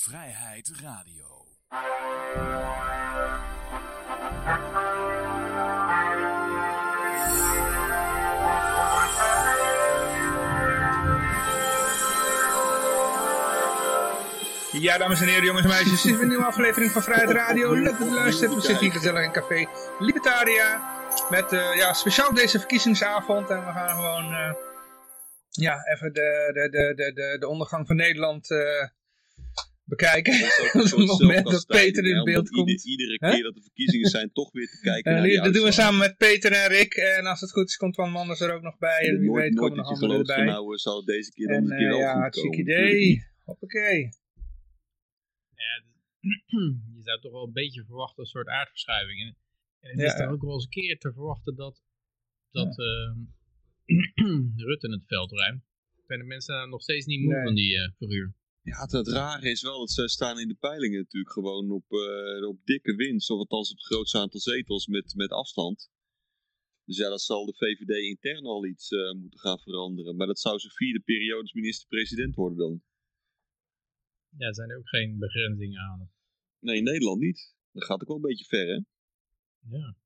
Vrijheid Radio. Ja, dames en heren, jongens en meisjes, dit is een nieuwe aflevering van Vrijheid Radio. Leuk dat u luistert. We zitten hier gezellig in café Libertaria. Met uh, ja, speciaal deze verkiezingsavond. En we gaan gewoon uh, ja, even de, de, de, de, de, de ondergang van Nederland uh, bekijken. Op het moment dat Peter in beeld komt. Iedere, iedere keer huh? dat de verkiezingen zijn, toch weer te kijken naar die Dat doen we samen met Peter en Rick. En als het goed is, komt Van Manders er ook nog bij. En wie nooit, weet nooit komen er je anderen bij. van nou zal het deze keer dan En een keer uh, wel ja, hartstikke idee. Hoppakee. Ja, je zou toch wel een beetje verwachten een soort aardverschuiving. En, en het Ja. is toch ook wel eens een keer te verwachten dat, dat ehm, Rutte het veld ruimt. Zijn de mensen nou nog steeds niet moe Nee. van die eh figuur? Ja, het, het rare is wel dat ze staan in de peilingen natuurlijk gewoon op, eh, op dikke winst. Of althans op het grootste aantal zetels met, met afstand. Dus ja, dat zal de VVD intern al iets eh, moeten gaan veranderen. Maar dat zou zijn vierde periode als minister-president worden dan. Ja, er zijn er ook geen begrenzingen aan. Nee, in Nederland niet. Dat gaat ook wel een beetje ver, hè? Ja.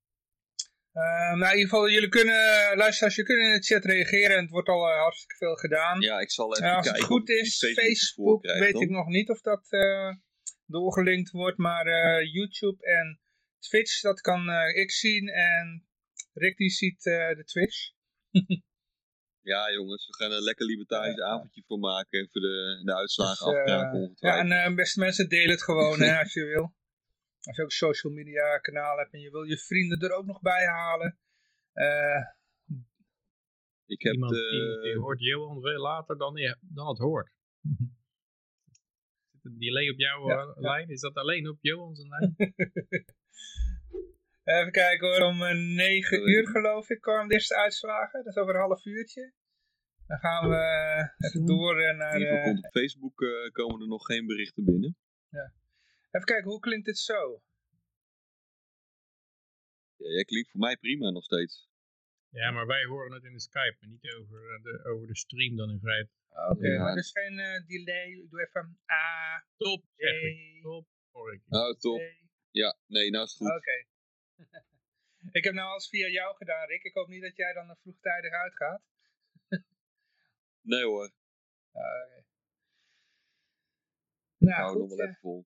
Uh, nou, in ieder geval, jullie kunnen, luisteraars, je kunnen in de chat reageren. En het wordt al uh, hartstikke veel gedaan. Ja, ik zal even Ja, als kijken. het goed is, Facebook, weet dan. ik nog niet of dat eh, doorgelinkt wordt. Maar eh, YouTube en Twitch, dat kan eh, ik zien. En Rick die ziet eh, de Twitch. Ja, jongens, we gaan een lekker libertarisch avondje voor maken. Even de, de uitslagen Dus, eh, ja, en eh, beste mensen, deel het gewoon hè, als je wil. Als je ook een social media kanaal hebt en je wil je vrienden er ook nog bij halen. Eh, ik heb Iemand de, die, die hoort Johan veel later dan, die, dan het hoort. Zit een delay op jouw Ja, eh, ja. lijn? Is dat alleen op Johan zijn lijn? even kijken hoor, om eh, 9 Dat weet uur geloof ik komen de eerste uitslagen. Dat is over een half uurtje. Dan gaan we eh, even door eh, in naar... ieder geval eh, komt op Facebook eh, komen er nog geen berichten binnen. Even kijken, hoe klinkt dit zo? Ja, jij klinkt voor mij prima nog steeds. Ja, maar wij horen het in de Skype, maar niet over eh, de, over de stream dan in vrijheid. Oké, Ja. maar er is geen eh, delay. Ik doe even A, Top. Top, hoor ik. Oh, top. C. Ja, nee, nou is het goed. Oké. ik heb nou alles via jou gedaan, Rick. Ik hoop niet dat jij dan er vroegtijdig uitgaat. Nee hoor, Ah, Oké. Nou, hou nog goed. wel eh, even vol.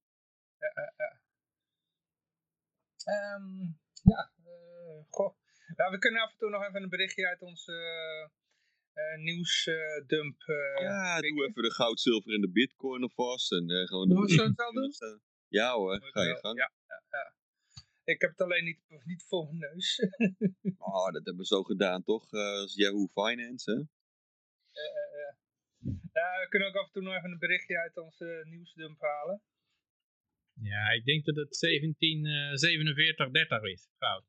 ehm, ja, eh, goh. Ja, we kunnen af en toe nog even een berichtje uit onze eh, eh, nieuwsdump. eh, Ja, pikken. doe even de goud, zilver en de bitcoin alvast. En eh, gewoon de Zullen we het wel doen? Ja hoor, ga je gang. Ja, ja, ja. Ik heb het alleen niet, niet voor mijn neus. Oh, dat hebben we zo gedaan toch? Eh, als Yahoo Finance, hè? Eh, eh, eh. Ja, we kunnen ook af en toe nog even een berichtje uit onze nieuwsdump halen. Ja, ik denk dat het 1747,30 is, goud.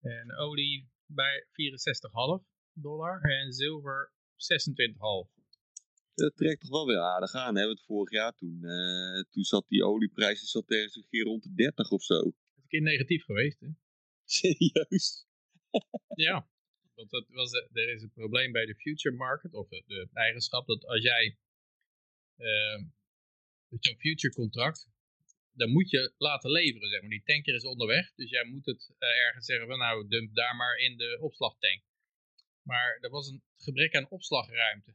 En olie bij 64,5 dollar en zilver 26,5. Dat trekt toch wel weer aardig aan, hè? Want vorig jaar toen, eh, toen zat die olieprijs die zat ergens een keer rond de 30 of zo. Dat is een keer negatief geweest, hè? Serieus? Ja, want dat was, eh, er is een probleem bij de future market, of de, de eigenschap dat als jij uh, zo'n future contract, dan moet je laten leveren, zeg maar. Die tanker is onderweg, dus jij moet het eh, ergens zeggen van nou, dump daar maar in de opslagtank. Maar er was een gebrek aan opslagruimte.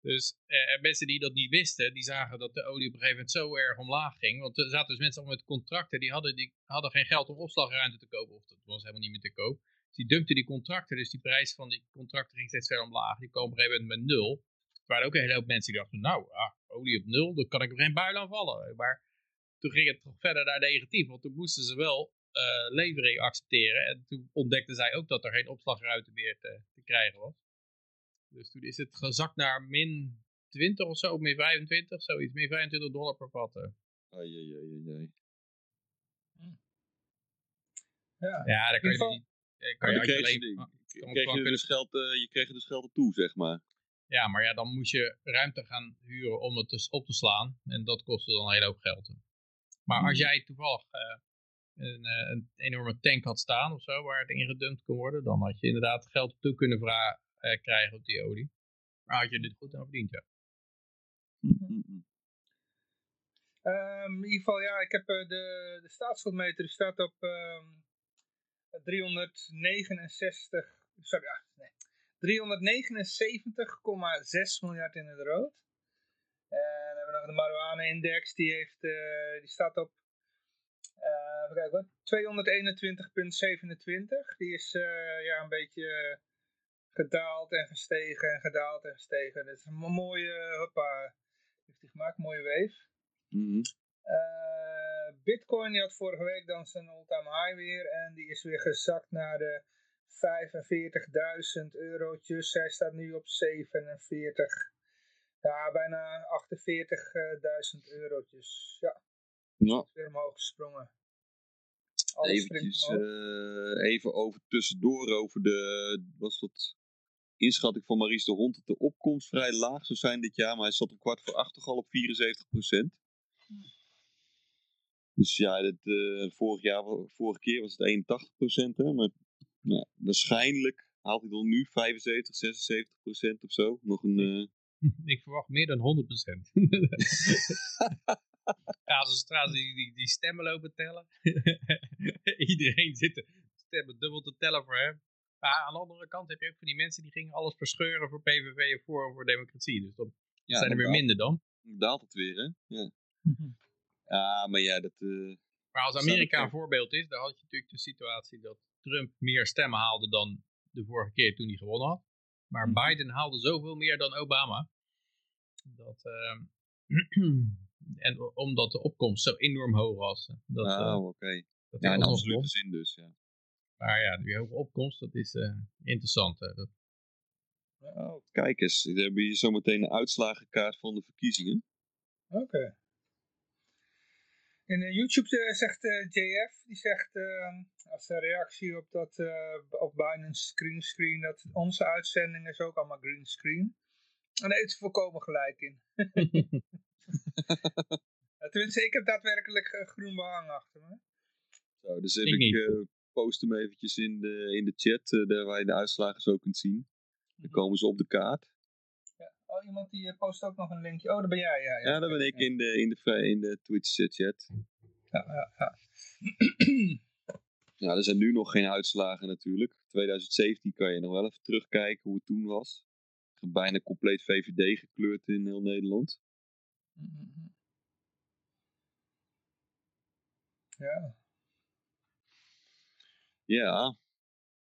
Dus eh, mensen die dat niet wisten, die zagen dat de olie op een gegeven moment zo erg omlaag ging. Want er zaten dus mensen al met contracten, die hadden, die hadden geen geld om opslagruimte te kopen. Of dat was helemaal niet meer te koop. Dus die dumpten die contracten, dus die prijs van die contracten ging steeds verder omlaag. Die komen op een gegeven moment met nul. Er waren ook een hele hoop mensen die dachten, nou, ah, olie op nul, dan kan ik er geen buil aan vallen. Maar toen ging het toch verder naar negatief, want toen moesten ze wel eh, levering accepteren. En toen ontdekten zij ook dat er geen opslagruimte meer te, te krijgen was. Dus toen is het gezakt naar min 20 of zo, min 25, zoiets, min 25 dollar per vat. eh. Ai, ai, ai, ai, ai. Ja. Ja, dan kan je niet... eh, Kan je, kreeg alleen- gewoon je, kunnen- dus geld, eh, je kreeg er dus geld op toe, zeg maar. Ja, maar ja, dan moest je ruimte gaan huren om het dus op te slaan. En dat kostte dan een hele hoop geld. Maar als jij toevallig eh, een, eh, een enorme tank had staan of zo, waar het ingedumpt kon worden, dan had je inderdaad geld toe kunnen vra- eh, krijgen op die olie. Maar had je dit goed aan verdiend, ja. Hm, hm, hm. Ehm, in ieder geval, ja, ik heb de, de staatsschuldmeter, die staat op ehm, 369, sorry, ah, nee, 379,6 miljard in het rood. En dan hebben we nog de marijuana-index, die, heeft, uh, die staat op uh, kijken, 221,27. Die is uh, ja, een beetje gedaald en gestegen en gedaald en gestegen. Dat is een mooie, hoppa, heeft hij gemaakt, mooie wave. Mm -hmm. Bitcoin die had vorige week dan zijn all-time high weer en die is weer gezakt naar de 45.000 eurotjes. Hij staat nu op 47, ja, bijna 48.000 eurotjes. Ja, ja. weer omhoog gesprongen. Eventjes, uh, even over tussendoor over de, was dat inschatting van Maries de Hond dat de opkomst vrij laag zou zijn dit jaar, maar hij zat op kwart voor acht toch al op 74 procent. Dus ja, dit, uh, vorig jaar, vorige keer was het 81 procent, maar nou, waarschijnlijk haalt hij dan nu 75, 76 procent of zo. Nog een... Uh... Ik verwacht meer dan 100 procent. ja, als we straks die, die, die stemmen lopen tellen. Iedereen zit te stemmen dubbel te tellen voor hem. Maar aan de andere kant heb je ook van die mensen die gingen alles verscheuren voor PVV en voor, voor democratie. Dus dan ja, zijn er weer minder dan. Daalt het weer, hè? Ja. Ja, maar ja, dat... Uh, maar als Amerika een voorbeeld is, dan had je natuurlijk de situatie dat Trump meer stemmen haalde dan de vorige keer toen hij gewonnen had. Maar Mhm. Biden haalde zoveel meer dan Obama. Dat, ehm, en omdat de opkomst zo enorm hoog was. Dat, nou, oké. dat Ja, in absolute zin dus, ja. Maar ja, die hoge opkomst, dat is eh, interessant. hè. Dat, Oh, kijk eens, we hebben hier zometeen een uitslagenkaart van de verkiezingen. Oké. In eh, YouTube eh, zegt eh, JF, die zegt eh, als een reactie op dat eh, op Binance screen screen, dat onze uitzending is ook allemaal green screen. En daar heeft ze volkomen gelijk in. Tenminste, ik heb daadwerkelijk groen behang achter me. Zo, dus heb Ik eh, post hem eventjes in de, in de chat, daar waar je de uitslagen zo kunt zien. Dan komen ze op de kaart. Oh, iemand die eh, post ook nog een linkje. Oh, dat ben jij, ja. Ja, dat ben ik in de, in de, in de Twitch eh, chat. Ja, ja, ja. Ja, er zijn nu nog geen uitslagen natuurlijk. 2017 kan je nog wel even terugkijken hoe het toen was. Bijna compleet VVD gekleurd in heel Nederland. Mhm. Ja, Ja,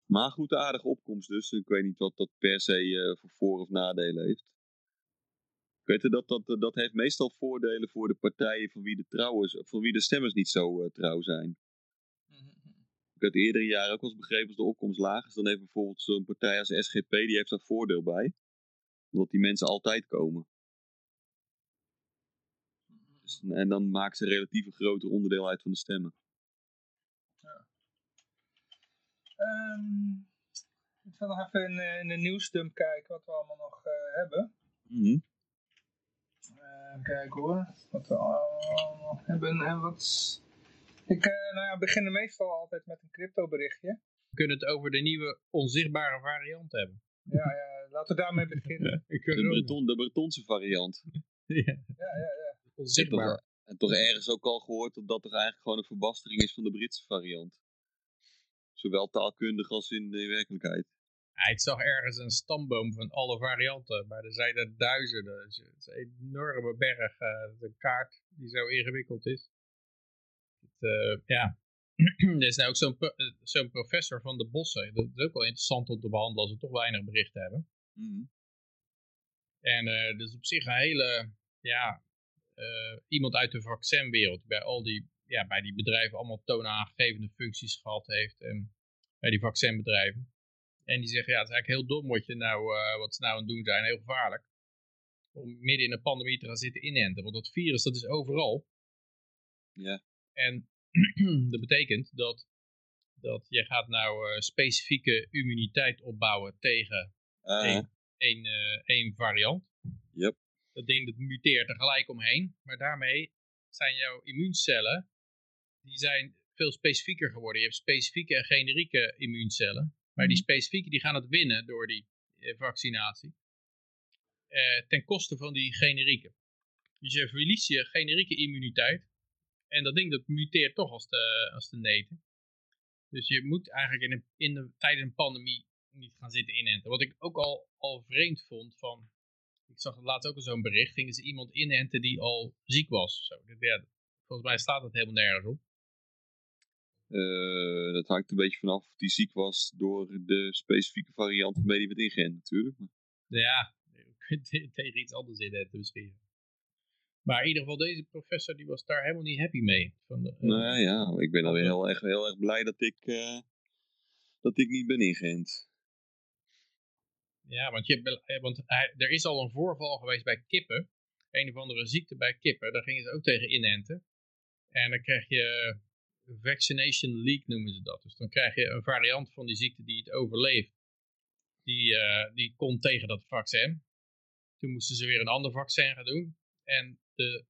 maar goed, aardige opkomst dus. Ik weet niet wat dat per se eh, voor voor- of nadelen heeft. Weet het, dat, dat, dat heeft meestal voordelen voor de partijen van wie de, trouwens, van wie de stemmers niet zo eh, trouw zijn. Mhm. Ik had eerdere jaren ook wel eens begrepen als de opkomst laag is. Dan heeft bijvoorbeeld zo'n partij als SGP, die heeft daar voordeel bij. Omdat die mensen altijd komen. Dus, en dan maakt ze relatief een groter onderdeel uit van de stemmen. Ehm, ik zal nog even in, eh, in de nieuwsdump kijken wat we allemaal nog eh, hebben. Mhm. Eh, Even kijken hoor, wat we allemaal hebben en wat... Ik eh, nou ja, begin er meestal altijd met een crypto berichtje. we kunnen het over de nieuwe onzichtbare variant hebben. Ja, ja, laten we daarmee beginnen. De, er Breton, de Bretonse variant. ja, Ja, ja, ja. onzichtbaar. En toch ergens ook al gehoord dat dat toch eigenlijk gewoon een verbastering is van de Britse variant. Zowel taalkundig als in de werkelijkheid. Ik zag ergens een stamboom van alle varianten, maar er zijn er duizenden. Het is- het is een enorme berg, is een kaart die zo ingewikkeld is. Het, eh, ja, er is nou ook zo'n pro- zo'n professor van de bossen. Dat is ook wel interessant om te behandelen als we toch weinig berichten hebben. Mhm. En eh dus op zich een hele, ja, iemand uit de vaccinwereld. Bij al die, ja, bij die bedrijven allemaal toonaangevende functies gehad heeft. En bij die vaccinbedrijven. En die zeggen, ja, het is eigenlijk heel dom wat, je nou, eh, wat ze nou aan het doen zijn. Heel gevaarlijk. Om midden in een pandemie te gaan zitten inenten. Want dat virus, dat is overal. Ja. En dat betekent dat, dat je gaat nou eh, specifieke immuniteit opbouwen tegen Ah, eh, één variant. Yep. Dat ding dat muteert er gelijk omheen. Maar daarmee zijn jouw immuuncellen, die zijn veel specifieker geworden. Je hebt specifieke en generieke immuuncellen. Maar die specifieke die gaan het winnen door die eh, vaccinatie. Eh, ten koste van die generieke. Dus je verliest je generieke immuniteit. En dat ding dat muteert toch als de, als de neten. Dus je moet eigenlijk in, in de, tijdens een pandemie niet gaan zitten inenten. Wat ik ook al, al vreemd vond van... Ik zag laatst ook zo'n bericht. Gingen ze iemand inenten die al ziek was. Zo. Ja, volgens mij staat dat helemaal nergens op. Uh, dat hangt een beetje vanaf of die ziek was door de specifieke variant waarmee die werd ingeënt natuurlijk. Ja, tegen iets anders inenten misschien. Maar in ieder geval, deze professor die was daar helemaal niet happy mee. Van de, uh, nou ja, ik ben alweer heel erg, heel erg blij dat ik, uh, dat ik niet ben ingeënt. Ja, want, je, want hij, er is al een voorval geweest bij kippen. Een of andere ziekte bij kippen. Daar gingen ze ook tegen inenten. En dan krijg je vaccination leak noemen ze dat. Dus dan krijg je een variant van die ziekte die het overleeft. Die, uh, die komt tegen dat vaccin. Toen moesten ze weer een ander vaccin gaan doen. En de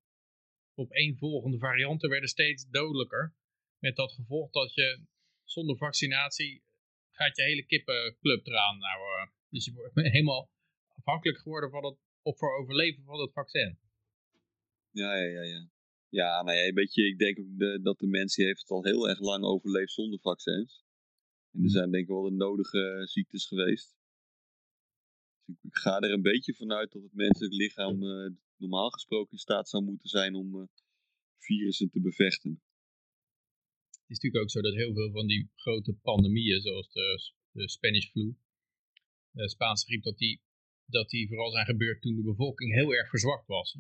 opeenvolgende varianten werden steeds dodelijker. Met dat gevolg dat je zonder vaccinatie gaat je hele kippenclub eraan. Nou, uh, dus je wordt helemaal afhankelijk geworden van het of voor overleven van het vaccin. Ja, ja, ja. ja. Ja, maar ja, weet je, ik denk ook dat de mensen heeft het al heel erg lang overleefd zonder vaccins. En er hmm. zijn denk ik wel de nodige ziektes geweest. Dus ik, ga er een beetje vanuit dat het menselijk lichaam uh, normaal gesproken in staat zou moeten zijn om uh, virussen te bevechten. Het is natuurlijk ook zo dat heel veel van die grote pandemieën, zoals de, de Spanish flu, de Spaanse griep, dat die, dat die vooral zijn gebeurd toen de bevolking heel erg verzwakt was.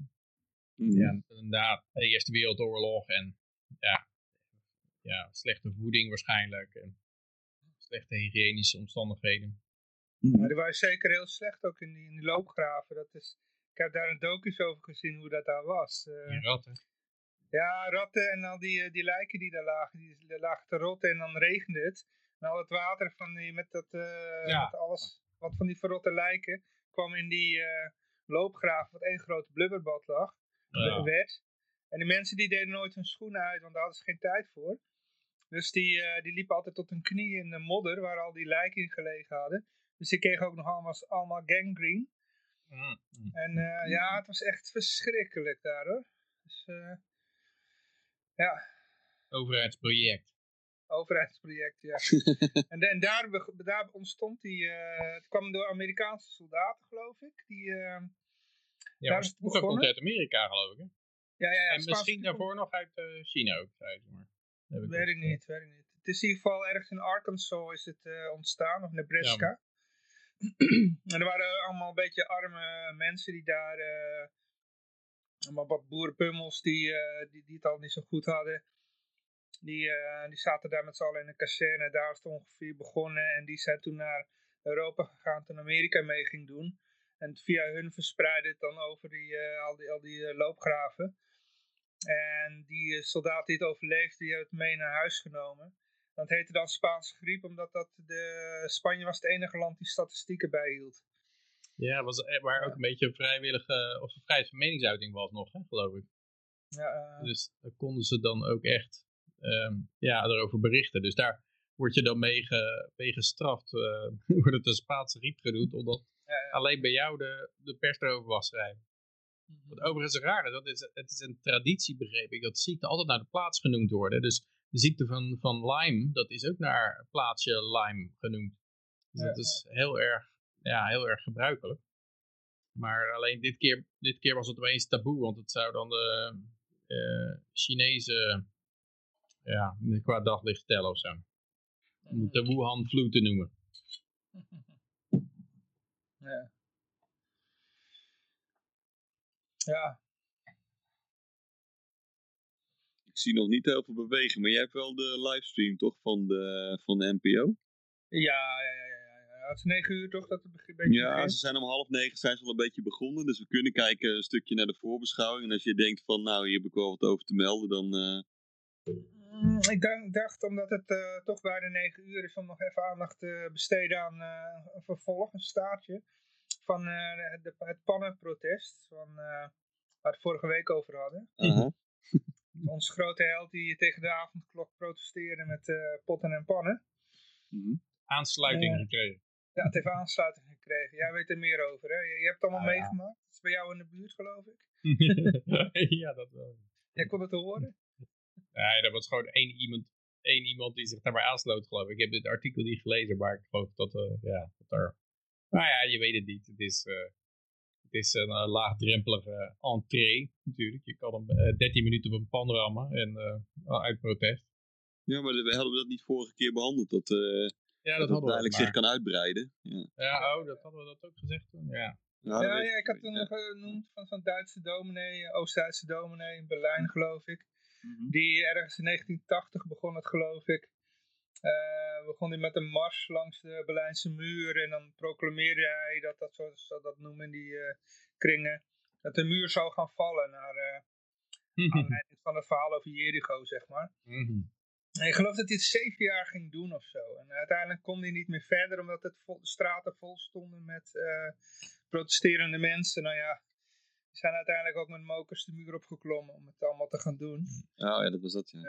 Ja, inderdaad, de Eerste Wereldoorlog en ja, ja, slechte voeding waarschijnlijk en slechte hygiënische omstandigheden. Mm. Maar die waren zeker heel slecht ook in die, in die loopgraven. Dat is, ik heb daar een docu's over gezien hoe dat daar was. Uh, ratten. Ja, ratten en al die, eh, die lijken die daar lagen, die lagen te rotten en dan regende het. En al het water van die, met, dat, uh, ja. met alles, wat van die verrotte lijken, kwam in die uh, loopgraven wat één grote blubberbad lag ja. werd. En die mensen die deden nooit hun schoenen uit, want daar hadden ze geen tijd voor. Dus die, uh, die liepen altijd tot hun knie in de modder, waar al die lijken in gelegen hadden. Dus die kregen ook nog allemaal, allemaal gangrene. Mm. En uh, ja, het was echt verschrikkelijk daar hoor. Dus, uh, ja. Overheidsproject. Overheidsproject, ja. en, en daar, daar ontstond die, het kwam door Amerikaanse soldaten geloof ik. Die, ja, vroeger komt uit Amerika geloof ik. Hè? Ja, ja, ja. En misschien daarvoor nog uit uh, China ook. Zei maar. Dat weet ik niet, weet ik niet. Het is in ieder geval ergens in Arkansas is het uh, ontstaan, of Nebraska. en er waren allemaal een beetje arme mensen die daar, uh, allemaal wat boerenpummels die, die, die het al niet zo goed hadden. Die, die zaten daar met z'n allen in een kazerne, daar is het ongeveer begonnen. En die zijn toen naar Europa gegaan toen Amerika mee ging doen. En via hun verspreidde het dan over die, uh, al die, al die uh, loopgraven. En die uh, soldaat die het overleefde, die heeft het mee naar huis genomen. Dat heette dan Spaanse griep, omdat dat de, Spanje was het enige land die statistieken bijhield. Ja, was, waar ook een beetje een vrijwillige, of een vrijheid van meningsuiting was nog, hè, geloof ik. Ja, dus daar konden ze dan ook echt um, ja, erover berichten. Dus daar word je dan mee, ge, mee gestraft, wordt het een Spaanse griep genoemd, omdat alleen bij jou de, de pers erover was schrijven. Mhm. Wat overigens raar dat is, het is een traditie begreep ik, dat ziekte altijd naar de plaats genoemd worden. Dus de ziekte van, van Lyme, dat is ook naar het plaatsje Lyme genoemd. Dus dat is heel erg, ja, heel erg gebruikelijk. Maar alleen dit keer, dit keer was het opeens taboe, want het zou dan de uh, Chinese ja, qua daglicht tellen of zo. Om de Wuhan flu te noemen. Ja. Ja. Ik zie nog niet heel veel bewegen, maar jij hebt wel de livestream toch van de, van de NPO? Ja, ja, ja. ja. Het is negen uur toch dat het een beetje Ja, ze zijn om half negen zijn ze al een beetje begonnen. Dus we kunnen kijken een stukje naar de voorbeschouwing. En als je denkt van nou hier heb ik wel wat over te melden, dan... Uh... Ik dacht, omdat het uh, toch bijna negen uur is, om nog even aandacht te besteden aan uh, een vervolg, een staartje van uh, de, het pannenprotest, van, waar we het vorige week over hadden. -huh. Ons grote held die tegen de avondklok protesteerde met potten en pannen. -huh. Aansluiting gekregen. Ja, het heeft aansluiting gekregen. Jij weet er meer over, hè? Je, je hebt het allemaal ja. meegemaakt. Het is bij jou in de buurt, geloof ik. ja, dat wel. Jij kon het horen? Nee, dat was gewoon één iemand, één iemand die zich daarbij aansloot, geloof ik. Ik heb dit artikel niet gelezen, maar ik geloof dat, eh, ja, dat er... Nou ja, je weet het niet. Het is, eh, het is een eh, laagdrempelige entree, natuurlijk. Je kan hem eh, 13 minuten op een pan rammen en eh, uit protest. Ja, maar we hadden we dat niet vorige keer behandeld, dat, eh Ja, dat, dat het hadden we. eigenlijk zich kan uitbreiden. Ja. Ja, oh, dat hadden we dat ook gezegd toen. Ja. Ja, Ja, ik had toen genoemd van zo'n Duitse dominee, Oost-Duitse dominee in Berlijn, geloof ik. Mhm. Die ergens in 1980 begon het, geloof ik. Eh, begon hij met een mars langs de Berlijnse muur en dan proclameerde hij dat, dat zoals ze dat noemen in die eh, kringen, dat de muur zou gaan vallen naar eh, aanleiding van het verhaal over Jericho, zeg maar. Mhm. En ik geloof dat hij het zeven jaar ging doen of zo. En uiteindelijk kon hij niet meer verder, omdat het vol- de straten vol stonden met protesterende mensen. Nou ja, zijn uiteindelijk ook met mokers de muur opgeklommen om het allemaal te gaan doen. Oh ja, dat was dat, ja.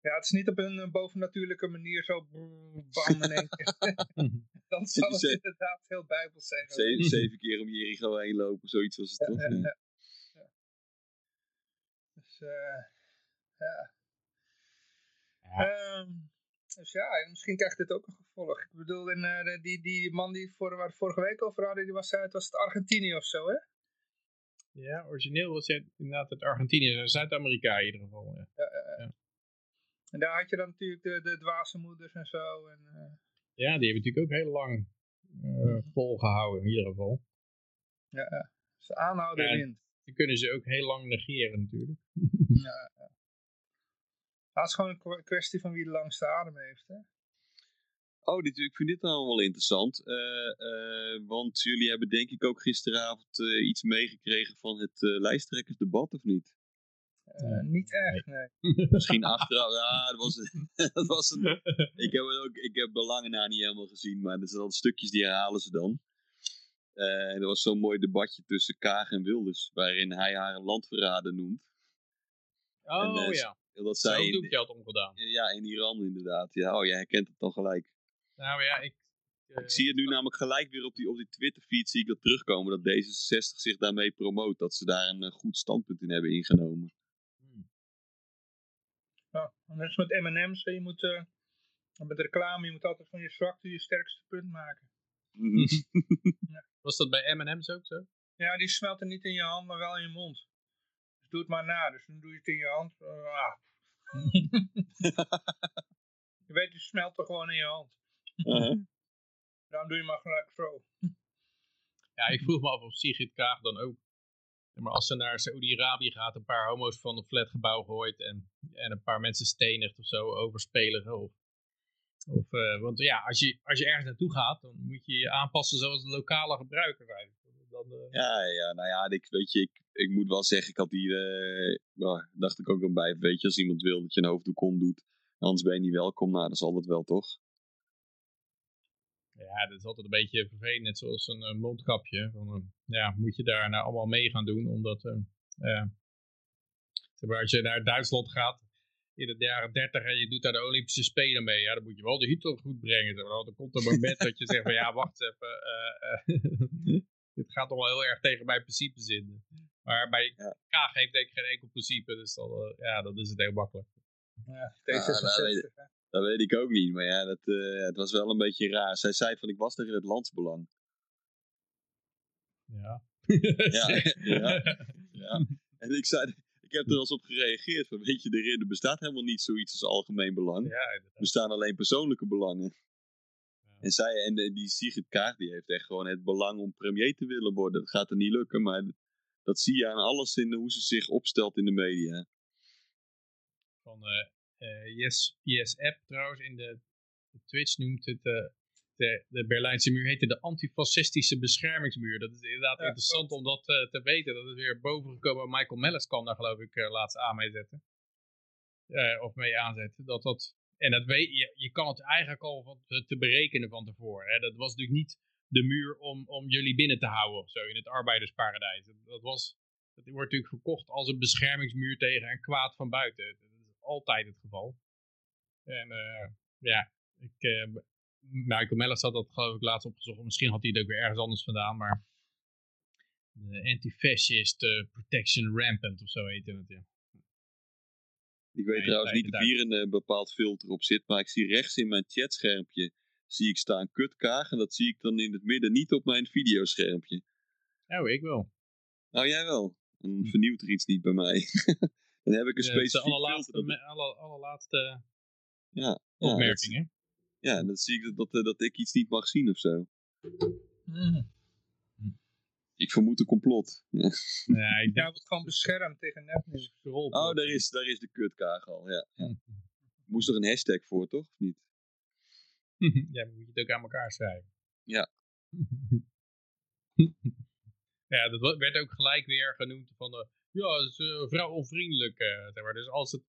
Ja. Het is niet op een eh, bovennatuurlijke manier zo bam in één keer. Dan zal het Ze- inderdaad heel bijbels zijn. Zeven, zeven keer om Jericho heen lopen, zoiets was het Ja, toch? ja, Ja. ja. Ja. Dus eh, ja. Ja. Ehm, dus ja, en misschien krijgt dit ook een gevolg. Ik bedoel, en, eh, die, die man die voor, waar vorige week over hadden, die was uit, was het Argentinië of zo, hè? Ja, origineel was het inderdaad uit Argentinië, Zuid-Amerika in ieder geval. Ja. En daar had je dan natuurlijk de, de dwaze moeders en zo. En, eh, Ja, die hebben natuurlijk ook heel lang eh, volgehouden in ieder geval. ja, ja. Dus aanhouden Ja. wint. Die kunnen ze ook heel lang negeren natuurlijk. Ja, ja. Ja, het is gewoon een kwestie van wie de langste adem heeft, hè? Oh, dit, ik vind dit nou wel interessant. eh, eh, want jullie hebben denk ik ook gisteravond eh, iets meegekregen van het lijsttrekkersdebat, of niet? Eh. Niet echt, nee. Misschien achteraf. Ja, dat was, een- dat was een. Ik heb het ook. Ik heb belangen na niet helemaal gezien, maar er zijn al stukjes die herhalen ze dan. Eh, en er was zo'n mooi debatje tussen Kaag en Wilders, waarin hij haar een landverrader noemt. Oh En, ja, Dat zo zij doe ik in, geld omgedaan. ja, in Iran inderdaad. Ja, oh, jij herkent het dan gelijk. Nou ja, ik... eh, Ik zie het nu namelijk gelijk weer op die, op die Twitter-feed zie ik dat terugkomen, dat D66 zich daarmee promoot, dat ze daar een eh, goed standpunt in hebben ingenomen. Hmm. Ja, dat is met M&M's. Je moet, eh, met reclame, je moet altijd van je zwakte je sterkste punt maken. Mhm. Was dat bij M&M's ook zo? Ja, die smelten niet in je hand, maar wel in je mond. Dus doe het maar na. Dus dan doe je het in je hand. ah. je weet, die smelt toch gewoon in je hand. Uh-huh. Dan doe je maar gelijk zo. Ja, ik vroeg me af of Sigrid Kaag dan ook... Maar als ze naar Saoedi-Arabië gaat, een paar homo's van een flatgebouw gooit en, en een paar mensen stenigt of zo, overspeligen. Of, of, eh, want ja, als je, als je ergens naartoe gaat, dan moet je je aanpassen zoals de lokale gebruiker eigenlijk. Dan, eh, Ja, ja, nou ja, ik, weet je, ik, ik moet wel zeggen, ik had hier, eh, ja, dacht ik ook dan bij, weet je, als iemand wil dat je een hoofddoek om doet, anders ben je niet welkom, nou, dan zal dat wel, toch? Ja, dat is altijd een beetje vervelend, net zoals een, mondkapje. Van, eh, ja, moet je daar nou allemaal mee gaan doen, omdat eh, ja, zeg maar, als je naar Duitsland gaat in de jaren 30 en je doet daar de Olympische Spelen mee, ja, dan moet je wel de Hitler goed brengen. zeg maar. Want Dan komt er een moment dat je zegt van ja, wacht even, eh, eh, dit gaat toch wel heel erg tegen mijn principes in. Maar bij Ja. Kaag heeft denk ik geen enkel principe, dus dan, eh, ja, dan is het heel makkelijk. Ja, Ja, dat weet T66. hè. Dat weet ik ook niet, maar ja, dat, eh, het was wel een beetje raar. Zij zei van, ik was tegen het landsbelang. Ja. Ja, ja. Ja. En ik zei, ik heb er eens op gereageerd van, weet je, er, er bestaat helemaal niet zoiets als algemeen belang. Ja, Er bestaan alleen persoonlijke belangen. Ja. En zij, en eh, die Sigrid Kaag, die heeft echt gewoon het belang om premier te willen worden. Dat gaat er niet lukken, maar dat zie je aan alles in hoe ze zich opstelt in de media. van eh, yes, yes App trouwens in de, de Twitch noemt het eh, de, de Berlijnse muur heette de antifascistische beschermingsmuur. Dat is inderdaad Ja, interessant om dat eh, te weten. Dat is weer bovengekomen. Michael Mellis kan daar geloof ik eh, laatst aan mee zetten. Eh, of mee aanzetten. Dat dat, en dat weet, je, je kan het eigenlijk al van, te, te berekenen van tevoren. Hè. Dat was natuurlijk niet de muur om, om jullie binnen te houden of zo in het arbeidersparadijs. Dat, dat was, dat wordt natuurlijk verkocht als een beschermingsmuur tegen een kwaad van buiten. Altijd het geval. En eh, ja, ik, eh, Michael Mellis had dat geloof ik laatst opgezocht. Misschien had hij het ook weer ergens anders vandaan. Maar anti-fascist uh, protection rampant of zo heette het. Ja. Ik weet trouwens niet of hier een bepaald filter op zit. Maar ik zie rechts in mijn chatschermpje zie ik staan kutkaag. En dat zie ik dan in het midden niet op mijn videoschermpje. Oh, ik wel. Nou, jij wel. Dan hm. vernieuwt er iets niet bij mij. dan heb ik een specifiek de allerlaatste, allerlaatste ja, opmerkingen. Ja, dan zie ik dat, dat, dat, ik iets niet mag zien of zo. Mm. Ik vermoed een complot. ja, ik denk het gewoon beschermd tegen nepnieuws. Oh, daar is, daar is de kutkaag al, ja. ja. Moest er een hashtag voor, toch? Of niet? ja, moet je het ook aan elkaar schrijven. Ja. ja, dat werd ook gelijk weer genoemd van de, ja, dat is uh, vrouwonvriendelijk. Uh, zeg maar. Dus als het,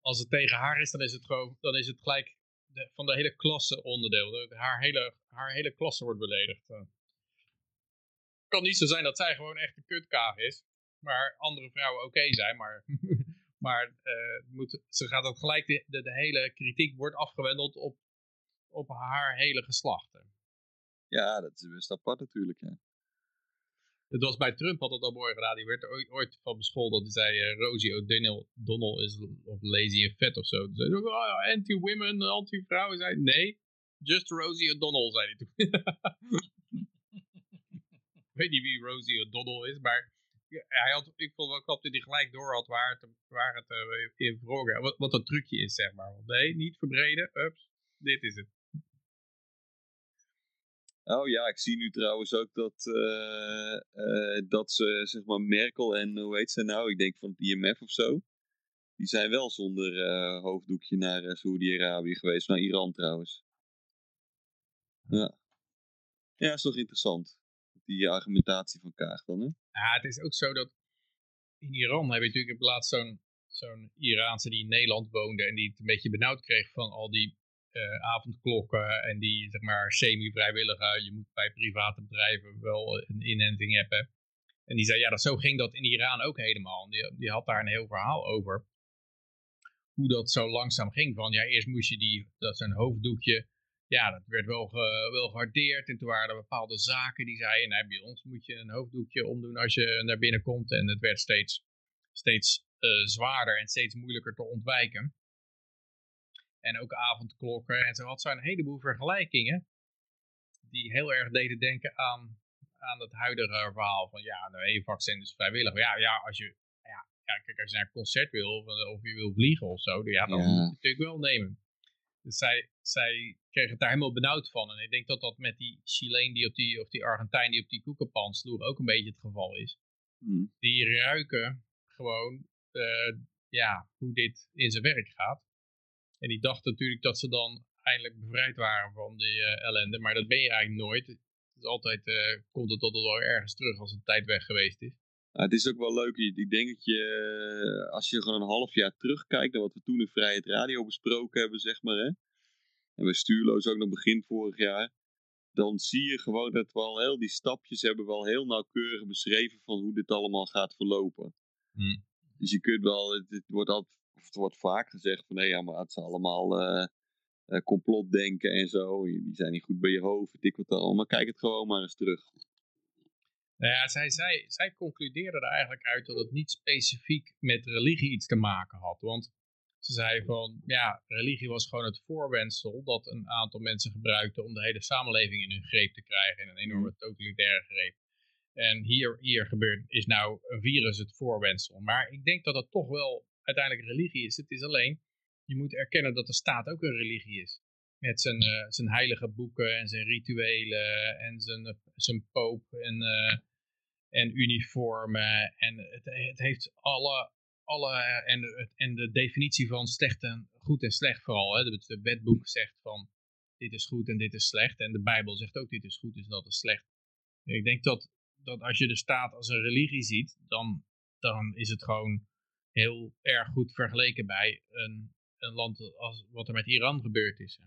als het tegen haar is, dan is het gewoon, dan is het gelijk de, van de hele klasse onderdeel. haar, hele, haar hele klasse wordt beledigd. Het kan niet zo zijn dat zij gewoon echt een kutkaag is. Maar andere vrouwen oké zijn. Maar, maar moet, ze gaat ook gelijk, de, de, hele kritiek wordt afgewendeld op, op haar hele geslacht. Ja, dat is best apart natuurlijk. Ja. Het was bij Trump altijd al mooi gedaan. Die werd er ooit, ooit van bescholden. Die zei uh, Rosie O'Donnell is of lazy en vet of zo. Zei, oh, anti-women, anti-vrouwen. Zei nee, just Rosie O'Donnell, zei hij toen. ik weet niet wie Rosie O'Donnell is, maar hij had, ik vond wel dat hij gelijk door had waar het, waar het uh, in vroeg. Wat, wat dat trucje is, zeg maar. Nee, niet verbreden. Ups, dit is het. Oh ja, ik zie nu trouwens ook dat, uh, uh, dat ze, zeg maar, Merkel en hoe heet ze nou? Ik denk van het IMF of zo. Die zijn wel zonder uh, hoofddoekje naar Saoedi-Arabië geweest, naar Iran trouwens. Ja. Ja, is toch interessant. Die argumentatie van Kaag dan, hè? Ja, het is ook zo dat in Iran heb je natuurlijk in plaats zo'n zo'n Iraanse die in Nederland woonde en die het een beetje benauwd kreeg van al die uh, avondklokken en die zeg maar semi-vrijwillige, je moet bij private bedrijven wel een inenting hebben. En die zei, ja, dat, zo ging dat in Iran ook helemaal. Die, die had daar een heel verhaal over. Hoe dat zo langzaam ging. Van ja, eerst moest je die, dat zijn hoofddoekje, ja, dat werd wel, wel gewaardeerd. En toen waren er bepaalde zaken die zeiden, nou, bij ons moet je een hoofddoekje omdoen als je naar binnen komt. En het werd steeds, steeds uh, zwaarder en steeds moeilijker te ontwijken. En ook avondklokken. En zo had ze een heleboel vergelijkingen. Die heel erg deden denken aan, aan het huidige verhaal. Van ja, de E-vaccin is vrijwillig. Maar ja, ja, als je, ja, ja, kijk, als je naar een concert wil. Of, je wil vliegen of zo. Ja, dan moet je het natuurlijk wel nemen. Dus zij, zij kreeg het daar helemaal benauwd van. En ik denk dat dat met die Chileen die op die, of die Argentijn die op die koekenpan sloeg ook een beetje het geval is. Hmm. Die ruiken gewoon uh, ja, hoe dit in zijn werk gaat. En die dachten natuurlijk dat ze dan eindelijk bevrijd waren van die uh, ellende. Maar dat ben je eigenlijk nooit. Het is altijd, uh, komt het altijd wel ergens terug als een tijd weg geweest is. het is ook wel leuk. Ik denk dat je, eh, als je gewoon een half jaar terugkijkt naar wat we toen in Vrijheid Radio besproken hebben, zeg maar. Hè? En we stuurloos ook nog begin vorig jaar. Dan zie je gewoon dat we al heel die stapjes hebben wel heel nauwkeurig beschreven van hoe dit allemaal gaat verlopen. Hmm. Dus je kunt wel, het wordt altijd het wordt vaak gezegd van nee, ja, maar het is allemaal uh, uh, complotdenken en zo. Die zijn niet goed bij je hoofd, dik wat al. Maar kijk het gewoon maar eens terug. Nou ja, zij, zij, zij concludeerde er eigenlijk uit dat het niet specifiek met religie iets te maken had. Want ze zei van, ja, religie was gewoon het voorwensel dat een aantal mensen gebruikten om de hele samenleving in hun greep te krijgen. In een enorme mm. totalitaire greep. En hier, hier gebeurt, is nou een virus het voorwensel. Maar ik denk dat het toch wel uiteindelijk religie is. Het is alleen, je moet erkennen dat de staat ook een religie is. Met zijn, uh, zijn heilige boeken en zijn rituelen en zijn, uh, zijn poop en, uh, en uniformen. En het, het heeft alle, alle en, de, en de definitie van slecht en goed en slecht vooral. Hè. Het wetboek zegt van dit is goed en dit is slecht. En de Bijbel zegt ook dit is goed en dat is slecht. Ik denk dat, dat als je de staat als een religie ziet, dan, dan is het gewoon heel erg goed vergeleken bij een, een land als wat er met Iran gebeurd is.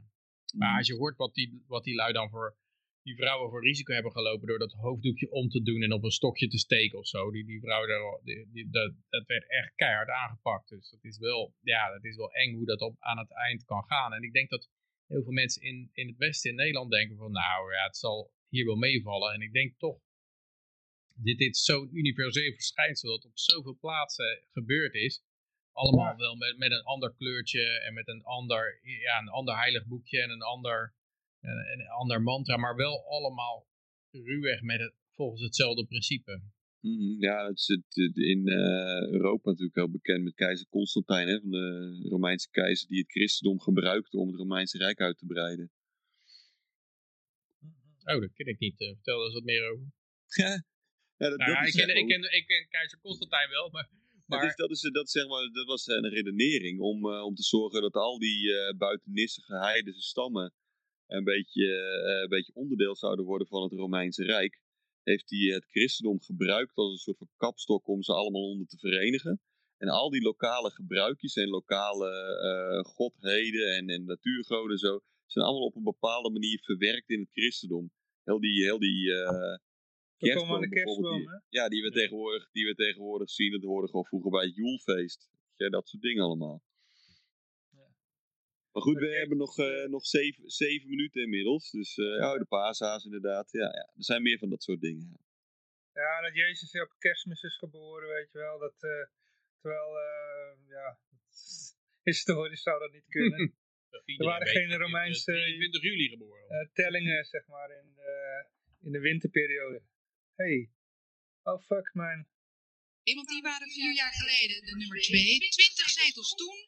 Maar mm. als je hoort wat die, wat die lui dan voor die vrouwen voor risico hebben gelopen door dat hoofddoekje om te doen en op een stokje te steken of zo. Die, die vrouwen, die, die, dat, dat werd echt keihard aangepakt. Dus dat is wel, ja, dat is wel eng hoe dat op, aan het eind kan gaan. En ik denk dat heel veel mensen in, in het westen in Nederland denken van nou ja, het zal hier wel meevallen. En ik denk toch, dit, dit zo'n universeel verschijnsel dat op zoveel plaatsen gebeurd is. Allemaal wel met, met een ander kleurtje en met een ander, ja, een ander heilig boekje en een ander, een, een ander mantra, maar wel allemaal ruwweg met het, volgens hetzelfde principe. Mhm, Ja, het is het, in eh, Europa natuurlijk heel bekend met keizer Constantijn, hè, van de Romeinse keizer, die het christendom gebruikte om het Romeinse Rijk uit te breiden. Oh, dat ken ik niet. Eh, vertel er eens wat meer over. ja, dat, Nou, ja, dat ik, is ken, ik, ken, ik ken keizer Constantijn wel, maar... maar Dat, is, dat, is, dat, zeg maar, dat was een redenering om, eh, om te zorgen dat al die eh buitennissige heidense stammen een beetje, eh, een beetje onderdeel zouden worden van het Romeinse Rijk. Heeft hij het christendom gebruikt als een soort van kapstok om ze allemaal onder te verenigen. En al die lokale gebruikjes en lokale godheden en, en natuurgoden en zo, zijn allemaal op een bepaalde manier verwerkt in het christendom. Heel die, heel die eh, komen aan de kerstboom bijvoorbeeld, die- kerstboom, hè? ja, die we, tegenwoordig, die we tegenwoordig zien. Dat hoorde gewoon vroeger bij het Joelfeest. Ja, dat soort dingen allemaal. Maar goed, we hebben nog, eh, nog zeven, zeven minuten inmiddels. Dus eh ja, de paashaas inderdaad. Ja, ja, er zijn meer van dat soort dingen. Ja, dat Jezus op kerstmis is geboren, weet je wel. Dat, eh, terwijl, eh, ja, historisch zou dat niet kunnen. iedereen waren geen eh, Romeinse- 23 juli geboren. Eh, tellingen, zeg maar, in de, in de winterperiode. Hey. Oh, fuck, mijn... Iemand die waren vier jaar geleden de nummer 2, 20 zetels toen.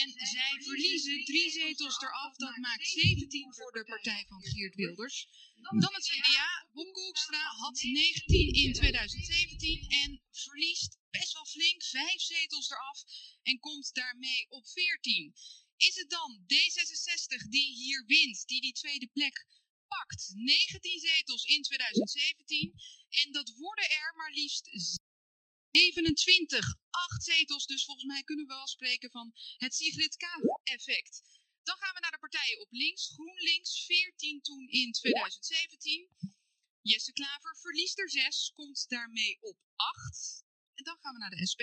En zij verliezen drie zetels eraf, dat maakt 17 voor de partij van Geert Wilders. Dan het CDA, Bob Koekstra had 19 in 2017 en verliest best wel flink vijf zetels eraf en komt daarmee op 14. Is het dan D66 die hier wint, die die tweede plek pakt? 19 zetels in 2017 en dat worden er maar liefst 27, 8 zetels. Dus volgens mij kunnen we wel spreken van het Sigrid Kaag-effect. Dan gaan we naar de partijen op links. GroenLinks 14 toen in 2017. Jesse Klaver verliest er 6, komt daarmee op 8. En dan gaan we naar de SP.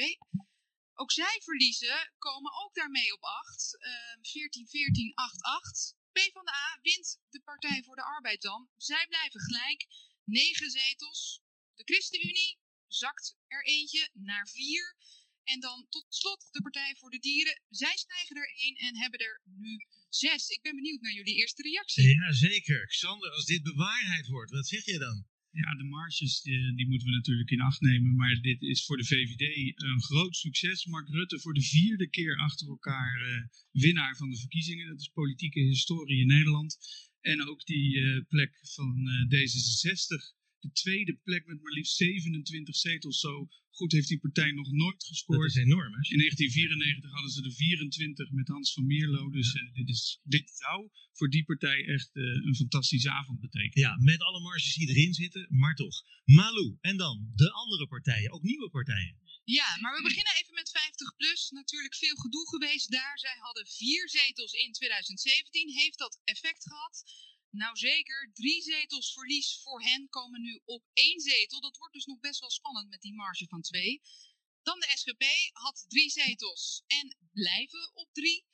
Ook zij verliezen, komen ook daarmee op 8. Ehm 14, 14, 8, 8. PvdA wint de Partij voor de Arbeid dan. Zij blijven gelijk. 9 zetels. De ChristenUnie zakt er eentje naar 4. En dan tot slot de Partij voor de Dieren. Zij stijgen er één en hebben er nu 6. Ik ben benieuwd naar jullie eerste reactie. Ja, zeker. Xander, als dit bewaarheid wordt, wat zeg je dan? Ja, de marges die, die moeten we natuurlijk in acht nemen. Maar dit is voor de VVD een groot succes. Mark Rutte voor de vierde keer achter elkaar eh, winnaar van de verkiezingen. Dat is politieke historie in Nederland. En ook die eh, plek van eh, D66. De tweede plek met maar liefst 27 zetels. Zo goed heeft die partij nog nooit Dat gescoord. is enorm, hè? In 1994 hadden ze er 24 met Hans van Mierlo. Dus eh, dit, is, dit zou voor die partij echt eh, een fantastische avond betekenen. Ja, met alle marges die erin zitten, maar toch. Malou, en dan de andere partijen, ook nieuwe partijen. Ja, maar we beginnen even met 50 plus. Natuurlijk veel gedoe geweest daar. Zij hadden vier zetels in 2017. Heeft dat effect gehad? Nou zeker, drie zetels verlies voor hen komen nu op één zetel. Dat wordt dus nog best wel spannend met die marge van twee. Dan de SGP had drie zetels en blijven op drie.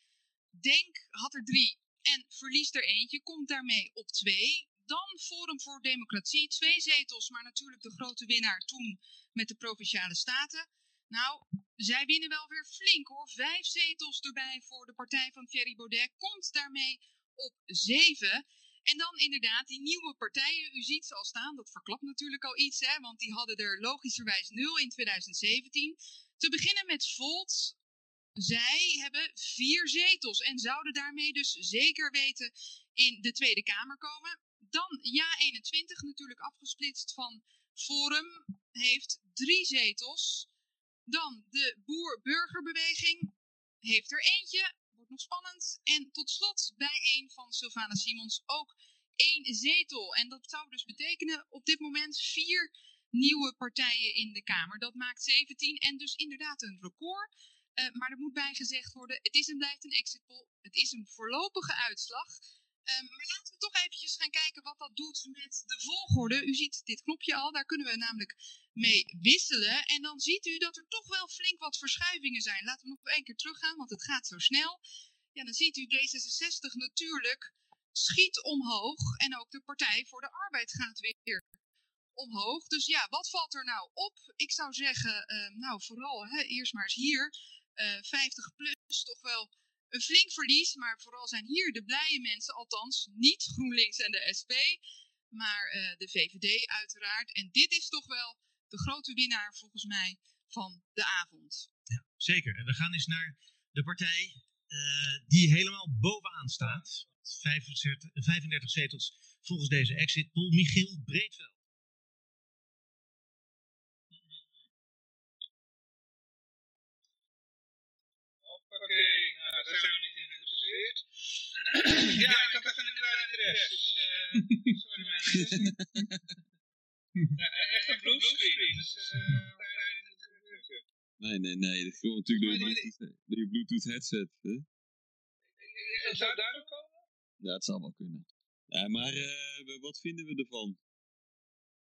Denk had er drie en verliest er eentje, komt daarmee op twee. Dan Forum voor Democratie, twee zetels, maar natuurlijk de grote winnaar toen met de Provinciale Staten. Nou, zij winnen wel weer flink hoor. Vijf zetels erbij voor de partij van Thierry Baudet. Komt daarmee op zeven. En dan inderdaad die nieuwe partijen. U ziet ze al staan. Dat verklapt natuurlijk al iets. Hè, want die hadden er logischerwijs nul in 2017. Te beginnen met Volt. Zij hebben vier zetels. En zouden daarmee dus zeker weten in de Tweede Kamer komen. Dan Ja21 natuurlijk afgesplitst van Forum. Heeft drie zetels. Dan de boer-burgerbeweging heeft er eentje, nog spannend. En tot slot bij een van Sylvana Simons ook één zetel. En dat zou dus betekenen op dit moment vier nieuwe partijen in de Kamer. Dat maakt 17 en dus inderdaad een record. Eh, maar er moet bij gezegd worden, het is en blijft een exit poll. Het is een voorlopige uitslag. Ehm, maar laten we toch eventjes gaan kijken wat dat doet met de volgorde. U ziet dit knopje al, daar kunnen we namelijk mee wisselen. En dan ziet u dat er toch wel flink wat verschuivingen zijn. Laten we nog één keer teruggaan, want het gaat zo snel. Ja, dan ziet u D66 natuurlijk schiet omhoog en ook de Partij voor de Arbeid gaat weer omhoog. Dus ja, wat valt er nou op? Ik zou zeggen, uh, nou vooral hè, eerst maar eens hier, uh, 50 plus, toch wel een flink verlies. Maar vooral zijn hier de blije mensen, althans niet GroenLinks en de SP, maar uh, de VVD uiteraard. En dit is toch wel de grote winnaar volgens mij van de avond. Ja, zeker. En we gaan eens naar de partij uh, die helemaal bovenaan staat. 35, 35 zetels volgens deze exit poll. Michiel Breedveld. Daar zijn we niet in geïnteresseerd. ja, ik had even een kleine interesse. Dus, uh, sorry mensen. ja, echt een bluescreen. Dus, uh, Nee, nee, nee. Dat komt natuurlijk door je Bluetooth, door je Bluetooth headset. Hè? Zou daar ook komen? Ja, het zou wel kunnen. Ja, maar uh, wat vinden we ervan?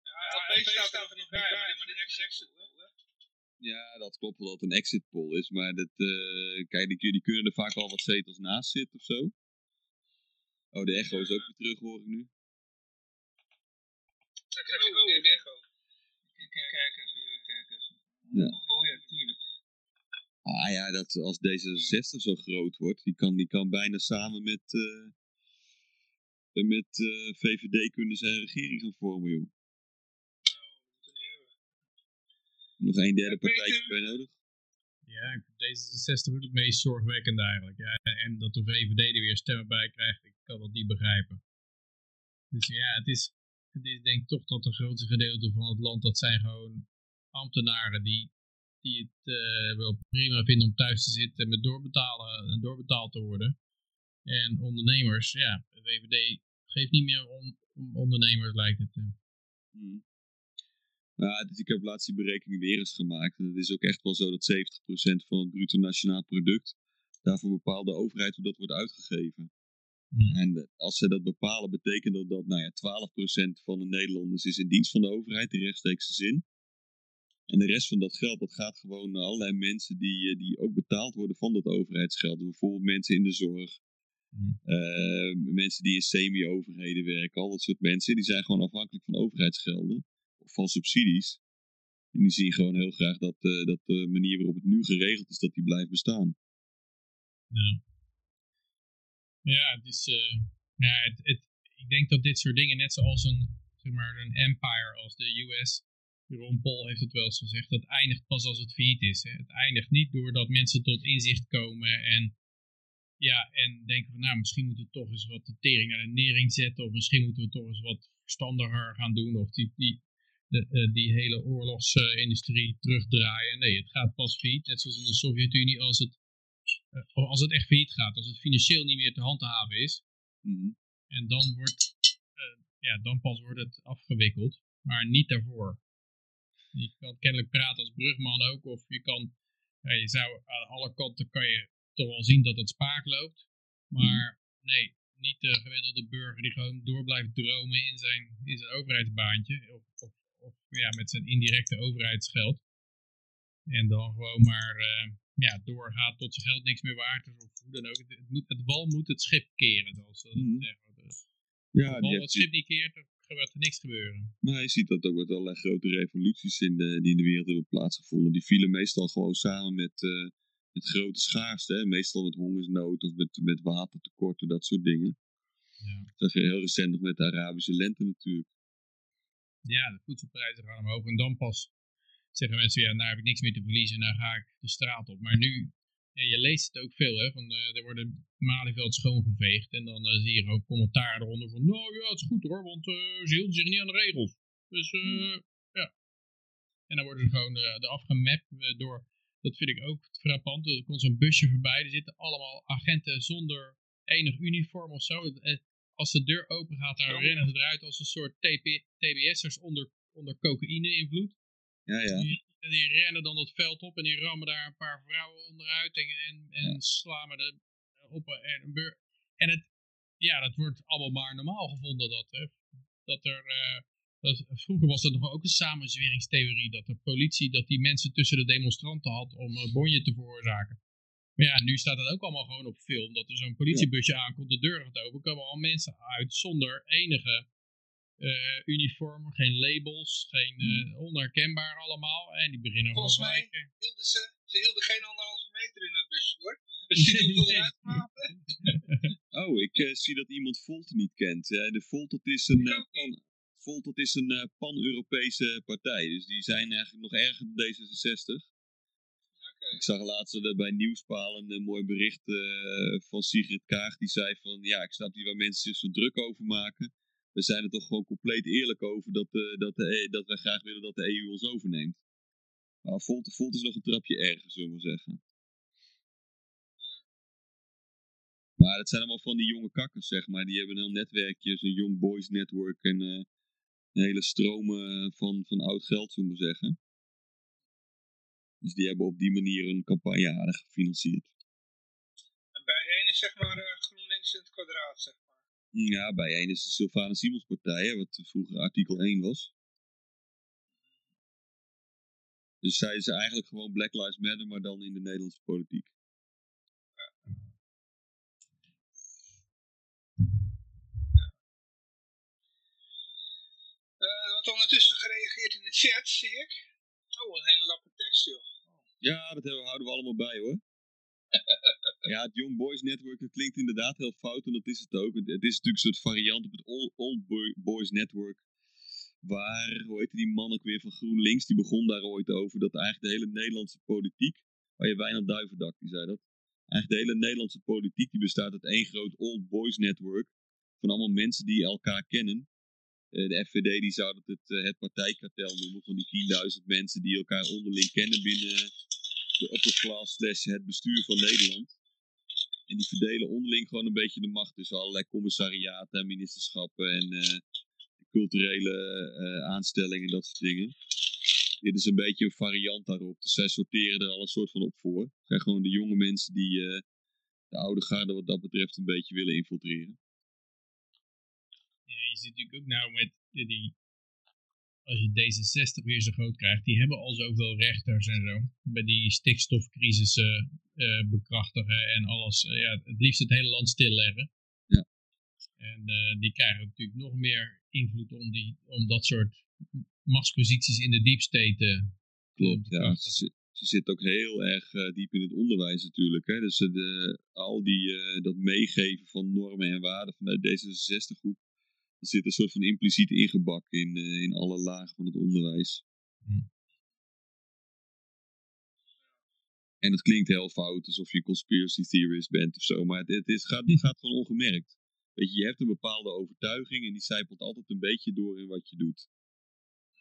Ja, LP staat er nog niet bij, maar die exit poll, Ja, dat klopt wel dat het een exit poll is, maar dat, uh, kijk, die, kunnen er vaak al wat zetels naast zitten of zo. Oh, de echo is ook weer terug, hoor ik nu. Oh, de echo. Kijk even, kijk even. Ja. Oh ja, tuurlijk. Ah ja, dat als D66 zo groot wordt, die kan, die kan bijna samen met, uh, met uh, VVD kunnen een regering gaan vormen, joh. Nog een derde partij bij nodig? Ja, ik vind D66 ook het meest zorgwekkende eigenlijk. Ja, en dat de VVD er weer stemmen bij krijgt, ik kan dat niet begrijpen. Dus ja, het is, het is denk ik toch dat het grootste gedeelte van het land, dat zijn gewoon ambtenaren die, die het uh, wel prima vinden om thuis te zitten met doorbetalen en doorbetaald te worden. En ondernemers, ja, de VVD geeft niet meer om, om ondernemers lijkt het. Uh. Hmm. Ja, dus ik heb laatst die berekening weer eens gemaakt. En het is ook echt wel zo dat 70% van het bruto nationaal product daarvoor bepaalt de overheid hoe dat wordt uitgegeven. Hmm. En als zij dat bepalen, betekent dat dat nou ja, 12% van de Nederlanders is in dienst van de overheid, in rechtstreekse zin. En de rest van dat geld, dat gaat gewoon naar allerlei mensen die, die ook betaald worden van dat overheidsgeld. Bijvoorbeeld mensen in de zorg, Hmm. uh, mensen die in semi-overheden werken, al dat soort mensen, die zijn gewoon afhankelijk van overheidsgelden van subsidies. En die zien gewoon heel graag dat, uh, dat de manier waarop het nu geregeld is, dat die blijft bestaan. Ja, ja het is, uh, ja, het, het, ik denk dat dit soort dingen, net zoals een, zeg maar, een empire als de US, Ron Paul heeft het wel eens gezegd, dat eindigt pas als het failliet is. Hè. Het eindigt niet doordat mensen tot inzicht komen en ja, en denken van nou, misschien moeten we toch eens wat de tering naar de nering zetten. Of misschien moeten we toch eens wat verstandiger gaan doen. Of die, die, de, uh, die hele oorlogsindustrie terugdraaien. Nee, het gaat pas failliet. Net zoals in de Sovjet-Unie als het, uh, als het echt failliet gaat. Als het financieel niet meer te handhaven is. Mm -hmm. En dan wordt, eh, ja, dan pas wordt het afgewikkeld. Maar niet daarvoor. Je kan kennelijk praten als brugman ook. Of je kan, ja, je zou aan alle kanten kan je toch wel zien dat het spaak loopt. Maar nee, niet de gemiddelde burger die gewoon door blijft dromen in zijn, in zijn overheidsbaantje. Of, of, of ja, met zijn indirecte overheidsgeld. En dan gewoon maar uh, ja, doorgaat tot zijn geld niks meer waard is. Of hoe dan ook. Het, moet, het wal moet het schip keren, zoals ze Mhm. zeggen. Dus Ja, als het wal het schip niet keert, dan gaat er niks gebeuren. Maar je ziet dat ook met allerlei grote revoluties in de, die in de wereld hebben plaatsgevonden. Die vielen meestal gewoon samen met, eh, met grote schaarste. Hè? Meestal met hongersnood of met, met watertekorten, dat soort dingen. Ja. Dat zag je heel recent nog met de Arabische lente natuurlijk. Ja, de voedselprijzen gaan omhoog. En dan pas zeggen mensen, ja, nou heb ik niks meer te verliezen. Nou ga ik de straat op. Maar nu, ja, je leest het ook veel, hè. Van, eh, er worden Malieveld schoongeveegd. En dan eh, zie je ook commentaar eronder van, nou ja, het is goed hoor. Want eh, ze hielden zich niet aan de regels. Dus, eh, ja. En dan worden ze gewoon de afgemapt door, dat vind ik ook frappant. Er komt zo'n busje voorbij. Er zitten allemaal agenten zonder enig uniform of zo. Eh, Als de deur open gaat, dan rennen ze eruit als een soort TBS'ers onder, onder cocaïne-invloed. Ja, ja. Die, die rennen dan het veld op en die rammen daar een paar vrouwen onderuit en, en, en slaan de, op een, beur. En het, ja, dat wordt allemaal maar normaal gevonden. Dat, hè, dat er, eh, dat, vroeger was dat nog ook een samenzweringstheorie. Dat de politie dat die mensen tussen de demonstranten had om een bonje te veroorzaken. Maar ja, nu staat dat ook allemaal gewoon op film. Dat er zo'n politiebusje aankomt, de deur gaat open, komen al mensen uit zonder enige eh, uniform, geen labels, geen eh, onherkenbaar allemaal. En die beginnen Volgens gewoon mij- gelijk, eh, Hielden ze, ze hielden geen anderhalve meter in het busje hoor. Maakte. Oh, ik eh, zie dat iemand Volt niet kent. De Volt dat is een, pan, Volt dat is een eh, pan-Europese partij. Dus die zijn eigenlijk nog erger dan D66. Ik zag laatst bij Nieuwspaal een, eh, mooi bericht eh, van Sigrid Kaag. Die zei van, ja, ik snap niet waar mensen zich zo druk over maken. We zijn er toch gewoon compleet eerlijk over dat, eh, dat, E- dat wij graag willen dat de EU ons overneemt. Maar Volt, Volt is nog een trapje erger, zullen we maar zeggen. Maar het zijn allemaal van die jonge kakkers, zeg maar. Die hebben een heel netwerkje, zo'n Young Boys Network en een hele stromen van, van oud geld, zullen we maar zeggen. Dus die hebben op die manier een campagne aardig gefinancierd. En bij één is zeg maar eh, GroenLinks in het kwadraat zeg maar. Ja, bij één is de Sylvana Simons partij, hè, wat vroeger artikel 1 was. Dus zij is eigenlijk gewoon Black Lives Matter, maar dan in de Nederlandse politiek. Eh, er wordt ondertussen gereageerd in de chat, zie ik. Oh, een hele lappe tekst joh. Ja, dat houden we allemaal bij hoor. ja, het Young Boys Network, dat klinkt inderdaad heel fout en dat is het ook. Het, is natuurlijk een soort variant op het Old, old Boy- Boys Network. Waar, hoe heette die man ook weer van GroenLinks, die begon daar ooit over. Dat eigenlijk de hele Nederlandse politiek, waar je Wijnand Duivendak, die zei dat. Eigenlijk de hele Nederlandse politiek, die bestaat uit één groot Old Boys Network. Van allemaal mensen die elkaar kennen. Eh, de FVD die zou dat het, eh, het partijkartel noemen. Van die 10.000 mensen die elkaar onderling kennen binnen de upper class slash het bestuur van Nederland. En die verdelen onderling gewoon een beetje de macht tussen allerlei commissariaten en ministerschappen en eh, culturele eh, aanstellingen en dat soort dingen. Dit is een beetje een variant daarop. Dus zij sorteren er al een soort van op voor. Het zijn gewoon de jonge mensen die eh, de oude garde wat dat betreft een beetje willen infiltreren. Ja, je ziet natuurlijk ook nou met die- als je D66 weer zo groot krijgt, die hebben al zoveel rechters en zo. Bij die stikstofcrisis eh, bekrachtigen en alles, eh, ja, het liefst het hele land stilleggen. Ja. En eh, die krijgen natuurlijk nog meer invloed om, die, om dat soort machtsposities in de deep state eh, Klopt, te ja. Ze, ze zit ook heel erg diep in het onderwijs natuurlijk. Hè? Dus de, al die, dat meegeven van normen en waarden vanuit D66-groep, dat zit een soort van impliciet ingebakken in, eh, in alle lagen van het onderwijs. Hm. En het klinkt heel fout, alsof je een conspiracy theorist bent of zo, maar het, het, is, gaat, het gaat gewoon ongemerkt. Weet je, je hebt een bepaalde overtuiging en die zijpelt altijd een beetje door in wat je doet.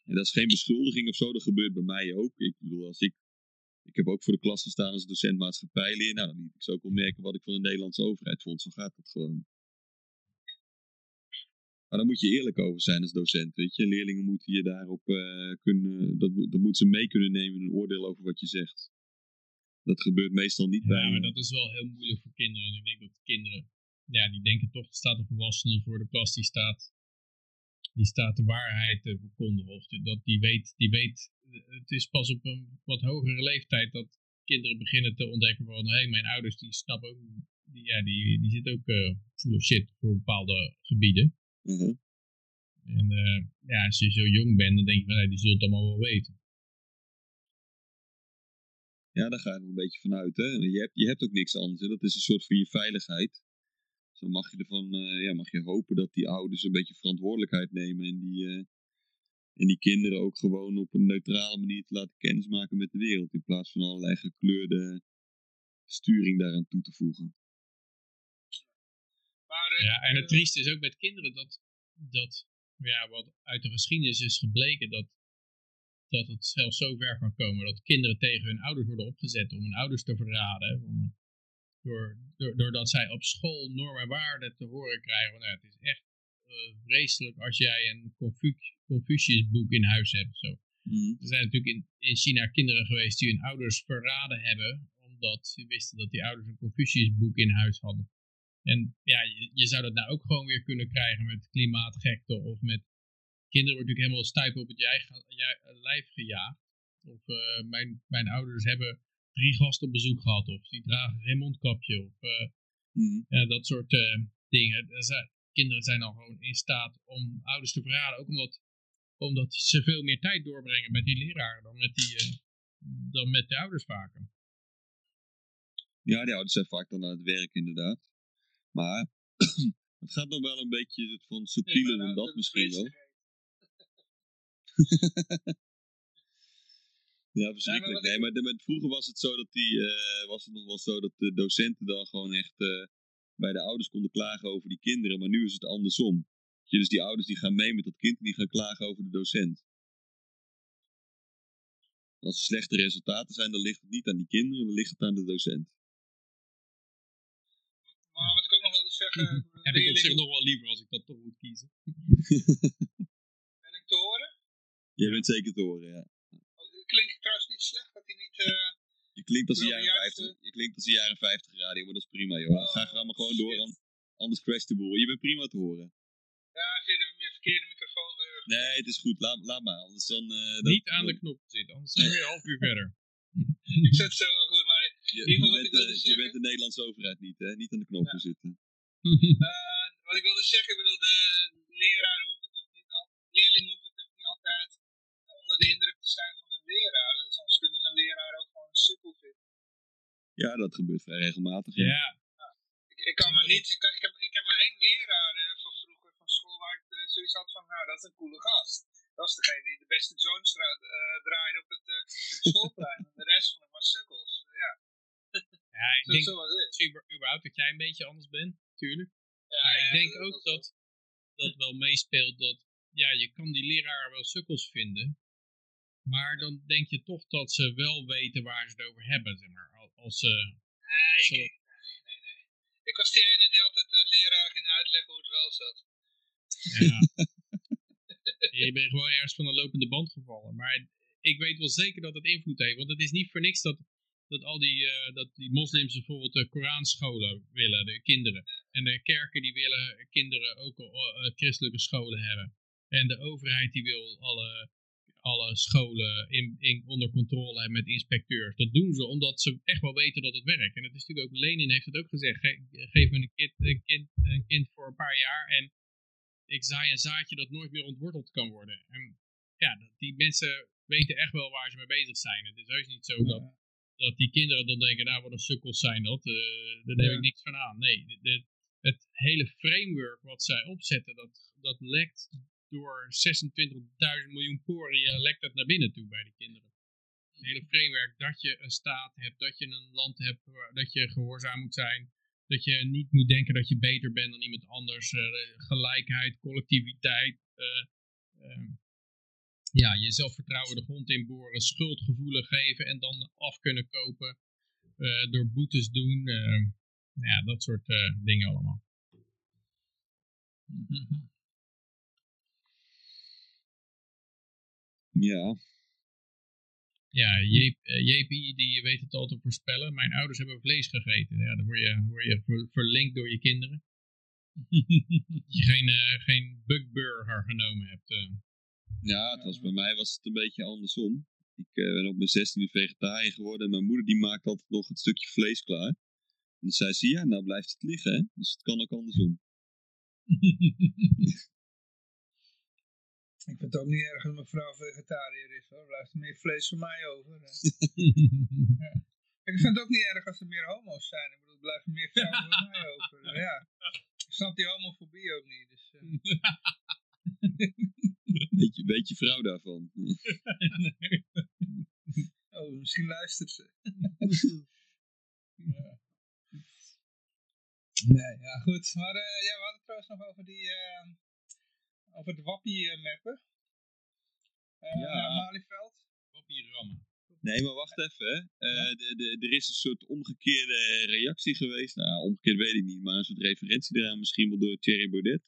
En dat is geen beschuldiging of zo, dat gebeurt bij mij ook. Ik bedoel, als ik, ik heb ook voor de klas gestaan als docent maatschappijleer. Nou, dan liet ik zo ook wel merken wat ik van de Nederlandse overheid vond. Zo gaat dat gewoon. Maar dan moet je eerlijk over zijn als docent, weet je. Leerlingen moeten je daarop eh, kunnen, dat, dat moeten ze mee kunnen nemen in een oordeel over wat je zegt. Dat gebeurt meestal niet bij... Ja, maar dat is wel heel moeilijk voor kinderen. En ik denk dat kinderen, ja, die denken toch, er staat een volwassene voor de klas, die staat, die staat de waarheid te verkondigen. Of die- dat die weet, die weet, het is pas op een wat hogere leeftijd dat kinderen beginnen te ontdekken van, hé, mijn ouders die snappen ook, die, ja, die, die zitten ook eh full of shit voor bepaalde gebieden. Mhm. En eh, ja, als je zo jong bent, dan denk je van, hé, die het allemaal wel weten. Ja, daar ga je er een beetje van uit. Hè? Je, hebt, je hebt ook niks anders. Hè? Dat is een soort van je veiligheid. Dus dan mag je ervan, eh, ja, mag je hopen dat die ouders een beetje verantwoordelijkheid nemen. En die, eh, en die kinderen ook gewoon op een neutrale manier te laten kennismaken met de wereld. In plaats van allerlei gekleurde sturing daaraan toe te voegen. Ja, en het eh, trieste is ook met kinderen dat, dat ja, wat uit de geschiedenis is gebleken, dat, dat het zelfs zo ver kan komen dat kinderen tegen hun ouders worden opgezet om hun ouders te verraden. Om, door, door, doordat zij op school normen en waarden te horen krijgen. Nou, het is echt eh, vreselijk als jij een Confu- Confucius boek in huis hebt. Zo. Er zijn natuurlijk in, in China kinderen geweest die hun ouders verraden hebben, omdat ze wisten dat die ouders een Confucius boek in huis hadden. En ja, je, je zou dat nou ook gewoon weer kunnen krijgen met klimaatgekte of met... Kinderen worden natuurlijk helemaal stuip op het jij, jij, lijf gejaagd. Of eh, mijn, mijn ouders hebben drie gasten op bezoek gehad. Of die dragen geen mondkapje. Of eh, Mhm. ja, dat soort eh, dingen. Er zijn- kinderen zijn dan gewoon in staat om ouders te verraden. Ook omdat, omdat ze veel meer tijd doorbrengen met die leraar dan met, die, eh, dan met de ouders vaker. Ja, die ouders zijn vaak dan aan het werk inderdaad. Maar het gaat nog wel een beetje van subtieler dan dat misschien wel. Ja, verschrikkelijk. Nee, maar de- met, vroeger was het zo dat die, eh, was het nog wel zo dat de docenten dan gewoon echt eh, bij de ouders konden klagen over die kinderen. Maar nu is het andersom. Dus die ouders die gaan mee met dat kind en die gaan klagen over de docent. Als er slechte resultaten zijn, dan ligt het niet aan die kinderen, dan ligt het aan de docent. Zeggen, Heb ik op zich nog wel liever als ik dat toch moet kiezen. ben ik te horen? Jij bent zeker te horen, ja. Oh, Klinkt het trouwens niet slecht dat hij niet... eh, Je klinkt als de jaren juist, 50, je klinkt als de jaren 50 radio, maar dat is prima joh. Ga, ga maar gewoon door, shit. an- anders crasht de boel. Je bent prima te horen. Ja, via de meer verkeerde microfoon. Nee, het is goed, laat, laat maar. Anders dan... eh, dat- Niet aan de knop zitten, anders zijn we weer een half uur verder. ik zet het zo wel goed, maar Je, je bent, ik je bent de Nederlandse overheid niet, hè? Niet aan de knoppen zitten. eh, wat ik wilde zeggen, ik bedoel, de leraar hoeft het ook niet altijd, leerling hoeft het ook niet altijd onder de indruk te zijn van een leraar. Dus soms kunnen ze een leraar ook gewoon een sukkel vinden. Ja, dat gebeurt vrij regelmatig. Ja. Ja, Ik, ik kan niet, ik, heb, ik heb maar één leraar eh, van vroeger van school waar ik eh, zoiets had van, nou dat is een coole gast. Dat was degene die de beste joints dra- eh, draaide op het schoolplein. En de rest vond ik maar sukkels. Ja, ja ik zo, denk zo was het. überhaupt dat jij een beetje anders bent, natuurlijk. Ja, Maar ik ja, denk ook dat dat wel meespeelt dat, ja, je kan die leraar wel sukkels vinden. Maar dan denk je toch dat ze wel weten waar ze het over hebben, zeg maar. Al- Als ze... Nee, ik, nee, nee, nee. Ik was die ene die altijd de leraar ging uitleggen hoe het wel zat. Ja. je bent gewoon ergens van een lopende band gevallen. Maar ik weet wel zeker dat het invloed heeft. Want het is niet voor niks dat, dat al die, eh, dat die moslims bijvoorbeeld de Koranscholen willen, de kinderen. En de kerken die willen kinderen ook eh, christelijke scholen hebben. En de overheid die wil alle, alle scholen in, in, onder controle hebben met inspecteurs. Dat doen ze omdat ze echt wel weten dat het werkt. En het is natuurlijk ook, Lenin heeft het ook gezegd. Ge- geef me een kind, een, kind, een kind voor een paar jaar en ik zaai een zaadje dat nooit meer ontworteld kan worden. En ja, die mensen weten echt wel waar ze mee bezig zijn. Het is heus niet zo dat, dat die kinderen dan denken, nou wat een sukkels zijn dat, eh daar neem Ja. ik niks van aan. Nee, de, de- het hele framework wat zij opzetten, dat, dat lekt door 26.000 miljoen poriën, lekt dat naar binnen toe bij de kinderen. Het hele framework dat je een staat hebt, dat je een land hebt, dat je gehoorzaam moet zijn, dat je niet moet denken dat je beter bent dan iemand anders. eh, gelijkheid, collectiviteit. eh, ehm, ja, je zelfvertrouwen de grond inboren, schuldgevoelen geven en dan af kunnen kopen. eh, door boetes doen. eh, ja, dat soort eh, dingen allemaal. Ja, Ja, JP die weet het al te voorspellen. Mijn ouders hebben vlees gegeten. Ja, dan word je, word je ver- verlinkt door je kinderen. Dat je geen, geen bugburger genomen hebt. Ja het was, bij mij was het een beetje andersom. Ik eh, ben op mijn 16e vegetariër geworden en mijn moeder die maakt altijd nog het stukje vlees klaar. En dan zei ze, ja, nou blijft het liggen, hè? Dus het kan ook andersom. Ik vind het ook niet erg dat mijn vrouw vegetariër is hoor. Er blijft meer vlees voor mij over. Ik vind het ook niet erg als er meer homo's zijn. Ik bedoel, er blijven meer vrouwen voor mij over. Ja. Ik snap die homofobie ook niet. Dus, eh. Weet je, weet je vrouw daarvan? Oh, misschien luistert ze. ja. Nee, ja goed. Maar eh, ja, we hadden het trouwens nog over die, eh, over de wappie-mappen. Uh, Ja. Malieveld. Op je rammen. Nee, maar wacht even. hè. Eh, de, de, er is een soort omgekeerde reactie geweest. Nou, omgekeerd weet ik niet, maar een soort referentie eraan misschien wel door Thierry Baudet.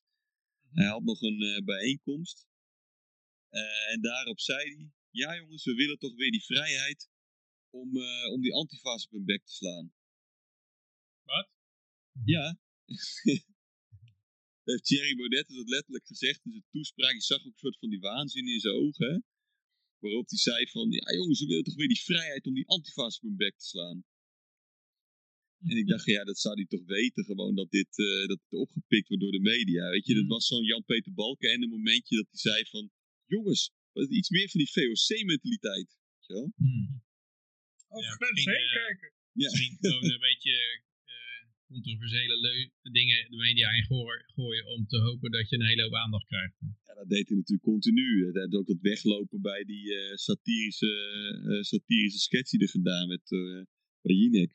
Hij had nog een eh, bijeenkomst. Eh, en daarop zei hij, ja jongens, we willen toch weer die vrijheid om, eh, om die antifas op hun bek te slaan. Wat? Ja. heeft Thierry Baudet dat letterlijk gezegd in zijn toespraak. Je zag ook een soort van die waanzin in zijn ogen. hè. Waarop hij zei van, ja jongens, we willen toch weer die vrijheid om die antifa's op hun bek te slaan. En ik dacht, ja, dat zou hij toch weten, gewoon dat dit eh, dat het opgepikt wordt door de media. Weet je, dat was zo'n Jan-Peter Balken en een momentje dat hij zei van, jongens, wat iets meer van die VOC-mentaliteit. Zo. Hmm. Over Ja, heen eh, kijken. Ja. Misschien gewoon een beetje eh, controversiële dingen de media in gooi- gooien om te hopen dat je een hele hoop aandacht krijgt. Ja, dat deed hij natuurlijk continu. Hij had ook dat weglopen bij die eh, satirische, eh, satirische sketch die hij gedaan met eh bij Jinek.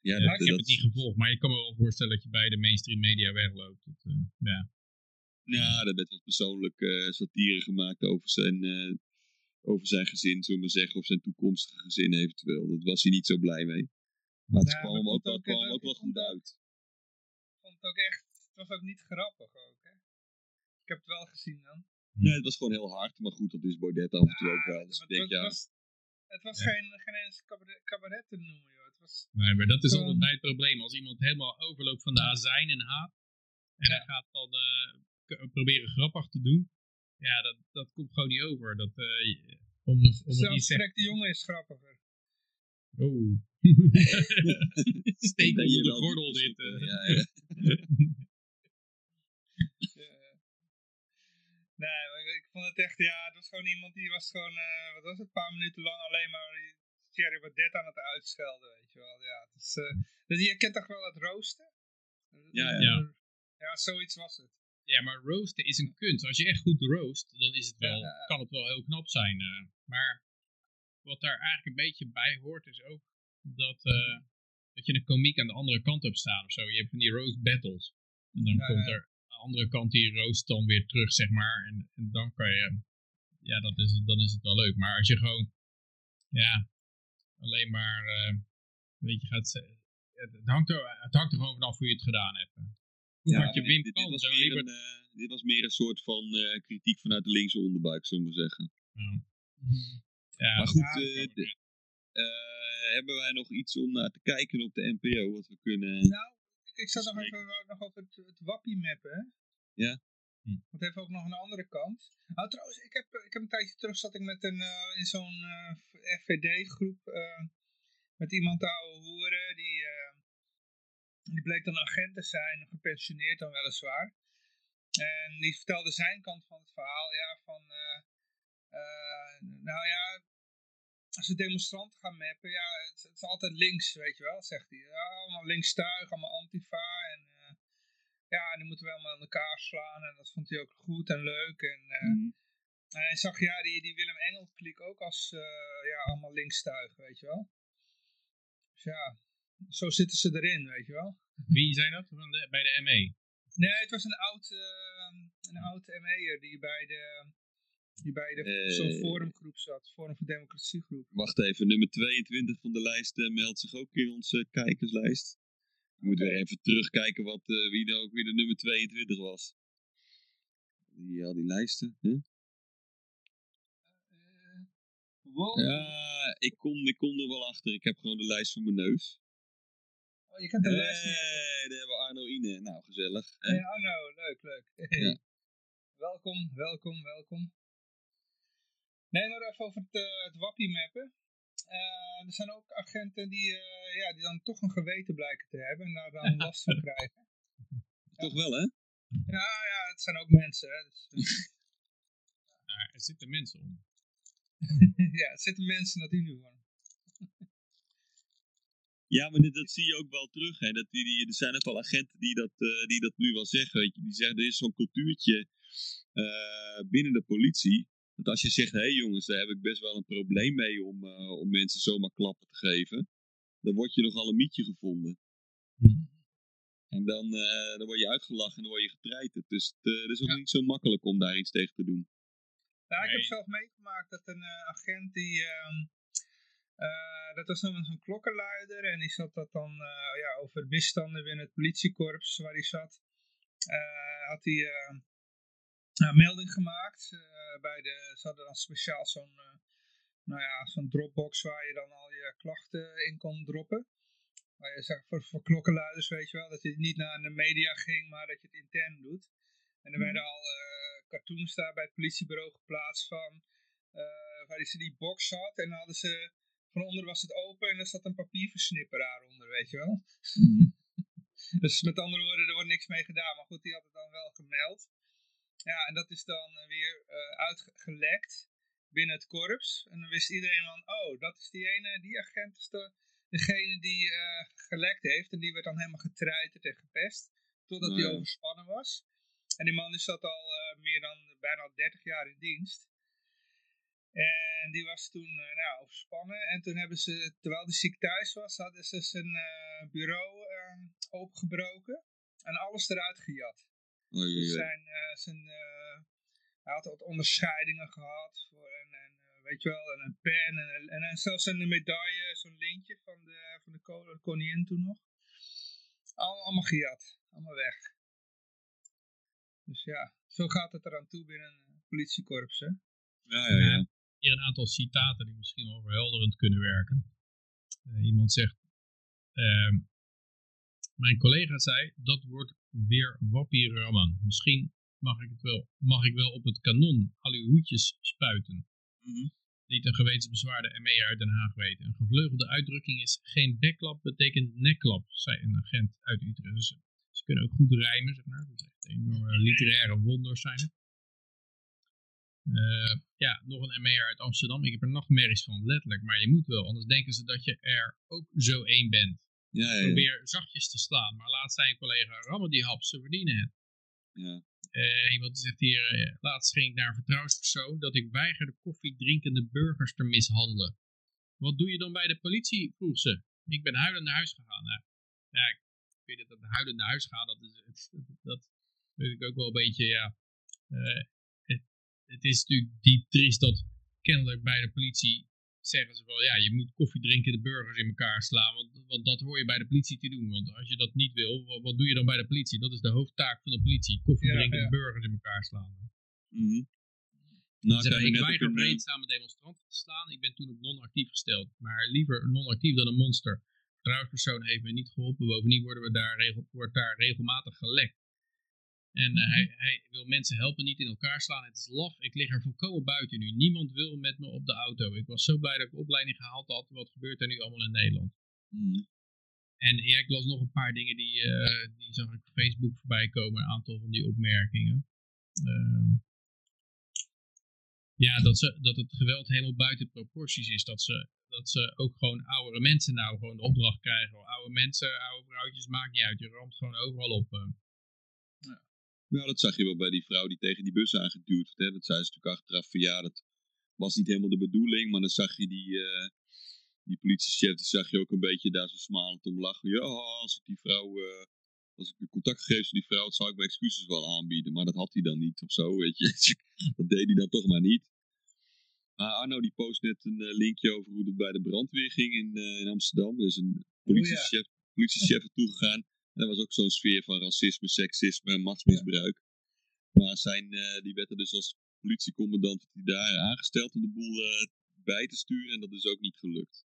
Ja, Ja, dat, ik heb dat, het niet gevolgd, maar je kan me wel voorstellen dat je bij de mainstream media wegloopt. Dat, eh, ja. Ja, dat werd wat persoonlijk eh, satire gemaakt over zijn, eh, over zijn gezin, zullen we maar zeggen, of zijn toekomstige gezin eventueel. Dat was hij niet zo blij mee. Maar het Ja, kwam maar hem ook, wel- kwam ook, eh, wel goed uit. Ik vond het ook echt, het was ook niet grappig ook, hè. Ik heb het wel gezien dan. Nee, het was gewoon heel hard, maar goed, dat is Baudet af en toe ook wel. Dus het, denk, het ja, was, het was Ja. geen, geen eens cabaret, cabaret te noemen, joh. Het was, Nee, maar dat is Gewoon- altijd bij het probleem. Als iemand helemaal overloopt van de azijn en haat. En hij gaat dan eh, proberen grappig te doen. Ja, dat, dat komt gewoon niet over. Dat, eh, je- om, om het niet zelfs zeggen. Frek de Jongen is grappiger. Oh. Steek onder je de gordel dit. eh. ja, ja. Ja. Nee, ik, vond het echt, ja, het was gewoon iemand die was gewoon, eh, wat was het, een paar minuten lang alleen maar Thierry Baudet aan het uitschelden, weet je wel. Ja, het is, eh, dus je kent toch wel het roosten? Ja. Ja. Ja, zoiets was het. Ja, maar roosten is een kunst. Als je echt goed roost, dan is het wel, Ja. kan het wel heel knap zijn. eh. maar wat daar eigenlijk een beetje bij hoort, is ook dat, eh, dat je een komiek aan de andere kant hebt staan of zo. Je hebt van die roast battles. En dan Ja, komt er aan de andere kant die roost dan weer terug, zeg maar. En, en dan kan je, ja, dat is, het- dan is het wel leuk. Maar als je gewoon, ja, alleen maar, eh, weet je, gaat het hangt er, het hangt er gewoon vanaf hoe je het gedaan hebt. Ja, je dit- Wim dit, kan, was zo meer liever- een, eh, dit was meer een soort van eh, kritiek vanuit de linkse onderbuik, zullen we maar zeggen. Ja. Ja, Maar goed, Ja, eh, hebben wij nog iets om naar te kijken op de NPO? Wat we kunnen... Nou, ik, ik zat nog even nog over het, het wappie mappen, hè? Ja. Hm. Dat heeft ook nog een andere kant. Nou, trouwens, ik heb, ik heb een tijdje terug zat ik met een, eh, in zo'n eh, FVD-groep eh, met iemand te ouwe hoeren. Die, eh, die bleek dan agent te zijn, gepensioneerd dan weliswaar. En die vertelde zijn kant van het verhaal, ja, van, eh, eh, nou ja, als de demonstranten gaan mappen, ja, het, het is altijd links, weet je wel, zegt hij. Ja, allemaal links tuig, allemaal antifa en eh, ja, die moeten we allemaal aan elkaar slaan en dat vond hij ook goed en leuk. En, Mhm. en hij zag ja, die, die Willem Engel kliek ook als ja, allemaal links tuig, weet je wel. Dus ja, zo zitten ze erin, weet je wel. Wie zijn dat van de, bij de ME? Nee, het was een oud, eh, een oud ME'er die bij de, die bij de Eh. zo'n forumgroep zat, Forum voor Democratie groep. Wacht even, nummer 22 van de lijst eh, meldt zich ook in onze kijkerslijst. We moeten weer even terugkijken wat, eh, wie, nou ook weer de nummer 22 was. Die, al die lijsten. Huh? Eh, wow. Ja, ik kom, ik kom er wel achter. Ik heb gewoon de lijst voor mijn neus. Oh, je kent de Nee, les niet. daar hebben we Arno Ine. Nou, gezellig. hè? Hey Arno, leuk, leuk. Hey. Ja. Welkom, welkom, welkom. Nee, maar even over het, eh, het wappie mappen. Eh, er zijn ook agenten die, eh, ja, die dan toch een geweten blijken te hebben en daar dan last van krijgen. Toch wel, hè? Ja, ja, het zijn ook mensen. Hè, dus, Ja, er zitten mensen om. ja, het zitten mensen in dat uniform. Ja, maar dit, dat zie je ook wel terug. Hè? Dat die, die, er zijn ook wel agenten die dat, eh, die dat nu wel zeggen. Weet je? Die zeggen, er is zo'n cultuurtje eh, binnen de politie. Dat als je zegt, hé hey jongens, daar heb ik best wel een probleem mee om, eh, om mensen zomaar klappen te geven. Dan word je nogal een mietje gevonden. En dan, eh, dan word je uitgelachen en dan word je getreiterd. Dus het, is ook Ja. niet zo makkelijk om daar iets tegen te doen. Ja, ik heb zelf meegemaakt dat een eh, agent die, eh, dat was dan zo'n klokkenluider en die zat dat dan eh, ja, over misstanden binnen het politiekorps waar hij zat. eh, had hij een melding gemaakt bij de, ze hadden dan speciaal zo'n nou ja, zo'n dropbox waar je dan al je klachten in kon droppen. Waar je zegt, voor, voor klokkenluiders weet je wel, dat je niet naar de media ging, maar dat je het intern doet. En er werden al cartoons daar bij het politiebureau geplaatst van waar ze die box had. En dan hadden ze, van onder was het open en er zat een papierversnipper daaronder, weet je wel. dus met andere woorden, er wordt niks mee gedaan. Maar goed, die had het dan wel gemeld. Ja, en dat is dan eh, weer uh, uitgelekt binnen het korps. En dan wist iedereen van, oh, dat is die ene, die agent is de, degene die uh, gelekt heeft. En die werd dan helemaal getreiterd en gepest. Totdat hij overspannen was. En die man zat al uh, meer dan bijna 30 jaar in dienst. En die was toen uh, nou, overspannen. En toen hebben ze, terwijl hij ziek thuis was, hadden ze zijn bureau ehm, opengebroken. En alles eruit gejat. Oh, jee, Dus zijn, zijn, hij had wat onderscheidingen gehad. Voor een, en, weet je wel, en een pen. En, en, en zelfs een medaille, zo'n lintje van de, van de koningin toen nog. Allemaal, allemaal gejat. Allemaal weg. Dus ja, zo gaat het eraan toe binnen een politiekorps, hè? Ja, ja, ja. Hier een aantal citaten die misschien wel verhelderend kunnen werken. Uh, iemand zegt, uh, mijn collega zei, dat wordt weer wappie rammen. Misschien mag ik, het wel, mag ik wel op het kanon al uw hoedjes spuiten. Mm -hmm. Liet een gewetensbezwaarde ME uit Den Haag weten. Een gevleugelde uitdrukking is geen bekklap betekent nekklap, zei een agent uit Utrecht. Dus ze kunnen ook goed rijmen, zeg maar. Dat is echt enorme literaire wonders zijn het. Uh, ja, nog een ME'er uit Amsterdam. Ik heb er nachtmerries van, letterlijk. Maar je moet wel, anders denken ze dat je er ook zo één bent. Ja, ja, ja. Probeer zachtjes te slaan. Maar laat zijn collega rammen die hap, ze verdienen het. Ja. Uh, iemand zegt hier, uh, laatst ging ik naar een vertrouwenspersoon dat ik weigerde koffie drinkende burgers te mishandelen. Wat doe je dan bij de politie, vroeg ze. Ik ben huilend naar huis gegaan. Nou, ja, ik weet dat het huilend naar huis gaat, dat, is, dat weet ik ook wel een beetje, ja. Uh, het, is natuurlijk diep triest dat kennelijk bij de politie zeggen ze wel, ja, je moet koffie drinkende burgers in elkaar slaan, want, want dat hoor je bij de politie te doen. Want als je dat niet wil, wat, wat doe je dan bij de politie? Dat is de hoofdtaak van de politie, koffie drinkende ja, ja. burgers in elkaar slaan. Mm -hmm. Nou, zeg, ik weiger vreedzame demonstranten te slaan. Ik ben toen op non-actief gesteld. Maar liever non-actief dan een monster. Vertrouwenspersoon heeft me niet geholpen. Bovendien worden we daar regel, wordt daar regelmatig gelekt. En uh, hij, hij, wil mensen helpen, niet in elkaar slaan. Het is laf. Ik lig er volkomen buiten nu. Niemand wil met me op de auto. Ik was zo blij dat ik opleiding gehaald had. Wat gebeurt er nu allemaal in Nederland? Mm. En ja, ik las nog een paar dingen die, uh, die zag ik op Facebook voorbij komen. Een aantal van die opmerkingen. Uh, ja, dat, ze, dat het geweld helemaal buiten proporties is. Dat ze, dat ze ook gewoon oudere mensen nou gewoon de opdracht krijgen. Oude mensen, oude vrouwtjes, maakt niet uit. Je ramt gewoon overal op. Ja. ja, dat zag je wel bij die vrouw die tegen die bus aangeduwd werd. Dat zei ze natuurlijk achteraf van ja, dat was niet helemaal de bedoeling. Maar dan zag je die, uh, die politiechef, die zag je ook een beetje daar zo smalend om lachen. Ja, als ik die vrouw... Uh, als ik de contactgegevens van die vrouw had, zou ik mijn excuses wel aanbieden. Maar dat had hij dan niet of zo, weet je. dat deed hij dan toch maar niet. Maar Arno die post net een uh, linkje over hoe het bij de brandweer ging in, in Amsterdam. Er is een politiechef, oh, ja. politiechef naartoe gegaan. En er was ook zo'n sfeer van racisme, seksisme en machtsmisbruik. Maar zijn, uh, die werd er dus als politiecommandant die daar aangesteld om de boel bij te sturen. En dat is ook niet gelukt.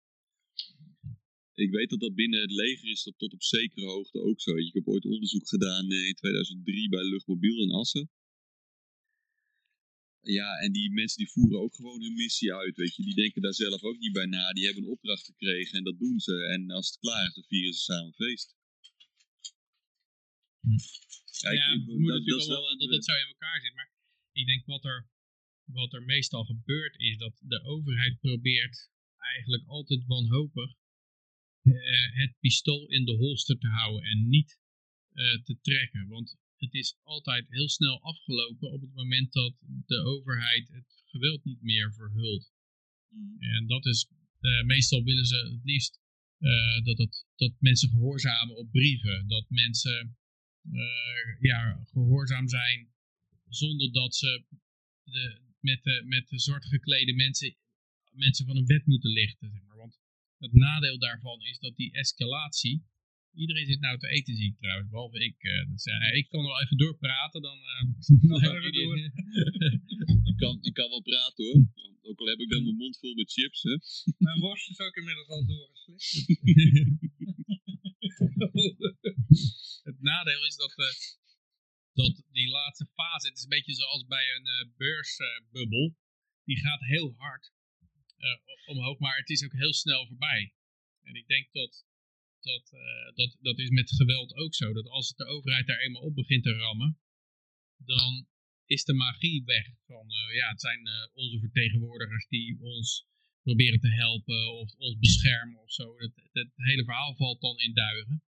Ik weet dat dat binnen het leger is dat tot op zekere hoogte ook zo. Ik heb ooit onderzoek gedaan in 2003 bij Luchtmobiel in Assen. Ja, en die mensen die voeren ook gewoon hun missie uit, weet je. Die denken daar zelf ook niet bij na. Die hebben een opdracht gekregen en dat doen ze. En als het klaar is, dan vieren ze samen feest. Ja, ja ik, moet dat, dat, wel, dat het zo in elkaar zit. Maar ik denk wat er, wat er meestal gebeurt is dat de overheid probeert eigenlijk altijd wanhopig uh, het pistool in de holster te houden en niet uh, te trekken. Want het is altijd heel snel afgelopen op het moment dat de overheid het geweld niet meer verhult. Mm. En dat is, uh, meestal willen ze het liefst uh, dat, het, dat mensen gehoorzamen op brieven. Dat mensen ja, gehoorzaam zijn zonder dat ze de, met, de, met de zwart geklede mensen, mensen van een bed moeten lichten. Zeg maar. Want het nadeel daarvan is dat die escalatie Iedereen zit nou te eten, zie ik trouwens, behalve ik. Uh, dus, uh, ik kan wel even doorpraten, dan... Uh, even door. ik, kan, ik kan wel praten hoor. Ook al heb ik dan mijn mond vol met chips, hè. Mijn worst is ook inmiddels al doorgeslikt. het nadeel is dat, dat die laatste fase, het is een beetje zoals bij een uh, beursbubbel. die gaat heel hard omhoog, maar het is ook heel snel voorbij. En ik denk dat dat, dat, dat is met geweld ook zo. Dat als de overheid daar eenmaal op begint te rammen, dan is de magie weg. Van, ja, het zijn onze vertegenwoordigers die ons proberen te helpen of ons beschermen of zo. Het, hele verhaal valt dan in duigen.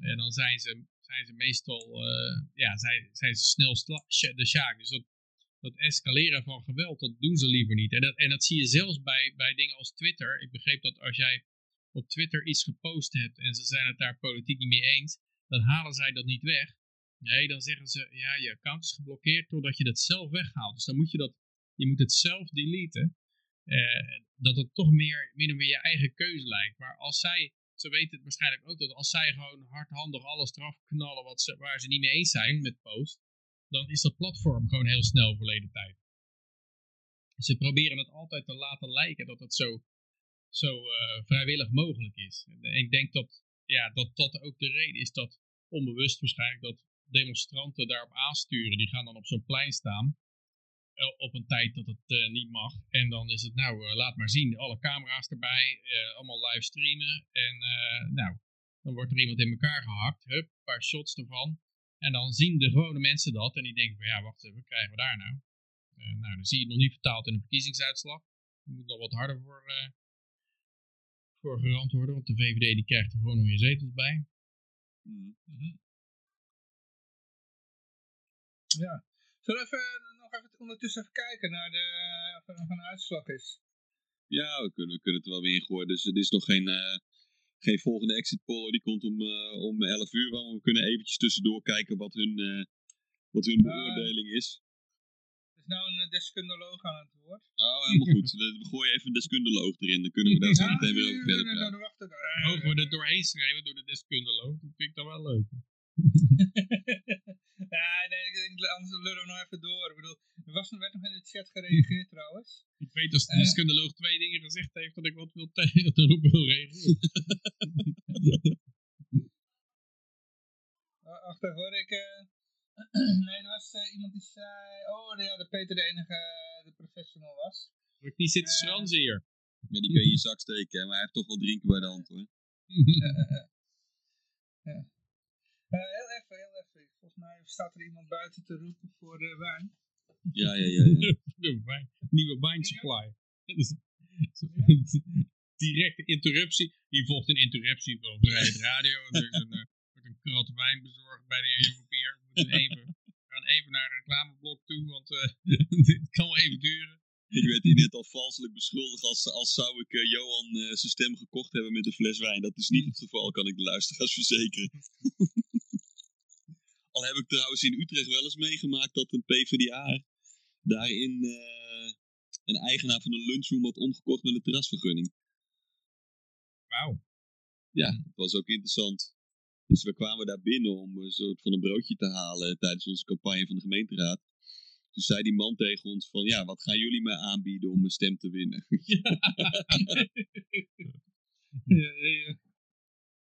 En dan zijn ze, zijn ze meestal, uh, ja, zijn, zijn ze snel de sjaak. Dus dat, dat escaleren van geweld, dat doen ze liever niet. En dat, en dat zie je zelfs bij, bij dingen als Twitter. Ik begreep dat als jij op Twitter iets gepost hebt en ze zijn het daar politiek niet mee eens, dan halen zij dat niet weg. Nee, dan zeggen ze, ja, je account is geblokkeerd doordat je dat zelf weghaalt. Dus dan moet je dat, je moet het zelf deleten. Uh, dat het toch meer, min of meer je eigen keuze lijkt. Maar als zij ze weten het waarschijnlijk ook dat als zij gewoon hardhandig alles eraf knallen wat ze, waar ze niet mee eens zijn met post, dan is dat platform gewoon heel snel verleden tijd. Ze proberen het altijd te laten lijken dat het zo, zo uh, vrijwillig mogelijk is. En ik denk dat, ja, dat dat ook de reden is dat onbewust waarschijnlijk dat demonstranten daarop aansturen. Die gaan dan op zo'n plein staan. Eh, op een tijd dat het uh, niet mag. En dan is het nou, uh, laat maar zien, alle camera's erbij, allemaal live streamen. En nou, dan wordt er iemand in elkaar gehakt, hup, een paar shots ervan. En dan zien de gewone mensen dat en die denken van ja, wacht even, krijgen we daar nou? nou, dan zie je het nog niet vertaald in een verkiezingsuitslag. Er moet nog wat harder voor, voor gerand worden, want de VVD die krijgt er gewoon nog je zetels bij. Mm -hmm. Ja, zullen we even nog even ondertussen even kijken naar de, of er nog een uitslag is. Ja, we kunnen, we kunnen het er wel weer ingooien. Dus er is nog geen, uh, geen volgende exit poll. Die komt om, uh, om 11 uur. Maar we kunnen eventjes tussendoor kijken wat hun, uh, wat hun beoordeling is. Er is nou een deskundeloog aan het woord. Oh, helemaal goed. We gooien even een deskundeloog erin. Dan kunnen we daar zo meteen weer over verder praten. Mogen we er doorheen schrijven door de deskundeloog? Dat vind ik dan wel leuk. ja, nee, anders lullen we nog even door. Ik bedoel, er was, werd nog in de chat gereageerd trouwens. Ik weet als de deskundeloog uh, twee dingen gezegd heeft dat ik wat wil tegen te roepen wil reageren. Wacht even hoor, ik... Uh, nee, er was uh, iemand die zei... Oh, ja, dat Peter de enige de professional was. Maar niet zitten schranzen hier. Ja, die kun je in je zak steken, maar hij heeft toch wel drinken bij de hand hoor. ja. Uh, heel even. Volgens mij staat er iemand buiten te roepen voor de wijn. Ja, ja, ja. ja. de wijn. Nieuwe wine supply. Directe interruptie. Hier volgt een interruptie van Vrijheid Radio. Er is een, uh, wordt een krat wijn bezorgd bij de heer Jonge Pier. We moeten even, gaan even naar een reclameblok toe, want uh, dit kan wel even duren. Ik werd hier net al valselijk beschuldigd als, als zou ik uh, Johan uh, zijn stem gekocht hebben met een fles wijn. Dat is niet het geval, kan ik de luisteraars verzekeren. al heb ik trouwens in Utrecht wel eens meegemaakt dat een PvdA daarin uh, een eigenaar van een lunchroom had omgekocht met een terrasvergunning. Wauw. Ja, dat was ook interessant. Dus we kwamen daar binnen om een soort van een broodje te halen tijdens onze campagne van de gemeenteraad. Toen zei die man tegen ons van, ja, wat gaan jullie mij aanbieden om een stem te winnen? ja, ja, ja.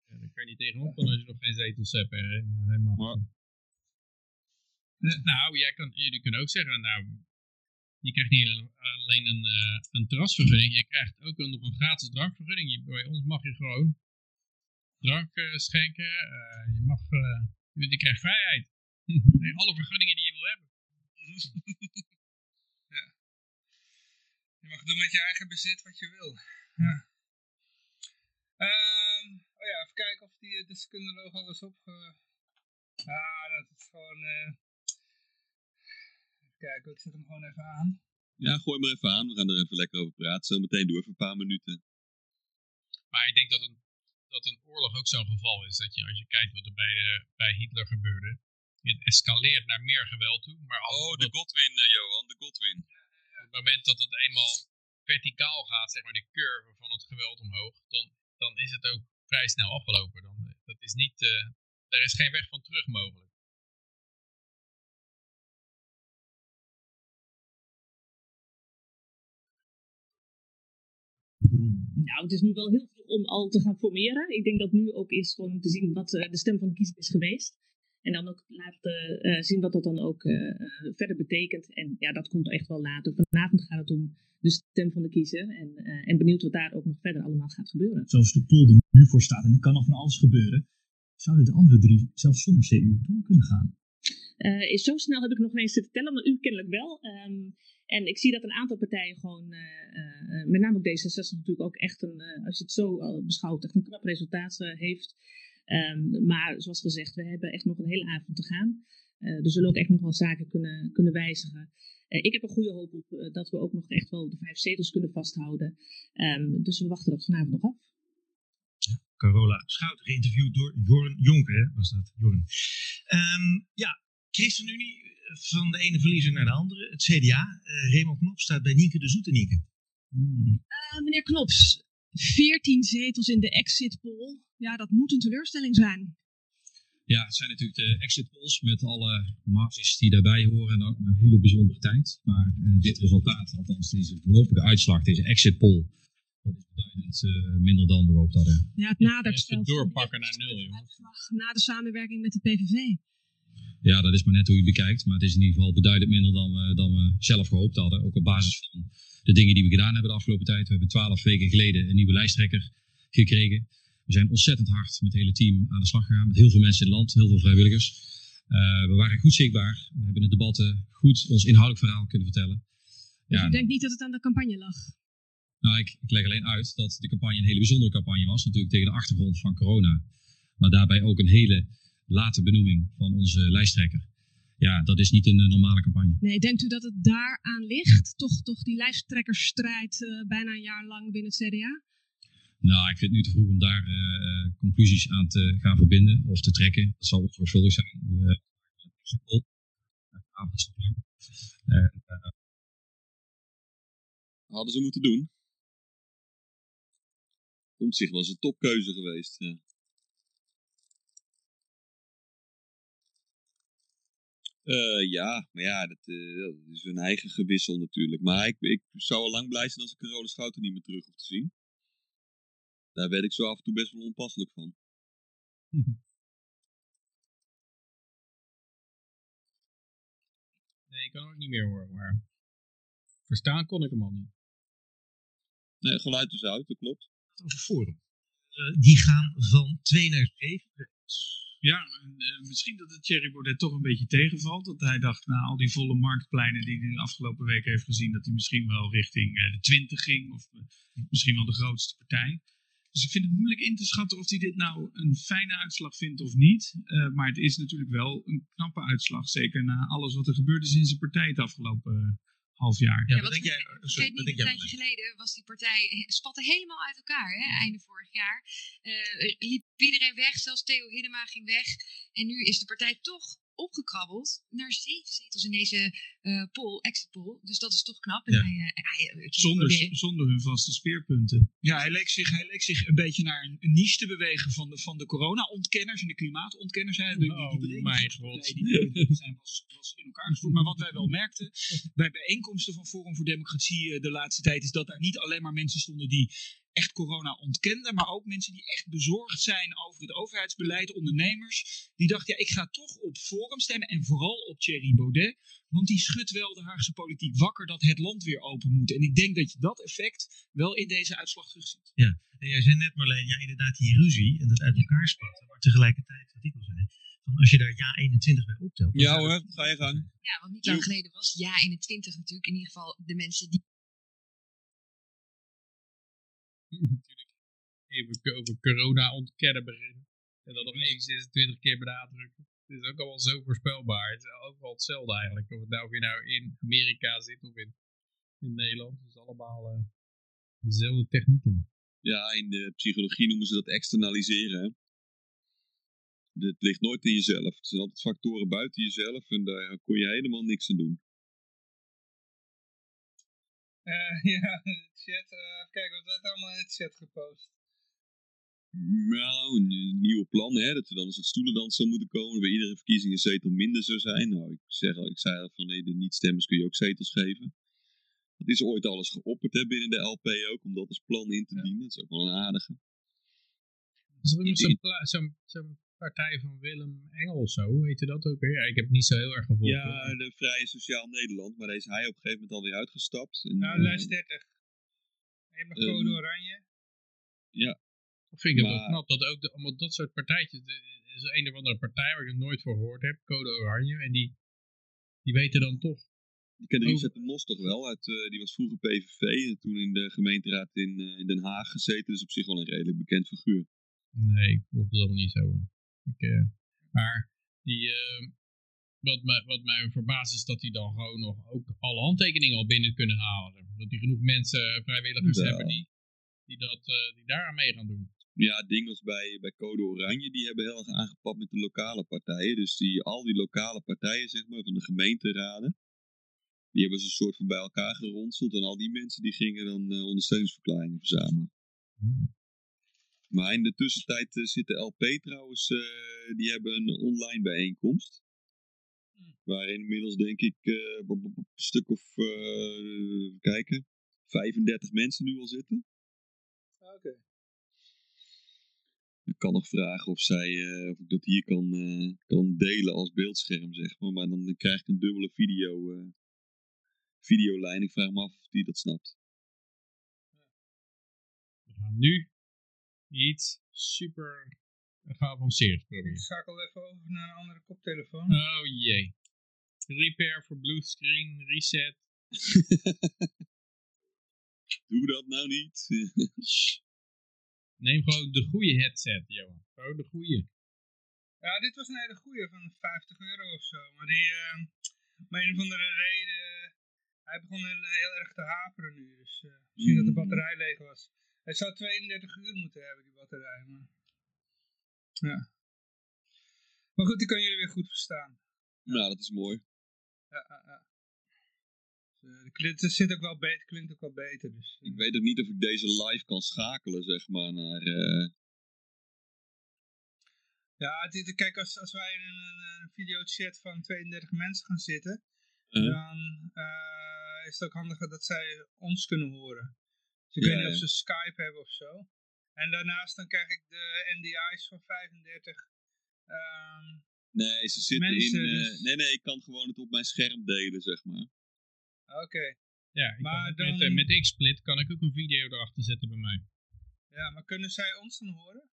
ja dan kan je niet tegenop dan als je nog geen zetels hebt. Hè. Maar... Nou, jij kan, jullie kunnen ook zeggen, nou, je krijgt niet alleen een, uh, een terrasvergunning, je krijgt ook nog een gratis drankvergunning. Je, bij ons mag je gewoon drank uh, schenken, uh, je, mag, je, je, krijgt vrijheid. alle vergunningen die je wil hebben. ja. Je mag doen met je eigen bezit wat je wil. Ja. Um, oh ja, even kijken of die deskundeloog al is opge... Ah, dat is gewoon... Kijken, ik zet hem gewoon even aan. Ja, gooi maar even aan. We gaan er even lekker over praten. Zo meteen door voor een paar minuten. Maar ik denk dat een, dat een oorlog ook zo'n geval is. Dat je, als je kijkt wat er bij, de, bij Hitler gebeurde, het escaleert naar meer geweld toe. Maar oh, de Godwin, uh, Johan, de Godwin. Op het moment dat het eenmaal verticaal gaat, zeg maar de curve van het geweld omhoog, dan, dan is het ook vrij snel afgelopen. Dan, eh, dat is niet, uh, er is geen weg van terug mogelijk. Nou, het is nu wel heel vroeg om al te gaan formeren. Ik denk dat nu ook is gewoon om te zien wat de stem van de kiezer is geweest. En dan ook laten eh, zien wat dat dan ook eh, eh, verder betekent. En ja, dat komt echt wel later. Vanavond gaat het om de stem van de kiezer. En, eh, en benieuwd wat daar ook nog verder allemaal gaat gebeuren. Zoals de poll er nu voor staat, en er kan nog van alles gebeuren, zouden de andere drie zelfs zonder CU door kunnen gaan. Eh, is zo snel heb ik nog eens zitten tellen, maar u kennelijk wel. Ehm, en ik zie dat een aantal partijen gewoon, eh, eh, met name ook D66 natuurlijk ook echt een, eh, als je het zo beschouwt, echt een knap resultaat eh, heeft. Ehm, maar zoals gezegd, we hebben echt nog een hele avond te gaan. Eh, er zullen ook echt nog wel zaken kunnen, kunnen wijzigen. Eh, ik heb een goede hoop op eh, dat we ook nog echt wel de vijf zetels kunnen vasthouden. Ehm, dus we wachten dat vanavond nog af. Carola Schouten, geïnterviewd door Jorn Jonker, was dat, Jorn. Ehm, ja, ChristenUnie, eh, van de ene verliezer naar de andere. Het CDA, eh Raymond Knop staat bij Nienke de Zoetenieke. Hmm. Eh, meneer Knops, 14 zetels in de exit poll. Ja, dat moet een teleurstelling zijn. Ja, het zijn natuurlijk de exit polls met alle marges die daarbij horen en ook een hele bijzondere tijd. Maar eh, dit resultaat, althans deze voorlopige uitslag, deze exit poll, dat is beduidend eh, minder dan we gehoopt hadden. Ja, het zelfs doorpakken naar nul, jongen. uitslag na de samenwerking met de PVV. Ja, dat is maar net hoe je het bekijkt. Maar het is in ieder geval beduidend minder dan we, dan we zelf gehoopt hadden. Ook op basis van de dingen die we gedaan hebben de afgelopen tijd. We hebben twaalf weken geleden een nieuwe lijsttrekker gekregen. We zijn ontzettend hard met het hele team aan de slag gegaan. Met heel veel mensen in het land, heel veel vrijwilligers. Eh, we waren goed zichtbaar. We hebben in de debatten goed ons inhoudelijk verhaal kunnen vertellen. Dus Ja, u denkt niet dat het aan de campagne lag? nou, ik, ik leg alleen uit dat de campagne een hele bijzondere campagne was. Natuurlijk tegen de achtergrond van corona. Maar daarbij ook een hele late benoeming van onze lijsttrekker. Ja, dat is niet een eh, normale campagne. Nee, denkt u dat het daaraan ligt? Toch, toch die lijsttrekkersstrijd eh, bijna een jaar lang binnen het CDA? Nou, ik vind het nu te vroeg om daar eh, conclusies aan te gaan verbinden of te trekken. Dat zal onzorgvuldig zijn. Uh, Hadden ze moeten doen. Omtzigt was een topkeuze geweest. Ja. Eh, ja, maar ja, dat, eh, dat is een eigen gewissel natuurlijk. Maar ik, ik zou al lang blij zijn als ik een rode schouten niet meer terug hoef te zien. Daar werd ik zo af en toe best wel onpasselijk van. Nee, ik kan ook niet meer horen, maar verstaan kon ik hem al niet. Nee, geluid is uit, dat klopt. Over Forum. Eh, die gaan van 2 naar 7. Ja, eh, misschien dat het Thierry Baudet toch een beetje tegenvalt. Dat hij dacht, na al die volle marktpleinen die hij de afgelopen week heeft gezien, dat hij misschien wel richting eh, de 20 ging. Of eh, misschien wel de grootste partij. Dus ik vind het moeilijk in te schatten of hij dit nou een fijne uitslag vindt of niet. Maar het is natuurlijk wel een knappe uitslag. Zeker na alles wat er gebeurd is in zijn partij het afgelopen half jaar. Ja, Ja, wat wat denk jij? eh, Sorry, wat een jij? tijdje geleden was die partij, he- spatte helemaal uit elkaar, hè, einde vorig jaar. Eh, liep iedereen weg, zelfs Theo Hiddema ging weg. En nu is de partij toch opgekrabbeld naar zeven zetels in deze eh poll, exit poll. Dus dat is toch knap. En Ja. hij, eh, hij, eh, Zonder, zonder hun vaste speerpunten. Ja, hij leek zich, hij leek zich een beetje naar een, een niche te bewegen van de, van de corona-ontkenners en de klimaatontkenners. Hè. De, die, Oh, die berekening mijn god. Die, zijn was, was in elkaar. Maar wat wij wel merkten bij bijeenkomsten van Forum voor Democratie de laatste tijd, is dat daar niet alleen maar mensen stonden die echt corona ontkenden, maar ook mensen die echt bezorgd zijn over het overheidsbeleid, ondernemers. Die dachten, ja, ik ga toch op Forum stemmen en vooral op Thierry Baudet. Want die schudt wel de Haagse politiek wakker dat het land weer open moet. En ik denk dat je dat effect wel in deze uitslag terugziet. En jij zei net Marleen, ja inderdaad die ruzie en dat uit elkaar spatten. Maar tegelijkertijd, wat ik al zei, van als je daar ja 21 bij optelt. Ja hoor, ga je gang. Ja, want niet lang geleden was ja 21 natuurlijk in ieder geval de mensen die Even over corona ontkennen beginnen. En dat nog even 26 keer benadrukken. Het is ook allemaal zo voorspelbaar. Het is ook wel hetzelfde eigenlijk. Of, het nou, of je nou in Amerika zit of in, in Nederland. Het is allemaal eh, dezelfde technieken. Ja, in de psychologie noemen ze dat externaliseren. Hè? Het ligt nooit in jezelf. Het zijn altijd factoren buiten jezelf en daar kon je helemaal niks aan doen. Eh, ja, chat. eh, even kijken, wat werd allemaal in het chat gepost? Nou, een nieuwe plan, hè, dat er dan een soort stoelendans zou moeten komen, bij iedere verkiezing een zetel minder zou zijn. Nou, ik, zeg al, ik zei al van nee, de niet-stemmers kun je ook zetels geven. Dat is ooit alles geopperd hè, binnen de LP ook, om dat als plan in te dienen. Dat is ook wel een aardige. Zo'n zo'n zo'n partij van Willem Engel zo. Hoe heette dat ook weer? Ja, ik heb het niet zo heel erg gevolgd. Ja, de Vrije Sociaal Nederland. Maar daar is hij op een gegeven moment alweer uitgestapt. En, Nou, eh, lijst 30. Je hebt nog Ehm, code oranje. ja. Dat vind ik het wel Maar- knap dat ook de, allemaal dat soort partijtjes. Er is een of andere partij waar ik het nooit voor gehoord heb, Code Oranje. En die, die weten dan toch. Kent Oh. Richard de Mos toch wel? Uit, eh, die was vroeger PVV en toen in de gemeenteraad in, eh, in Den Haag gezeten. Dus op zich wel een redelijk bekend figuur. Nee, ik het allemaal niet zo. Ik, eh, maar die, eh, wat, mij, wat mij verbaast is dat die dan gewoon nog ook alle handtekeningen al binnen kunnen halen. Dat die genoeg mensen, eh, vrijwilligers hebben die, die, dat, eh, die daar aan mee gaan doen. Ja, het ding was bij, bij Code Oranje, die hebben heel erg aangepakt met de lokale partijen. Dus die, al die lokale partijen, zeg maar, van de gemeenteraden, die hebben ze een soort van bij elkaar geronseld. En al die mensen die gingen dan eh, ondersteuningsverklaringen verzamelen. Maar in de tussentijd eh, zit de LP trouwens, eh, die hebben een online bijeenkomst. Waarin inmiddels denk ik eh, een stuk of, eh, kijken, 35 mensen nu al zitten. Oké. Ik kan nog vragen of, zij, eh, of ik dat hier kan, eh, kan delen als beeldscherm, zeg maar. Maar dan krijg ik een dubbele video, eh, videolijn. Ik vraag me af of die dat snapt. We gaan nu iets super geavanceerd Ik proberen. schakel even over naar een andere koptelefoon. Oh jee. Repair voor blue screen, reset. Doe dat nou niet. Neem gewoon de goede headset, Johan. Gewoon de goede. Ja, dit was een hele goeie van 50 euro of zo. Maar die, eh, om een of andere reden, hij begon heel, heel erg te haperen nu. Dus eh, misschien dat de batterij leeg was. Hij zou 32 uur moeten hebben, die batterij. Maar... Ja. Maar goed, die kan jullie weer goed verstaan. nou, dat is mooi. Ja, ja, ja. Dus, eh, het zit ook wel beter, klinkt ook wel beter. Dus, eh. Ik weet ook niet of ik deze live kan schakelen, zeg maar, naar... eh, Ja, dit, kijk, als, als wij in een, een videochat van 32 mensen gaan zitten, Uh-huh. dan is het ook handiger dat zij ons kunnen horen. Dus ik Ja, weet niet ja. of ze Skype hebben of zo. En daarnaast dan krijg ik de NDI's van 35. ehm, nee, ze zitten Mensen, in... eh, dus- Nee, nee, ik kan gewoon het op mijn scherm delen, zeg maar. Oké, Ja, ik Maar met, dan- eh, met XSplit kan ik ook een video erachter zetten bij mij. ja, maar kunnen zij ons dan horen?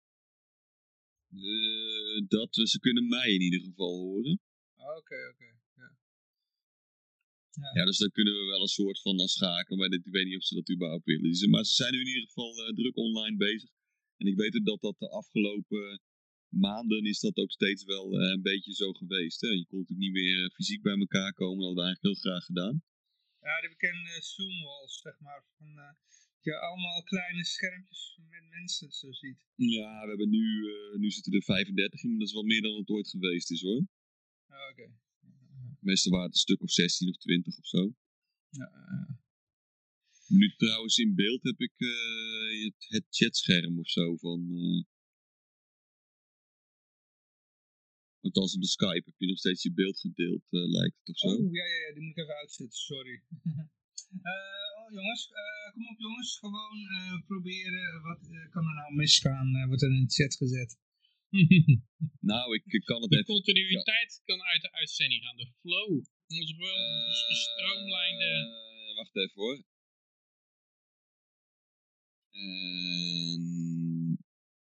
Eh, dat, ze kunnen mij in ieder geval horen. Oké, oké. Ja. Ja, dus dan kunnen we wel een soort van naar schaken, maar dit, ik weet niet of ze dat überhaupt willen. Dus, maar ze zijn nu in ieder geval eh, druk online bezig. En ik weet ook dat dat de afgelopen maanden is dat ook steeds wel eh, een beetje zo geweest. Hè? Je kon natuurlijk niet meer eh, fysiek bij elkaar komen, dat hadden we eigenlijk heel graag gedaan. Ja, de bekende Zoom-walls, zeg maar. Van, eh, dat je allemaal kleine schermpjes met mensen zo ziet. Ja, we hebben nu, nu zitten er 35 in, maar dat is wel meer dan het ooit geweest is hoor. Ah, Oké. Meestal waren het een stuk of 16 of 20 of zo. Ja, ja. Nu trouwens in beeld heb ik eh, het, het chatscherm of zo van... eh Althans op de Skype heb je nog steeds je beeld gedeeld, eh, lijkt het of zo. Oh, ja, ja, ja, die moet ik even uitzetten, sorry. Oh, jongens, kom op jongens, gewoon proberen. Wat kan er nou misgaan? Wordt er in de chat gezet. Nou, ik, ik kan het De even... continuïteit kan uit de uitzending gaan. De flow. Onze geweldige gestroomlijnde... Eh, wacht even hoor.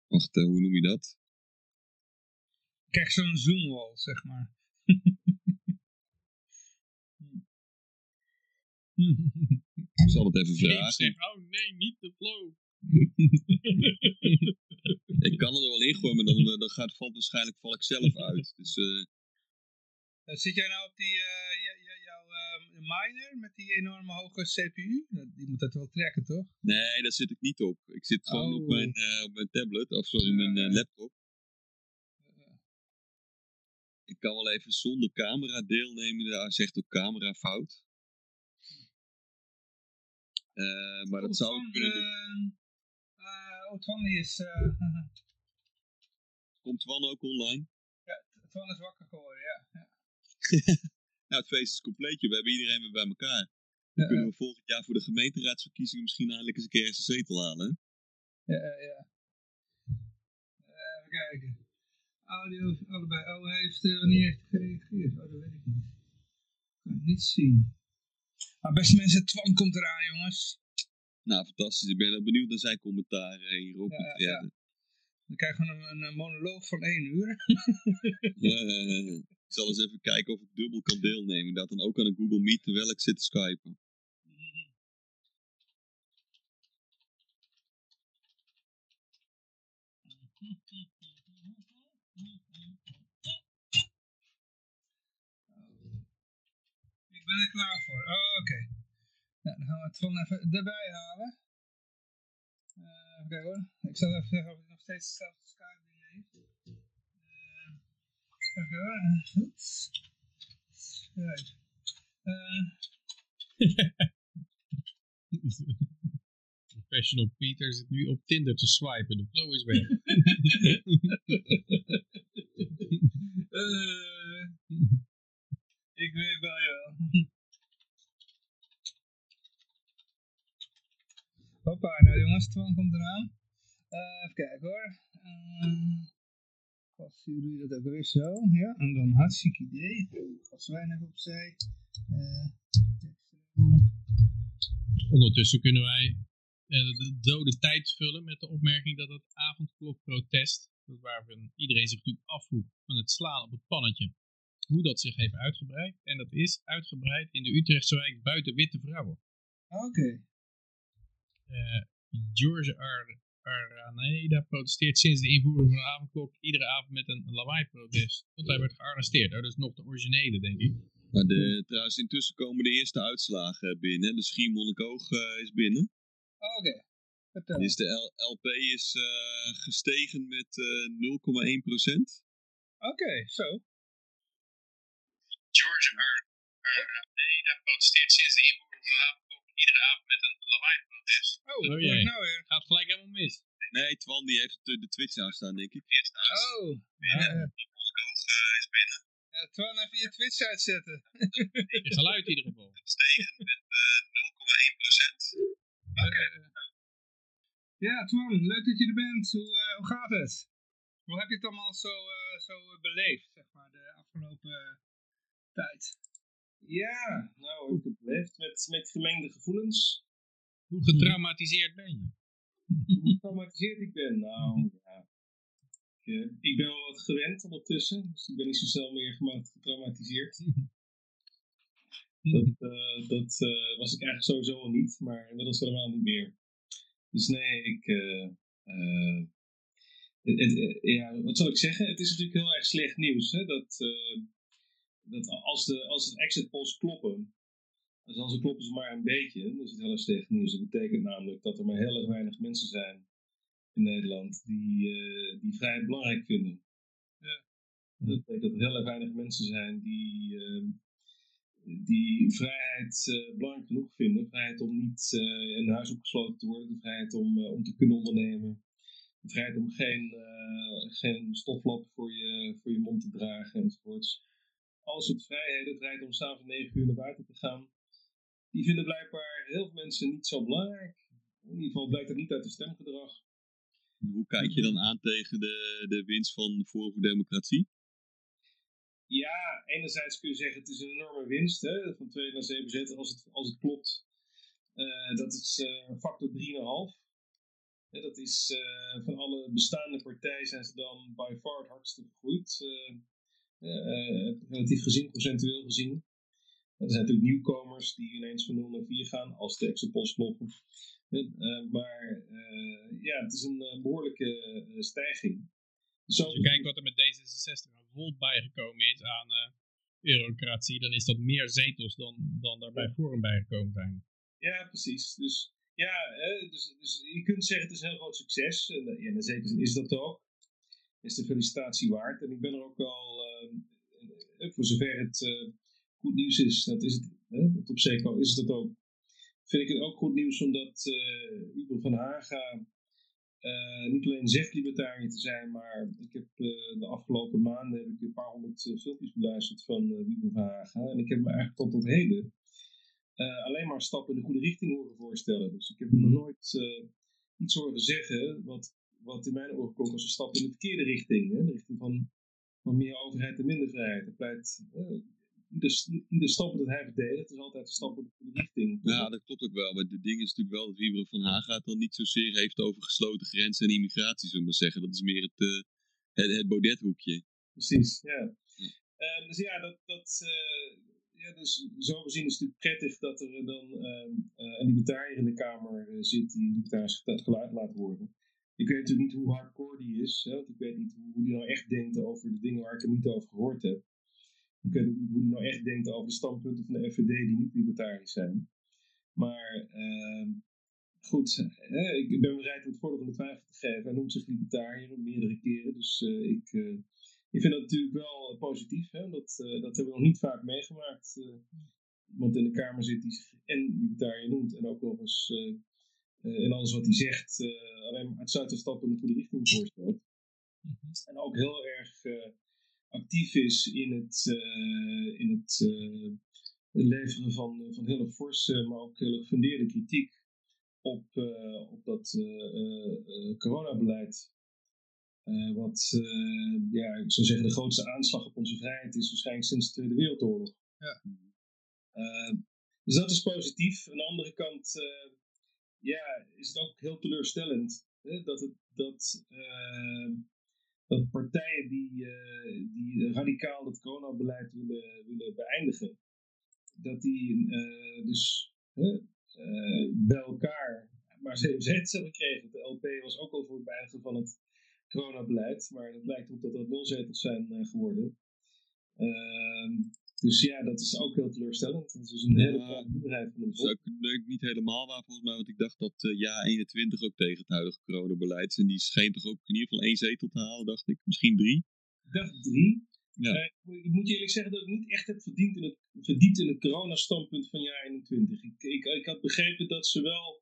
Wacht, eh, hoe noem je dat? Ik krijg zo'n zoomwall, zeg maar. Ik zal het even vragen. oh nee, niet de flow. Ik kan het er wel ingooien, maar dan, eh, dan gaat, valt waarschijnlijk val ik zelf uit. Dus eh, Eh, zit jij nou op die, jouw eh, miner met die enorme hoge CPU? Die moet dat wel trekken, toch? nee, daar zit ik niet op. Ik zit gewoon op, Oh. mijn, op mijn tablet, of sorry, mijn laptop. Ik kan wel even zonder camera deelnemen. Daar zegt ook camera fout. Maar dat zou ik kunnen doen. Uh, oh, Twan die is... eh, Komt Twan ook online? ja, Twan is wakker geworden, ja. ja. Nou, het feest is compleetje. We hebben iedereen weer bij elkaar. Dan kunnen we volgend jaar voor de gemeenteraadsverkiezingen misschien eindelijk eens een keer ergens een zetel halen. hè? Ja, ja. Eh, Even kijken. audio, allebei. Oh, hij heeft, uh, wanneer heeft gereageerd? Oh, dat weet ik niet. Kan ik niet zien. Maar beste mensen, Twan komt eraan, jongens. Nou, fantastisch. Ik ben heel benieuwd naar zijn commentaar uh, hier op Ja, ja. Dan krijgen we een, een, monoloog van één uur. Eh, ik zal eens even kijken of ik dubbel kan deelnemen. Dat dan ook aan een Google Meet terwijl ik zit te skypen. Ik ben er klaar voor. Oh, oké. Nou, dan gaan we het gewoon even erbij halen. Eh even kijken hoor. Ik zal even zeggen of ik nog steeds hetzelfde Skype ding heeft. Eh even hoor. Goed. Right. Eh, Professional Peter zit nu op Tinder te swipen. De flow is weg. eh, ik weet wel, ja. Hoppa, nou jongens, Twan komt eraan. Eh, even kijken hoor. Uh, vast zien jullie dat ook weer zo. Ja, en dan hartstikke idee. Wijn even opzij. Eh, Ondertussen kunnen wij eh, de dode tijd vullen met de opmerking dat het avondklokprotest, waarvan iedereen zich natuurlijk afvroeg van het slaan op het pannetje, hoe dat zich heeft uitgebreid. En dat is uitgebreid in de Utrechtse wijk buiten witte vrouwen. Oké. George Ar Araneda protesteert sinds de invoering van de avondklok iedere avond met een lawaai-protest. Tot hij werd gearresteerd. Oh, dat is nog de originele, denk ik. Maar de, trouwens, intussen komen de eerste uitslagen binnen. De Schiermonnikoog eh, is binnen. Oh, Oké. Vertel. Dus de L- LP is eh, gestegen met eh 0,1 procent. Oké, zo. George Araneda protesteert sinds de invoering van de avondklok iedere avond met een lawaai-protest. Oh, oh jee. nou weer? Gaat gelijk helemaal mis. Nee, Twan die heeft de, de Twitch aanstaan, denk ik. Oh. Ja. Schiermonnikoog uh, is binnen. Ja, Twan, even je Twitch uitzetten. Je geluid in ieder geval. Gestegen met eh 0,1 procent. Oké. Ja, Twan, leuk dat je er bent. Hoe, eh, hoe gaat het? Hoe heb je het allemaal zo, eh, zo beleefd, zeg maar, de afgelopen eh, tijd? Ja, nou, heb ik beleefd met, met gemengde gevoelens. Hoe getraumatiseerd ben je? Hoe getraumatiseerd ik ben? Nou, ja. Ik, eh, ik ben wel wat gewend ondertussen, dus ik ben niet zo snel meer getraumatiseerd. Dat, eh, dat eh, was ik eigenlijk sowieso al niet, maar inmiddels helemaal niet meer. Dus nee, ik. het, het, ja, wat zal ik zeggen? Het is natuurlijk heel erg slecht nieuws. Hè? Dat, dat als, de, als het exit polls kloppen, dus als ze kloppen ze maar een beetje, dan is het heel erg slecht nieuws. Dat betekent namelijk dat er maar heel erg weinig mensen zijn in Nederland die, eh, die vrijheid belangrijk vinden. Ja. Dat betekent dat er heel erg weinig mensen zijn die, eh, die vrijheid eh, belangrijk genoeg vinden. Vrijheid om niet eh, in huis opgesloten te worden, de vrijheid om, om te kunnen ondernemen. De vrijheid om geen, geen stoflap voor je, voor je mond te dragen enzovoorts. Alle soort vrijheden, de vrijheid om s'avonds negen uur naar buiten te gaan. Die vinden blijkbaar heel veel mensen niet zo belangrijk. In ieder geval blijkt dat niet uit het stemgedrag. Hoe kijk je dan aan tegen de, de winst van Forum voor Democratie? Ja, enerzijds kun je zeggen het is een enorme winst hè, van 2 naar 7 zetten als het, als het klopt. Eh, dat is eh factor 3,5. Hè, dat is eh, van alle bestaande partijen zijn ze dan by far het hardste gegroeid. Relatief gezien, procentueel gezien. Er zijn natuurlijk nieuwkomers die ineens van 0 naar 4 gaan als de exit polls kloppen. Eh, maar eh, ja, het is een eh, behoorlijke eh, stijging. Zo Als je kijkt wat er met D66 aan Volt bijgekomen is aan eh eurocratie, dan is dat meer zetels dan, dan daar bij Forum bijgekomen zijn. Ja, precies. Dus ja, dus, dus je kunt zeggen het is een heel groot succes. En eh, ja, in zekere zin is dat ook. Is de felicitatie waard. En ik ben er ook wel, eh, eh, voor zover het eh, goed nieuws is, dat is het, hè, op Seco is het dat ook. Vind ik het ook goed nieuws omdat uh, van Haga niet alleen zegt libertariër te zijn, maar ik heb de afgelopen maanden heb ik een paar honderd filmpjes beluisterd van uh, van Haga. En ik heb me eigenlijk tot op heden alleen maar stappen in de goede richting horen voorstellen. Dus ik heb nog nooit iets horen zeggen wat, wat in mijn oren klonk als een stap in de verkeerde richting. Hè? De richting van van meer overheid en minder vrijheid. Hij pleit, eh, ieder, ieder stap dat hij verdedigt is altijd een stap in de richting. Ja, dat klopt ook wel. Maar het ding is natuurlijk wel dat Wieberen van Haga het dan niet zozeer heeft over gesloten grenzen en immigratie, zullen we maar zeggen. Dat is meer het, eh, het, het Baudet-hoekje. Precies, ja. Eh, dus ja, dat, dat, eh, ja, dus zo gezien is het natuurlijk prettig dat er dan ehm, eh, een libertariër in de Kamer zit die een libertarisch geluid laat horen. Ik weet natuurlijk niet hoe hardcore die is, hè, want ik weet niet hoe, die nou echt denkt over de dingen waar ik hem niet over gehoord heb. Ik weet niet hoe die nou echt denkt over de standpunten van de FVD die niet libertarisch zijn. Maar ehm, goed, hè, ik ben bereid om het voordeel van de twijfel te geven. Hij noemt zich libertariër meerdere keren, dus eh, ik, eh, ik vind dat natuurlijk wel eh, positief. Hè? Dat, dat hebben we nog niet vaak meegemaakt. iemand in de Kamer zit die zich en libertariër noemt en ook nog eens in alles wat hij zegt eh, alleen maar uitsluitend stappen in de goede richting voorstelt. En ook heel erg eh, actief is in het, eh, in het eh, leveren van, van heel erg forse, maar ook heel erg gefundeerde kritiek op, eh, op dat eh, eh, eh, coronabeleid. Eh, wat, eh, ja, ik zou zeggen, de grootste aanslag op onze vrijheid is waarschijnlijk sinds de Tweede Wereldoorlog. Ja. Eh, dus dat is positief. Aan de andere kant eh, ja, is het ook heel teleurstellend hè, dat, het, dat, eh, dat partijen die, eh, die radicaal het coronabeleid willen, willen beëindigen, dat die eh, dus eh, bij elkaar maar zeven zetels hebben gekregen. De LP was ook al voor het beëindigen van het coronabeleid, maar het lijkt erop dat dat nul zetels zijn geworden. Ehm, dus ja, dat is ook heel teleurstellend. Dat is een hele Ja, minderheid van ook nee, niet helemaal waar volgens mij, want ik dacht dat eh, ja 21 ook tegen het huidige coronabeleid is. En die scheen toch ook in ieder geval één zetel te halen, dacht ik. Misschien drie. Ik dacht drie. Ja. Eh, ik moet je eerlijk zeggen dat ik niet echt heb verdiend in het, verdiept in het coronastandpunt van jaar 21. Ik, ik, ik had begrepen dat ze wel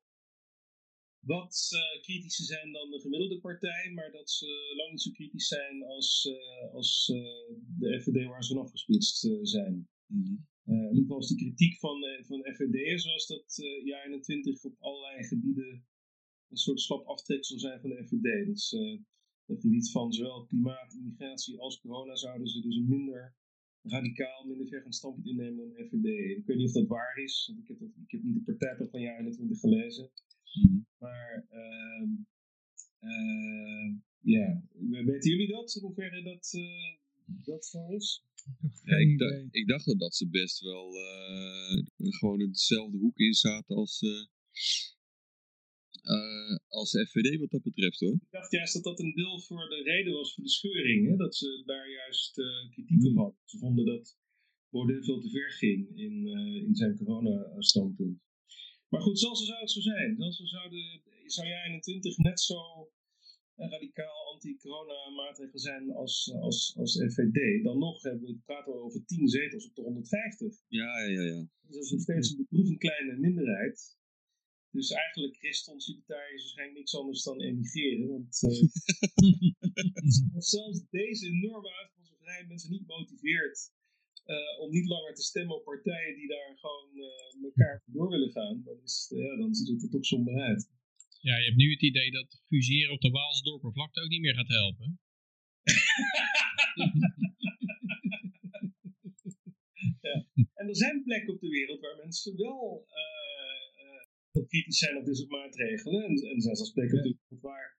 wat eh, kritischer zijn dan de gemiddelde partij, maar dat ze lang niet zo kritisch zijn als, eh, als eh, de FVD waar ze vanaf gesplitst eh, zijn. Mhm. In ieder geval is de kritiek van, eh, van FVD'ers was dat eh jaar 21 op allerlei gebieden een soort slap aftreksel zijn van de FVD. Dat is eh, het gebied van zowel klimaat, immigratie als corona zouden ze dus een minder radicaal, minder vergaand standpunt innemen dan de FVD. Ik weet niet of dat waar is, want ik heb, dat, ik heb niet de partijplan van jaar 21 gelezen. Ehm, eh, ja, weten jullie dat? In hoeverre dat, eh, dat zo is? Ja, ik, dacht, ik dacht dat, dat ze best wel eh, gewoon in dezelfde hoek in zaten als, eh eh, als de FVD wat dat betreft hoor. Ik dacht juist dat dat een deel voor de reden was voor de scheuring. Hè? Dat ze daar juist eh, kritiek op hadden. Ze vonden dat Baudet veel te ver ging in, eh, in zijn corona-standpunt. Maar goed, zelfs zou het zo zijn. Zelfs zo zou, jij 21 net zo eh, radicaal anti-corona maatregelen zijn als, als, als FVD. Dan nog hebben we, praten we over 10 zetels op de 150. Ja, ja, ja. Dus dat is nog steeds een bedroevend kleine minderheid. Dus eigenlijk rest ons libertariërs waarschijnlijk niks anders dan emigreren. Want eh, zelfs deze enorme uitkomst vrijheid mensen niet motiveert eh, om niet langer te stemmen op partijen die daar gewoon eh elkaar door willen gaan, dan, is, ja, dan ziet het er toch somber uit. Ja, je hebt nu het idee dat fuseren op de Waalsdorpervlakte ook niet meer gaat helpen. ja. En er zijn plekken op de wereld waar mensen wel heel kritisch zijn op dit soort maatregelen. En, en er zijn zelfs plekken op de wereld waar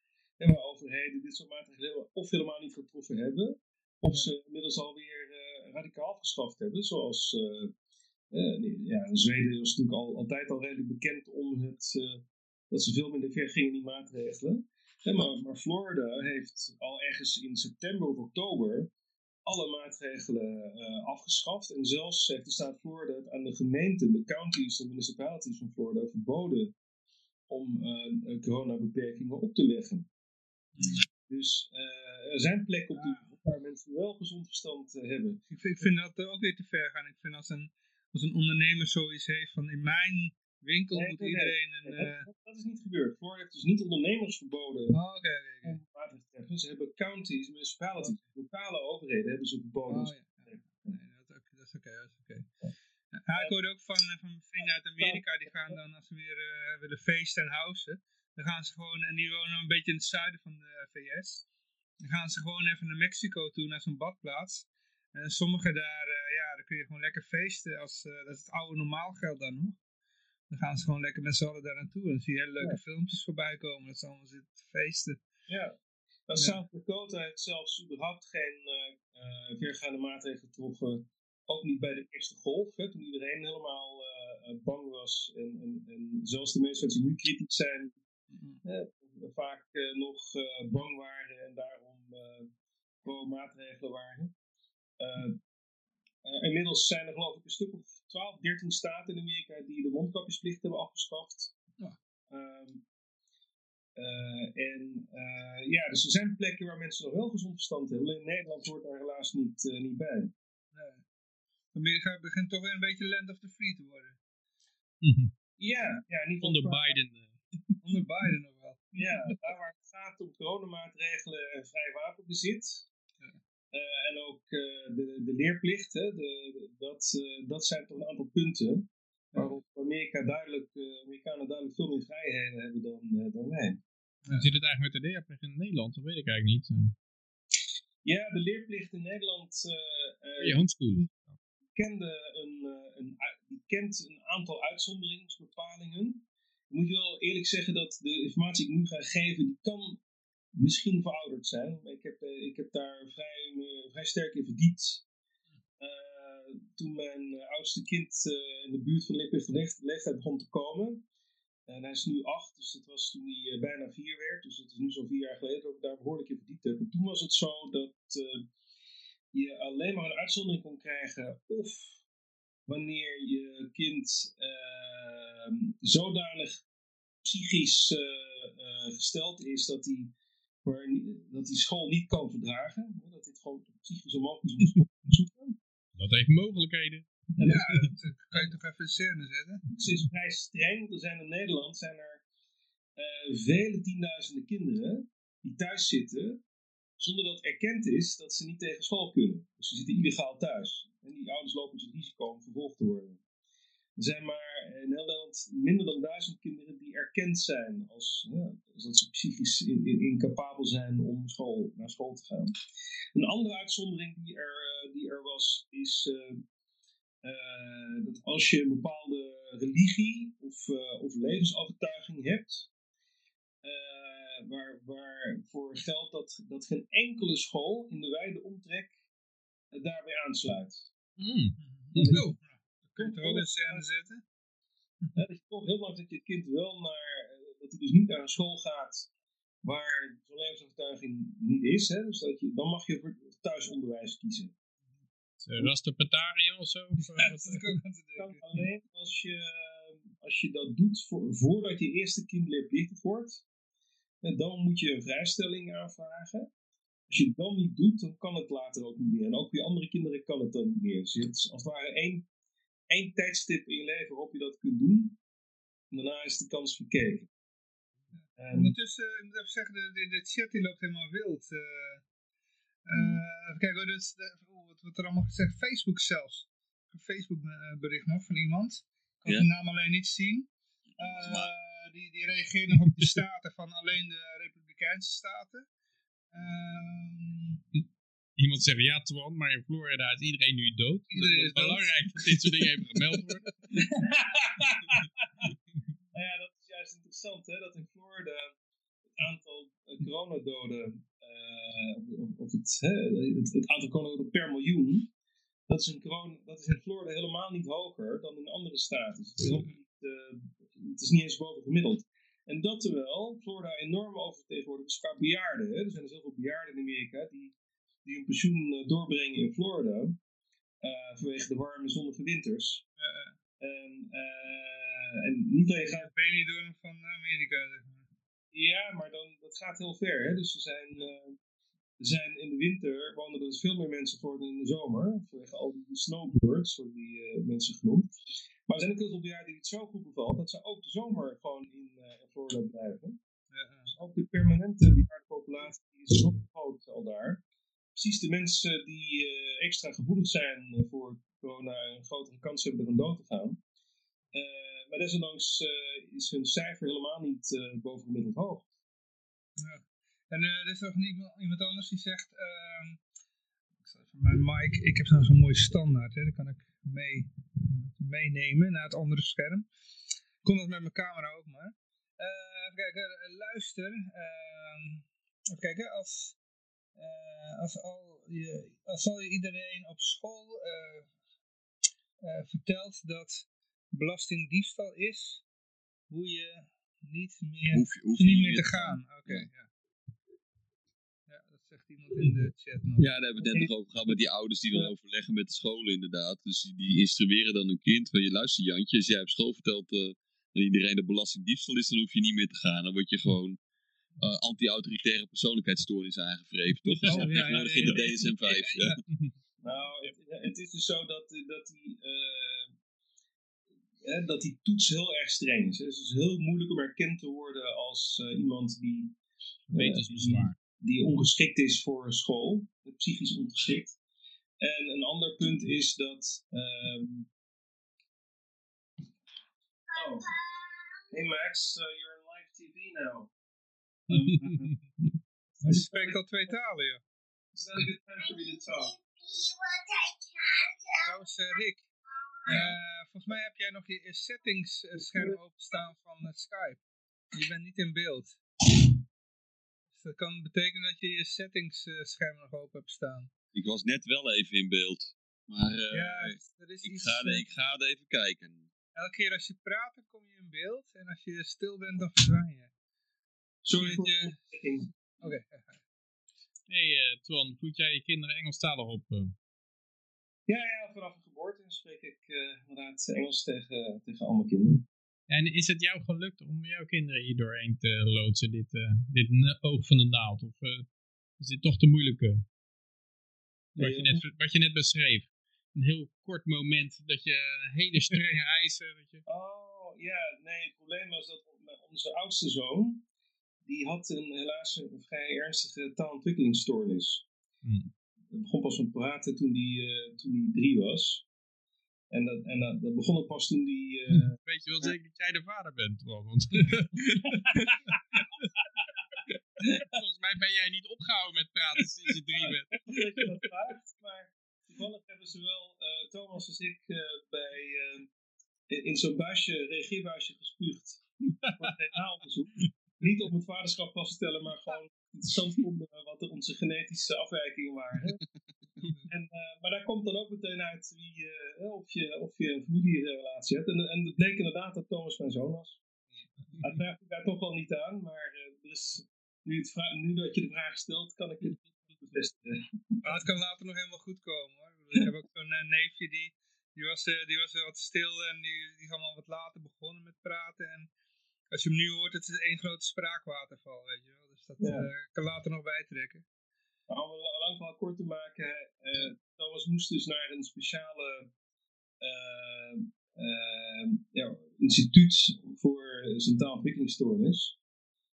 overheden dit soort maatregelen of helemaal niet getroffen hebben, of ze inmiddels alweer eh radicaal afgeschaft hebben. Zoals eh, eh, nee, ja, Zweden was natuurlijk al, altijd al redelijk bekend om het, dat ze veel minder ver gingen in die maatregelen. Maar, maar Florida heeft al ergens in september of oktober alle maatregelen afgeschaft. En zelfs heeft de staat Florida het aan de gemeenten, de counties en municipalities van Florida verboden om eh, coronabeperkingen op te leggen. Dus eh, er zijn plekken op de waar mensen wel gezond verstand eh, hebben. Ik vind, ik vind dat ook weer te ver gaan. Ik vind als een, als een ondernemer zoiets heeft van in mijn winkel Nee, moet nee, iedereen nee. een... Nee, eh, dat, dat is niet gebeurd. Florida heeft dus niet ondernemers verboden Oh, oké. Ze hebben counties, municipalities, lokale overheden hebben ze verboden. Oh, ja. Nee, dat, is oké, dat is oké. Ja, ik hoorde ook van, eh, van mijn vrienden uit Amerika, die gaan dan als ze weer eh, willen feesten en housen, dan gaan ze gewoon, en die wonen een beetje in het zuiden van de VS, Dan gaan ze gewoon even naar Mexico toe, naar zo'n badplaats. En sommigen daar, eh, ja, dan kun je gewoon lekker feesten. Als, eh, dat is het oude normaal geld dan nog. Dan gaan ze gewoon lekker met z'n allen daar naartoe. En dan zie je hele leuke filmpjes voorbij komen. Dat ze allemaal zitten te feesten. Ja. Nou, Ja. South Dakota heeft zelfs überhaupt geen eh, eh, vergaande maatregelen getroffen. Ook niet bij de eerste golf, hè, toen iedereen helemaal bang was. En, en, en zelfs de mensen die nu kritisch zijn, vaak nog bang waren en daarom pro-maatregelen waren. Eh, eh, inmiddels zijn er geloof ik een stuk of 12, 13 staten in Amerika die de mondkapjesplicht hebben afgeschaft. Ehm, eh, en eh, ja, dus er zijn plekken waar mensen nog wel gezond verstand hebben. Alleen in Nederland hoort daar helaas niet, eh, niet bij. Nee. Amerika begint toch weer een beetje land of the free te worden. Ja, ja niet Onder Biden. Onder Biden nog wel. Ja, daar waar het gaat om coronamaatregelen en vrij wapenbezit. Eh, en ook eh, de, de leerplicht, hè, de, dat, eh, dat zijn toch een aantal punten waarop Amerika duidelijk, Amerikanen duidelijk veel meer vrijheden hebben dan, dan wij. Hoe zit het eigenlijk met de leerplicht in Nederland? Dat weet ik eigenlijk niet. Ja, de leerplicht in Nederland Je homeschoolen. kende een, een, die kent een aantal uitzonderingsbepalingen. Moet je wel eerlijk zeggen dat de informatie die ik nu ga geven, die kan misschien verouderd zijn. Ik heb, eh, ik heb daar vrij, vrij sterk in verdiept. Eh, toen mijn eh, oudste kind in de buurt van de leeftijd begon te komen. En hij is nu acht, dus dat was toen hij bijna vier werd. Dus dat is nu zo'n vier jaar geleden dat ik daar behoorlijk in verdiept heb. En toen was het zo dat je alleen maar een uitzondering kon krijgen of wanneer je kind ehm, zodanig psychisch eh, eh, gesteld is dat hij, dat hij school niet kan verdragen. hè, Dat dit gewoon psychisch onmogelijk is om school te zoeken. Dat heeft mogelijkheden. Ja, dat kan je toch even in scène zetten. Het is vrij streng, want er zijn in Nederland zijn er eh, vele tienduizenden kinderen die thuis zitten zonder dat erkend is dat ze niet tegen school kunnen. Dus ze zitten illegaal thuis. En die ouders lopen dus het risico om vervolgd te worden. Er zijn maar in Nederland minder dan duizend kinderen die erkend zijn als, ja, als dat ze psychisch in- in- incapabel zijn om school, naar school te gaan. Een andere uitzondering die er, eh, die er was, is eh, eh, dat als je een bepaalde religie of, eh, of levensovertuiging hebt, eh, waar, waarvoor geldt dat, dat geen enkele school in de wijde omtrek daarbij aansluit. Hmm. Oh, dat kun je toch ook in scène zetten? Ja, dat je toch heel lang dat je kind wel naar, eh, dat hij dus niet naar een school gaat waar zo'n levensovertuiging niet is. Hè? Dus dat je, dan mag je voor thuisonderwijs kiezen. Uh, Rastafarian of zo? Of, eh, wat? kan alleen als je, als je dat doet voor, voordat je eerste kind leerplichtig wordt. En dan moet je een vrijstelling aanvragen. Als je het dan niet doet, dan kan het later ook niet meer. En ook bij andere kinderen kan het dan niet meer. Dus als het ware één, één tijdstip in je leven waarop je dat kunt doen. En daarna is de kans verkeken. En, Ondertussen, ik moet even zeggen, de, de, de chat die loopt helemaal wild. eh eh, even kijken, hoor, dus, de, oh, wat wordt er allemaal gezegd? Facebook zelfs. Een Facebook eh, bericht nog van iemand. Ik kan Ja. de naam alleen niet zien. Eh, die, die reageert nog op de staten van alleen de Republikeinse staten. Ehm, Iemand zegt ja, Twan, maar in Florida is iedereen nu dood. Iedereen Dus is het is dood. belangrijk dat dit soort dingen even gemeld worden. Nou ja, dat is juist interessant, hè, dat in Florida het aantal eh, coronadoden, eh, of, of het, het, het aantal coronadoden per miljoen, dat is, in corona, dat is in Florida helemaal niet hoger dan in andere staten. Dus het, is helemaal niet, eh, het is niet eens boven gemiddeld. En dat terwijl Florida enorm oververtegenwoordigd is qua bejaarden. Hè. Er zijn dus heel veel bejaarden in Amerika die, die hun pensioen eh, doorbrengen in Florida. eh, vanwege de warme zonnige winters. En, eh, en niet alleen gaat Benidorm van Amerika, zeg maar. ja, maar dan, dat gaat heel ver. Hè? Dus er zijn, er zijn in de winter wonen er dus veel meer mensen voor dan in de zomer. Vanwege al die snowbirds, worden die mensen genoemd. Maar er zijn ook heel veel bejaarden die het zo goed bevalt dat ze ook de zomer gewoon in, in Florida blijven. Dus ook de permanente bejaardenpopulatie is zo groot al daar. Precies de mensen die eh, extra gevoelig zijn voor corona en een grotere kans hebben er aan dood te gaan. Eh, maar desondanks is hun cijfer helemaal niet eh boven gemiddeld hoog. Ja. En er is nog iemand, iemand anders die zegt, ehm, ik zal even mijn mic, ik heb zo'n mooie standaard, hè, kan ik mee, meenemen naar het andere scherm. Ik kon dat met mijn camera ook maar. Eh, even kijken, eh, luister, ehm, even kijken, als, eh, als, al je, als al je iedereen op school vertelt dat belastingdiefstal is, hoe je niet meer, Hoef je- hoef je je niet meer te gaan. Oké, ja. Iemand in de chat nog. Ja, daar hebben we het net nog over gehad met die ouders die dan overleggen met de scholen inderdaad. Dus die, die instrueren dan hun kind van je luister Jantje, als jij op school vertelt eh aan iedereen dat belastingdiefstal is, dan hoef je niet meer te gaan. Dan word je gewoon eh, anti-autoritaire persoonlijkheidsstoornis aangevreven, toch? Dat Oh, is ja, tegenwoordig ja, in de ja. DSM-5. Ja. Nou, het, het is dus zo dat, dat die, eh, hè, dat die toets heel erg streng is. hè. Het is dus heel moeilijk om erkend te worden als eh, iemand die, eh, Wetensbezwaar. Die, ongeschikt is voor school, psychisch ongeschikt. En een ander punt is dat. ehm, oh, hey Max, uh, you're on live TV now. Hij spreekt al twee talen, ja. It's not a good time for me to talk. Trouwens, eh, Rick, eh, volgens mij heb jij nog je settings eh, scherm openstaan van eh, Skype. Je bent niet in beeld. Dus dat kan betekenen dat je je settings scherm nog open hebt staan. Ik was net wel even in beeld. Maar eh, Ja, er is ik, iets, ga, eh, ik ga het even kijken. Elke keer als je praat, dan kom je in beeld. En als je stil bent, dan verdwijn je. Sorry voor je... Oké. hey, eh Twan, voed jij je kinderen Engelstalig op? eh? Ja, ja, vanaf de geboorte spreek ik eh, inderdaad Engels tegen, tegen al mijn kinderen. En is het jou gelukt om jouw kinderen hier doorheen te loodsen, dit, eh, dit oog van de naald? Of eh, is dit toch te moeilijk? eh? Wat, je net, wat je net beschreef. Een heel kort moment dat je hele strenge eisen... Dat je... Oh, ja, nee, het probleem was dat on- onze oudste zoon, die had een, helaas een vrij ernstige taalontwikkelingsstoornis. Hmm. Hij begon pas met praten toen hij toen hij drie was. En, dat, en dat, dat begon ook pas toen hij... eh, Weet je wel zeker dat jij de vader bent? Want volgens mij ben jij niet opgehouden met praten sinds je drie bent. dat je dat vraagt, maar toevallig hebben zowel eh, Thomas als ik eh, bij, eh, in, in zo'n buisje, reageerbuisje gespuugd voor het DNA-onderzoek. Niet om het vaderschap vast te stellen, maar gewoon interessant vonden eh, wat er onze genetische afwijkingen waren. En, eh, maar daar komt dan ook meteen uit wie, eh, of, je, of je een familierelatie hebt. En, en het bleek inderdaad dat Thomas mijn zoon was. Uiteraard ik daar toch wel niet aan, maar eh, nu, het vra- nu dat je de vraag stelt, kan ik het bevestigen. Maar het kan later nog helemaal goed komen hoor. Ik heb ook zo'n eh, neefje die, die, was, eh, die was wat stil en die, die is allemaal wat later begonnen met praten. En als je hem nu hoort, het is één grote spraakwaterval, weet je wel. Dus dat Ja. eh, kan later nog bijtrekken. Maar om een lang verhaal kort te maken, eh, Thomas moest dus naar een speciale eh, eh, ja, instituut voor zijn taalontwikkelingsstoornis.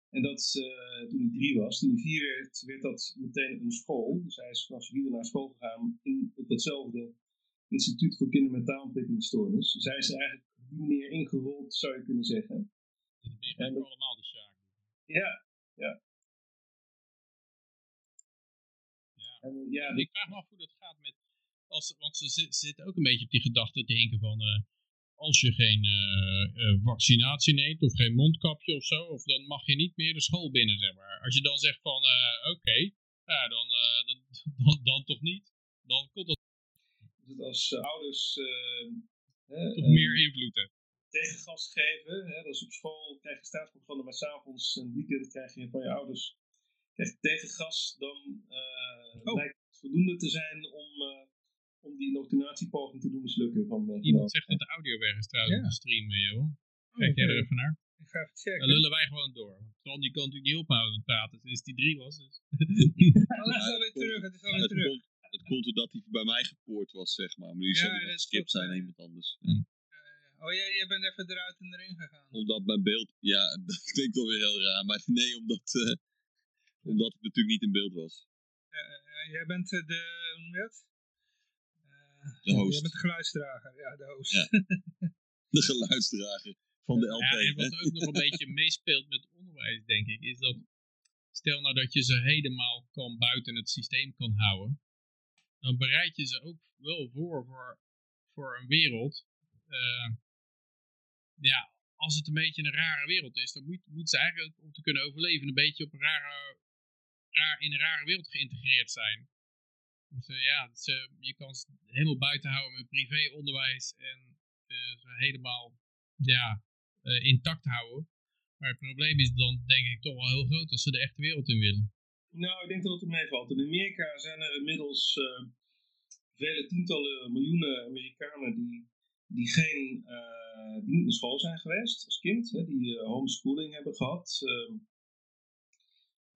En dat toen hij drie was, toen hij vier werd, werd dat meteen een school. Dus hij is vanaf zijn vierde naar school gegaan in op datzelfde instituut voor kinderen met taalontwikkelingsstoornis. Dus hij is er eigenlijk manier ingerold, zou je kunnen zeggen. Dan ben je gewoon allemaal de Sjaak. Ja, ja. En, ja, ik vraag me af hoe dat gaat met... Als, want ze, zi- ze zitten ook een beetje op die gedachte te denken van... eh, als je geen eh, eh, vaccinatie neemt of geen mondkapje of zo... Of dan mag je niet meer de school binnen, zeg maar. Als je dan zegt van... Oké, ja, dan, dan, dan, dan toch niet. Dan komt dat dat als ouders hè, toch meer invloed hebben. tegengas geven. Hè, dat is op school krijg je staatsprogramma, maar s'avonds en weekend krijg je van je ouders krijg je tegengas. Dan eh, lijkt het voldoende te zijn om, eh, om die indoctrinatiepoging te doen mislukken. Van, eh, Iemand zegt dat de audio weg is trouwens Ja. op de stream, Johan. Kijk jij er even naar? Ik ga even checken. Dan lullen wij gewoon door. Want die kan natuurlijk niet ophouden met praten sinds die drie was. Dus. Oh, het is alweer terug, het is alweer terug. komt, het komt doordat hij bij mij gepoord was, zeg maar. Maar nu Ja, hij geskipt toch, zijn aan iemand anders. Ja. Oh, jij, jij bent even eruit en erin gegaan. Omdat mijn beeld, ja, dat klinkt wel weer heel raar. Maar nee, omdat, eh, omdat ik natuurlijk niet in beeld was. Jij bent eh, de, hoe noem je het? Eh, De host. Jij bent de geluidsdrager, ja, de host. Ja. De geluidsdrager van de LP. Ja, en wat ook nog een beetje meespeelt met onderwijs, denk ik, is dat stel nou dat je ze helemaal kan buiten het systeem kan houden, dan bereid je ze ook wel voor voor, voor een wereld. eh, ja, als het een beetje een rare wereld is, dan moet, moeten ze eigenlijk om te kunnen overleven een beetje op een rare, in een rare wereld geïntegreerd zijn. Dus eh, ja, ze, je kan ze helemaal buiten houden met privéonderwijs en eh, ze helemaal ja, eh, intact houden. Maar het probleem is dan denk ik toch wel heel groot als ze de echte wereld in willen. Nou, ik denk dat het meevalt. In Amerika zijn er inmiddels eh, vele tientallen miljoenen Amerikanen die, die, geen, eh, die niet naar school zijn geweest als kind. Hè, die eh, homeschooling hebben gehad. eh,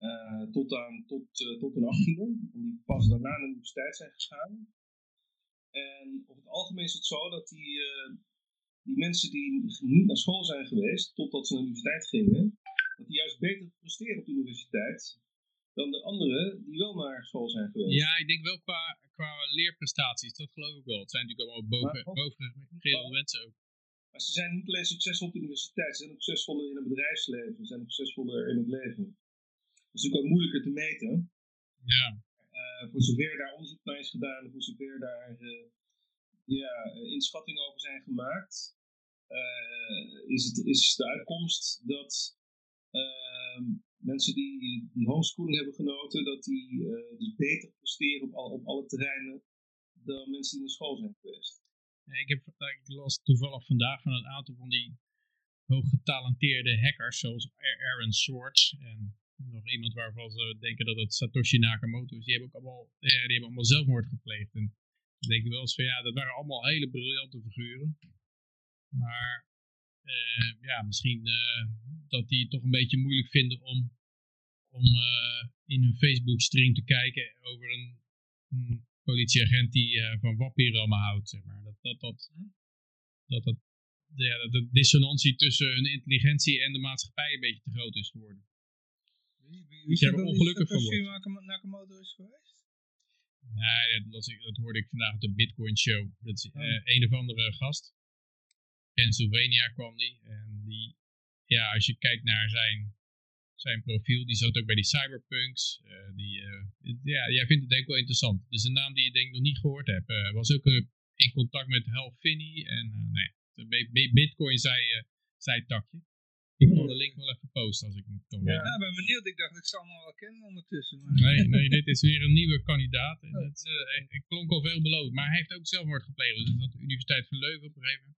eh, tot, aan, tot, eh, tot hun achttiende. En die pas daarna naar de universiteit zijn gegaan. En over het algemeen is het zo dat die, eh, die mensen die niet naar school zijn geweest, totdat ze naar de universiteit gingen, dat die juist beter presteren op de universiteit dan de anderen die wel naar school zijn geweest. Ja, ik denk wel qua, qua leerprestaties, dat geloof ik wel. Het zijn natuurlijk allemaal boven, bovengemiddelde mensen ook. Maar ze zijn niet alleen succesvol op de universiteit, ze zijn ook succesvoller in het bedrijfsleven, ze zijn ook succesvoller in het leven. Is natuurlijk ook moeilijker te meten. Ja. Eh, voor zover daar onderzoek naar is gedaan, voor zover daar eh, ja, eh, inschattingen over zijn gemaakt, is, het, is de uitkomst dat ehm, mensen die, die homeschooling hebben genoten, dat die dus beter presteren op, al, op alle terreinen dan mensen die naar school zijn geweest. Ja, ik, heb, ik las toevallig vandaag van een aantal van die hooggetalenteerde hackers, zoals Aaron Swartz en nog iemand waarvan ze denken dat het Satoshi Nakamoto is. Die hebben ook allemaal, ja, die hebben allemaal zelfmoord gepleegd. En dan denk ik wel eens van ja, dat waren allemaal hele briljante figuren. Maar eh, ja, misschien eh, dat die het toch een beetje moeilijk vinden om, om eh, in hun Facebook stream te kijken over een, een politieagent die van wappierammen houdt, zeg maar. Dat dat, dat, dat, dat, ja, dat de dissonantie tussen hun intelligentie en de maatschappij een beetje te groot is geworden. Dus je er ongelukkig van Satoshi wordt. Nakam- Nakamoto is geweest? Nee, dat, las ik, dat hoorde ik vandaag op de Bitcoin Show. Dat is Oh. eh, een of andere gast. Pennsylvania kwam die. En die, ja, als je kijkt naar zijn, zijn profiel, die zat ook bij die cyberpunks. eh, die, eh, ja, jij vindt het denk ik wel interessant. Het is een naam die je denk ik nog niet gehoord hebt. Eh, was ook eh, in contact met Hal Finney. En eh nou Bitcoin zei, eh zei takje. Ik wil de link wel even posten als ik het kan Ja, weten. ik ben benieuwd. Ik dacht dat ik ze allemaal wel ken ondertussen. Maar... Nee, nee, dit is weer een nieuwe kandidaat. En het, eh, klonk al veelbelovend. Maar hij heeft ook zelfmoord gepleegd. Dus dat de Universiteit van Leuven op een gegeven moment.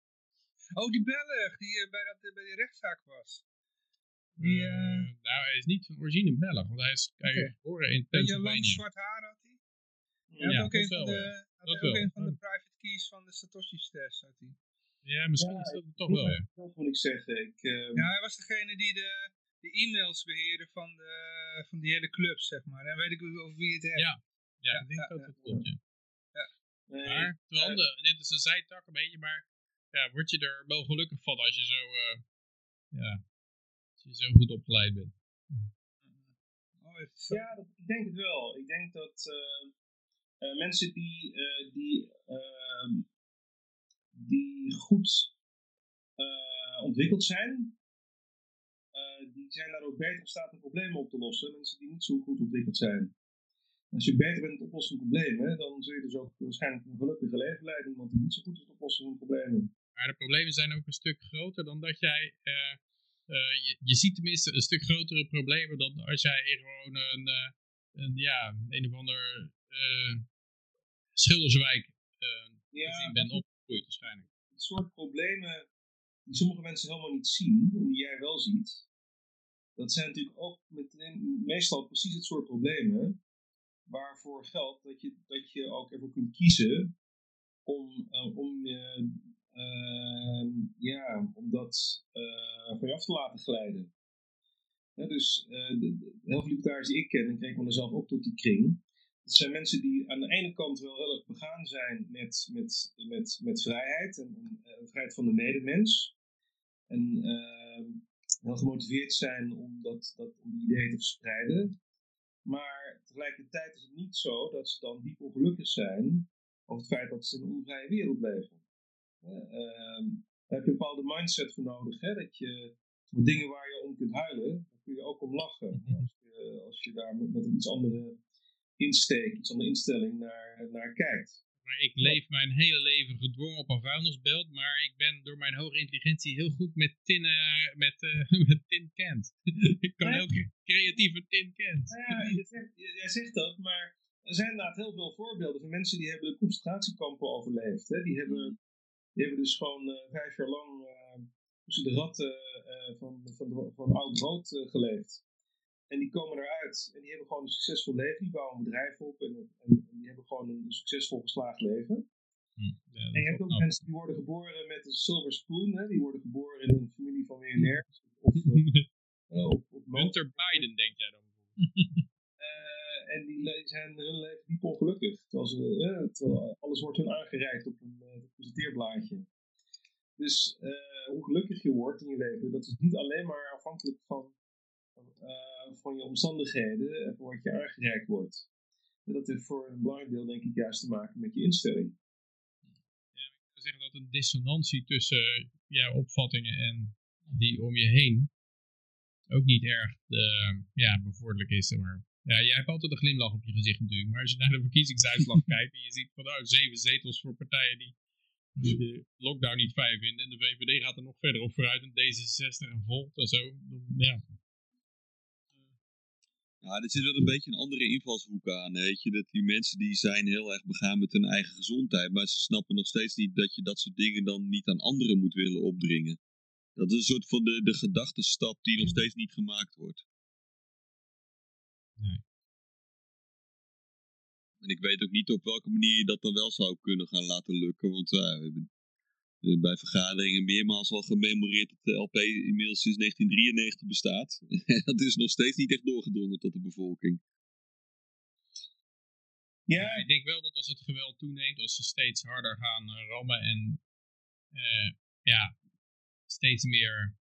Oh, die Belg die eh, bij, dat, bij die rechtszaak was. Die, Eh, eh, nou, hij is niet van origine Belg. Want hij is, Oké. geboren in Weet je, lang Pennsylvania. zwart haar had hij. Ja, had ook dat een van de, ja. had Dat ook wel. een van de private keys van de Satoshi Stairs. Had hij. Ja, misschien is dat het toch wel, ja. Dat moet ik zeggen. Ik, eh, Ja, hij was degene die de, de e-mails beheerde van, de, van die hele club, zeg maar. En weet ik over wie het heeft. Ja, ja, ik denk dat dat klopt, ja. nee, Maar, terwijl de, dit is een zijtak een beetje, maar ja, word je er wel gelukkig van als je zo, eh, ja, als je zo goed opgeleid bent. Oh, interessant. Ja, dat, ik denk het wel. Ik denk dat eh, eh, mensen die, eh, die, ehm, die goed eh, ontwikkeld zijn, eh, die zijn daar ook beter in staat om problemen op te lossen. Mensen die niet zo goed ontwikkeld zijn. Als je beter bent in het oplossen van problemen, dan zul je dus ook waarschijnlijk een gelukkige leven leiden. Iemand die niet zo goed is in het oplossen van problemen. Maar de problemen zijn ook een stuk groter dan dat jij. eh, je, je ziet tenminste een stuk grotere problemen dan als jij gewoon een, een ja, een of ander Schilderswijk Ja, gezin bent het soort problemen die sommige mensen helemaal niet zien, en die jij wel ziet, dat zijn natuurlijk ook meestal precies het soort problemen waarvoor geldt dat je, dat je ook ervoor kunt kiezen om, eh, om, eh, eh, ja, om dat eh, van je af te laten glijden. Dus de, heel veel libertariërs die ik ken, en ik reken me zelf ook tot die kring, dat zijn mensen die aan de ene kant wel heel erg begaan zijn met, met, met, met vrijheid en, en eh, vrijheid van de medemens. En ehm, heel gemotiveerd zijn om, dat, dat, om die ideeën te verspreiden. Maar tegelijkertijd is het niet zo dat ze dan diep ongelukkig zijn over het feit dat ze in een onvrije wereld leven. Ehm, daar heb je een bepaalde mindset voor nodig. Hè? Dat je voor dingen waar je om kunt huilen, daar kun je ook om lachen. Als je als je daar met, met een iets andere insteek, iets andere instelling naar, naar kijkt. Maar ik leef mijn hele leven gedwongen op een vuilnisbelt, maar ik ben door mijn hoge intelligentie heel goed met tin, eh, met, eh, met tin cans. ik kan Ja. heel cre- creatieve tin. Nou ja, zegt, jij zegt dat, maar er zijn inderdaad heel veel voorbeelden van mensen die hebben de concentratiekampen overleefd. Hè? Die, hebben, die hebben dus gewoon eh, vijf jaar lang tussen de ratten eh, van, van, van oud brood geleefd. En die komen eruit en die hebben gewoon een succesvol leven. Die bouwen een bedrijf op en, en, en die hebben gewoon een succesvol geslaagd leven. Ja, En je hebt ook mensen die worden geboren met een silver spoon. Hè? Die worden geboren in een familie van miljonairs. Of, eh, eh, of, of Hunter Biden, denk jij dan? Eh, en die zijn hun leven diep ongelukkig. Terwijl, ze, terwijl alles wordt hun aangereikt op een eh, presenteerblaadje. Dus eh, hoe gelukkig je wordt in je leven, dat is niet alleen maar afhankelijk van, eh, van je omstandigheden en van wat je aangereikt wordt. En dat heeft voor een belangrijk deel denk ik juist te maken met je instelling. We zeggen dat een dissonantie tussen eh, jouw opvattingen en die om je heen ook niet erg eh, ja, bevorderlijk is. Zeg maar. Ja, jij hebt altijd een glimlach op je gezicht natuurlijk, maar als je naar de verkiezingsuitslag kijkt en je ziet van oh, zeven zetels voor partijen die die de lockdown niet fijn vinden en de VVD gaat er nog verder op vooruit en D66 en Volt en zo. dan, Ja, Ja, er zit wel een beetje een andere invalshoek aan, weet je. Dat die mensen die zijn heel erg begaan met hun eigen gezondheid, maar ze snappen nog steeds niet dat je dat soort dingen dan niet aan anderen moet willen opdringen. Dat is een soort van de, de gedachtenstap die nog steeds niet gemaakt wordt. En ik weet ook niet op welke manier je dat dan wel zou kunnen gaan laten lukken, want ja, we hebben eh, bij vergaderingen meermaals al gememoreerd dat de LP inmiddels sinds 1993 bestaat. dat is nog steeds niet echt doorgedrongen tot de bevolking. Ja, ik denk wel dat als het geweld toeneemt, als ze steeds harder gaan eh, rammen en eh, ja, steeds meer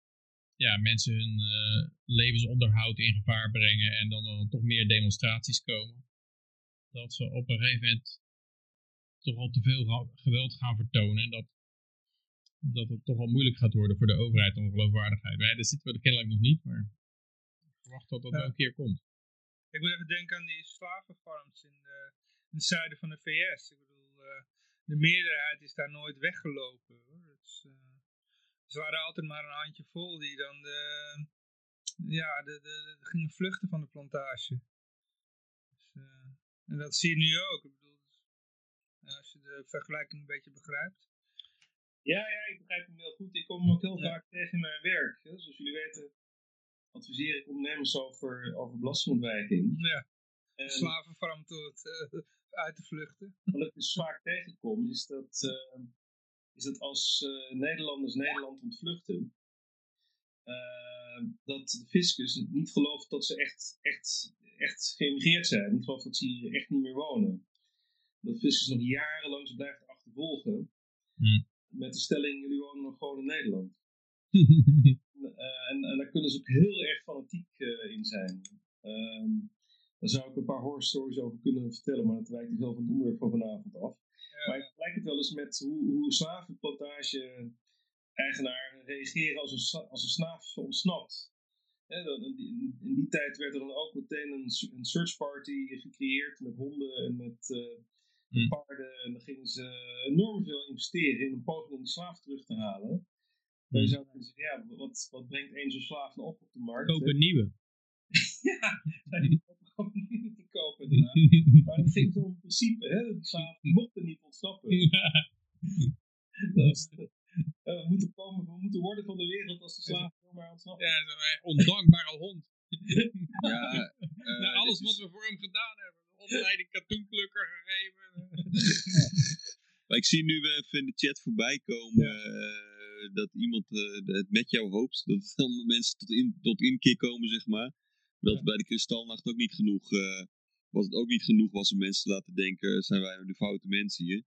ja, mensen hun eh, levensonderhoud in gevaar brengen en dan, dan toch meer demonstraties komen, dat ze op een gegeven moment toch al te veel geweld gaan vertonen en dat, dat het toch wel moeilijk gaat worden voor de overheid om geloofwaardigheid. Wij, daar zitten we er kennelijk nog niet, maar ik verwacht dat dat wel een keer komt. Ik moet even denken aan die slavenfarms in, de, in het zuiden van de VS. Ik bedoel, eh, de meerderheid is daar nooit weggelopen. Hoor. Eh, ze waren altijd maar een handje vol die dan de, ja, de, de, de- gingen vluchten van de plantage. Dus, eh, en dat zie je nu ook. Ik bedoel, als je de vergelijking een beetje begrijpt. Ja, ja, ik begrijp hem heel goed. Ik kom hem ook heel vaak tegen in mijn werk. Hè. Zoals jullie weten adviseer ik ondernemers over, over belastingontwijking. Ja, En slavenfarm tot eh, uit te vluchten. wat ik dus vaak tegenkom is dat, eh, is dat als eh, Nederlanders Nederland ontvluchten, dat de fiscus niet gelooft dat ze echt, echt, echt geëmigreerd zijn. Niet gelooft dat ze hier echt niet meer wonen. Dat de fiscus nog jarenlang ze blijft achtervolgen met de stelling, jullie wonen nog gewoon in Nederland. Eh, en, en daar kunnen ze ook heel erg fanatiek eh, in zijn. Ehm, daar zou ik een paar horror stories over kunnen vertellen, maar dat wijkt heel van het onderwerp van vanavond af. Maar ik vergelijk het wel eens met hoe, hoe slavenplantage-eigenaren reageren als een, als een slaaf ontsnapt. Dat- in, die, in die tijd werd er dan ook meteen een, een search party gecreëerd met honden en met eh, met paarden. En dan gingen ze enorm veel investeren in een poging om die slaaf terug te halen. Dan zou je zeggen, ja, wat, wat brengt één zo'n slaaf nou op op de markt? Koop hè? een nieuwe. ja, die kopen gewoon niet te kopen inderdaad. Maar het ging zo om het principe, hè? Die slaven mochten niet ontsnappen. Dat eh, we, moeten komen, we moeten worden van de wereld als de slaven zomaar ontsnappen. Ja, eh, ondankbare hond. Ja, Na alles wat we voor hem gedaan hebben. Opleiding katoenplukker gegeven. Maar ik zie nu even in de chat voorbij komen eh, dat iemand eh, het met jou hoopt. Dat dan mensen tot, in, tot inkeer komen, zeg maar. Dat bij de Kristalnacht ook niet genoeg, eh, was het ook niet genoeg was om mensen te laten denken, zijn wij de foute mensen hier.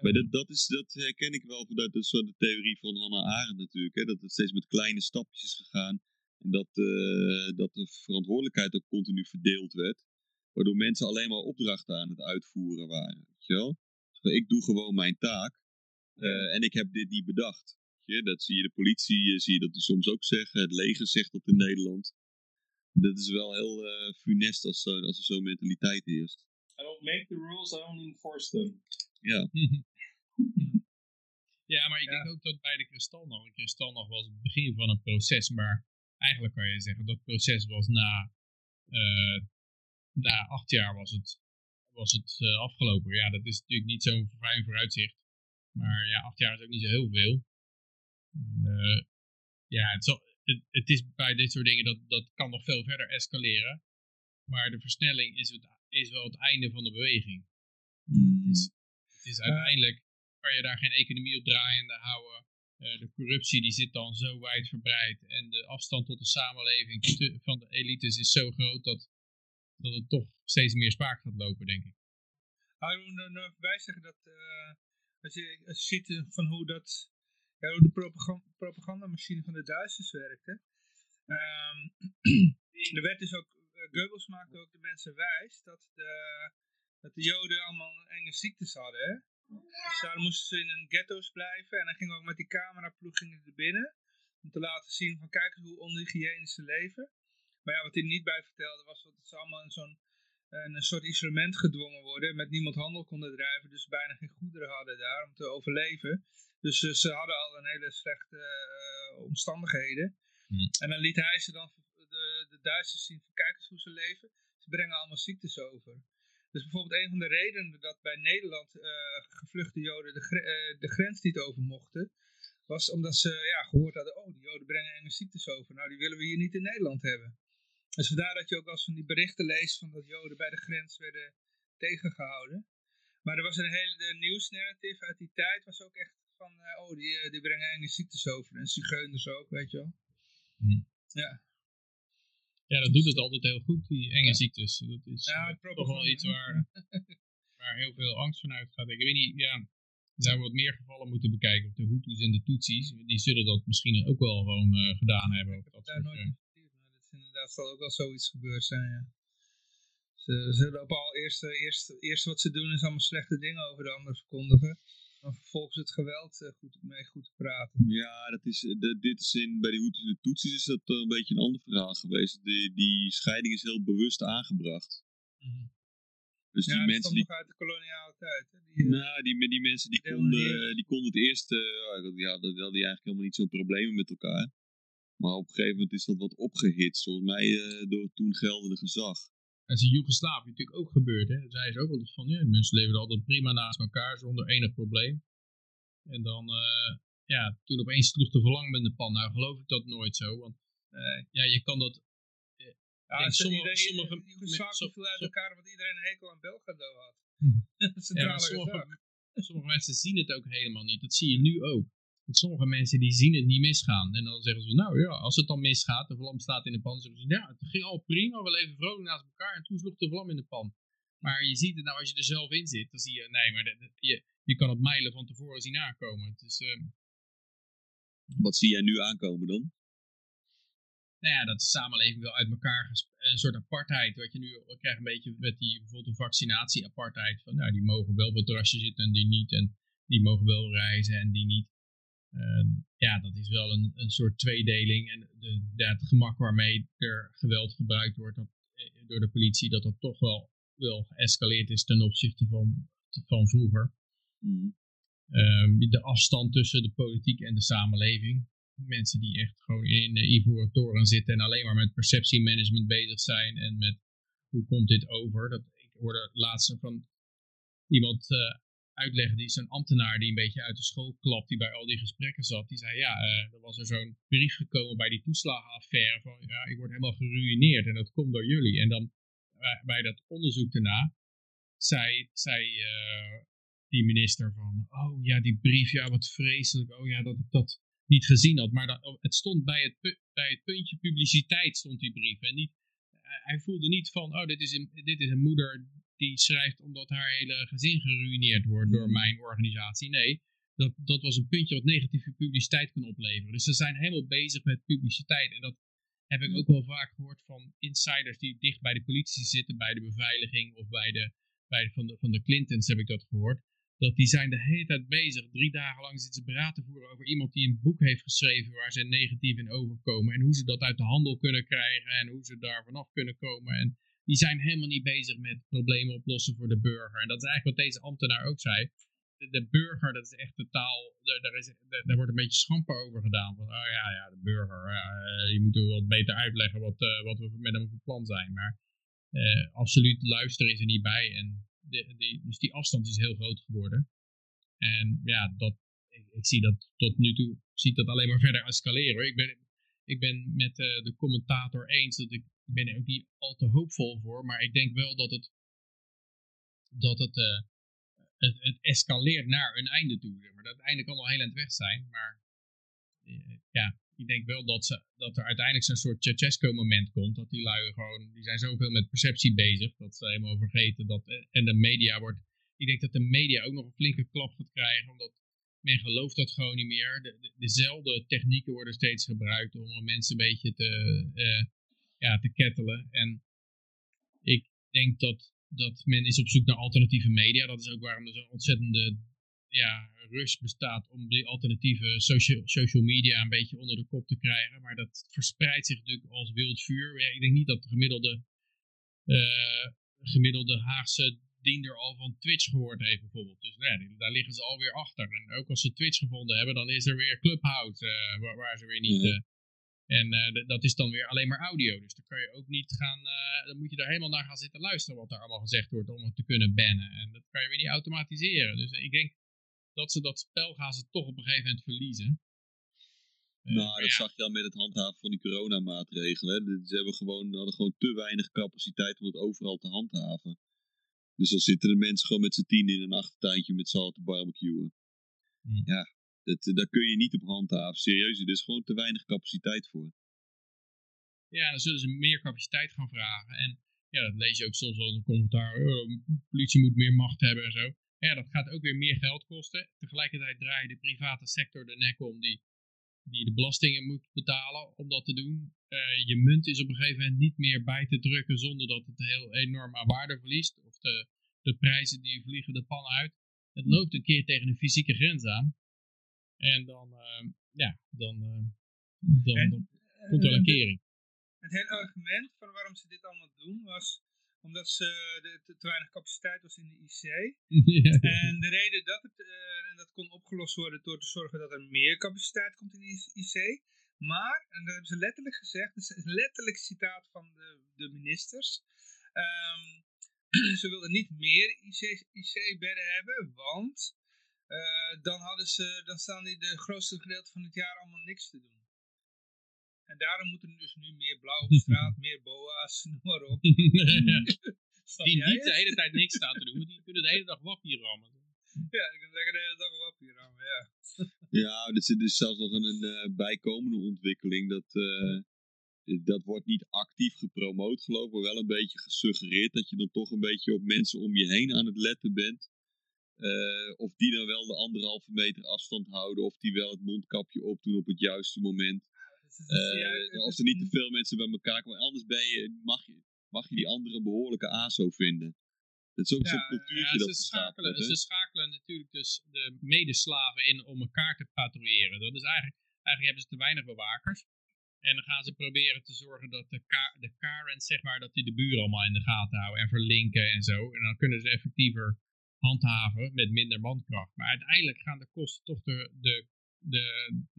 Maar dat, dat, is, dat herken ik wel vanuit de, soort de theorie van Hannah Arendt natuurlijk. Hè? Dat het steeds met kleine stapjes is gegaan. En dat, eh, dat de verantwoordelijkheid ook continu verdeeld werd. Waardoor mensen alleen maar opdrachten aan het uitvoeren waren. Weet je wel? Ik doe gewoon mijn taak. eh, en ik heb dit niet bedacht. Weet je? Dat zie je de politie, eh, zie je dat die soms ook zeggen. Het leger zegt dat in Nederland. Dat is wel heel eh, funest als, zo- als er zo'n mentaliteit heerst. I don't make the rules, I only enforce them. Ja. Ja, maar ik denk ook dat bij de kristalnacht, de kristalnacht was het begin van een proces, maar eigenlijk kan je zeggen dat proces was na, eh, na acht jaar was het, was het eh, afgelopen. Ja, dat is natuurlijk niet zo'n fijn vooruitzicht, maar ja, acht jaar is ook niet zo heel veel. Eh, ja, het, zal, het, het is bij dit soort dingen, dat, dat kan nog veel verder escaleren, maar de versnelling is, het, is wel het einde van de beweging. Het is, het is uiteindelijk, kan je daar geen economie op draaiende houden. Eh, de corruptie die zit dan zo wijdverbreid en de afstand tot de samenleving van de elites is zo groot dat, dat het toch steeds meer spaak gaat lopen, denk ik. Ik moet er nog even bij zeggen dat eh, als, je, als je ziet eh, van hoe, dat, ja, hoe de propaganda, propagandamachine van de Duitsers werkte. ehm, er werd dus ook, eh, Goebbels maakte ook de mensen wijs dat de, dat de Joden allemaal enge ziektes hadden. Hè? Dus daar moesten ze in een ghetto's blijven en dan gingen we ook met die cameraploeg gingen er binnen. Om te laten zien van kijk eens hoe onhygiënisch ze leven. Maar ja, wat hij er niet bij vertelde was dat ze allemaal in zo'n in een soort isolement gedwongen worden. Met niemand handel konden drijven. Dus bijna geen goederen hadden daar om te overleven. Dus ze hadden al een hele slechte eh, omstandigheden. En dan liet hij ze dan de, de Duitsers zien kijk eens hoe ze leven. Ze brengen allemaal ziektes over. Dus bijvoorbeeld een van de redenen dat bij Nederland eh, gevluchte Joden de, eh, de grens niet over mochten. Was omdat ze ja, gehoord hadden, oh die Joden brengen enge ziektes over. Nou die willen we hier niet in Nederland hebben. Dus vandaar dat je ook wel eens van die berichten leest van dat Joden bij de grens werden tegengehouden. Maar er was een hele nieuwsnarrative uit die tijd was ook echt van, eh, oh die, eh, die brengen enge ziektes over. En zigeuners ook, weet je wel. Ja. Ja, dat doet het altijd heel goed, die enge ziektes. Dat is Ja, het toch wel iets waar, waar heel veel angst van uitgaat. Ik weet niet, ja, zou wat meer gevallen moeten bekijken op de Hutus en de Tutsis. Die zullen dat misschien ook wel gewoon gedaan hebben. Of dat soort, inderdaad zal ook wel zoiets gebeurd zijn, ja. Ze zullen op al eerst, eh, eerst, eerst wat ze doen is allemaal slechte dingen over de ander verkondigen. Dan vervolgens het geweld eh, goed, mee goed te praten. Ja, dat is, eh, de- dit is in, bij de Hutus en de Tutsis is dat een beetje een ander verhaal geweest. Die, die scheiding is heel bewust aangebracht. Dus die ja, dat mensen komt die, nog uit de koloniale tijd. Hè? Die, nou, die, die mensen die konden, die konden het eerst, eh, ja, dat, ja, dat hadden die eigenlijk helemaal niet zo'n problemen met elkaar. Maar op een gegeven moment is dat wat opgehitst, volgens mij eh, door het toen geldende gezag. Dat is in Joegoslavië natuurlijk ook gebeurd. Hè? Zij is ook altijd van, ja, de mensen leefden altijd prima naast elkaar zonder enig probleem. En dan, eh, ja, toen opeens sloeg de verlang in de pan. Nou geloof ik dat nooit zo, want eh, ja, je kan dat... Ja, sommige, iedereen- sommige, Joegoslavië viel uit elkaar omdat iedereen een hekel aan Belgrado had. Hm. Ja, sommige mensen zien het ook helemaal niet. Dat zie je nu ook. Sommige mensen die zien het niet misgaan. En dan zeggen ze, nou ja, als het dan misgaat, de vlam staat in de pan. Zeggen ze, ja, het ging al prima, we leven vrolijk naast elkaar. En toen sloeg de vlam in de pan. Maar je ziet het nou, als je er zelf in zit, dan zie je, nee, maar je, je kan het mijlen van tevoren zien aankomen. Ehm, Wat zie jij nu aankomen dan? nou ja, dat de samenleving wel uit elkaar een soort apartheid. Wat je nu krijgt een beetje met die bijvoorbeeld een vaccinatie-apartheid. Van nou, die mogen wel op het terrasje zitten en die niet. En die mogen wel reizen en die niet. Ehm, ja, dat is wel een, een soort tweedeling. En de, ja, het gemak waarmee er geweld gebruikt wordt dat, eh, door de politie, dat dat toch wel, wel geëscaleerd is ten opzichte van, van vroeger. Ehm, de afstand tussen de politiek en de samenleving. Mensen die echt gewoon in de ivoren toren zitten en alleen maar met perceptiemanagement bezig zijn en met hoe komt dit over. Dat, ik hoorde laatst van iemand eh, uitleggen, die is een ambtenaar die een beetje uit de school klapt, die bij al die gesprekken zat. Die zei, ja, eh, er was er zo'n brief gekomen bij die toeslagenaffaire van, ja, ik word helemaal geruineerd en dat komt door jullie. En dan bij, bij dat onderzoek daarna zei, zei eh, die minister van, oh ja, die brief, ja, wat vreselijk. Oh ja, dat ik dat niet gezien had. Maar dat, het stond bij het, bij het puntje publiciteit stond die brief. En niet, hij voelde niet van, oh, dit is, een, dit is een moeder die schrijft omdat haar hele gezin geruineerd wordt door mijn organisatie. Nee, dat, dat was een puntje wat negatieve publiciteit kan opleveren. Dus ze zijn helemaal bezig met publiciteit. En dat heb ik ook wel vaak gehoord van insiders die dicht bij de politie zitten, bij de beveiliging of bij de, bij de, van, de, van de Clintons heb ik dat gehoord. dat die zijn de hele tijd bezig. Drie dagen lang zitten ze beraad te voeren over iemand die een boek heeft geschreven waar ze negatief in overkomen. En hoe ze dat uit de handel kunnen krijgen en hoe ze daar vanaf kunnen komen. En die zijn helemaal niet bezig met problemen oplossen voor de burger. En dat is eigenlijk wat deze ambtenaar ook zei. De, burger, dat is echt totaal, daar, is, daar, wordt een beetje schamper over gedaan. Van, oh ja, ja, de burger, ja, eh, je moet wat beter uitleggen wat, eh, wat we met hem van plan zijn. Maar eh, absoluut luisteren is er niet bij. En dus die afstand is heel groot geworden. En ja, dat, ik, zie dat tot nu toe zie dat alleen maar verder escaleren. Ik, ben, ik ben met de commentator eens dat ik, ik ben er ook niet al te hoopvol voor. Maar ik denk wel dat het, dat het, eh, het, escaleert naar een einde toe. Maar dat einde kan wel heel eind weg zijn. Maar eh, ja, ik denk wel dat, ze, dat er uiteindelijk zo'n soort Ceausescu-moment komt. Dat die lui gewoon, die zijn zoveel met perceptie bezig, dat ze helemaal vergeten dat, eh, en de media wordt, ik denk dat de media ook nog een flinke klap gaat krijgen, omdat men gelooft dat gewoon niet meer. De, de- dezelfde technieken worden steeds gebruikt om mensen een beetje te, ja, te kettelen. En ik denk dat, dat men is op zoek naar alternatieve media. Dat is ook waarom er zo'n ontzettende ja, rush bestaat om die alternatieve social, social media een beetje onder de kop te krijgen. Maar dat verspreidt zich natuurlijk als wild vuur. Ja, ik denk niet dat de gemiddelde, eh, gemiddelde Haagse diender al van Twitch gehoord heeft bijvoorbeeld. Dus ja, die- daar liggen ze alweer achter. En ook als ze Twitch gevonden hebben, dan is er weer Clubhouse, eh, waar, waar ze weer niet... eh, en eh, dat is dan weer alleen maar audio. Dus dan kan je ook niet gaan. eh, dan moet je daar helemaal naar gaan zitten luisteren wat daar allemaal gezegd wordt om het te kunnen bannen. En dat kan je weer niet automatiseren. Dus ik denk dat ze dat spel gaan ze toch op een gegeven moment verliezen. Eh, Nou, dat ja, zag je al met het handhaven van die coronamaatregelen. hè. Ze hebben gewoon, hadden gewoon te weinig capaciteit om het overal te handhaven. Dus dan zitten de mensen gewoon met z'n tien in een achtertuintje met z'n allen te barbecuen. Hmm. Ja, dat, daar kun je niet op handhaven. Serieus, er is gewoon te weinig capaciteit voor. ja, dan zullen ze meer capaciteit gaan vragen. En ja, dat lees je ook soms wel in een commentaar. oh, politie moet meer macht hebben en zo. Ja, dat gaat ook weer meer geld kosten. Tegelijkertijd draai je de private sector de nek om die, die de belastingen moet betalen om dat te doen. Eh, je munt is op een gegeven moment niet meer bij te drukken zonder dat het heel enorm aan waarde verliest. Of de, de prijzen die vliegen de pan uit. Het loopt een keer tegen een fysieke grens aan. En dan, eh, ja, dan, eh, dan, En, dan komt er wel een eh, kering. Het hele argument van waarom ze dit allemaal doen was omdat ze de, te, weinig capaciteit was in de IC. Ja. En de reden dat het, eh, en dat kon opgelost worden door te zorgen dat er meer capaciteit komt in de IC. Maar, en dat hebben ze letterlijk gezegd, dat is een letterlijk citaat van de, de ministers. ehm, ze wilden niet meer IC-bedden hebben, want eh, dan, hadden ze, dan staan die de grootste gedeelte van het jaar allemaal niks te doen. En daarom moeten er dus nu meer blauw op straat, meer boa's, noem maar op. Die niet de hele tijd niks staan te doen, die kunnen de hele dag wappie rammen. Ja, ik kan lekker de hele dag op hier rammen, ja. Ja, er zit dus zelfs nog een, een eh, bijkomende ontwikkeling. Dat, eh, dat wordt niet actief gepromoot, geloof ik, maar wel een beetje gesuggereerd. Dat je dan toch een beetje op mensen om je heen aan het letten bent. Eh, of die dan wel de anderhalve meter afstand houden. Of die wel het mondkapje opdoen op het juiste moment. Eh, of er niet te veel mensen bij elkaar komen. Anders ben je, mag, je, mag je die andere behoorlijke ASO vinden. Het is ook zo'n cultuurtje ja, dat ze, schakelen, wordt, ze schakelen natuurlijk dus de medeslaven in om elkaar te patrouilleren. Dat is eigenlijk, eigenlijk hebben ze te weinig bewakers. En dan gaan ze proberen te zorgen dat de Karens, zeg maar, dat die de buren allemaal in de gaten houden en verlinken en zo. En dan kunnen ze effectiever handhaven met minder mankracht. Maar uiteindelijk gaan de kosten toch de, de, de,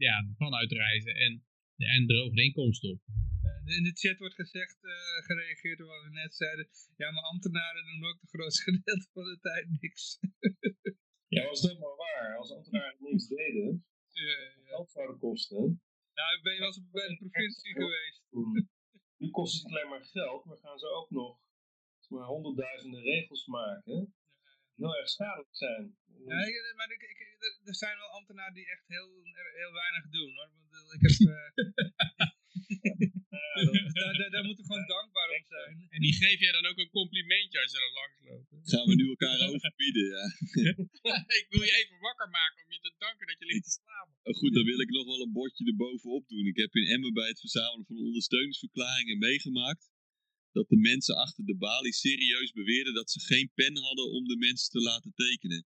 ja, de pan uitreizen en, de, en drogen de inkomsten op. Eh, In de chat wordt gezegd, eh, gereageerd op wat we net zeiden. Ja, maar ambtenaren doen ook de grootste gedeelte van de tijd niks. Ja, was dat maar waar. Als ambtenaren niks deden, geld zouden kosten. Nou, ik ben je wel eens bij de provincie geweest. Nu kost het niet alleen maar geld, maar gaan ze ook nog zeg maar, honderdduizenden regels maken. Heel erg schadelijk zijn. Ja, ik- maar ik, ik, er- er zijn wel ambtenaren die echt heel, heel weinig doen hoor. Ik bedoel, Ik heb, eh, dus daar, daar, daar moeten we gewoon dankbaar om zijn. En die geef jij dan ook een complimentje als je er langs loopt. Gaan we nu elkaar overbieden, ja. ik wil je even wakker maken om je te danken dat je ligt te slapen. Oh, Goed, dan wil ik nog wel een bordje erbovenop doen. Ik heb in Emmen bij het verzamelen van ondersteuningsverklaringen meegemaakt dat de mensen achter de balie serieus beweerden dat ze geen pen hadden om de mensen te laten tekenen.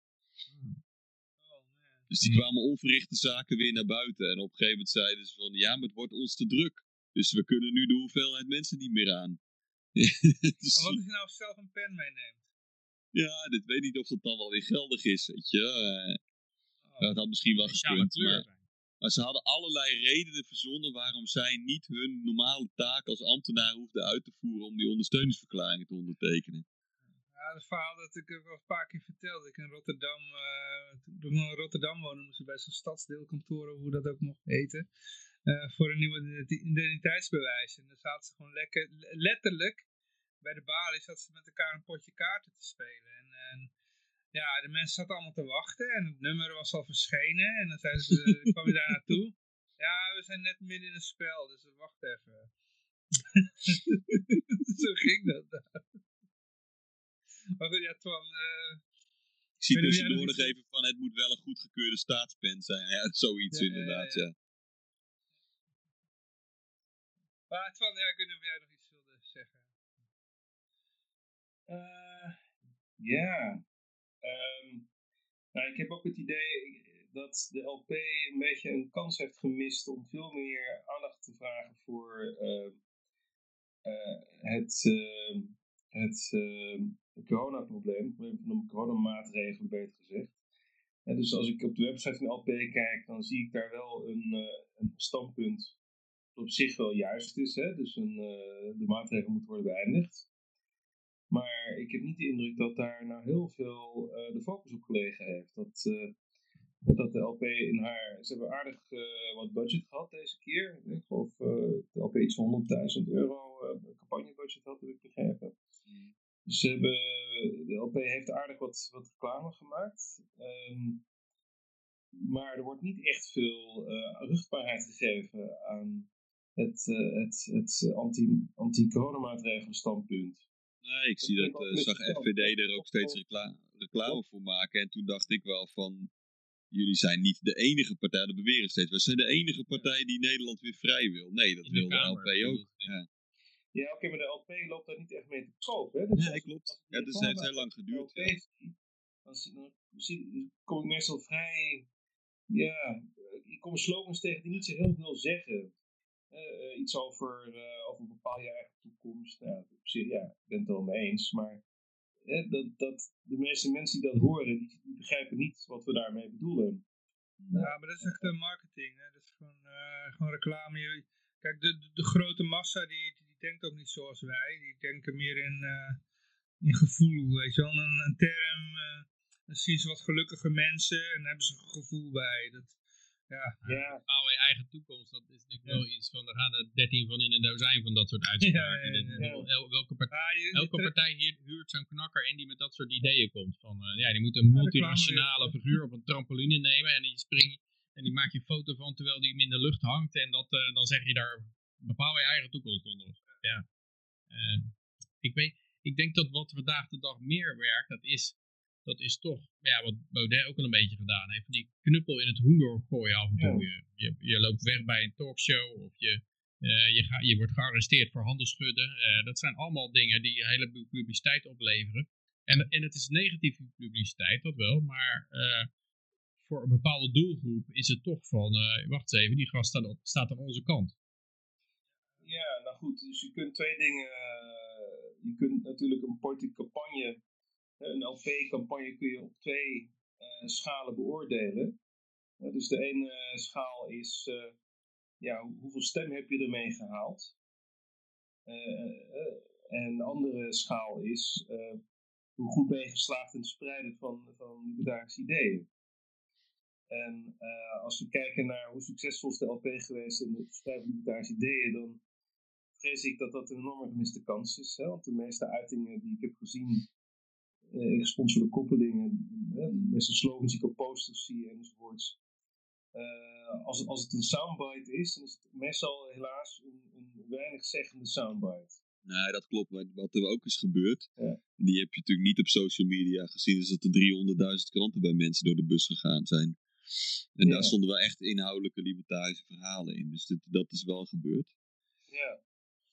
Dus die kwamen onverrichte zaken weer naar buiten. En op een gegeven moment zeiden ze van, ja, maar het wordt ons te druk. Dus we kunnen nu de hoeveelheid mensen niet meer aan. Dus- Maar wat als je nou zelf een pen meeneemt? ja, dit weet niet of dat dan wel weer geldig is, weet je. Eh, dat had misschien wel gekund. Maar, maar ze hadden allerlei redenen verzonnen waarom zij niet hun normale taak als ambtenaar hoefden uit te voeren om die ondersteuningsverklaringen te ondertekenen. Ja, dat verhaal dat ik wel een paar keer vertelde. Ik in Rotterdam, eh, toen ik in Rotterdam woonde, moesten bij zo'n stadsdeelkantoren, hoe dat ook mocht heten, eh, voor een nieuwe identi- identiteitsbewijs. En dan zaten ze gewoon lekker, letterlijk, bij de balie zaten ze met elkaar een potje kaarten te spelen. En, en ja, de mensen zaten allemaal te wachten en het nummer was al verschenen. En dan zeiden ze, kwam je daar naartoe? Ja, we zijn net midden in een spel, dus wacht even. Zo ging dat. Maar goed, ja, Twan, eh, Ik zie tussendoor nog even van het moet wel een goedgekeurde staatspen zijn. Ja, zoiets Ja, inderdaad, ja, ja. Maar Twan, ja, ik weet niet of jij nog iets wilde zeggen. Eh, ja. Ehm, nou, ik heb ook het idee dat de LP een beetje een kans heeft gemist om veel meer aandacht te vragen voor eh, eh, het, eh, het coronaprobleem, het probleem van de coronamaatregelen, beter gezegd. En dus als ik op de website van LP kijk, dan zie ik daar wel een, eh, een standpunt dat op zich wel juist is. Hè? Dus een, eh, de maatregelen moeten worden beëindigd. Maar ik heb niet de indruk dat daar nou heel veel eh, de focus op gelegen heeft. Dat, eh, dat de LP in haar. Ze hebben aardig eh, wat budget gehad deze keer. Ik geloof de LP iets van 100.000 euro campagnebudget had, heb ik begrepen. Ze hebben, de LP heeft aardig wat, wat reclame gemaakt. Ehm, maar er wordt niet echt veel ruchtbaarheid gegeven aan het, het, het anti- anti-coronamaatregelen standpunt. Nee, ik zie dat, eh, zag FVD er ook steeds recla reclame voor maken. En toen dacht ik wel van, jullie zijn niet de enige partij, dat beweren steeds. We zijn de enige partij die Nederland weer vrij wil. Nee, dat wil de LP ook. Ja, Ja, oké, maar de LP loopt daar niet echt mee te koop. Hè? Dus als- klopt. als Ja, het heeft reclame heel lang van geduurd. ja. LP dan, dan zie- kom ik meestal vrij. Ja, ik kom slogans tegen die niet zo heel veel zeggen. Eh, eh, iets over, eh, over bepaal je eigen toekomst. Ja, op zich, ja, ik ben het wel mee eens. Maar eh, dat, dat de meeste mensen die dat horen, die, die begrijpen niet wat we daarmee bedoelen. Ja, maar dat is echt eh, marketing. Hè? Dat is gewoon, gewoon reclame. Kijk, de, de, de grote massa die, die denkt ook niet zoals wij. Die denken meer in, in gevoel, weet je wel. Een, een term, dan zien ze wat gelukkige mensen en hebben ze een gevoel bij. Dat, ja. Ja. Bepaal je eigen toekomst, dat is natuurlijk wel iets van, er gaan er 13 van in een dozijn van dat soort uitspraken. Ja, ja, ja, En, ja. el- Welke partij, Ah, elke partij hier huurt zo'n knakker in die met dat soort ideeën komt. Van, eh, ja, die moet een multinationale figuur op een trampoline nemen en die springt en die maak je een foto van terwijl die hem in de lucht hangt en dat, eh, dan zeg je daar, bepaal je eigen toekomst onder. Ja. Eh, ik, weet, ik denk dat wat vandaag de dag meer werkt, dat is, dat is toch ja, wat Baudet ook al een beetje gedaan heeft. Die knuppel in het hoender gooien af en toe. Je, je, je loopt weg bij een talkshow of je, eh, je, ga, je wordt gearresteerd voor handelsschudden. Eh, dat zijn allemaal dingen die een heleboel publiciteit opleveren. En, en het is negatieve publiciteit, dat wel, maar eh, voor een bepaalde doelgroep is het toch van, eh, wacht eens even, die gast staat, op- staat aan onze kant. Ja, nou goed, dus je kunt twee dingen. je kunt natuurlijk een politieke campagne, een LP-campagne kun je op twee eh, schalen beoordelen. Eh, dus de ene schaal is, eh, ja, hoe- hoeveel stem heb je ermee gehaald? Eh, eh, en de andere schaal is, eh, hoe goed ben je geslaagd in het spreiden van, van libertarische ideeën? En eh, als we kijken naar hoe succesvol is de LP geweest in het verspreiden van libertarische ideeën, dan vrees ik dat dat een enorme gemiste kans is. Hè? Want de meeste uitingen die ik heb gezien, gesponsorde koppelingen, eh, de meeste slogans die ik op posters zie enzovoorts. eh, als, het- als het een soundbite is, dan is het meestal helaas een, een weinig zeggende soundbite. Nee, dat klopt. Maar wat er ook is gebeurd, Ja. die heb je natuurlijk niet op social media gezien, is dat er 300.000 kranten bij mensen door de bus gegaan zijn. En Ja. daar stonden wel echt inhoudelijke libertarische verhalen in. Dus dit, dat is wel gebeurd. Ja.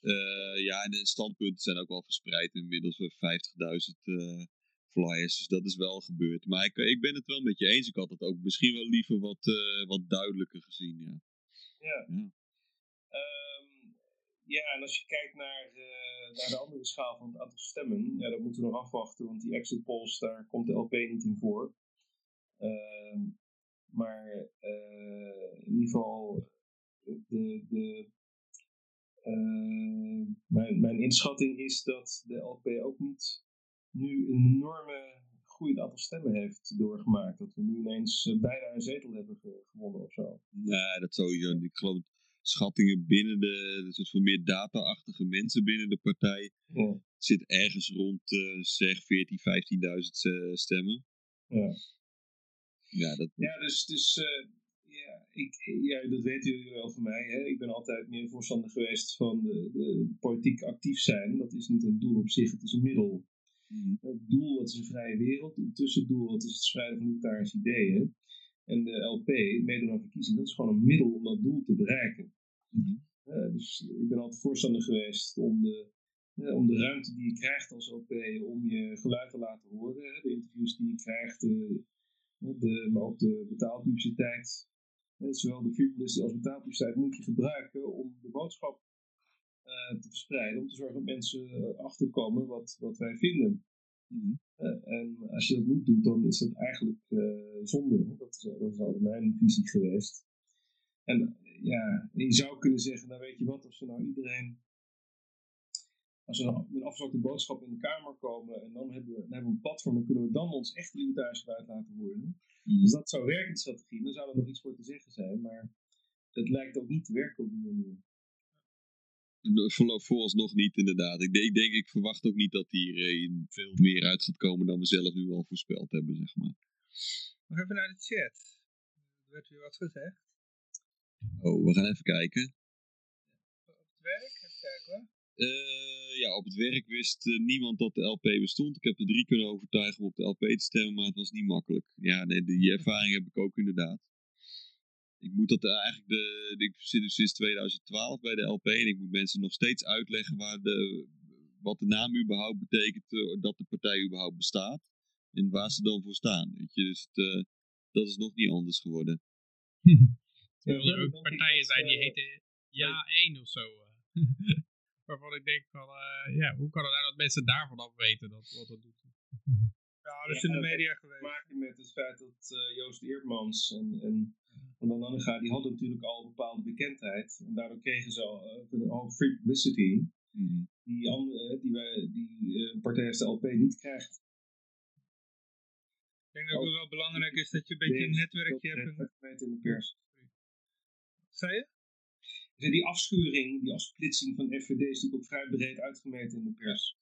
Eh, ja, en de standpunten zijn ook wel verspreid. Inmiddels weer 50.000 eh, flyers. Dus dat is wel gebeurd. Maar ik, ik ben het wel met je eens. Ik had het ook misschien wel liever wat, eh, wat duidelijker gezien. Ja. Ja. Ehm, ja, en als je kijkt naar, eh, naar de andere schaal van het aantal stemmen, ja, dan moeten we nog afwachten, want die exit polls, daar komt de LP niet in voor. Ehm, maar eh, in ieder geval, de, de, mijn, mijn inschatting is dat de LP ook niet nu een enorme groeiend aantal stemmen heeft doorgemaakt. Dat we nu ineens eh, bijna een zetel hebben ge- gewonnen of zo. Nee, dat sowieso. Ik geloof schattingen binnen de, de soort van meer data-achtige mensen binnen de partij Ja. zit ergens rond eh, zeg 14, 15.000 eh, stemmen. Ja. Ja, dat, Ja, dus, dus eh, ja, ik, ja, dat weten jullie wel van mij. Hè? Ik ben altijd meer voorstander geweest van de, de politiek actief zijn. Dat is niet een doel op zich, het is een middel. Het doel, dat is een vrije wereld. Het tussendoel, dat is het spreiden van libertarische ideeën. En de LP, meedoen aan verkiezingen, dat is gewoon een middel om dat doel te bereiken. Eh, dus ik ben altijd voorstander geweest om de, eh, om de ruimte die je krijgt als LP, om je geluid te laten horen. hè. De interviews die je krijgt, de, de, maar ook de betaalpubliciteit. Eh, Zowel de free publicity als betaalpubliciteit moet je gebruiken om de boodschap eh, te verspreiden. Om te zorgen dat mensen eh, achterkomen wat, wat wij vinden. Eh, en als je dat niet doet, dan is dat eigenlijk eh, zonde. Dat is, dat is altijd mijn visie geweest. En eh, ja, je zou kunnen zeggen, nou weet je wat, als we nou iedereen als we nou met een afgesproken boodschap in de Kamer komen en dan hebben we, dan hebben we een platform, dan kunnen we dan ons echt libertarisch geluid laten horen. Als dat zou werken, die strategie, dan zou er nog iets voor te zeggen zijn, maar het lijkt ook niet te werken op die manier. Voor, vooralsnog niet, inderdaad. Ik denk, ik denk, ik verwacht ook niet dat hier veel meer uit gaat komen dan we zelf nu al voorspeld hebben, zeg maar. Nog even naar de chat. Er werd weer wat gezegd. Oh, we gaan even kijken. Op het werk, even kijken hoor. Eh, ja, op het werk wist eh, niemand dat de LP bestond. Ik heb er drie kunnen overtuigen om op de LP te stemmen, maar het was niet makkelijk. Ja, nee, die ervaring heb ik ook inderdaad. Ik moet dat eh, eigenlijk, de, ik zit dus sinds 2012 bij de LP en ik moet mensen nog steeds uitleggen waar de, wat de naam überhaupt betekent, eh, dat de partij überhaupt bestaat en waar ze dan voor staan. Weet je, dus het, eh, dat is nog niet anders geworden. Terwijl er ook partijen zijn die heten Ja 1 of zo. Waarvan ik denk van, eh, ja, hoe kan het nou dat mensen daarvan af weten dat, wat dat doet? Ja, dat is in de media heeft geweest. te maken met het feit dat Joost Eertmans en, en Den Annega, die hadden natuurlijk al een bepaalde bekendheid. En daardoor kregen ze al eh, een hoop free publicity. Die, andere, die, wij, die eh, een partij als de LP niet krijgt. Ik denk dat het wel belangrijk is dat je een beetje een netwerkje hebt. En... Uitgemeten in de pers. Zei je? Die afschuring, die afsplitsing van FVD is natuurlijk ook vrij breed uitgemeten in de pers.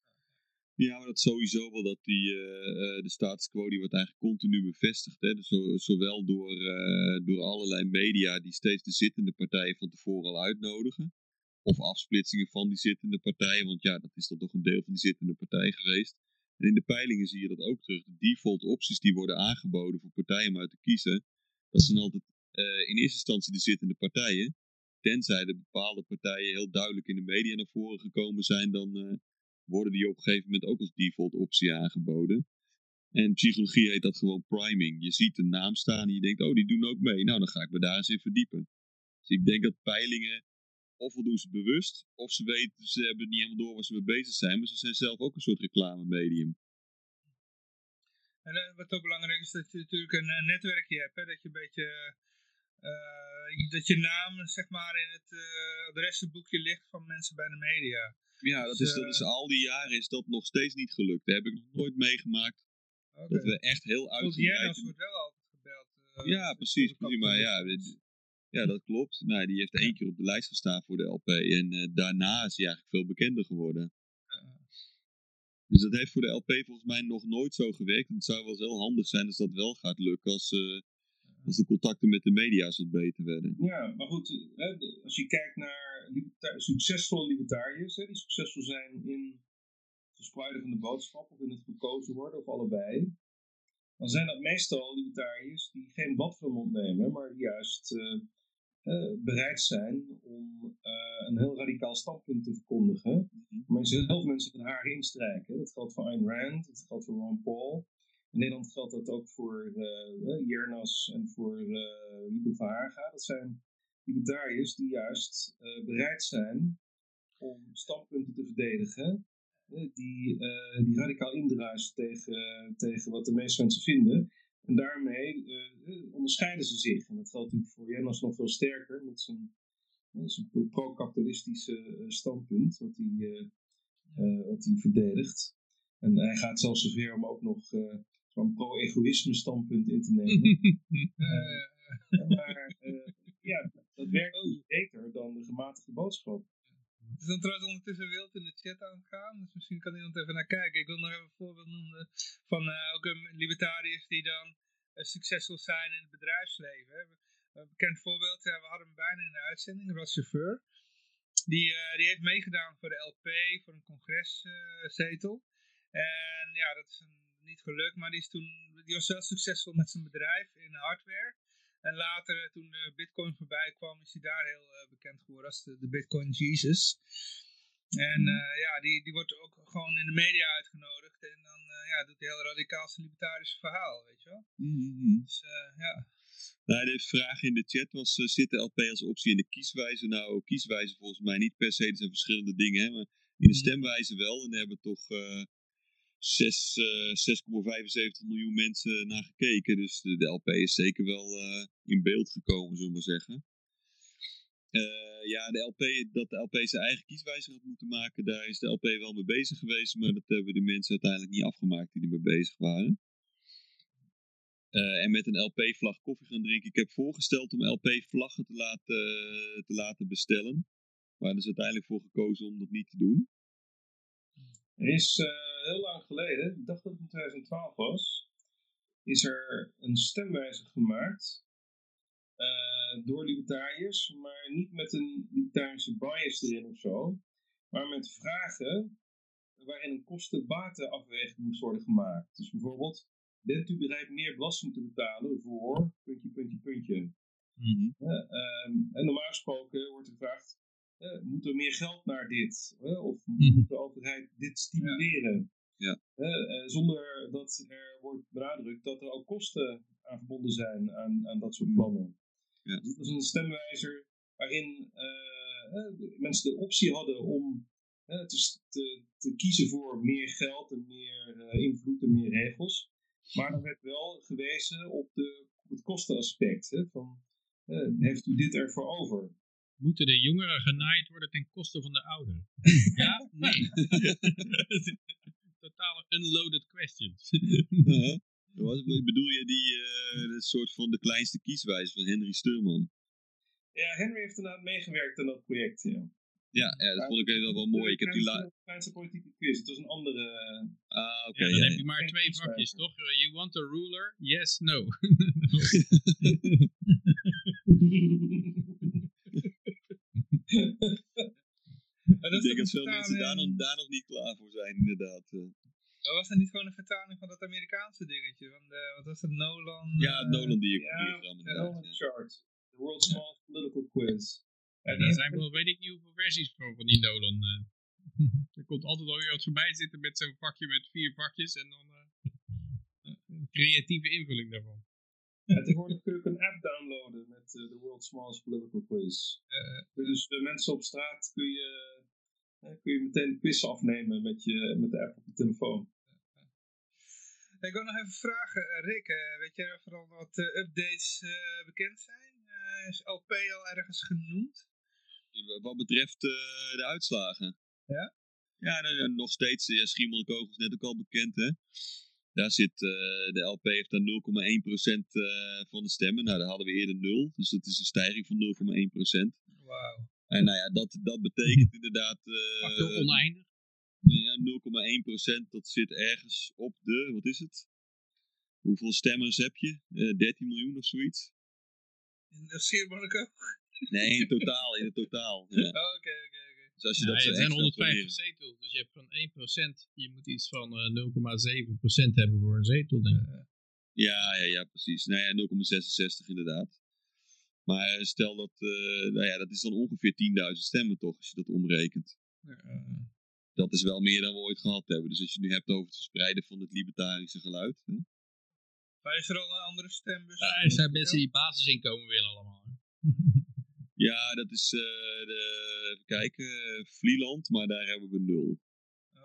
Ja, maar dat sowieso wel dat die, eh, eh, de status quo wordt eigenlijk continu bevestigd. Hè? Dus zo, zowel door, eh, door allerlei media die steeds de zittende partijen van tevoren al uitnodigen. Of afsplitsingen van die zittende partijen, want ja, dat is dan toch een deel van die zittende partij geweest. En in de peilingen zie je dat ook terug. De default opties die worden aangeboden voor partijen om uit te kiezen, dat zijn altijd in eerste instantie de zittende partijen. Tenzij de bepaalde partijen heel duidelijk in de media naar voren gekomen zijn, dan worden die op een gegeven moment ook als default optie aangeboden. En psychologie heet dat gewoon priming. Je ziet een naam staan en je denkt, oh, die doen ook mee. Nou, dan ga ik me daar eens in verdiepen. Dus ik denk dat peilingen, ofwel doen ze bewust, of ze weten, ze hebben niet helemaal door waar ze mee bezig zijn, maar ze zijn zelf ook een soort reclamemedium. En eh, wat ook belangrijk is, dat je natuurlijk een, eh, netwerkje hebt. Hè? Dat je een beetje, eh, dat je naam zeg maar in het eh, adressenboekje ligt van mensen bij de media. Ja, dat Dus, is, dat eh, is al die jaren is dat nog steeds niet gelukt. Dat heb ik nog nooit meegemaakt. Dat we echt heel Tot uitgebreid... Jennos wordt wel altijd gebeld. eh, Ja, precies. maar ja, dit- ja, dat klopt. Nou, die heeft één keer op de lijst gestaan voor de LP. En eh, daarna is hij eigenlijk veel bekender geworden. Dus dat heeft voor de LP volgens mij nog nooit zo gewerkt. En het zou wel eens heel handig zijn als dat wel gaat lukken. Als, eh, als de contacten met de media's wat beter werden. Ja, maar goed, hè, als je kijkt naar succesvolle libertariërs, hè, die succesvol zijn in het verspreiden van de boodschap of in het gekozen worden, of allebei, dan zijn dat meestal libertariërs die geen blad voor mond nemen, maar die juist eh, eh, bereid zijn om eh, een heel radicaal standpunt te verkondigen. Mhm. Mensen, heel veel mensen het haar instrijken. Dat geldt voor Ayn Rand, dat geldt voor Ron Paul. In Nederland geldt dat ook voor uh, Jernas en voor uh, van Haga. Dat zijn libertariërs die juist bereid zijn om standpunten te verdedigen die, die radicaal indruisen tegen, tegen wat de meeste mensen vinden. En daarmee onderscheiden ze zich. En dat geldt natuurlijk voor Jernas nog veel sterker met zijn, zijn pro-kapitalistische standpunt, wat hij, wat hij verdedigt. En hij gaat zelfs zover om ook nog zo'n pro-egoïsme standpunt in te nemen. uh, maar uh, ja, dat werkt oh. beter dan de gematigde boodschap. Het is dan trouwens ondertussen wild in de chat aan het gaan, dus misschien kan iemand even naar kijken. Ik wil nog even een voorbeeld noemen van uh, ook een libertariërs die dan succesvol zijn in het bedrijfsleven. Hè. Een bekend voorbeeld, ja, we hadden hem bijna in de uitzending, Rod Chauffeur. Die, die heeft meegedaan voor de LP, voor een congreszetel. en ja, dat is een niet gelukt, maar die, is toen, die was wel succesvol met zijn bedrijf in hardware. En later, toen de bitcoin voorbij kwam, is hij daar heel uh, bekend geworden als de, de bitcoin Jesus. En uh, ja, die, die wordt ook gewoon in de media uitgenodigd. En dan uh, ja, doet hij heel radicaal zijn libertarische verhaal, weet je wel. Mm -hmm. Dus ja... Nou, de vraag in de chat was, zit de LP als optie in de kieswijze? Nou, kieswijze volgens mij niet per se, er zijn verschillende dingen, hè, maar in de stemwijze wel. En daar hebben toch 6,75 miljoen mensen naar gekeken. Dus de, LP is zeker wel uh, in beeld gekomen, zullen we maar zeggen. Uh, ja, de LP, dat de LP zijn eigen kieswijzer had moeten maken, daar is de LP wel mee bezig geweest. Maar dat hebben de mensen uiteindelijk niet afgemaakt die ermee bezig waren. En met een LP-vlag koffie gaan drinken. Ik heb voorgesteld om LP-vlaggen te laten, te laten bestellen. Maar er is uiteindelijk voor gekozen om dat niet te doen. Er is heel lang geleden, ik dacht dat het in 2012 was, is er een stemwijzer gemaakt uh, door libertariërs, maar niet met een libertarische bias erin of zo, maar met vragen waarin een kosten-batenafweging moest worden gemaakt. Dus bijvoorbeeld, bent u bereid meer belasting te betalen voor puntje, puntje, puntje? Mm -hmm. uh, um, en normaal gesproken wordt er gevraagd, uh, moet er meer geld naar dit? of -hmm. moet de overheid dit stimuleren? Uh, zonder dat er wordt benadrukt dat er ook kosten aan verbonden zijn aan, aan dat soort plannen. Ja. Dus dat is een stemwijzer waarin uh, mensen de optie hadden om te, te, te, kiezen voor meer geld en meer invloed en meer regels. Maar er werd wel gewezen op, de, op het kostenaspect. Hè, van, heeft u dit ervoor over? Moeten de jongeren genaaid worden ten koste van de ouderen? ja? Nee. totale unloaded questions. uh-huh. Wat bedoel je die uh, soort van de kleinste kieswijze van Henry Sturman? Ja, Henry heeft inderdaad meegewerkt aan dat project. Ja, ja, ja dat vond ik wel, wel mooi. Ik heb die la... kleinste politieke quiz. Het was een andere. Ah, oké. Okay, ja, dan ja, heb je maar twee vakjes, toch? You want a ruler? Yes, no. ik denk dat veel mensen daar nog, daar nog niet klaar voor zijn, inderdaad. Maar was dat niet gewoon een vertaling van dat Amerikaanse dingetje? Van de, wat was het, Nolan? Ja, het Nolan diagram. Ja, Nolan chart. The world's smallest political quiz. Ja, daar zijn wel, weet ik niet hoeveel versies van, van die Nolan. Uh, er komt altijd wel weer wat voorbij zitten met zo'n vakje met vier vakjes en dan uh, een creatieve invulling daarvan. Ja, tegenwoordig kun je ook een app downloaden met uh, The World's Smallest Political Quiz. dus de mensen op straat kun je kun je meteen de quiz afnemen met, je, met de app op je telefoon. Ik wil nog even vragen, Rick, weet jij vooral wat uh, updates uh, bekend zijn? Uh, is LP al ergens genoemd? Wat betreft de uitslagen? Ja? Ja, nou, nog steeds, ja, Schiemelkogel is net ook al bekend, hè? Daar zit, de LP heeft dan 0,1% van de stemmen. Nou, daar hadden we eerder 0, dus dat is een stijging van 0,1%. Wauw. En nou ja, dat, dat betekent inderdaad... Uh, oneindig? Ja, 0,1% dat zit ergens op de, wat is het? Hoeveel stemmers heb je? Uh, 13 miljoen of zoiets? In de Schiermonnikoog? Nee, in totaal, in het totaal. Oké, ja. oké, okay, oké. Okay. Dus als je ja, dat het zijn 150 zetels, dus je hebt van 1%, je moet iets van uh, 0,7% hebben voor een zetel, denk ik. Ja, ja, ja, precies. Nou ja, 0,66 inderdaad. Maar eh, stel dat, eh, nou ja, dat is dan ongeveer 10.000 stemmen toch, als je dat omrekent. Dat is wel meer dan we ooit gehad hebben. Dus als je het nu hebt over het verspreiden van het libertarische geluid. Hè? Maar is er al een andere stembus? Ja, er zijn mensen die basisinkomen willen allemaal. Ja, dat is, eh, de, even kijken, Vlieland, maar daar hebben we nul.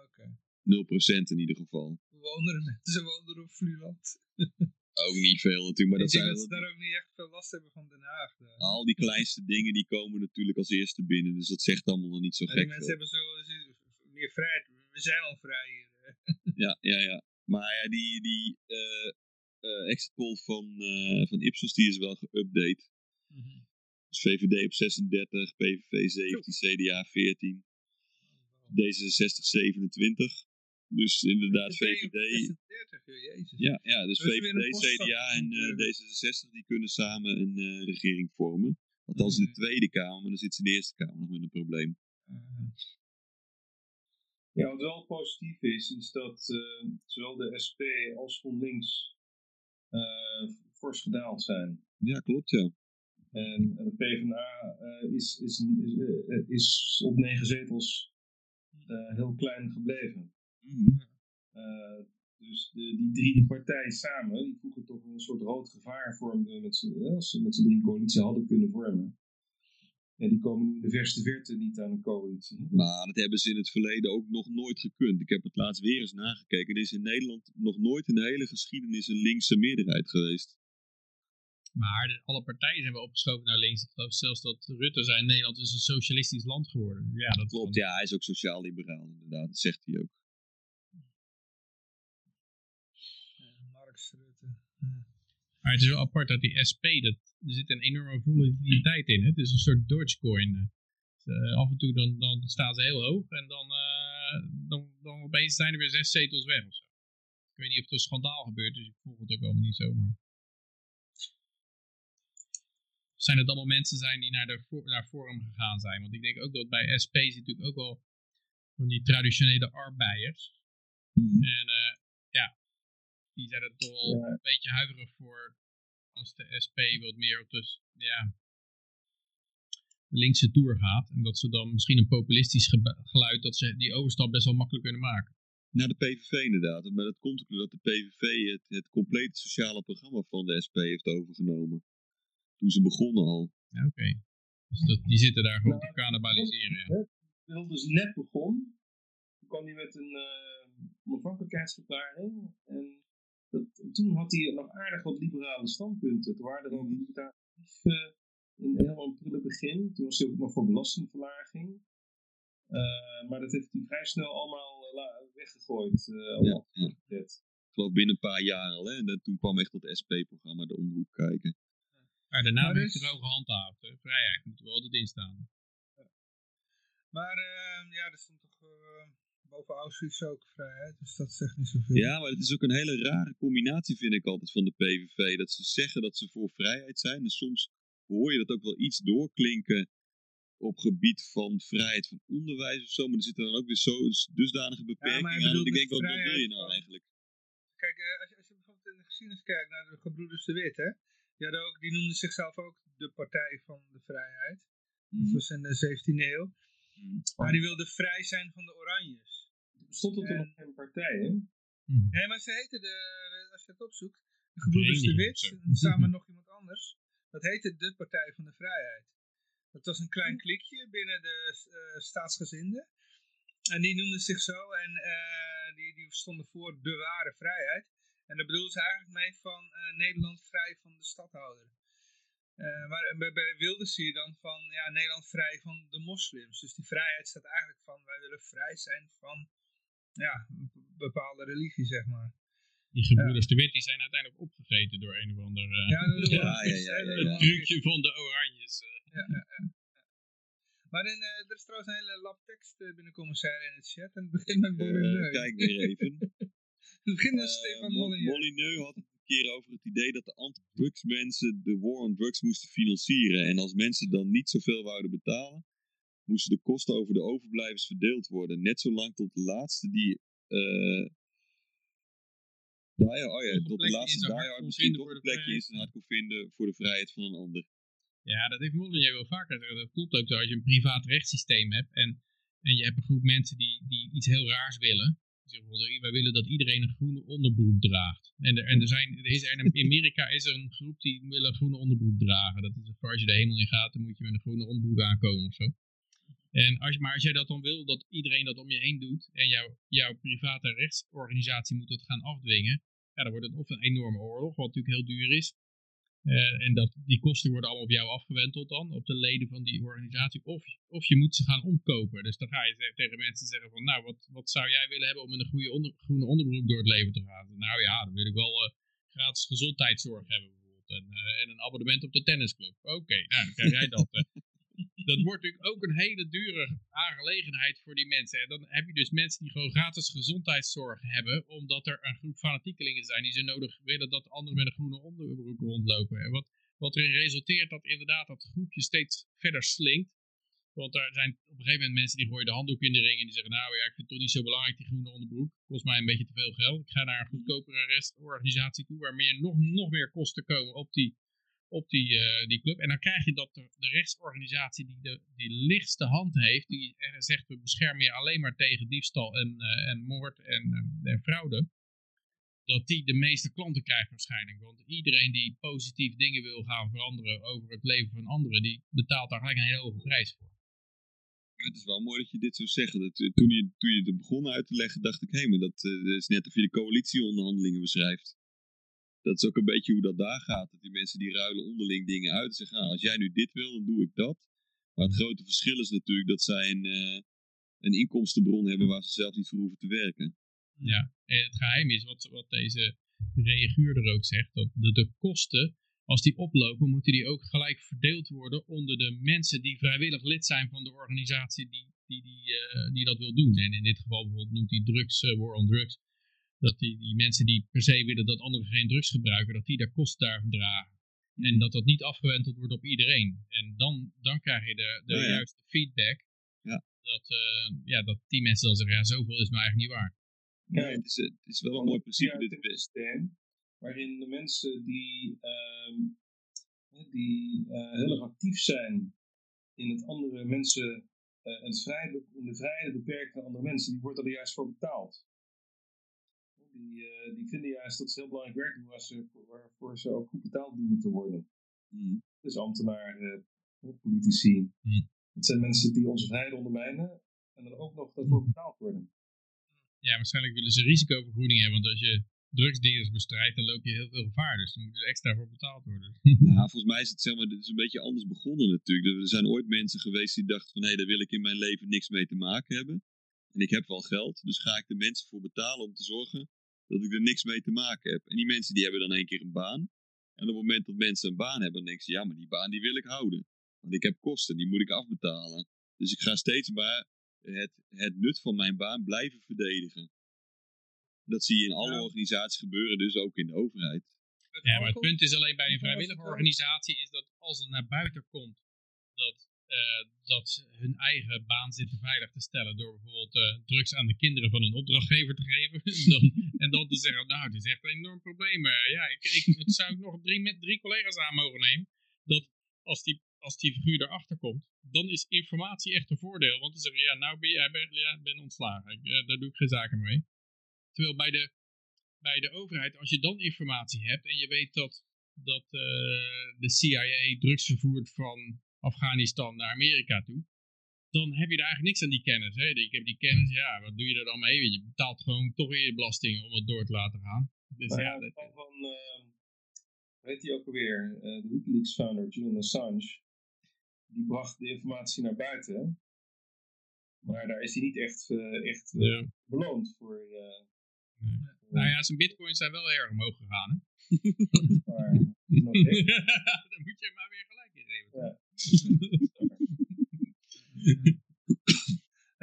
Oké. 0% in ieder geval. Wonen er mensen wonen er op Vlieland. Ook niet veel natuurlijk, maar ik dat denk dat ze daar ook niet echt veel last hebben van Den Haag. daar. al die kleinste dingen die komen natuurlijk als eerste binnen. Dus dat zegt allemaal nog niet zo Maar die gek mensen veel. hebben zo meer vrijheid. We zijn al vrij hier. hè. Ja, ja, ja. Maar ja, die, die eh, eh, exit poll van, eh, van Ipsos die is wel geüpdate. Mhm. Dus VVD op 36, PVV 17, CDA 14, D66 27. Dus inderdaad VVD. 36, joh, jezus. Ja, ja dus VVD, CDA en eh, natuurlijk. D66 die kunnen samen een eh, regering vormen. Althans in de Tweede Kamer, maar dan zit ze in de Eerste Kamer nog met een probleem. Ja, wat wel positief is, is dat eh, zowel de SP als GroenLinks eh fors gedaald zijn. Ja, klopt ja. En de PvdA eh, is, is, is, eh, is op negen zetels eh, heel klein gebleven. Eh, dus de, die drie partijen samen, die vroeger toch een soort rood gevaar vormden met z'n, eh, als ze met z'n drie coalitie hadden kunnen vormen. Ja, die komen nu in de verste verte niet aan een coalitie. Maar dat hebben ze in het verleden ook nog nooit gekund. Ik heb het laatst weer eens nagekeken. Er is in Nederland nog nooit in de hele geschiedenis een linkse meerderheid geweest. Maar de- alle partijen zijn wel opgeschoven naar links. Ik geloof zelfs dat Rutte zei, Nederland is een socialistisch land geworden. Ja, dat Klopt, ja, hij is ook sociaal-liberaal inderdaad. Dat zegt hij ook. Marx Rutte. Maar het is wel apart dat die SP, dat, er zit een enorme volatiliteit in. Hè? Het is een soort Dogecoin. eh. Dus, eh, af en toe dan, dan staan ze heel hoog en dan, eh, dan, dan opeens zijn er weer zes zetels weg of zo. Ik weet niet of het een schandaal gebeurt, dus ik volg het ook allemaal niet zomaar. Zijn het allemaal mensen zijn die naar, de, naar Forum gegaan zijn? Want ik denk ook dat bij SP zit natuurlijk ook wel van die traditionele arbeiders. En eh, ja, die zijn er toch wel een beetje huiverig voor als de SP wat meer op de, s- ja, de linkse tour gaat. En dat ze dan misschien een populistisch geluid, dat ze die overstap best wel makkelijk kunnen maken. Naar de PVV inderdaad. Maar dat komt ook doordat de PVV het, het complete sociale programma van de SP heeft overgenomen. Toen ze begonnen al. Ja, oké. Dus dat, die zitten daar gewoon te cannibaliseren, ja. Wil dus net begon. Toen kwam hij met een eh, onafhankelijkheidsverklaring. En dat, toen had hij nog aardig wat liberale standpunten. Toen waren er ook libertarisch eh, in een heel prille begin. Toen was hij ook nog voor belastingverlaging. Eh, maar dat heeft hij vrij snel allemaal eh, weggegooid. eh, allemaal Ja, ja. gezet. Ik geloof binnen een paar jaar al. Hè? En dan, toen kwam echt dat SP-programma de hoek kijken. Maar naam Maar heeft dus- er wel gehandhaafd. hè. Vrijheid moet er wel altijd in staan. Maar eh, ja, er stond toch eh, boven Auschwitz ook vrijheid. Dus dat zegt niet zoveel. Ja, maar het is ook een hele rare combinatie, vind ik altijd, van de PVV. Dat ze zeggen dat ze voor vrijheid zijn. En soms hoor je dat ook wel iets doorklinken op gebied van vrijheid van onderwijs of zo. Maar er zitten dan ook weer zo dusdanige beperkingen aan. Dat ik denk, wat, wil je nou eigenlijk? Kijk, eh, als, je, als je bijvoorbeeld in de geschiedenis kijkt naar de gebroeders de Wit, hè. Die, ook, die noemden zichzelf ook de Partij van de Vrijheid. Mhm. Dat was in de 17e eeuw. Maar die wilden vrij zijn van de Oranjes. Stond toen En- nog geen partij, hè? Nee, maar ze heten de, de- als je het opzoekt, de gebroeders de Wit, samen met nog iemand anders. Dat heette de Partij van de Vrijheid. Dat was een klein klikje binnen de eh, staatsgezinden. En die noemden zich zo en eh, die, die stonden voor de ware vrijheid. En daar bedoelden ze eigenlijk mee van eh, Nederland vrij van de stadhouder. Eh, maar bij, bij Wilders zie je dan van ja, Nederland vrij van de moslims. Dus die vrijheid staat eigenlijk van wij willen vrij zijn van ja, bepaalde religie, zeg maar. Die gebroeders de Wit die zijn uiteindelijk opgegeten door een of ander eh, Ja, dat het trucje van de Oranjes. eh. Ja, ja, ja. Maar in, eh, er is trouwens een hele lap tekst eh, binnenkomen zeggen in het chat. En het begint met Molyneux. kijk weer even. het begint met Stefan Mo- Molyneux. Molyneux had keer over het idee dat de anti-drugs mensen de war on drugs moesten financieren. En als mensen dan niet zoveel wouden betalen, moesten de kosten over de overblijvers verdeeld worden. Net zolang tot de laatste die... eh die- oh ja, tot de laatste diehard misschien toch een de plekje in zijn hart kon vinden voor de vrijheid van een ander. Ja, dat heeft Molyneux wel vaker gezegd. Dat klopt ook zo. Als je een privaat rechtssysteem hebt en, en je hebt een groep mensen die, die iets heel raars willen. Wij willen dat iedereen een groene onderbroek draagt. En, er, en er zijn, is in Amerika is er een groep die wil een groene onderbroek dragen. Dat is als je de hemel in gaat, dan moet je met een groene onderbroek aankomen of zo. En als maar als jij dat dan wil, dat iedereen dat om je heen doet en jouw, jouw private rechtsorganisatie moet dat gaan afdwingen, ja, dan wordt het of een enorme oorlog, wat natuurlijk heel duur is. Eh, en dat, die kosten worden allemaal op jou afgewenteld dan, op de leden van die organisatie. Of, of je moet ze gaan omkopen. Dus dan ga je tegen mensen zeggen van, nou, wat, wat zou jij willen hebben om in een goede groene onderbroek door het leven te gaan? Nou ja, dan wil ik wel uh, gratis gezondheidszorg hebben bijvoorbeeld. En, uh, en, een abonnement op de tennisclub. Oké, nou, dan krijg jij dat dat wordt natuurlijk ook een hele dure aangelegenheid voor die mensen. En dan heb je dus mensen die gewoon gratis gezondheidszorg hebben, omdat er een groep fanatiekelingen zijn die ze nodig willen dat anderen met een groene onderbroek rondlopen. En wat, wat erin resulteert dat inderdaad dat groepje steeds verder slinkt. Want er zijn op een gegeven moment mensen die gooien de handdoek in de ring en die zeggen, nou ja, ik vind het toch niet zo belangrijk die groene onderbroek. Kost mij een beetje te veel geld. Ik ga naar een goedkopere restorganisatie toe waar meer, nog, nog meer kosten komen op die op die, uh, die club. En dan krijg je dat de, rechtsorganisatie die de die lichtste hand heeft, die zegt we beschermen je alleen maar tegen diefstal en, uh, en moord en, uh, en fraude, dat die de meeste klanten krijgt waarschijnlijk. Want iedereen die positief dingen wil gaan veranderen over het leven van anderen, die betaalt daar gelijk een hele hoge prijs voor. Het is wel mooi dat je dit zo zegt. Dat, toen, je, toen je het begon uit te leggen, dacht ik, hé, maar dat is net of je de coalitieonderhandelingen beschrijft dat is ook een beetje hoe dat daar gaat. Dat die mensen die ruilen onderling dingen uit en zeggen, ah, als jij nu dit wil, dan doe ik dat. Maar het grote verschil is natuurlijk dat zij een, uh, een inkomstenbron hebben waar ze zelf niet voor hoeven te werken. Ja, en het geheim is wat, wat deze reaguurder ook zegt, dat de, de kosten, als die oplopen, moeten die ook gelijk verdeeld worden onder de mensen die vrijwillig lid zijn van de organisatie die, die, die, uh, die dat wil doen. En in dit geval bijvoorbeeld noemt hij drugs, uh, War on Drugs, dat die, die mensen die per se willen dat anderen geen drugs gebruiken, dat die daar kosten daarvan dragen. En Mhm. dat dat niet afgewenteld wordt op iedereen. En dan, dan krijg je de, de Oh ja. juiste feedback. Ja. Dat, eh, ja, dat die mensen dan zeggen, ja, zoveel is me eigenlijk niet waar. Ja, het is, het is wel een mooi principe. Dit, systeem waarin de mensen die, ehm, die eh, heel erg actief zijn in het andere mensen, eh, het vrije, in de vrije beperken van andere mensen, die worden er juist voor betaald. Die, eh, die vinden juist dat ze heel belangrijk werk doen waar ze, waarvoor ze ook goed betaald dienen te worden. Mhm. Dus ambtenaren, eh, politici. Het zijn mensen die onze vrijheid ondermijnen en dan ook nog daarvoor betaald worden. Ja, waarschijnlijk willen ze risicovergoeding hebben. Want als je drugsdealers bestrijdt, dan loop je heel veel gevaar. Dus dan moet er extra voor betaald worden. Nou, volgens mij is het zeg maar, dit is een beetje anders begonnen natuurlijk. Er zijn ooit mensen geweest die dachten van, hé, daar wil ik in mijn leven niks mee te maken hebben. En ik heb wel geld, dus ga ik de mensen voor betalen om te zorgen dat ik er niks mee te maken heb. En die mensen die hebben dan één keer een baan. En op het moment dat mensen een baan hebben, dan denken ze, ja, maar die baan die wil ik houden. Want ik heb kosten, die moet ik afbetalen. Dus ik ga steeds maar het, het nut van mijn baan blijven verdedigen. Dat zie je in alle organisaties gebeuren, dus ook in de overheid. Ja, maar het punt is alleen bij een vrijwillige organisatie is dat als het naar buiten komt dat, dat ze hun eigen baan zitten veilig te stellen door bijvoorbeeld eh, drugs aan de kinderen van een opdrachtgever te geven dan, en dan te zeggen, nou het is echt een enorm probleem. Eh, ja, ik, ik, het zou ik nog drie, met drie collega's aan mogen nemen. Dat als die, als die figuur erachter komt, dan is informatie echt een voordeel. Want dan zeggen ja, nou ben je ben, ja, ben ontslagen. Eh, daar doe ik geen zaken mee. Terwijl bij de, bij de overheid, als je dan informatie hebt en je weet dat, dat eh, de CIA drugs vervoert van Afghanistan naar Amerika toe, dan heb je er eigenlijk niks aan die kennis. Hè? Ik heb die kennis, ja, wat doe je er dan mee? Je betaalt gewoon toch weer je belasting om het door te laten gaan. Dus ja, ja, dat- van, van eh, die ook alweer? Eh, de Wikileaks founder Julian Assange. Die bracht de informatie naar buiten. Maar daar is hij niet echt, eh, echt beloond voor. nou ja, zijn bitcoins zijn wel erg omhoog gegaan. Hè? maar nog dan moet je hem maar weer gelijk in geven.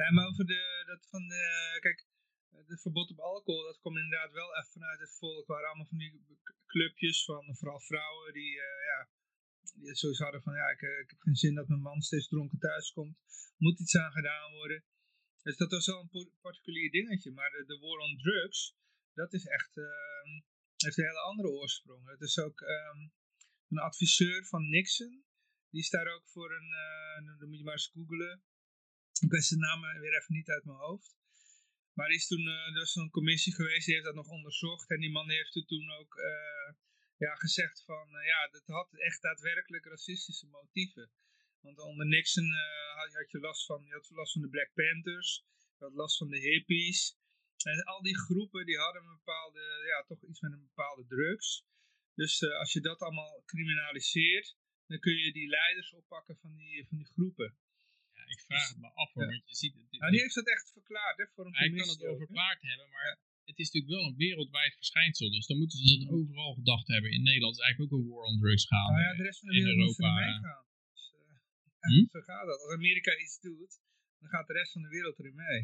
Ja, maar over de, dat van, de, kijk, het verbod op alcohol, dat kwam inderdaad wel even vanuit het volk. Waren allemaal van die clubjes van vooral vrouwen die, eh, ja, die sowieso hadden van, ja, ik, eh, ik heb geen zin dat mijn man steeds dronken thuis komt. Moet iets aan gedaan worden. Dus dat was wel een particulier dingetje. Maar de, de war on drugs, dat is echt, ehm, heeft een hele andere oorsprong. Het is ook ehm, een adviseur van Nixon. Die is daar ook voor een, uh, dan moet je maar eens googlen. Ik weet zijn naam weer even niet uit mijn hoofd. Maar die is toen, uh, er was een commissie geweest, die heeft dat nog onderzocht. En die man heeft toen ook uh, ja, gezegd van, ja, dat had echt daadwerkelijk racistische motieven. Want onder Nixon had, had, je last van, je had last van de Black Panthers, je had last van de hippies. En al die groepen die hadden een bepaalde, ja, toch iets met een bepaalde drugs. Dus als je dat allemaal criminaliseert, dan kun je die leiders oppakken van die, van die groepen. Ja, ik vraag het me af hoor, want je ziet... Het, nou, die heeft dat echt verklaard hè, voor een Hij kan het wel verklaard hebben, maar het is natuurlijk wel een wereldwijd verschijnsel. Dus dan moeten ze dat overal gedacht hebben. In Nederland is eigenlijk ook een war on drugs gaan. Nou ja, de rest van de wereld moet er meegaan. Dus, uh, hm? Zo gaat dat. Als Amerika iets doet, dan gaat de rest van de wereld erin mee.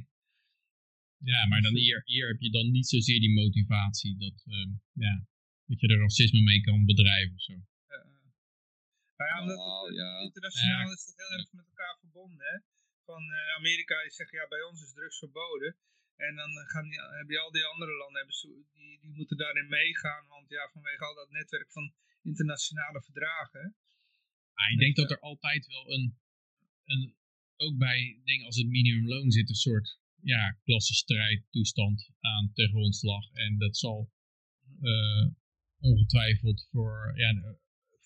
Ja, maar dan hier, hier heb je dan niet zozeer die motivatie dat, uh, ja, dat je er racisme mee kan bedrijven of zo. Nou ja, omdat het, ja. internationaal is dat heel erg met elkaar verbonden. Hè? Van uh, Amerika die zegt ja, bij ons is drugs verboden. En dan gaan die, heb je al die andere landen, hebben, die, die moeten daarin meegaan. Want ja, vanwege al dat netwerk van internationale verdragen. Ah, ik denk dat er altijd wel een, een, ook bij dingen als het minimumloon zit, een soort ja, klassenstrijdtoestand aan tegen grondslag. En dat zal uh, ongetwijfeld voor ja,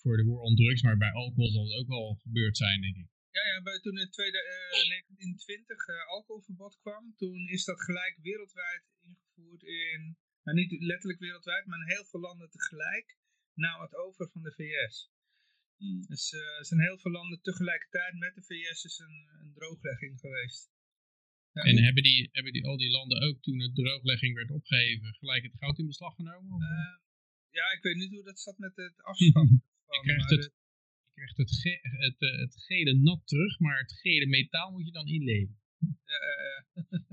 voor de war on drugs, maar bij alcohol zal het ook wel gebeurd zijn, denk ik. Ja, ja bij, toen in 1920 uh, alcoholverbod kwam, toen is dat gelijk wereldwijd ingevoerd in, nou niet letterlijk wereldwijd, maar in heel veel landen tegelijk, na het over van de VS. Hmm. Dus uh, er zijn heel veel landen tegelijkertijd met de VS is een, een drooglegging geweest. Ja, en hebben, die, hebben die, al die landen ook toen de drooglegging werd opgegeven gelijk het goud in beslag genomen? Uh, ja, ik weet niet hoe dat zat met het afschaffen. je krijgt het, je krijgt het, ge, het, uh, het gele nat terug, maar het gele metaal moet je dan inleveren. Uh,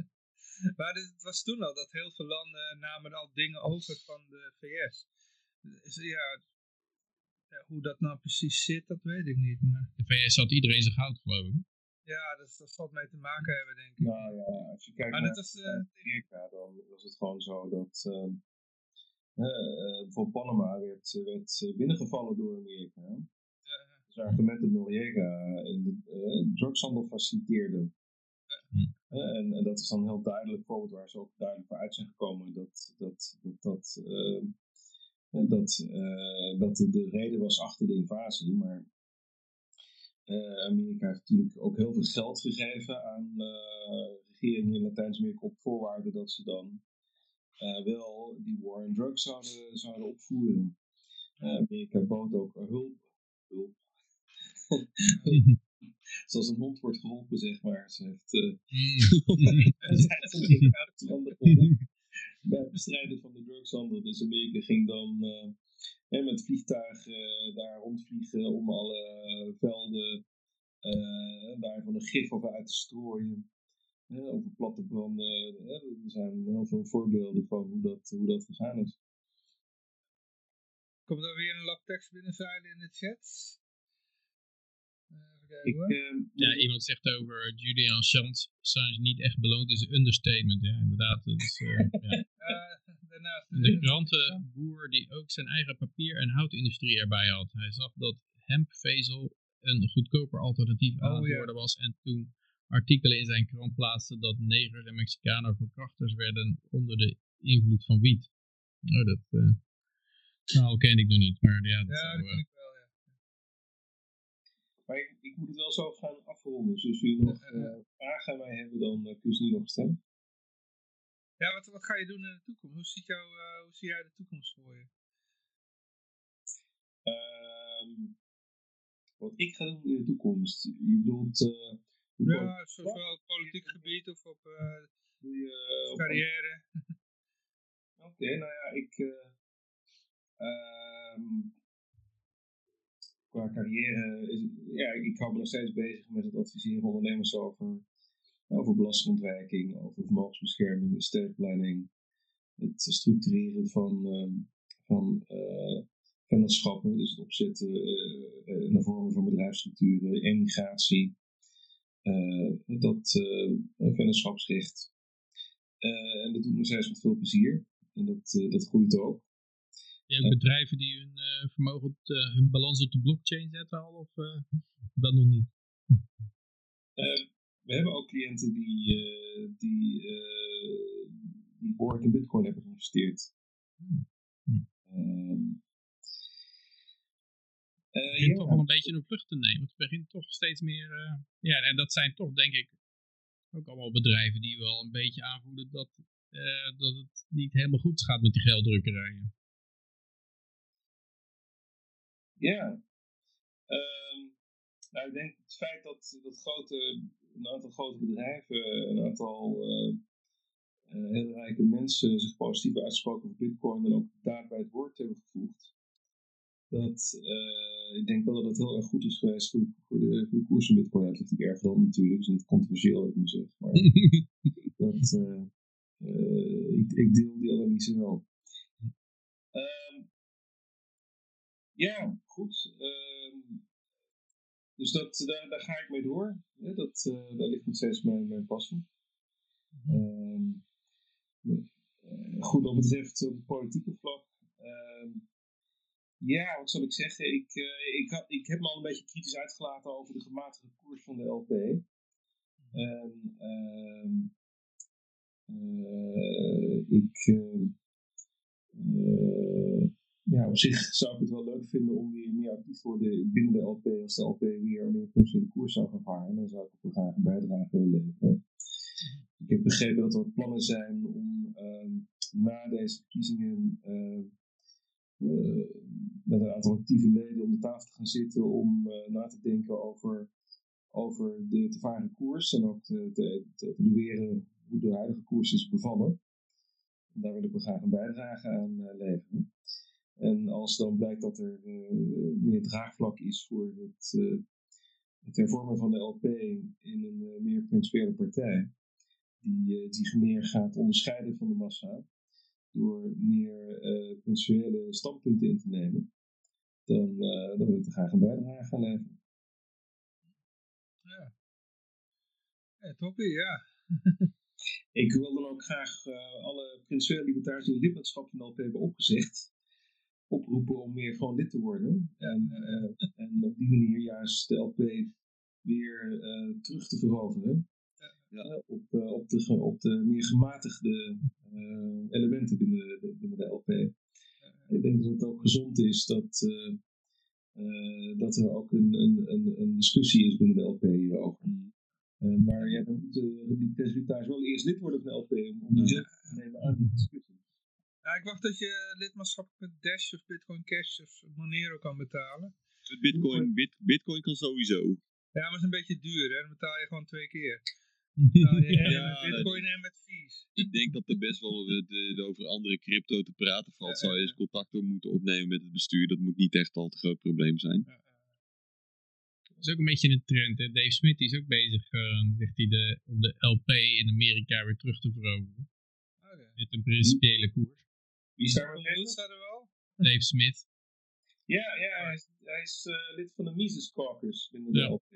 maar het was toen al dat heel veel landen namen al dingen over van de VS. Dus, ja, ja, hoe dat nou precies zit, dat weet ik niet. Maar... De VS had iedereen zijn goud, geloof ik. Ja, dat, dat zal mee te maken hebben, denk ik. Nou ja, als je kijkt maar naar was, uh, Amerika, dan was het gewoon zo dat... Uh, uh, bijvoorbeeld Panama werd, werd binnengevallen door Amerika. Dus argument dat Noriega in de uh, drugshandel faciliteerde. En, en, dat is dan een heel duidelijk voorbeeld waar ze ook duidelijk voor uit zijn gekomen dat dat, dat, dat, ehm, dat, dat de, de, reden was achter de invasie. Maar Amerika heeft natuurlijk ook heel veel geld gegeven aan regeringen in Latijns-Amerika op voorwaarde dat ze dan wel die war on drugs zouden, zouden opvoeren. Uh, Amerika bood ook hulp. hulp. Zoals een hond wordt geholpen, zeg maar. Ze heeft uh, bij het bestrijden van de drugshandel. Dus Amerika ging dan uh, met vliegtuig uh, daar rondvliegen om alle velden daar van de gif over uit te strooien over platte branden. er zijn heel veel voorbeelden van hoe dat, hoe dat gegaan is. Komt er weer een lab tekst binnenzeilen in de chat? Ik, uh, ja, iemand zegt over Julian Assange niet echt beloond is een understatement. Ja, inderdaad. Dus, uh, ja. uh, de krantenboer die ook zijn eigen papier- en houtindustrie erbij had. Hij zag dat hempvezel een goedkoper alternatief aan het worden was. En toen artikelen in zijn krant plaatste dat negers en Mexicanen verkrachters werden onder de invloed van wiet. Nou, dat uh, nou, ken ik nog niet, maar ja, dat, ja, zou, dat ken ik wel, ja. Maar ik, ik, moet het wel zo gaan afronden, dus als jullie nog uh, vragen aan mij hebben, dan uh, kun je ze nu nog stellen. Ja, wat, wat ga je doen in de toekomst? Hoe, ziet jou, hoe zie jij de toekomst voor je? Um, wat ik ga doen in de toekomst? Je bedoelt ja, zowel op politiek gebied of op uh, je, carrière. Oké, okay, nou ja, ik... Uh, um, qua carrière is ja, ik hou me nog steeds bezig met het adviseren van ondernemers over, over belastingontwijking, over vermogensbescherming, estate planning, het structureren van, uh, van uh, vennootschappen, dus het opzetten uh, naar vormen van bedrijfsstructuren, emigratie, dat uh, vennootschapsrecht. Uh, en dat doe ik nog steeds met veel plezier. En dat, dat groeit ook. Je hebt bedrijven die hun vermogen, op de, hun balans op de blockchain zetten al? Of, dat nog niet. Eh, we hebben ook cliënten die, eh, die, eh, die behoorlijk in bitcoin hebben geïnvesteerd. Ehm, Eh, begint ja. toch wel een beetje een vlucht te nemen. Het begint toch steeds meer... eh, ja, en dat zijn toch denk ik ook allemaal bedrijven die wel een beetje aanvoelen dat, eh, dat het niet helemaal goed gaat met die gelddrukkerijen. Ja. Ehm, nou, ik denk het feit dat, dat grote, een aantal grote bedrijven, een aantal eh, eh, hele rijke mensen zich positief uitgesproken over Bitcoin en ook daad bij het woord hebben gevoegd. Dat, eh, ik denk wel dat het heel erg goed is geweest voor de, voor de, voor de koers van Bitcoin. Het ligt natuurlijk erg wel natuurlijk, is niet controversieel wat ik nu zeg. Maar dat, eh, eh, ik, ik deel die analyse wel. Ehm, ja, goed. Ehm, dus dat, daar, daar ga ik mee door. Dat, daar ligt nog steeds mijn, mijn passie. Eh, goed, wat betreft op het politieke vlak. Ja, wat zal ik zeggen? Ik, eh, ik, had, ik heb me al een beetje kritisch uitgelaten over de gematigde koers van de LP. En ehm, eh, ik, eh, ja, op zich zou ik het wel leuk vinden om weer meer actief te worden binnen de LP. Als de LP weer meer functionele koers zou gaan varen, dan zou ik ook graag een bijdrage willen leveren. Ik heb begrepen dat er plannen zijn om ehm, na deze verkiezingen ehm, eh, met een aantal actieve leden om de tafel te gaan zitten om eh, na te denken over, over de te varen koers en ook te, te, evalueren hoe de huidige koers is bevallen. En daar wil ik wel graag een bijdrage aan eh, leveren. En als dan blijkt dat er eh, meer draagvlak is voor het, eh, het hervormen van de LP in een eh, meer principiële partij, die eh, zich meer gaat onderscheiden van de massa, door meer eh principiële standpunten in te nemen, dan, eh, dan wil ik er graag een bijdrage aan leveren. Ja. Ja, toppie, ja. Ik wil dan ook graag eh, alle principiële libertariërs die lidmaatschap van de LP hebben opgezegd, oproepen om meer gewoon lid te worden. En, en op die manier juist de LP weer terug te veroveren. Eh, op, eh, op, de, op de meer gematigde eh, elementen binnen de, binnen de LP. Ik denk dat het ook gezond is dat, eh, eh, dat er ook een, een, een, een discussie is binnen de LP hierover. Eh, maar ja, dan moeten die percentages wel eerst lid worden van de LP om, om te nemen aan die discussie. Ja, ik wacht dat je lidmaatschap met Dash of Bitcoin Cash of Monero kan betalen. Bitcoin, bit, Bitcoin kan sowieso. Ja, maar het is een beetje duur, hè? Dan betaal je gewoon twee keer. Ja, met Bitcoin en met fees. Ik denk dat er best wel eh, de- de- over andere crypto te praten valt. Zou je eens contact op moeten opnemen met het bestuur. Dat moet niet echt al te groot probleem zijn. Dat is ook een beetje een trend. Hè? Dave Smith die is ook bezig, eh, zegt hij, de, om de LP in Amerika weer terug te veroveren. Met een principiële koers. Wie dat er wel? Dave Smith. Ja, ja hij is, hij is eh, lid van de Mises Caucus binnen de Ja. LP.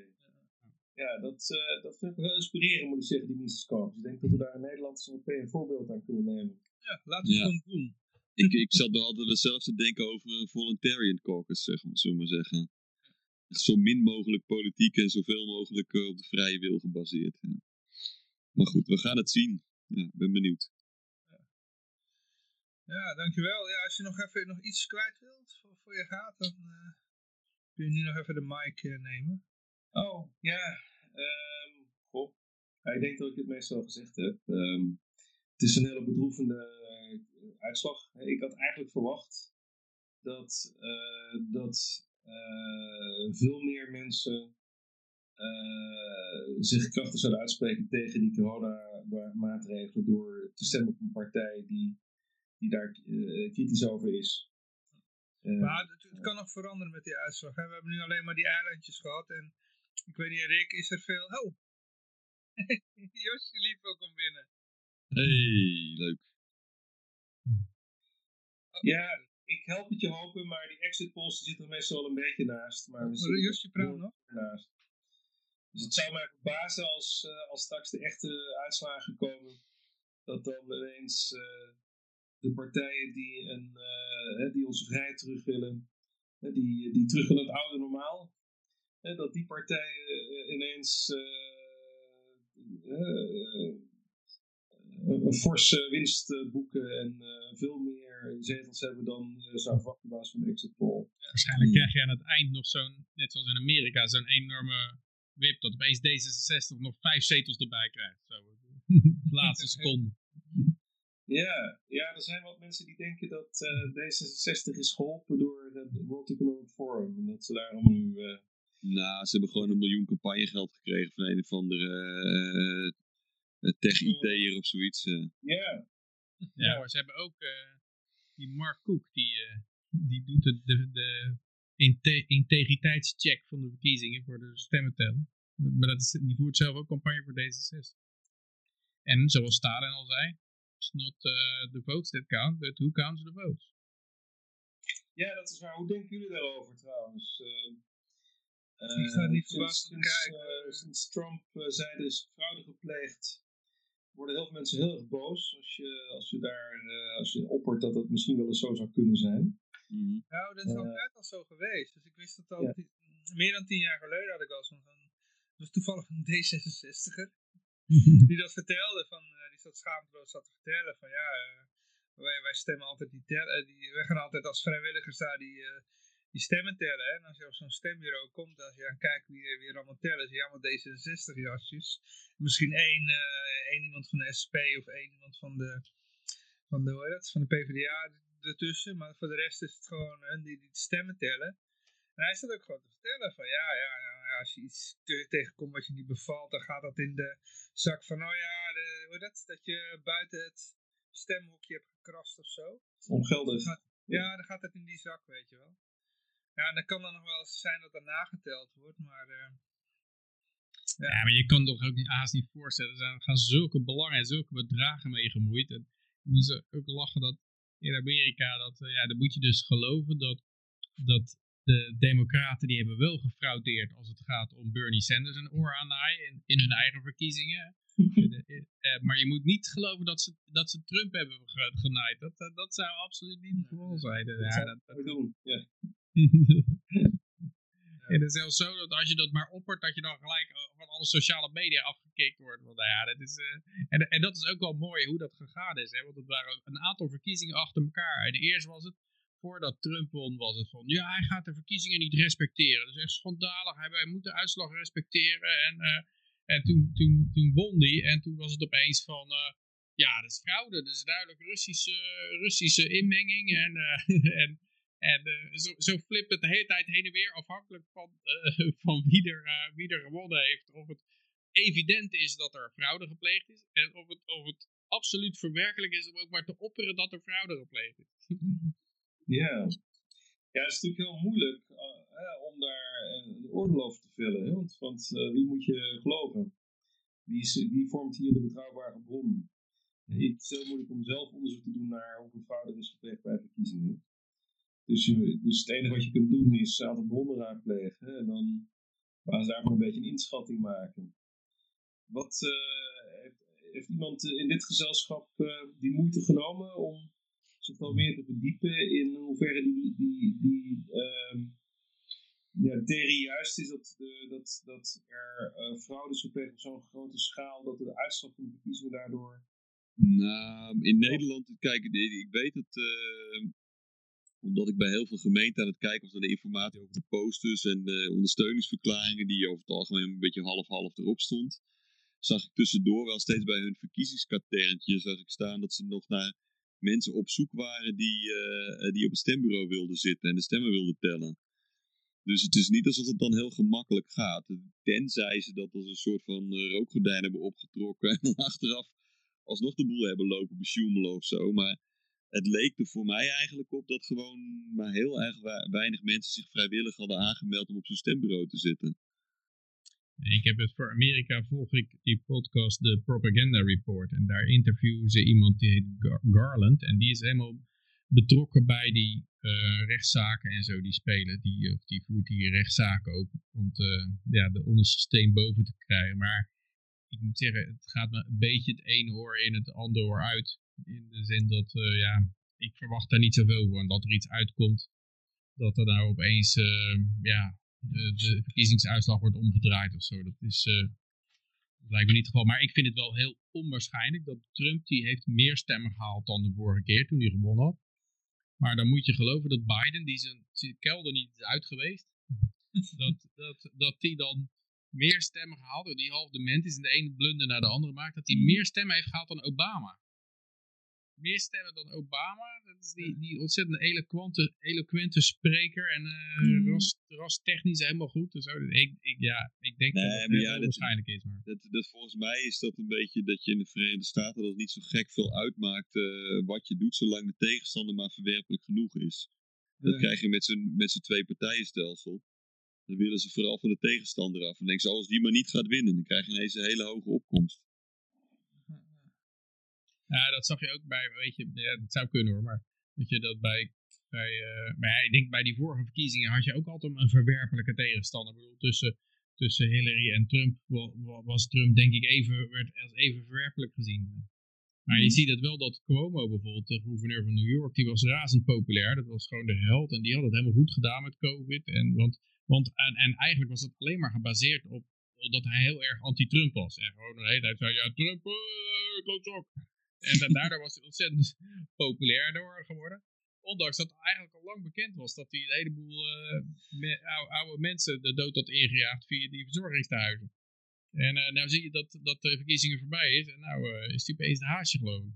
Ja, dat, eh, dat vind ik wel heel inspirerend, moet ik zeggen, die Mises Caucus. Ik denk dat we daar in Nederland als een voorbeeld aan kunnen nemen. Ja, laten we Ja. het gewoon doen. Ik, ik zat er altijd hetzelfde te denken over een voluntarian caucus, zeg maar, zullen we maar zeggen. Echt Zo min mogelijk politiek en zoveel mogelijk eh, op de vrije wil gebaseerd. Ja. Maar goed, we gaan het zien. Ja, ik ben benieuwd. Ja, dankjewel. Ja, als je nog even nog iets kwijt wilt voor, voor je gaat, dan eh, kun je nu nog even de mic nemen. Oh, ja. ehm goh. Ja, ik denk dat ik het meestal al gezegd heb. Ehm, het is een hele bedroevende eh, uitslag. Ik had eigenlijk verwacht dat, eh, dat eh, veel meer mensen zich krachtig zouden uitspreken tegen die coronamaatregelen door te stemmen op een partij die, die daar kritisch over is. Maar het, het kan nog veranderen met die uitslag. Hè? We hebben nu alleen maar die eilandjes gehad. En ik weet niet, Rick, is er veel... Oh! Josje liep ook om binnen. Hey, leuk. Ja, ik help het je hopen, maar die exit polls die zitten er meestal wel een beetje naast. Maar we Josje praat nog? naast. Dus het zou mij verbazen als, eh, als straks de echte uitslagen komen, dat dan ineens eh, de partijen die, een, eh, hè, die onze vrijheid terug willen, hè, die, die terug willen het oude normaal, hè, dat die partijen eh, ineens eh, eh, een forse winst eh, boeken en eh, veel meer zetels hebben dan eh, zou verwachten op basis van de exit poll. Waarschijnlijk krijg je aan het eind nog zo'n, net zoals in Amerika, zo'n enorme wip dat opeens D66 nog vijf zetels erbij krijgt. Zo, de laatste seconde. Ja, ja, er zijn wat mensen die denken dat eh, D66 is geholpen door het World Economic Forum. En dat ze daarom nu... Nou, ze hebben gewoon een miljoen campagnegeld gekregen van een of andere eh, eh, tech-IT'er of zoiets. eh. Ja. Ja, maar ze hebben ook eh, die Mark Cook, die, eh, die doet de, de, de inte- integriteitscheck van de verkiezingen voor de stemmen tellen. Maar dat is, die voert zelf ook campagne voor D66. En zoals Stalin al zei, it's not uh, the votes that count, but who counts the votes. Ja, dat is waar. Hoe denken jullie daarover trouwens? Eh, Ik sta eh, niet sinds- verbaasd te kijken. sinds Trump eh, zei er is fraude gepleegd, worden heel veel mensen heel erg boos als je, als je daar eh, als je oppert dat het misschien wel eens zo zou kunnen zijn. Nou, dat is altijd al zo geweest. Dus ik wist dat al ja. meer dan tien jaar geleden had ik al zo'n... was toevallig een D66er. die dat vertelde, van, eh, die zat schaamteloos zat te vertellen van ja, wij, wij stemmen altijd die, die wij gaan altijd als vrijwilligers daar die, eh, die stemmen tellen. Hè? En als je op zo'n stembureau komt, als je dan kijkt wie, wie er allemaal tellen, zie je allemaal D66 jasjes. Misschien één, eh, één iemand van de SP of één iemand van de, van de, hoe heet dat, van de PvdA ertussen, maar voor de rest is het gewoon hun die, die stemmen tellen. En hij zat ook gewoon te vertellen van ja, ja, ja, als je iets te- tegenkomt wat je niet bevalt, dan gaat dat in de zak van, oh ja, de, hoe dat, dat je buiten het stemhokje hebt gekrast of zo. Ongeldig. Ja, dan gaat het in die zak, weet je wel. Ja, en dan kan dan nog wel eens zijn dat er nageteld wordt, maar... eh, Ja, maar je kan toch ook niet, haast niet voorstellen. Er zijn- gaan zulke belangen en zulke bedragen mee gemoeid. En je moet ze ook lachen dat in Amerika, dat, eh, ja, dan moet je dus geloven dat, dat de democraten die hebben wel gefraudeerd als het gaat om Bernie Sanders een oor aannaaien in, in hun eigen verkiezingen. Eh, maar je moet niet geloven dat ze, dat ze Trump hebben ge- genaaid. Dat, dat, dat zou absoluut niet het geval zijn. Ja, zou dat, ik doen. Ja. En het is zelfs zo dat als je dat maar oppert, dat je dan gelijk eh, van alle sociale media afgekikt wordt. Want nou ja, dat is, eh, en, en dat is ook wel mooi hoe dat gegaan is. Hè? Want het waren een aantal verkiezingen achter elkaar. En eerst was het, voordat Trump won, was het van, ja, hij gaat de verkiezingen niet respecteren. Dat is echt schandalig. Hij, moet de uitslag respecteren. En, eh, en toen, toen, toen won hij. En toen was het opeens van, ja, dat is fraude. Dat is duidelijk Russische, Russische inmenging. En, en, en eh, zo, zo flipt het de hele tijd heen en weer afhankelijk van, eh, van wie, er, eh, wie er gewonnen heeft. Of het evident is dat er fraude gepleegd is. En of het, of het absoluut verwerkelijk is om ook maar te opperen dat er fraude gepleegd is. Ja. Ja, het is natuurlijk heel moeilijk om daar een oordeel over te vellen. Want, wie moet je geloven? Wie, is, wie vormt hier de betrouwbare bron? Het is heel moeilijk om zelf onderzoek te doen naar hoeveel fraude er is gepleegd bij verkiezingen. Dus, je, dus het enige wat je kunt doen is aantal bronnen raadplegen. En dan waar ze daarvan een beetje een inschatting maken. Wat, eh, heeft, heeft iemand eh, in dit gezelschap eh, die moeite genomen om zich wel meer te verdiepen in hoeverre die, die, die ehm, ja, theorie juist is dat, dat, dat er fraude is gepleegd op zo'n grote schaal dat de uitslag van de daardoor Nou, in Nederland, kijk, ik weet eh, omdat ik bij heel veel gemeenten aan het kijken was naar de informatie over de posters en de ondersteuningsverklaringen, die over het algemeen een beetje half-half erop stond, zag ik tussendoor wel steeds bij hun verkiezingskaternetje zag ik staan dat ze nog naar mensen op zoek waren die, eh, die op het stembureau wilden zitten en de stemmen wilden tellen. Dus het is niet alsof het dan heel gemakkelijk gaat. Tenzij ze dat als een soort van eh, rookgordijn hebben opgetrokken en dan achteraf alsnog de boel hebben lopen besjoemelen of zo. Maar het leek er voor mij eigenlijk op dat gewoon maar heel erg weinig mensen zich vrijwillig hadden aangemeld om op zo'n stembureau te zitten. Ik heb het voor Amerika, volg ik die podcast, de Propaganda Report. En daar interviewen ze iemand die heet Gar- Garland. En die is helemaal betrokken bij die eh, rechtszaken en zo die spelen. Die, of die voert die rechtszaken ook om ja, de onderste steen boven te krijgen. Maar ik moet zeggen, het gaat me een beetje het ene oor in het andere oor uit. In de zin dat, eh, ja, ik verwacht daar niet zoveel van. Dat er iets uitkomt. Dat er nou opeens, eh, ja, de, verkiezingsuitslag wordt omgedraaid of zo. Dat is, eh, dat lijkt me niet het geval. Maar ik vind het wel heel onwaarschijnlijk dat Trump, die heeft meer stemmen gehaald dan de vorige keer toen hij gewonnen had. Maar dan moet je geloven dat Biden, die zijn, zijn kelder niet is uit geweest, dat, dat, dat die dan meer stemmen gehaald, door die half dement is en de ene blunder naar de andere maakt, dat hij meer stemmen heeft gehaald dan Obama. Meer stemmen dan Obama, dat is die, die ontzettend eloquente, eloquente spreker en eh ras, rastechnisch helemaal goed. Dus zo. Ik, ik, ja, ik denk dat het heel ja, dat- onwaarschijnlijk is. Maar. Dat, dat, volgens mij is dat een beetje dat je in de Verenigde Staten dat het niet zo gek veel uitmaakt eh, wat je doet, zolang de tegenstander maar verwerpelijk genoeg is. Dat Ja. krijg je met zo'n met twee partijenstelsel. Dan willen ze vooral van de tegenstander af. En denken ze, als die maar niet gaat winnen, dan krijg je ineens een hele hoge opkomst. Ja, dat zag je ook bij, weet je, ja, dat zou kunnen hoor, maar weet je, dat bij, bij eh, maar ja, ik denk bij die vorige verkiezingen had je ook altijd een verwerpelijke tegenstander. Ik bedoel, tussen, tussen Hillary en Trump wa- wa- was Trump denk ik even, werd als even verwerpelijk gezien. Maar je ziet het wel dat Cuomo bijvoorbeeld, de gouverneur van New York, die was razend populair. Dat was gewoon de held en die had het helemaal goed gedaan met COVID. En, want, want, en, en eigenlijk was het alleen maar gebaseerd op dat hij heel erg anti-Trump was. En gewoon de hele tijd zei, ja, Trump, eh, klootzak. En da- daardoor was hij ontzettend populair door geworden. Ondanks dat eigenlijk al lang bekend was dat hij een heleboel me- ou- oude mensen de dood had ingejaagd via die verzorgingstehuizen. En eh nou zie je dat, dat de verkiezingen voorbij is. En nou eh, is hij opeens de haasje geloof ik.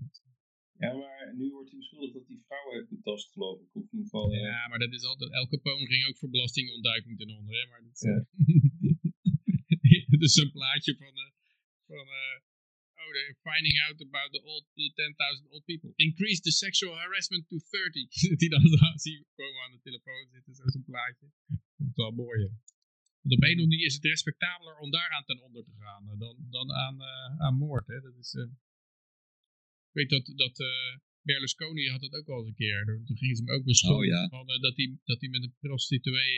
Ja, maar nu wordt hij beschuldigd dat hij vrouwen heeft betast, geloof ik. Of in ieder geval... Ja, maar dat is altijd, elke Capone ging ook voor belastingontduiking ten onder. Hè? Maar dat, Ja. dus zo'n plaatje van, van oh, finding out about the old, the 10.000 old people. Increase the sexual harassment to 30. Die dan zo zie je komen aan de telefoon zitten, zo zo'n plaatje. Dat is wel mooi, hè. Want op een of andere manier is het respectabeler om daaraan ten onder te gaan eh, dan, dan aan, eh, aan moord. Hè? Dat is, eh, ik weet dat, dat Berlusconi had het ook al eens een keer. Toen gingen ze hem ook beschuldigen Oh, ja. van, eh, dat, hij, dat hij met een prostituee...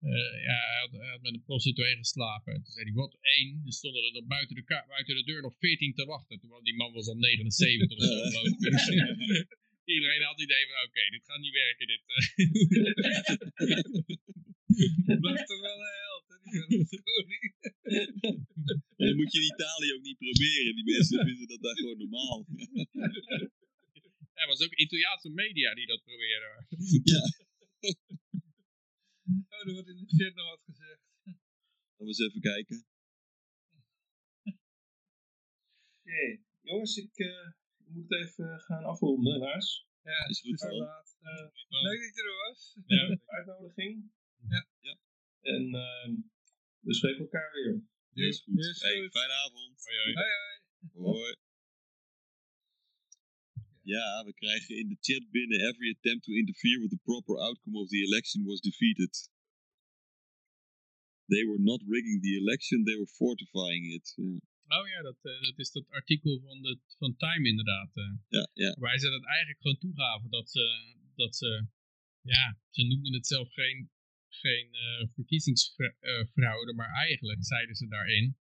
eh, ja, hij had, hij had met een prostituee geslapen. En toen zei hij, wat één? Er stonden er nog buiten de, buiten de deur nog veertien te wachten. Toen die man was al 79 of zo. Dus Iedereen had het idee van, oké, dit gaat niet werken. Dit, eh. Is toch wel hè? Die dat moet je in Italië ook niet proberen. Die mensen vinden dat daar gewoon normaal. Er was ook Italiaanse media die dat probeerden. ja. Oh, er wordt in de chat nog wat gezegd. Laten we eens even kijken. Oké, jongens, ik eh, moet even gaan afronden, helaas. Ja, Is goed het is zo. laat. Eh, leuk dat je er was. Ja. Uitnodiging. Ja. Ja. En ehm, we spreken elkaar weer. Is goed. Is Hey, goed. fijne avond. Hoi, hoi. Hoi, hoi. Hoi. Ja, we krijgen in de chat binnen every attempt to interfere with the proper outcome of the election was defeated. They were not rigging the election, they were fortifying it. Ja, Oh ja, dat, eh, dat is dat artikel van, de, van Time inderdaad. eh. ja. ja. Waarbij ze dat eigenlijk gewoon toegaven. Dat ze, dat ze ja, ze noemden het zelf geen, geen eh, verkiezingsfraude. Maar eigenlijk zeiden ze daarin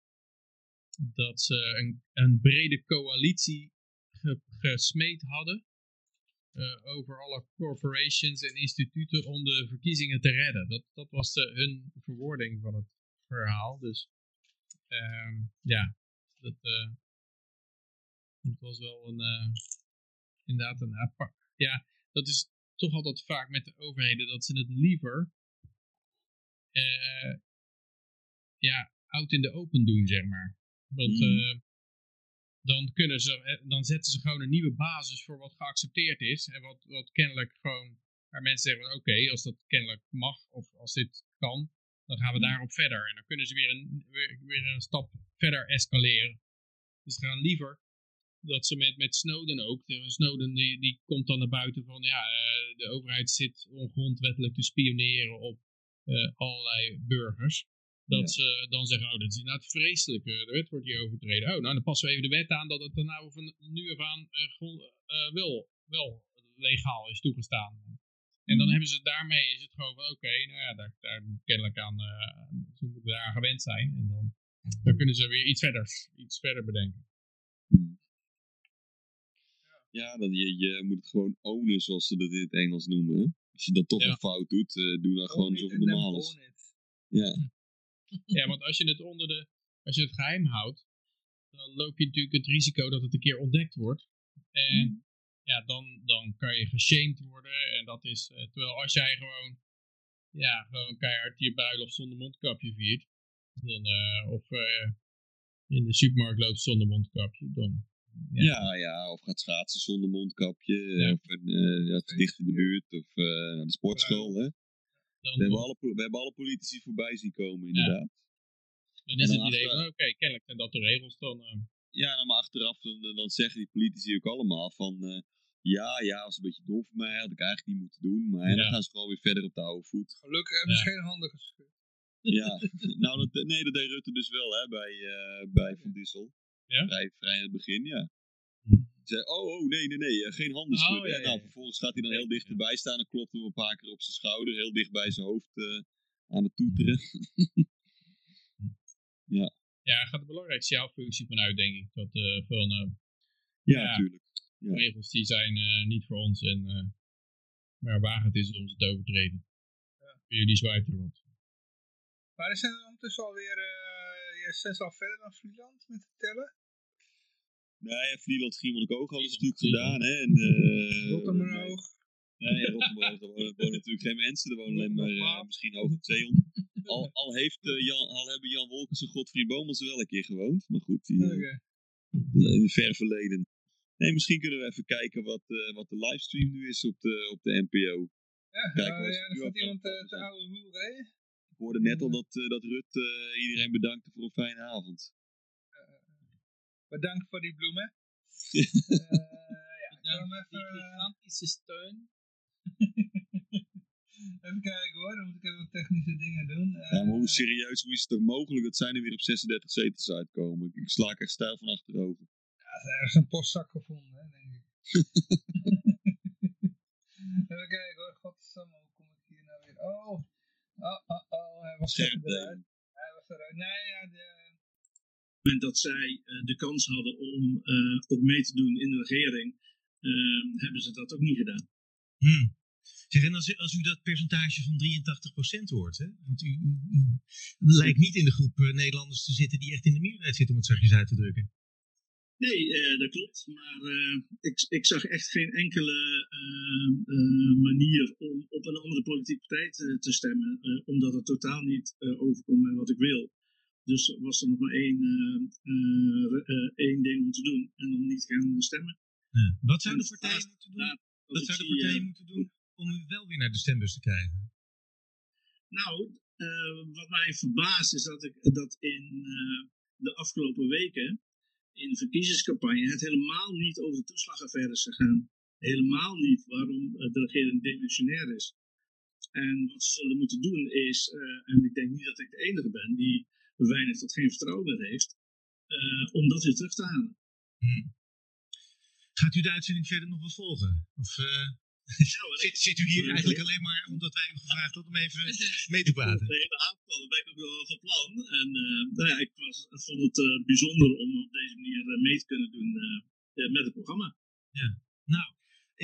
dat ze een, een brede coalitie gesmeed hadden. eh, over alle corporations en instituten om de verkiezingen te redden. Dat, dat was de, hun verwoording van het verhaal. Dus ehm, ja, dat, eh, dat was wel een, eh, inderdaad een apart. Ja, dat is toch altijd vaak met de overheden dat ze het liever ja, out in the open doen, zeg maar. Want Mm. Dan, kunnen ze, eh, dan zetten ze gewoon een nieuwe basis voor wat geaccepteerd is. En wat, wat kennelijk gewoon, waar mensen zeggen, oké, als dat kennelijk mag, of als dit kan, dan gaan we daarop verder. En dan kunnen ze weer een, weer, weer een stap verder escaleren. Dus ze gaan liever dat ze met, met Snowden ook, de- Snowden die, die komt dan naar buiten van, ja, eh, de overheid zit ongrondwettelijk te spioneren op eh, allerlei burgers. Dat Ja. ze dan zeggen, oh, dat is inderdaad vreselijk, eh, de wet wordt hier overtreden. Oh, nou, dan passen we even de wet aan dat het dan nou van nu af aan eh, eh, wel, wel legaal is toegestaan. En dan hebben ze daarmee, is het gewoon van, oké, nou ja, daar, daar moet kennelijk aan, eh, ze moeten daar gewend zijn. En dan, dan kunnen ze weer iets verder, iets verder bedenken. Ja, dan je, je moet het gewoon ownen, zoals ze dat in het Engels noemen. hè. Als je dan toch Ja. een fout doet, eh, doe dan gewoon alsof het normaal is. Ja. Ja, want als je het onder de, als je het geheim houdt, dan loop je natuurlijk het risico dat het een keer ontdekt wordt. En ja, dan, dan kan je geshamed worden. En dat is, eh, terwijl als jij gewoon, ja, gewoon keihard je bruiloft zonder mondkapje viert, dan, eh, of eh, in de supermarkt loopt zonder mondkapje, dan... Ja. ja, of gaat schaatsen zonder mondkapje, of een, ja, dicht in de buurt, of naar de sportschool. Hè? Dan, We, hebben alle, po- we hebben alle politici voorbij zien komen, inderdaad. dan is dan het idee van, oké, kennelijk zijn dat de regels dan. eh, Ja, nou, maar achteraf dan, dan zeggen die politici ook allemaal van... eh, ja, ja, was een beetje dom voor mij, had ik eigenlijk niet moeten doen. Maar dan gaan ze gewoon weer verder op de oude voet. Gelukkig hebben ze geen handen geschud. Ja, nou, dat, nee, dat deed Rutte dus wel hè, bij, eh, bij Van Dissel. Ja? Vrij, vrij in het begin, ja. Zei, oh, oh, nee, nee, nee, eh, geen handen Oh, schudden. ja, En ja, nou, ja. vervolgens gaat hij dan heel dicht erbij staan en klopt hem een paar keer op zijn schouder. Heel dicht bij zijn hoofd eh, aan het toeteren. ja. ja, hij gaat de belangrijkste sjaalfunctie vanuit, denk ik. Dat, eh, van, eh, Ja, natuurlijk. Ja. regels die zijn eh, niet voor ons. En, eh, maar waar het is om ze te overtreden. Jullie zwaait er wat. Maar er zijn er ondertussen alweer, eh je zijn ze al verder dan Vlieland met het tellen? Nou ja, Vlieland, Schiermonnikoog hadden ze natuurlijk gedaan, hè. En, eh, Rotterdam-Oog. Nee, ja, Rotterdam, daar wonen, wonen natuurlijk geen mensen. Er wonen alleen maar eh, misschien hoog 200. Al, al, heeft, eh, Jan, al hebben Jan Wolkers en Godfried Bomels er wel een keer gewoond. Maar goed, die, eh, Oké. in het ver verleden. Nee, misschien kunnen we even kijken wat, eh, wat de livestream nu is op de, op de NPO. Ja, Kijk, nou, was ja, er staat iemand eh, te oude hoeren, hè? Ik hoorde net al dat, eh, dat Rut eh, iedereen bedankte voor een fijne avond. Bedankt voor die bloemen. Eh ja, ik zal hem even... gigantische steun. even kijken hoor, dan moet ik even wat technische dingen doen. Eh, Ja, maar hoe serieus, hoe is het toch mogelijk dat zij er weer op 36 zetels uitkomen? Ik, ik sla er echt stijl van achterover. Ja, er is ergens een postzak gevonden, hè, denk ik. even kijken hoor, godsamme, hoe kom ik hier nou weer? Oh, oh, oh, oh, hij was Scherp eruit. Hij was eruit. Nee, ja, de, het moment dat zij eh, de kans hadden om eh, ook mee te doen in de regering, eh, hebben ze dat ook niet gedaan. Hmm. Zeg, en als, u- als u dat percentage van 83% hoort, hè? want u, u- u lijkt niet in de groep Nederlanders te zitten die echt in de meerderheid zitten, om het zachtjes uit te drukken. Nee, dat klopt. Maar ik, ik zag echt geen enkele manier om op een andere politieke partij te, te stemmen. omdat het totaal niet overkomt met wat ik wil. Dus was er nog maar één, eh, eh, eh, één ding om te doen. En om niet te gaan stemmen. Ja. Wat zouden En partijen moeten doen? Wat zouden partijen moeten doen om u wel weer naar de stembus te krijgen? Nou, wat mij verbaast is dat ik dat in de afgelopen weken in de verkiezingscampagne het helemaal niet over de toeslagaffaire is gegaan. Helemaal niet waarom de regering demissionair is. En wat ze zullen moeten doen is, en ik denk niet dat ik de enige ben die weinig tot geen vertrouwen meer heeft, eh, om dat weer terug te halen. Hmm. Gaat u de uitzending verder nog wel volgen? Of eh, zit, zit u hier eigenlijk alleen maar omdat wij u gevraagd hadden om even mee te praten? De hele avond al, ben ik ook wel van plan. En eh, nou ja, ik was, vond het bijzonder om op deze manier mee te kunnen doen met het programma. Ja, nou,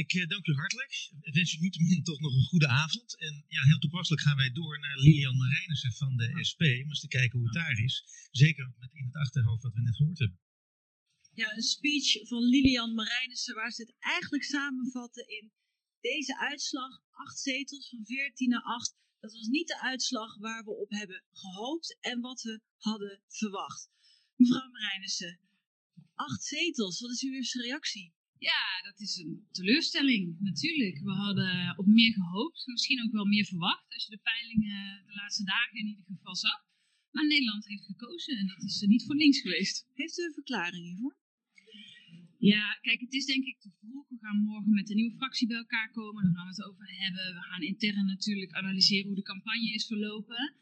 ik eh, dank u hartelijk. Ik wens u niettemin toch nog een goede avond. En ja, heel toepasselijk gaan wij door naar Lilian Marijnissen van de SP, om eens te kijken hoe het daar is. Zeker met in het achterhoofd wat we net gehoord hebben. Ja, een speech van Lilian Marijnissen waar ze het eigenlijk samenvatten in deze uitslag, acht zetels van 14 naar 8. Dat was niet de uitslag waar we op hebben gehoopt en wat we hadden verwacht. Mevrouw Marijnissen, acht zetels, wat is uw eerste reactie? Ja, dat is een teleurstelling natuurlijk. We hadden op meer gehoopt, misschien ook wel meer verwacht, als je de peilingen de laatste dagen in ieder geval zag. Maar Nederland heeft gekozen en dat is eh, niet voor links geweest. Heeft u een verklaring hiervoor? Ja, kijk, het is denk ik te vroeg. We gaan morgen met de nieuwe fractie bij elkaar komen. Daar gaan we het over hebben. We gaan intern natuurlijk analyseren hoe de campagne is verlopen.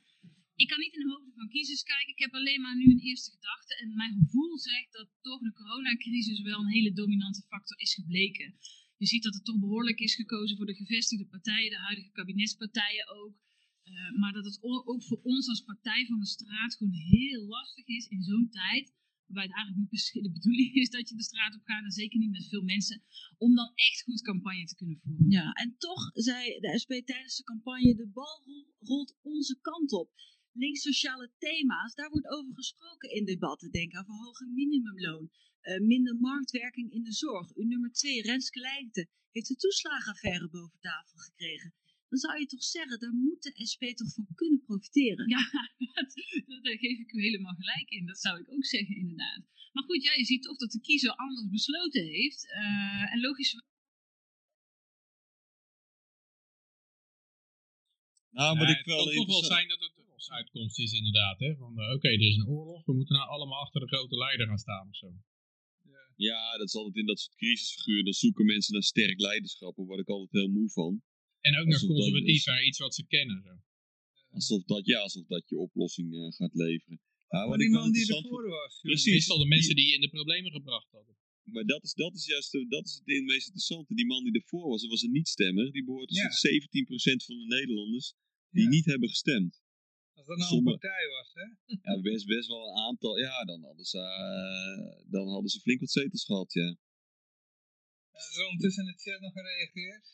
Ik kan niet in de hoofden van kiezers kijken. Ik heb alleen maar nu een eerste gedachte. En mijn gevoel zegt dat toch de coronacrisis wel een hele dominante factor is gebleken. Je ziet dat er toch behoorlijk is gekozen voor de gevestigde partijen, de huidige kabinetspartijen ook. Eh, maar dat het ook voor ons als partij van de straat gewoon heel lastig is in zo'n tijd. Waarbij het eigenlijk niet de bedoeling is dat je de straat op gaat. En zeker niet met veel mensen. Om dan echt goed campagne te kunnen voeren. Ja, en toch zei de SP tijdens de campagne: de bal rol- rolt onze kant op. links-sociale thema's, daar wordt over gesproken in debatten. Denk aan verhoging minimumloon, eh, minder marktwerking in de zorg. Uw nummer twee, Renske Leijten, heeft de toeslagenaffaire boven tafel gekregen. Dan zou je toch zeggen, daar moet de SP toch van kunnen profiteren? Ja, dat, daar geef ik u helemaal gelijk in. Dat zou ik ook zeggen, inderdaad. Maar goed, ja, je ziet toch dat de kiezer anders besloten heeft. Eh, en logisch. Nou, wat Ja, ik het wel kan toch wel zijn dat het uitkomst is inderdaad. Hè? Van eh, oké, er is een oorlog. We moeten nou allemaal achter de grote leider gaan staan of zo. Ja, dat is altijd in dat soort crisisfiguren. Dan zoeken mensen naar sterk leiderschap. Daar word ik altijd heel moe van. En ook naar Alsof conservatief, naar iets wat ze kennen. Zo. Alsof dat, ja, alsof dat je oplossing eh, gaat leveren. Wat Maar die man die ervoor was. Precies. Meestal de mensen die in de problemen gebracht hadden. Maar dat is, dat is juist de- dat is het meest interessante. Die man die ervoor was, dat was een niet-stemmer. Die behoort tot Ja. 17% van de Nederlanders die Ja. niet hebben gestemd. Als dat nou Sommige- een partij was, hè? Ja, best, best wel een aantal. Ja, dan hadden ze, eh, dan hadden ze flink wat zetels gehad, ja. Er is ondertussen in de chat nog gereageerd.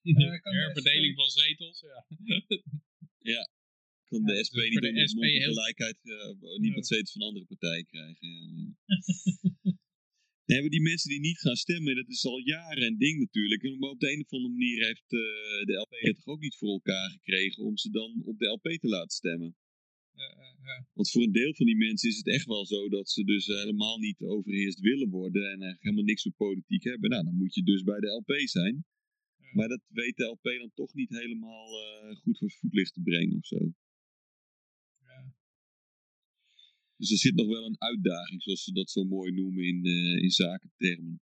Ja, Eh, kan de Herverdeling SP van zetels, ja. Ja. Kan de SP voor niet de SP heel- gelijkheid eh, niet wat zetels van andere partijen krijgen. Ja. Maar die mensen die niet gaan stemmen, dat is al jaren een ding natuurlijk. En Maar op de een of andere manier heeft eh, de LP het toch ook niet voor elkaar gekregen om ze dan op de LP te laten stemmen. Want voor een deel van die mensen is het echt wel zo dat ze dus helemaal niet overheerst willen worden en eigenlijk helemaal niks met politiek hebben. Nou, dan moet je dus bij de LP zijn. Maar dat weet de LP dan toch niet helemaal eh, goed voor het voetlicht te brengen of zo. Dus er zit nog wel een uitdaging, zoals ze dat zo mooi noemen in, eh in zakentermen.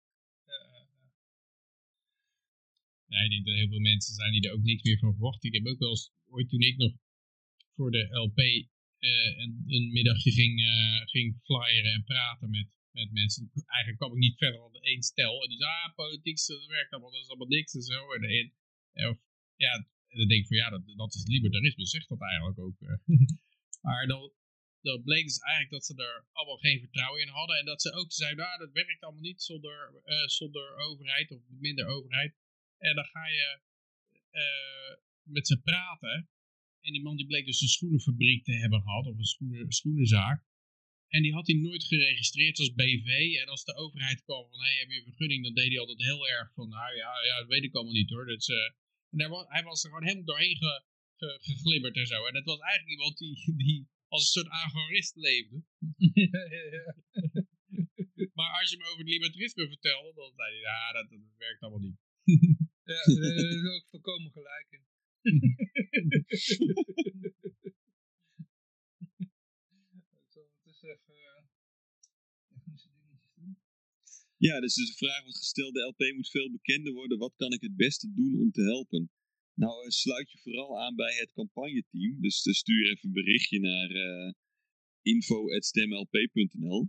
Ja, ik denk dat heel veel mensen zijn die er ook niks meer van verwachten. Ik heb ook wel eens, ooit toen ik nog voor de LP eh, een, een middagje ging, eh, ging flyeren en praten met, met mensen. Eigenlijk kwam ik niet verder dan één stel. En die zei, ah, politiek, dat werkt allemaal, dat is allemaal niks en zo. En, en, ja, en dan denk ik van, ja, dat, dat is libertarisme, zegt dat eigenlijk ook. maar dan, dan bleek dus eigenlijk dat ze er allemaal geen vertrouwen in hadden. En dat ze ook zeiden, ah, dat werkt allemaal niet zonder, eh, zonder overheid of minder overheid. En dan ga je eh, met ze praten. En die man die bleek dus een schoenenfabriek te hebben gehad, of een schoenen, schoenenzaak. En die had hij nooit geregistreerd als BV. En als de overheid kwam van, hé, heb je een vergunning? Dan deed hij altijd heel erg van, nou ja, ja dat weet ik allemaal niet hoor. Dus, eh, en daar was, hij was er gewoon helemaal doorheen ge, ge- geglibberd en zo. En het was eigenlijk iemand die, die als een soort agorist leefde. maar als je hem over het libertarisme vertelde, dan zei hij, ja, dat, dat werkt allemaal niet. Ja, daar is ook volkomen gelijk in. Eh. Ja, dus de vraag wordt gesteld, de LP moet veel bekender worden. Wat kan ik het beste doen om te helpen? Nou, eh, sluit je vooral aan bij het campagneteam. Dus eh, stuur even een berichtje naar eh info.stemlp.nl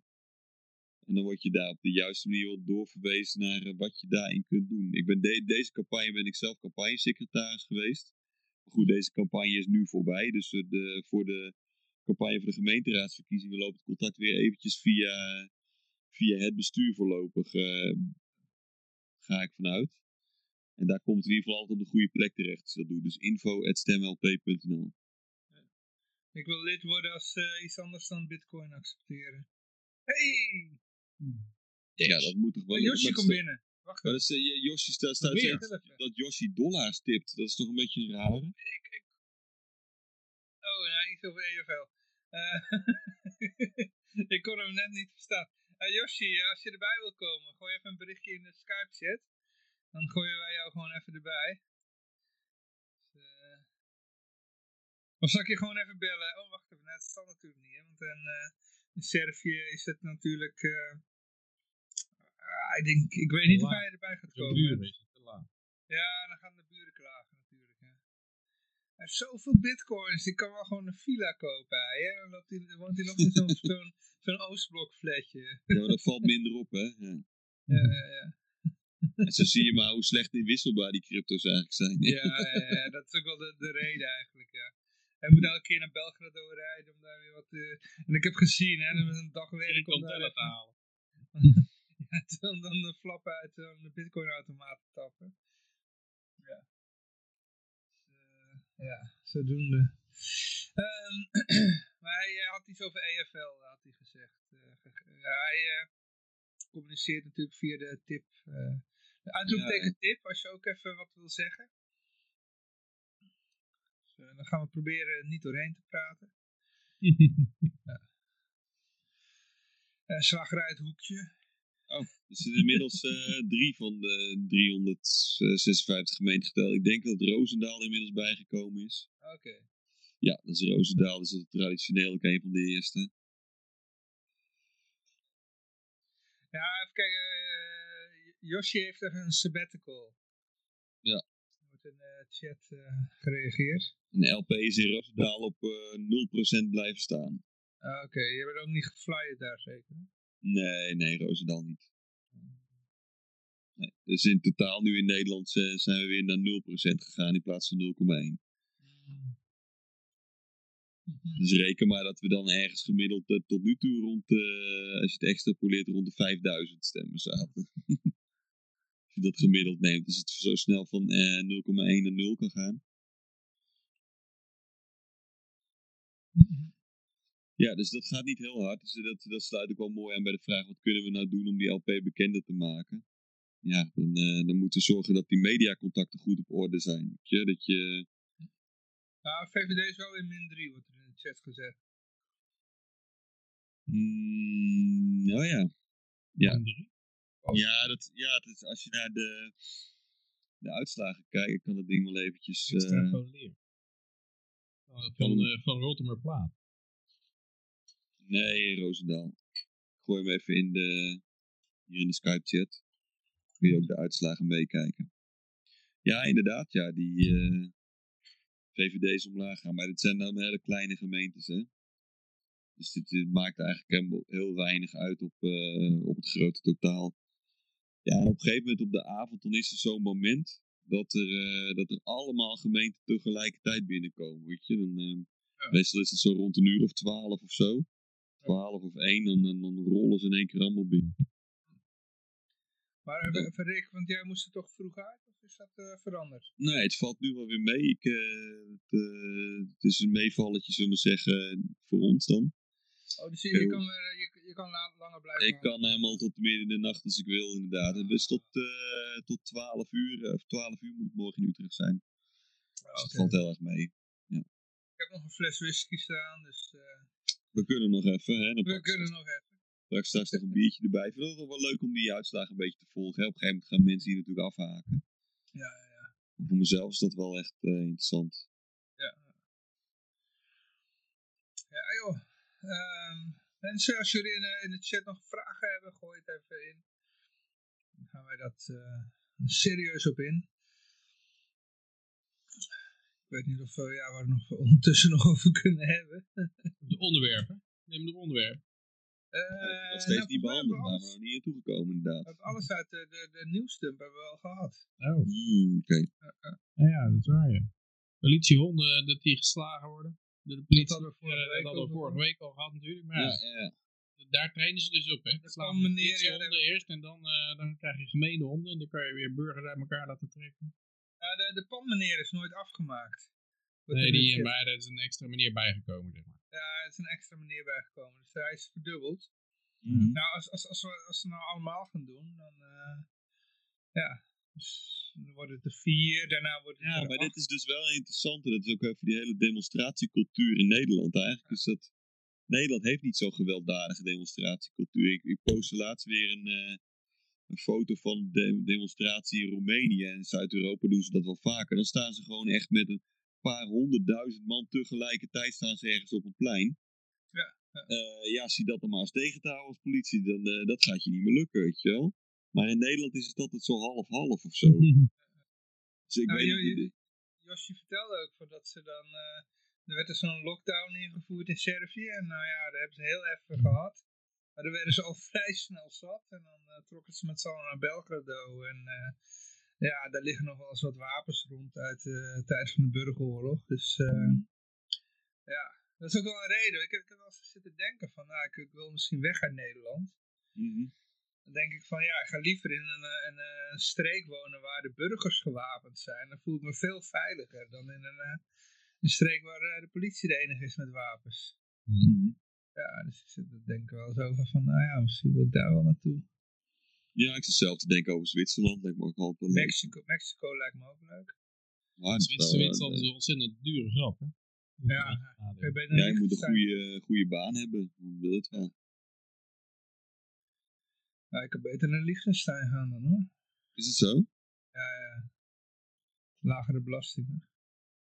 En dan word je daar op de juiste manier doorverwezen naar eh, wat je daarin kunt doen. Ik ben de- deze campagne ben ik zelf campagnesecretaris geweest. Goed, deze campagne is nu voorbij. Dus de, voor de campagne voor de gemeenteraadsverkiezingen loopt het contact weer eventjes via, via het bestuur voorlopig. ga ik vanuit. En daar komt het in ieder geval altijd op de goede plek terecht als je dat doet. Dus info.stemlp.nl Ik wil lid worden als ze iets anders dan bitcoin accepteren. Hey! Ja, dat moet toch wel... Yoshi maar komt dat- binnen. Wacht Maar dat is, eh, Yoshi staat, staat zegt dat Yoshi dollars tipt. Dat is toch een beetje een rare? Oh, ja, iets over EFL. Eh, ik kon hem net niet verstaan. Eh Yoshi, eh, als je erbij wil komen, gooi even een berichtje in de Skype-chat. Dan gooien wij jou gewoon even erbij. Dus, eh, Of zal ik je gewoon even bellen? Oh, wacht even. Nee, dat zal natuurlijk niet, hè. Want in, eh, in Servië is het natuurlijk... eh, ah, ik, denk, ik weet niet of hij erbij gaat De komen. buren is het te laat. Ja, dan gaan de buren klagen natuurlijk. Hè. Hij heeft zoveel bitcoins, die kan wel gewoon een villa kopen. Hè? Dan, loopt hij, dan woont hij nog in zo'n zo'n zo'n Oostblok flatje. Ja, maar dat valt minder op, hè? Ja. Ja, ja, ja. En zo zie je maar hoe slecht inwisselbaar die crypto's eigenlijk zijn. Ja, ja, ja, dat is ook wel de, de reden eigenlijk, ja. Hij moet elke keer naar Belgrado rijden om daar weer wat... eh, En ik heb gezien, hè, met een dag werk om daar te halen. ja, dan, dan de flappen uit zo'n bitcoin-automaat te tappen. Ja. Dus, eh, ja, zodoende. Ehm, maar hij eh, had iets over EFL, had hij gezegd. Eh, ge- ja, hij eh, communiceert natuurlijk via de tip. eh de uitroepteken tip, als je ook even wat wil zeggen. Dus, eh, dan gaan we proberen niet doorheen te praten. ja. Eh, slagerij het hoekje. Oh, er zitten inmiddels eh, drie van de 356 gemeenten geteld. Ik denk dat Roosendaal inmiddels bijgekomen is. Oké. Ja, dat is Roosendaal, dus dat is traditioneel ook een van de eerste. Ja, even kijken. Eh, Yoshi heeft even een sabbatical. Ja. Er wordt in de chat eh, gereageerd. En de LP is in Roosendaal op eh 0% blijven staan. Ah, Oké, je bent ook niet geflyerd daar zeker? Nee, nee, Roosendaal niet. Nee, dus in totaal nu in Nederland eh, zijn we weer naar 0% gegaan in plaats van 0,1. Dus reken maar dat we dan ergens gemiddeld eh, tot nu toe rond, eh, als je het extrapoleert, rond de 5000 stemmen zaten. je dat gemiddeld neemt, dus het zo snel van eh 0,1 naar 0 kan gaan. Ja, dus dat gaat niet heel hard. Dus dat, dat sluit ook wel mooi aan bij de vraag, wat kunnen we nou doen om die LP bekender te maken? Ja, dan, eh, dan moeten we zorgen dat die mediacontacten goed op orde zijn. Je? Dat je, Nou, VVD is wel in min 3, wordt er in de chat gezegd. Mm, oh ja. Ja. Ja, dat, ja het is, als je naar de, de uitslagen kijkt, kan dat ding wel eventjes... eh, Extrapoleer. Van, van, eh, van Rotterdam Plaat. nee, Roosendaal. Ik gooi hem even in de, hier in de Skype-chat. Kun je ook de uitslagen meekijken. Ja, inderdaad, ja, die eh, VVD is omlaag gaan. Maar dit zijn dan hele kleine gemeentes, hè. Dus dit, dit maakt eigenlijk heel weinig uit op, op het grote totaal. Ja, en op een gegeven moment op de avond, dan is er zo'n moment dat er, eh, dat er allemaal gemeenten tegelijkertijd binnenkomen, weet je. Dan, eh, Meestal is het zo rond een uur of twaalf of zo. Twaalf of één, dan, dan, dan rollen ze in één keer allemaal binnen. Maar even, even Rick, want jij moest er toch vroeg uit, of is dat eh, veranderd? Nee, het valt nu wel weer mee. Ik, eh, het, het is een meevalletje, zullen we zeggen, voor ons dan. Oh, dus je, je kan, je, je kan la- langer blijven Ik kan helemaal tot midden in de nacht als ik wil, inderdaad. Dus tot, eh tot 12 uur, eh, of 12 uur moet het morgen in Utrecht zijn. Dus dat valt heel erg mee. Ik heb nog een fles whisky staan, dus eh, We kunnen nog even, hè. We ik kunnen nog even. straks, straks nog een biertje erbij. Ik vind het wel leuk om die uitslagen een beetje te volgen. Hè. Op een gegeven moment gaan mensen hier natuurlijk afhaken. Ja, ja, ja. Voor mezelf is dat wel echt interessant. Ja, ja joh. Ehm, mensen, als jullie in de, in de chat nog vragen hebben, gooi het even in. Dan gaan wij dat eh, serieus op in. Ik weet niet of we ja, waar we nog ondertussen nog over kunnen hebben. De onderwerpen. Neem de onderwerpen. Eh, dat steeds nou, niet volgens mij hebben behandeld, we maar we nog niet naartoe gekomen inderdaad. we hebben alles uit de, de, de nieuwsdump hebben we al gehad. Oh. Hmm, Oké. Ja, ja, dat is waar, ja. Politiehonden, dat die geslagen worden. De politie. hadden we vorige Ja, week dat hadden we ook vorige nog. week al gehad natuurlijk. Maar Ja, daar trainen ze dus op, hè. Dat slaan kwam de meneer, ja, eerst en dan, eh, dan krijg je gemene honden. En dan kan je weer burgers uit elkaar laten trekken. Ja, de, de panmeneer is nooit afgemaakt. Nee, die, chat. maar er is een extra manier bijgekomen, zeg maar. Ja, er is een extra manier bijgekomen. Dus hij is verdubbeld. Mhm. Nou, als, als, als, we, als we nou allemaal gaan doen, dan eh, ja, dus dan wordt het er vier, daarna wordt het Ja, maar acht. dit is dus wel interessant. En dat is ook over die hele demonstratiecultuur in Nederland. Eigenlijk is dat... Nederland heeft niet zo'n gewelddadige demonstratiecultuur. Ik, ik postte laatst weer een, eh, een foto van de demonstratie in Roemenië. En in Zuid-Europa doen ze dat wel vaker. Dan staan ze gewoon echt met een paar honderdduizend man tegelijkertijd staan ze ergens op een plein. Ja, ja. Eh, ja, zie dat dan maar eens tegen te houden als politie. Dan, eh, dat gaat je niet meer lukken, weet je wel. Maar in Nederland is het altijd zo half-half of zo. Dus ik Nou, weet Jo- Josje vertelde ook van dat ze dan, eh, er werd er zo'n lockdown ingevoerd in Servië. En nou ja, daar hebben ze heel even gehad. Maar dan werden ze al vrij snel zat. En dan eh, trokken ze met z'n allen naar Belgrado. En eh, ja, daar liggen nog wel eens wat wapens rond uit de tijd van de burgeroorlog. Dus eh, ja, dat is ook wel een reden. Ik heb, ik heb wel eens zitten denken van, nou, ik, ik wil misschien weg uit Nederland. Mhm. Dan denk ik van, ja, ik ga liever in een, eh, een, eh, een streek wonen waar de burgers gewapend zijn. Dan voel ik me veel veiliger dan in een, eh, een streek waar eh, de politie de enige is met wapens. Mhm. Ja, dus ik zit er denk ik wel eens over van, nou ja, misschien wil ik daar wel naartoe. Ja, ik zit zelf te denken over Zwitserland. Lijkt me ook wel leuk. Mexico, Mexico lijkt me ook leuk. Zwitserland is een ontzettend dure grap, hè? Ja, je je moet een goede, goede baan hebben. Dan wil het wel. Ja, ik kan beter naar Liechtenstein gaan dan hoor. Is het zo? Ja, ja. Lagere belastingen.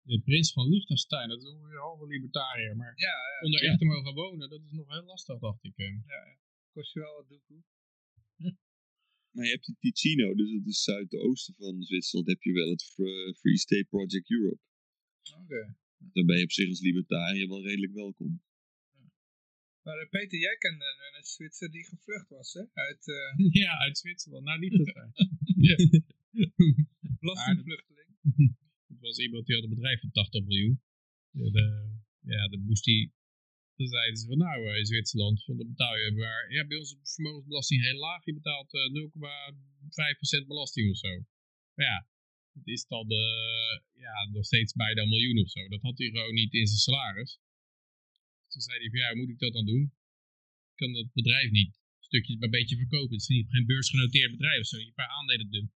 De prins van Liechtenstein, dat is ongeveer een halve libertariër. Maar Ja, ja. om daar ja. echt te mogen wonen, dat is nog heel lastig, dacht ik. eh. Ja, ja. Kost je wel wat doekoe. Maar je hebt in Ticino, dus dat is zuidoosten van Zwitserland, heb je wel het Fr- Free State Project Europe. Oké. Dan ben je op zich als libertariër wel redelijk welkom. Maar eh, Peter, jij kende een, Zwitser die gevlucht was, hè? Uit eh Ja, uit Zwitserland naar Liechtenstein. ja. belastingvluchteling. Het was iemand die had een bedrijf van 80 miljoen. Ja, de, ja, dan moest hij... Dan zeiden ze van nou, eh, in Zwitserland van de betaal je maar... Ja, bij ons is vermogensbelasting heel laag. Je betaalt eh 0,5% belasting of zo. Maar ja, het is dan ja, nog steeds bijna een miljoen of zo. Dat had hij gewoon niet in zijn salaris. Toen zei hij van ja, moet ik dat dan doen? Ik kan dat bedrijf niet stukjes bij beetje verkopen. Het is niet geen beursgenoteerd bedrijf of zo. Je een paar aandelen doen.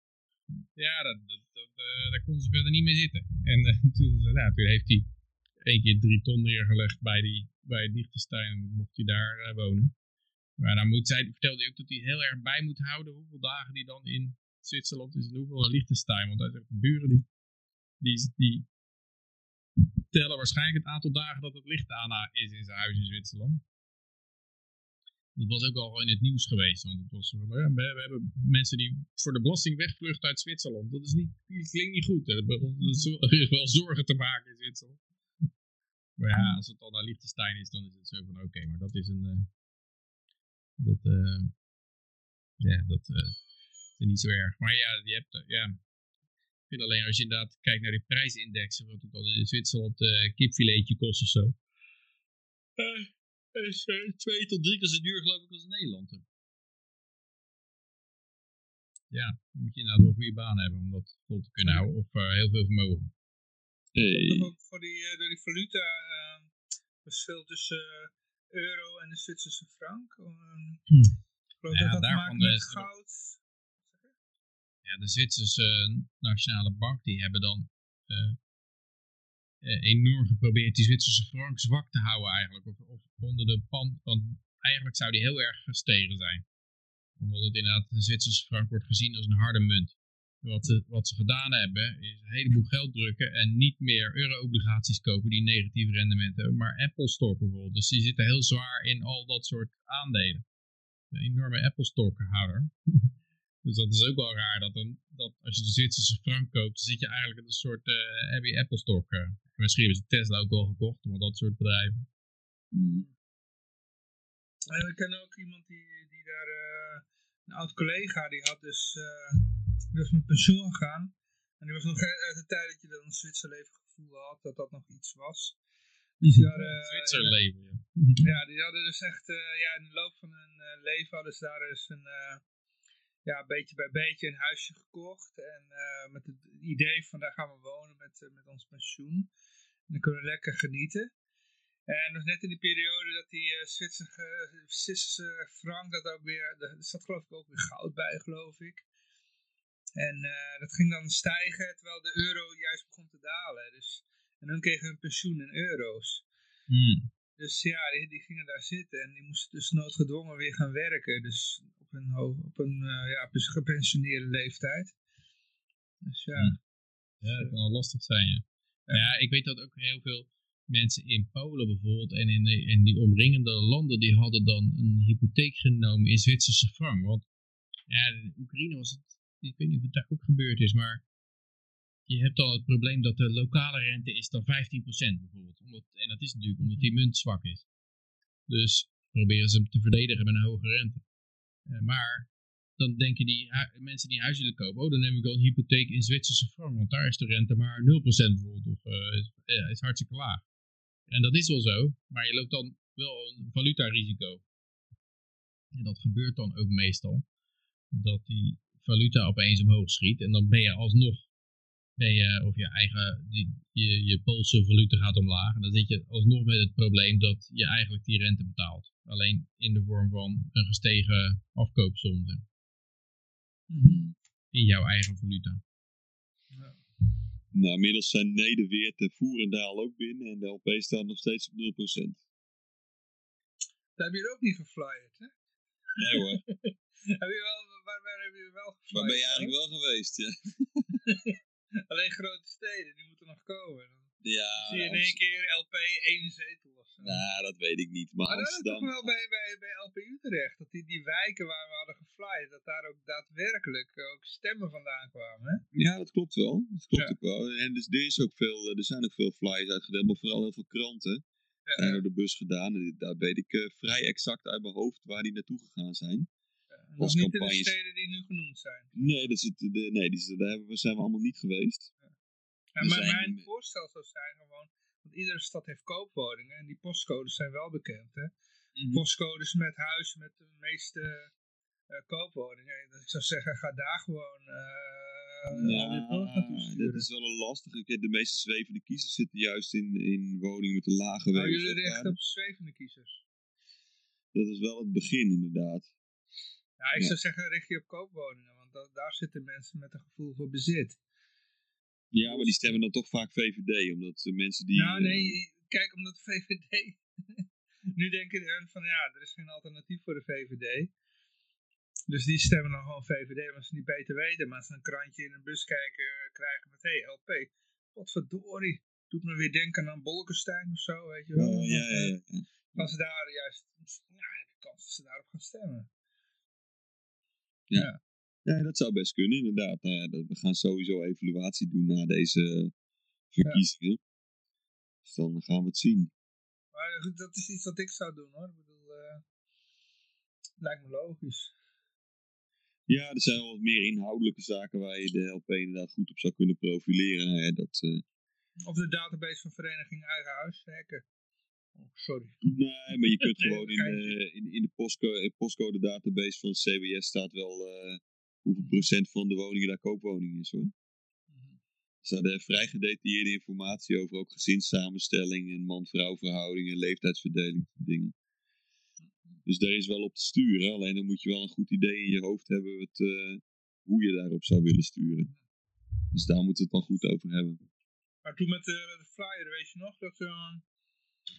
Ja, dat, dat, dat, eh, daar kon ze verder niet mee zitten. En eh, toen, heeft hij één keer drie ton neergelegd bij, die, bij Liechtenstein. En mocht hij daar eh, wonen. Maar dan moet, zij, vertelde hij ook dat hij heel erg bij moet houden hoeveel dagen hij dan in Zwitserland is en hoeveel in Liechtenstein. Want de buren die, die, die tellen waarschijnlijk het aantal dagen dat het licht aan is in zijn huis in Zwitserland. Dat was ook al in het nieuws geweest. Want het was, we, we hebben mensen die voor de belasting wegvluchten uit Zwitserland. Dat is niet, die klinkt niet goed. Dat wel zorgen te maken in Zwitserland. Maar ja, als het al naar Liechtenstein is, dan is het zo van oké, maar dat is een. eh, dat, eh, ja, dat eh, is niet zo erg. Maar ja, je hebt, ja, vind alleen als je inderdaad kijkt naar die prijsindexen, wat het al in Zwitserland eh kipfiletje kost of zo. Eh, is eh, twee tot drie keer zo duur geloof ik als in Nederland. hè. Ja, dan moet je inderdaad wel een goede baan hebben om dat vol te kunnen houden. Of eh, heel veel vermogen. Komt toch ook voor die, eh, door die valuta eh, verschil tussen euro en de Zwitserse frank? Ehm, Ik geloof Ja, dat dat maken met goud. Ja, de Zwitserse Nationale Bank die hebben dan eh, eh, enorm geprobeerd die Zwitserse frank zwak te houden eigenlijk. Of, of onder de pand, want eigenlijk zou die heel erg gestegen zijn. Omdat het inderdaad, de Zwitserse frank wordt gezien als een harde munt. Wat ze, wat ze gedaan hebben, is een heleboel geld drukken en niet meer euro-obligaties kopen die negatief rendement hebben, maar Apple Store bijvoorbeeld. Dus die zitten heel zwaar in al dat soort aandelen. Een enorme Apple Store-houder. Dus dat is ook wel raar, dat, dan, dat als je de Zwitserse frank koopt, dan zit je eigenlijk in een soort eh heavy Apple stock. eh. Misschien hebben ze Tesla ook wel gekocht, want dat soort bedrijven. En ik ken ook iemand die, die daar, eh, een oud collega, die had dus, eh, die was met pensioen gegaan. En die was nog uit de tijd dat je dan een Zwitserleven gevoel had, dat dat nog iets was. Dus die hadden, eh, Zwitserleven, ja. Ja, die hadden dus echt, eh, ja, in de loop van hun eh, leven hadden ze daar dus een, eh, ja, beetje bij beetje een huisje gekocht. En eh, met het idee van daar gaan we wonen met, eh, met ons pensioen. En dan kunnen we lekker genieten. En nog net in die periode dat die eh, Zwitserse, frank, dat ook weer, er zat geloof ik ook weer goud bij, geloof ik. En dat ging dan stijgen, terwijl de euro juist begon te dalen. Dus, en hun kregen hun pensioen in euro's. Hmm. Dus ja, die, die gingen daar zitten en die moesten dus noodgedwongen weer gaan werken. Dus op een, ho- op een eh, ja, op een gepensioneerde leeftijd. Dus ja. Ja, dat kan wel lastig zijn, ja. Ja, ik weet dat ook heel veel mensen in Polen bijvoorbeeld en in, de, in die omringende landen, die hadden dan een hypotheek genomen in Zwitserse frank. Want ja, in Oekraïne was het, ik weet niet of het daar ook gebeurd is, maar je hebt dan het probleem dat de lokale rente is dan 15% bijvoorbeeld. Omdat, en dat is natuurlijk omdat die munt zwak is. Dus proberen ze hem te verdedigen met een hoge rente. Eh, maar dan denken die mensen die huis willen kopen, oh dan neem ik wel een hypotheek in Zwitserse frank, want daar is de rente maar 0% bijvoorbeeld, of eh, is, ja, is hartstikke laag. En dat is wel zo, maar je loopt dan wel een valutarisico. En dat gebeurt dan ook meestal, dat die valuta opeens omhoog schiet en dan ben je alsnog ben je, of je eigen, die, je, je Poolse valuta gaat omlaag. En dan zit je alsnog met het probleem dat je eigenlijk die rente betaalt. Alleen in de vorm van een gestegen afkoopsom. zeg. In jouw eigen valuta. Nou, inmiddels zijn Nederweert en Voerendaal ook binnen en de LP staat nog steeds op 0%. Daar heb je er ook niet geflyerd, hè? Nee hoor. heb je wel, waar, waar heb je wel geflyerd? Waar ben je eigenlijk wel geweest, ja? Alleen grote steden, die moeten nog komen. Dan Ja, zie je in één Amst- keer LP één zetel of zo. Nou, dat weet ik niet. Maar Maar dat is toch wel bij, bij, bij LP Utrecht, dat die, die wijken waar we hadden geflyerd, dat daar ook daadwerkelijk ook stemmen vandaan kwamen, hè? Ja, dat klopt wel. Dat klopt ook wel. En dus, er, is ook veel, eh, er zijn ook veel flyers uitgedeeld, maar vooral heel veel kranten zijn door de bus gedaan. En daar weet ik eh, vrij exact uit mijn hoofd waar die naartoe gegaan zijn. Nog niet in de steden die nu genoemd zijn. Nee, dat zit, de, nee die, zit- daar zijn we allemaal niet geweest. Ja, maar mijn niet voorstel zou zijn gewoon, want iedere stad heeft koopwoningen en die postcodes zijn wel bekend, hè? Mhm. Postcodes met huizen met de meeste eh, koopwoningen. Dus ik zou zeggen, ga daar gewoon eh post naartoe Ja, sturen. dat is wel een lastige. De meeste zwevende kiezers zitten juist in, in woningen met een lage Nou, jullie WOZ-waarde. richten op zwevende kiezers. Dat is wel het begin inderdaad. Ik zou zeggen, richt je op koopwoningen, want da- daar zitten mensen met een gevoel voor bezit. Ja, maar die stemmen dan toch vaak VVD, omdat de mensen die... nou, eh, nee, kijk, omdat VVD... nu denken hun van, ja, er is geen alternatief voor de VVD. Dus die stemmen dan gewoon VVD, omdat ze niet beter weten. Maar als ze een krantje in een bus kijken, eh, krijgen met, hé, hey, LP, wat verdorie. Doet me weer denken aan Bolkestein of zo, weet je wel. Oh, ja, ja, ja. Als ze daar juist, ja, heb je kans dat ze daarop gaan stemmen. Ja. ja, dat zou best kunnen inderdaad. Nou we gaan sowieso evaluatie doen na deze verkiezingen. Dus dan gaan we het zien. Maar goed, dat is iets wat ik zou doen hoor. Ik bedoel, eh, lijkt me logisch. Ja, er zijn wel wat meer inhoudelijke zaken waar je de LP inderdaad goed op zou kunnen profileren. Ja, dat, eh, Of de database van Vereniging Eigen Huis hacken. Oh, sorry. nee, maar je kunt gewoon in, eh, in, in de postcode, eh, postcode database van CBS staat wel eh, hoeveel procent van de woningen daar koopwoning is hoor. Er staat er vrij gedetailleerde informatie over ook gezinssamenstelling en man-vrouw verhoudingen, leeftijdsverdeling, dingen. Dus daar is wel op te sturen, alleen dan moet je wel een goed idee in je hoofd hebben wat, eh, hoe je daarop zou willen sturen. Dus daar moeten we het wel goed over hebben. Maar toen met de, de flyer, weet je nog, dat we,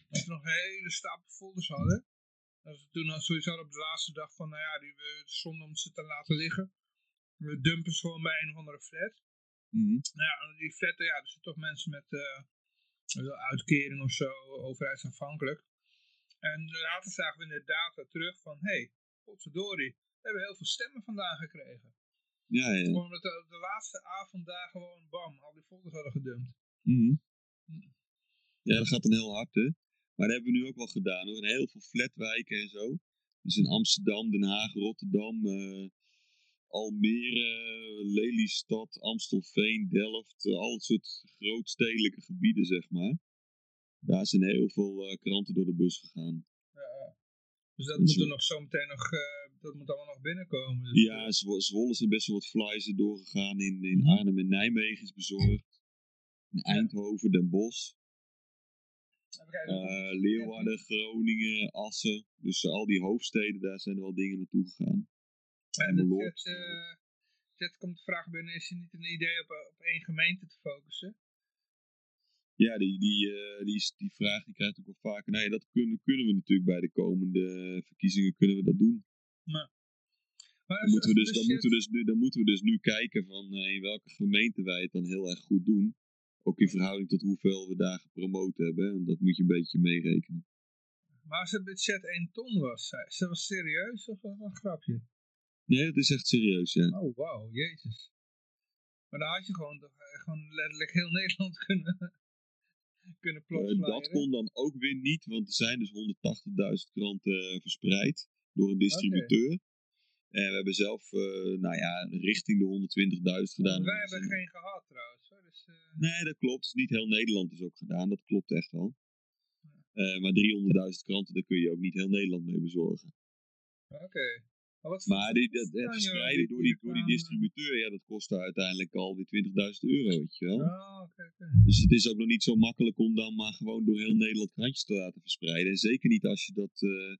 dat we nog een hele stapel folders hadden. Dat we toen al sowieso hadden op de laatste dag van, nou ja, die we zonde om ze te laten liggen. We dumpen ze gewoon bij een of andere flat. Mhm. Nou ja, die flat, ja, er zitten toch mensen met eh, uitkering of zo, overheidsafhankelijk. En later zagen we in de data terug van, hé, hey, potverdorie, we hebben heel veel stemmen vandaan gekregen. Ja, ja. Omdat we de laatste avond daar gewoon, bam, al die folders hadden gedumpt. Mhm. Ja, dat gaat dan heel hard, hè. Maar dat hebben we nu ook wel gedaan, hoor. In heel veel flatwijken en zo. Dus in Amsterdam, Den Haag, Rotterdam, eh, Almere, Lelystad, Amstelveen, Delft. eh, al het soort grootstedelijke gebieden, zeg maar. Daar zijn heel veel eh, kranten door de bus gegaan. Dus dat moet er nog zometeen nog, dat moet allemaal nog binnenkomen. Dus, Ja, Zwo- Zwolle zijn best wel wat flyers er doorgegaan. In, in Mhm. Arnhem en Nijmegen is bezorgd. In Eindhoven, Den Bosch. Eh, Leeuwarden, Groningen, Assen. Dus eh, al die hoofdsteden, daar zijn er wel dingen naartoe gegaan. En chat, eh, chat komt de vraag binnen, is er niet een idee op, op één gemeente te focussen? Ja, die, die, eh, die, die vraag die krijgt ook wel vaker. Nee, dat kunnen, kunnen we natuurlijk bij de komende verkiezingen kunnen we dat doen. Maar, maar Dan moeten, we dus, dan, moeten we dus, nu- dan moeten we dus nu kijken van eh, in welke gemeente wij het dan heel erg goed doen. Ook in verhouding tot hoeveel we daar gepromoot hebben. Want dat moet je een beetje meerekenen. Maar als het budget 1 ton was, is dat was serieus of was dat een grapje? Nee, dat is echt serieus, ja. Oh, wauw, jezus. Maar dan had je gewoon, eh, gewoon letterlijk heel Nederland kunnen, kunnen plotflyeren. dat kon dan ook weer niet, want er zijn dus 180.000 kranten eh, verspreid door een distributeur. En we hebben zelf, nou ja, richting de 120.000 gedaan. Wij hebben geen gehad trouwens. Dus, eh, Nee, dat klopt. Dus niet heel Nederland is ook gedaan. Dat klopt echt wel. Eh, maar 300.000 kranten, daar kun je ook niet heel Nederland mee bezorgen. Oké. Maar, die, dat, het verspreiden door die door die reclame? distributeur, ja, dat kostte uiteindelijk alweer 20.000 euro, weet je wel. Oh. Dus het is ook nog niet zo makkelijk om dan maar gewoon door heel Nederland krantjes te laten verspreiden. En zeker niet als je dat eh,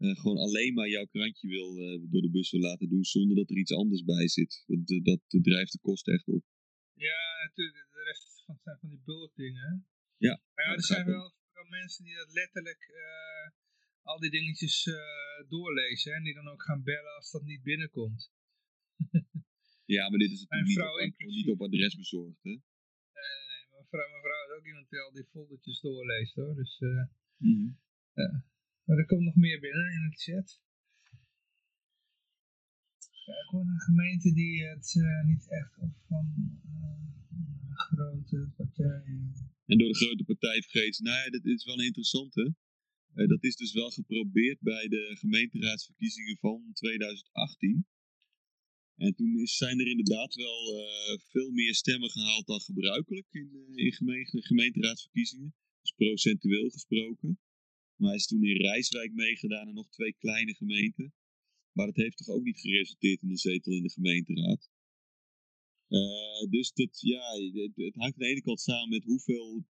eh, gewoon alleen maar jouw krantje wil, eh, door de bus wil laten doen zonder dat er iets anders bij zit. Dat, dat, dat drijft de kosten echt op. Ja, natuurlijk. De rest van, zijn van die bulkdingen. hè. Ja, Maar ja, er zijn wel mensen die dat letterlijk eh, al die dingetjes eh, doorlezen. hè, En die dan ook gaan bellen als dat niet binnenkomt. Ja, maar dit is natuurlijk niet vrouw op, inclusief. niet op adres bezorgd, hè? Nee, nee, mijn vrouw, mijn vrouw is ook iemand die al die foldertjes doorleest hoor. Dus eh, Mhm. Maar er komt nog meer binnen in het chat. Hoor, een gemeente die het eh, niet echt van eh, grote partijen. En door de grote partij vergeet ze, nou ja, dit is wel een interessante. Eh, dat is dus wel geprobeerd bij de gemeenteraadsverkiezingen van 2018. En toen is, zijn er inderdaad wel veel meer stemmen gehaald dan gebruikelijk in, in gemeente, gemeenteraadsverkiezingen. Dus procentueel gesproken. Maar hij is toen in Rijswijk meegedaan en nog twee kleine gemeenten. Maar dat heeft toch ook niet geresulteerd in een zetel in de gemeenteraad. Eh, dus dat, ja, het, het hangt aan de ene kant samen met hoeveel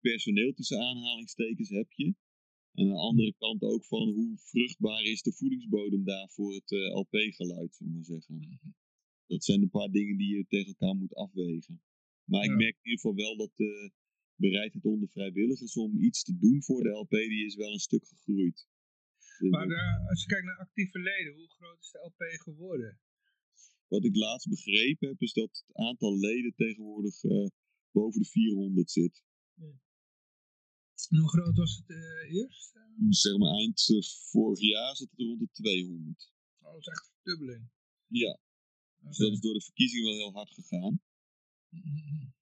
personeel tussen aanhalingstekens heb je. En aan de andere kant ook van hoe vruchtbaar is de voedingsbodem daar voor het eh, LP-geluid, zullen maar zeggen. Dat zijn een paar dingen die je tegen elkaar moet afwegen. Maar ik merk in ieder geval wel dat de bereidheid onder vrijwilligers om iets te doen voor de LP, die is wel een stuk gegroeid. Maar eh, als je kijkt naar actieve leden, hoe groot is de LP geworden? Wat ik laatst begrepen heb, is dat het aantal leden tegenwoordig eh, boven de 400 zit. En hoe groot was het eh, eerst? Zeg maar eind vorig jaar zat het rond de 200. Oh, dat is echt verdubbeling. Ja. Dus dat is door de verkiezingen wel heel hard gegaan. Weet,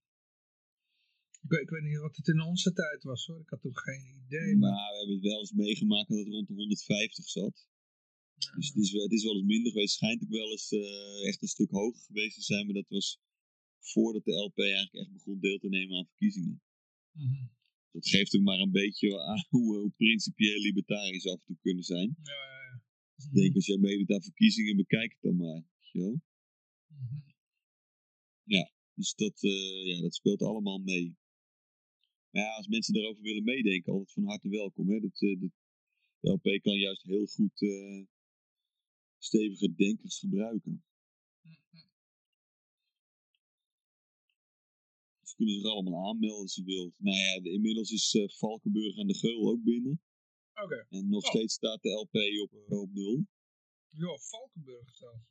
ik weet niet wat het in onze tijd was hoor. Ik had toen geen idee. Maar... Maar we hebben het wel eens meegemaakt dat het rond de 150 zat. Dus het is, wel- het is wel eens minder geweest. Het schijnt ook wel eens eh, echt een stuk hoger geweest te zijn. Maar dat was voordat de LP eigenlijk echt begon deel te nemen aan verkiezingen. Mhm. Dat geeft ook maar een beetje aan hoe, hoe principieel libertariërs af en toe kunnen zijn. Ja, ja, ja. Dus ik denk, als jij meedoet aan verkiezingen, bekijk het dan maar. Mhm. Ja, dus dat, eh, ja, dat speelt allemaal mee. Maar ja, als mensen daarover willen meedenken, altijd van harte welkom. Hè? Dat, eh, dat, de LP kan juist heel goed eh, stevige denkers gebruiken. Ze kunnen zich allemaal aanmelden als je wilt. Nou ja, de- inmiddels is eh, Valkenburg aan de Geul ook binnen. Oké. En nog Oh. steeds staat de LP op, op nul. Ja, Valkenburg zelfs.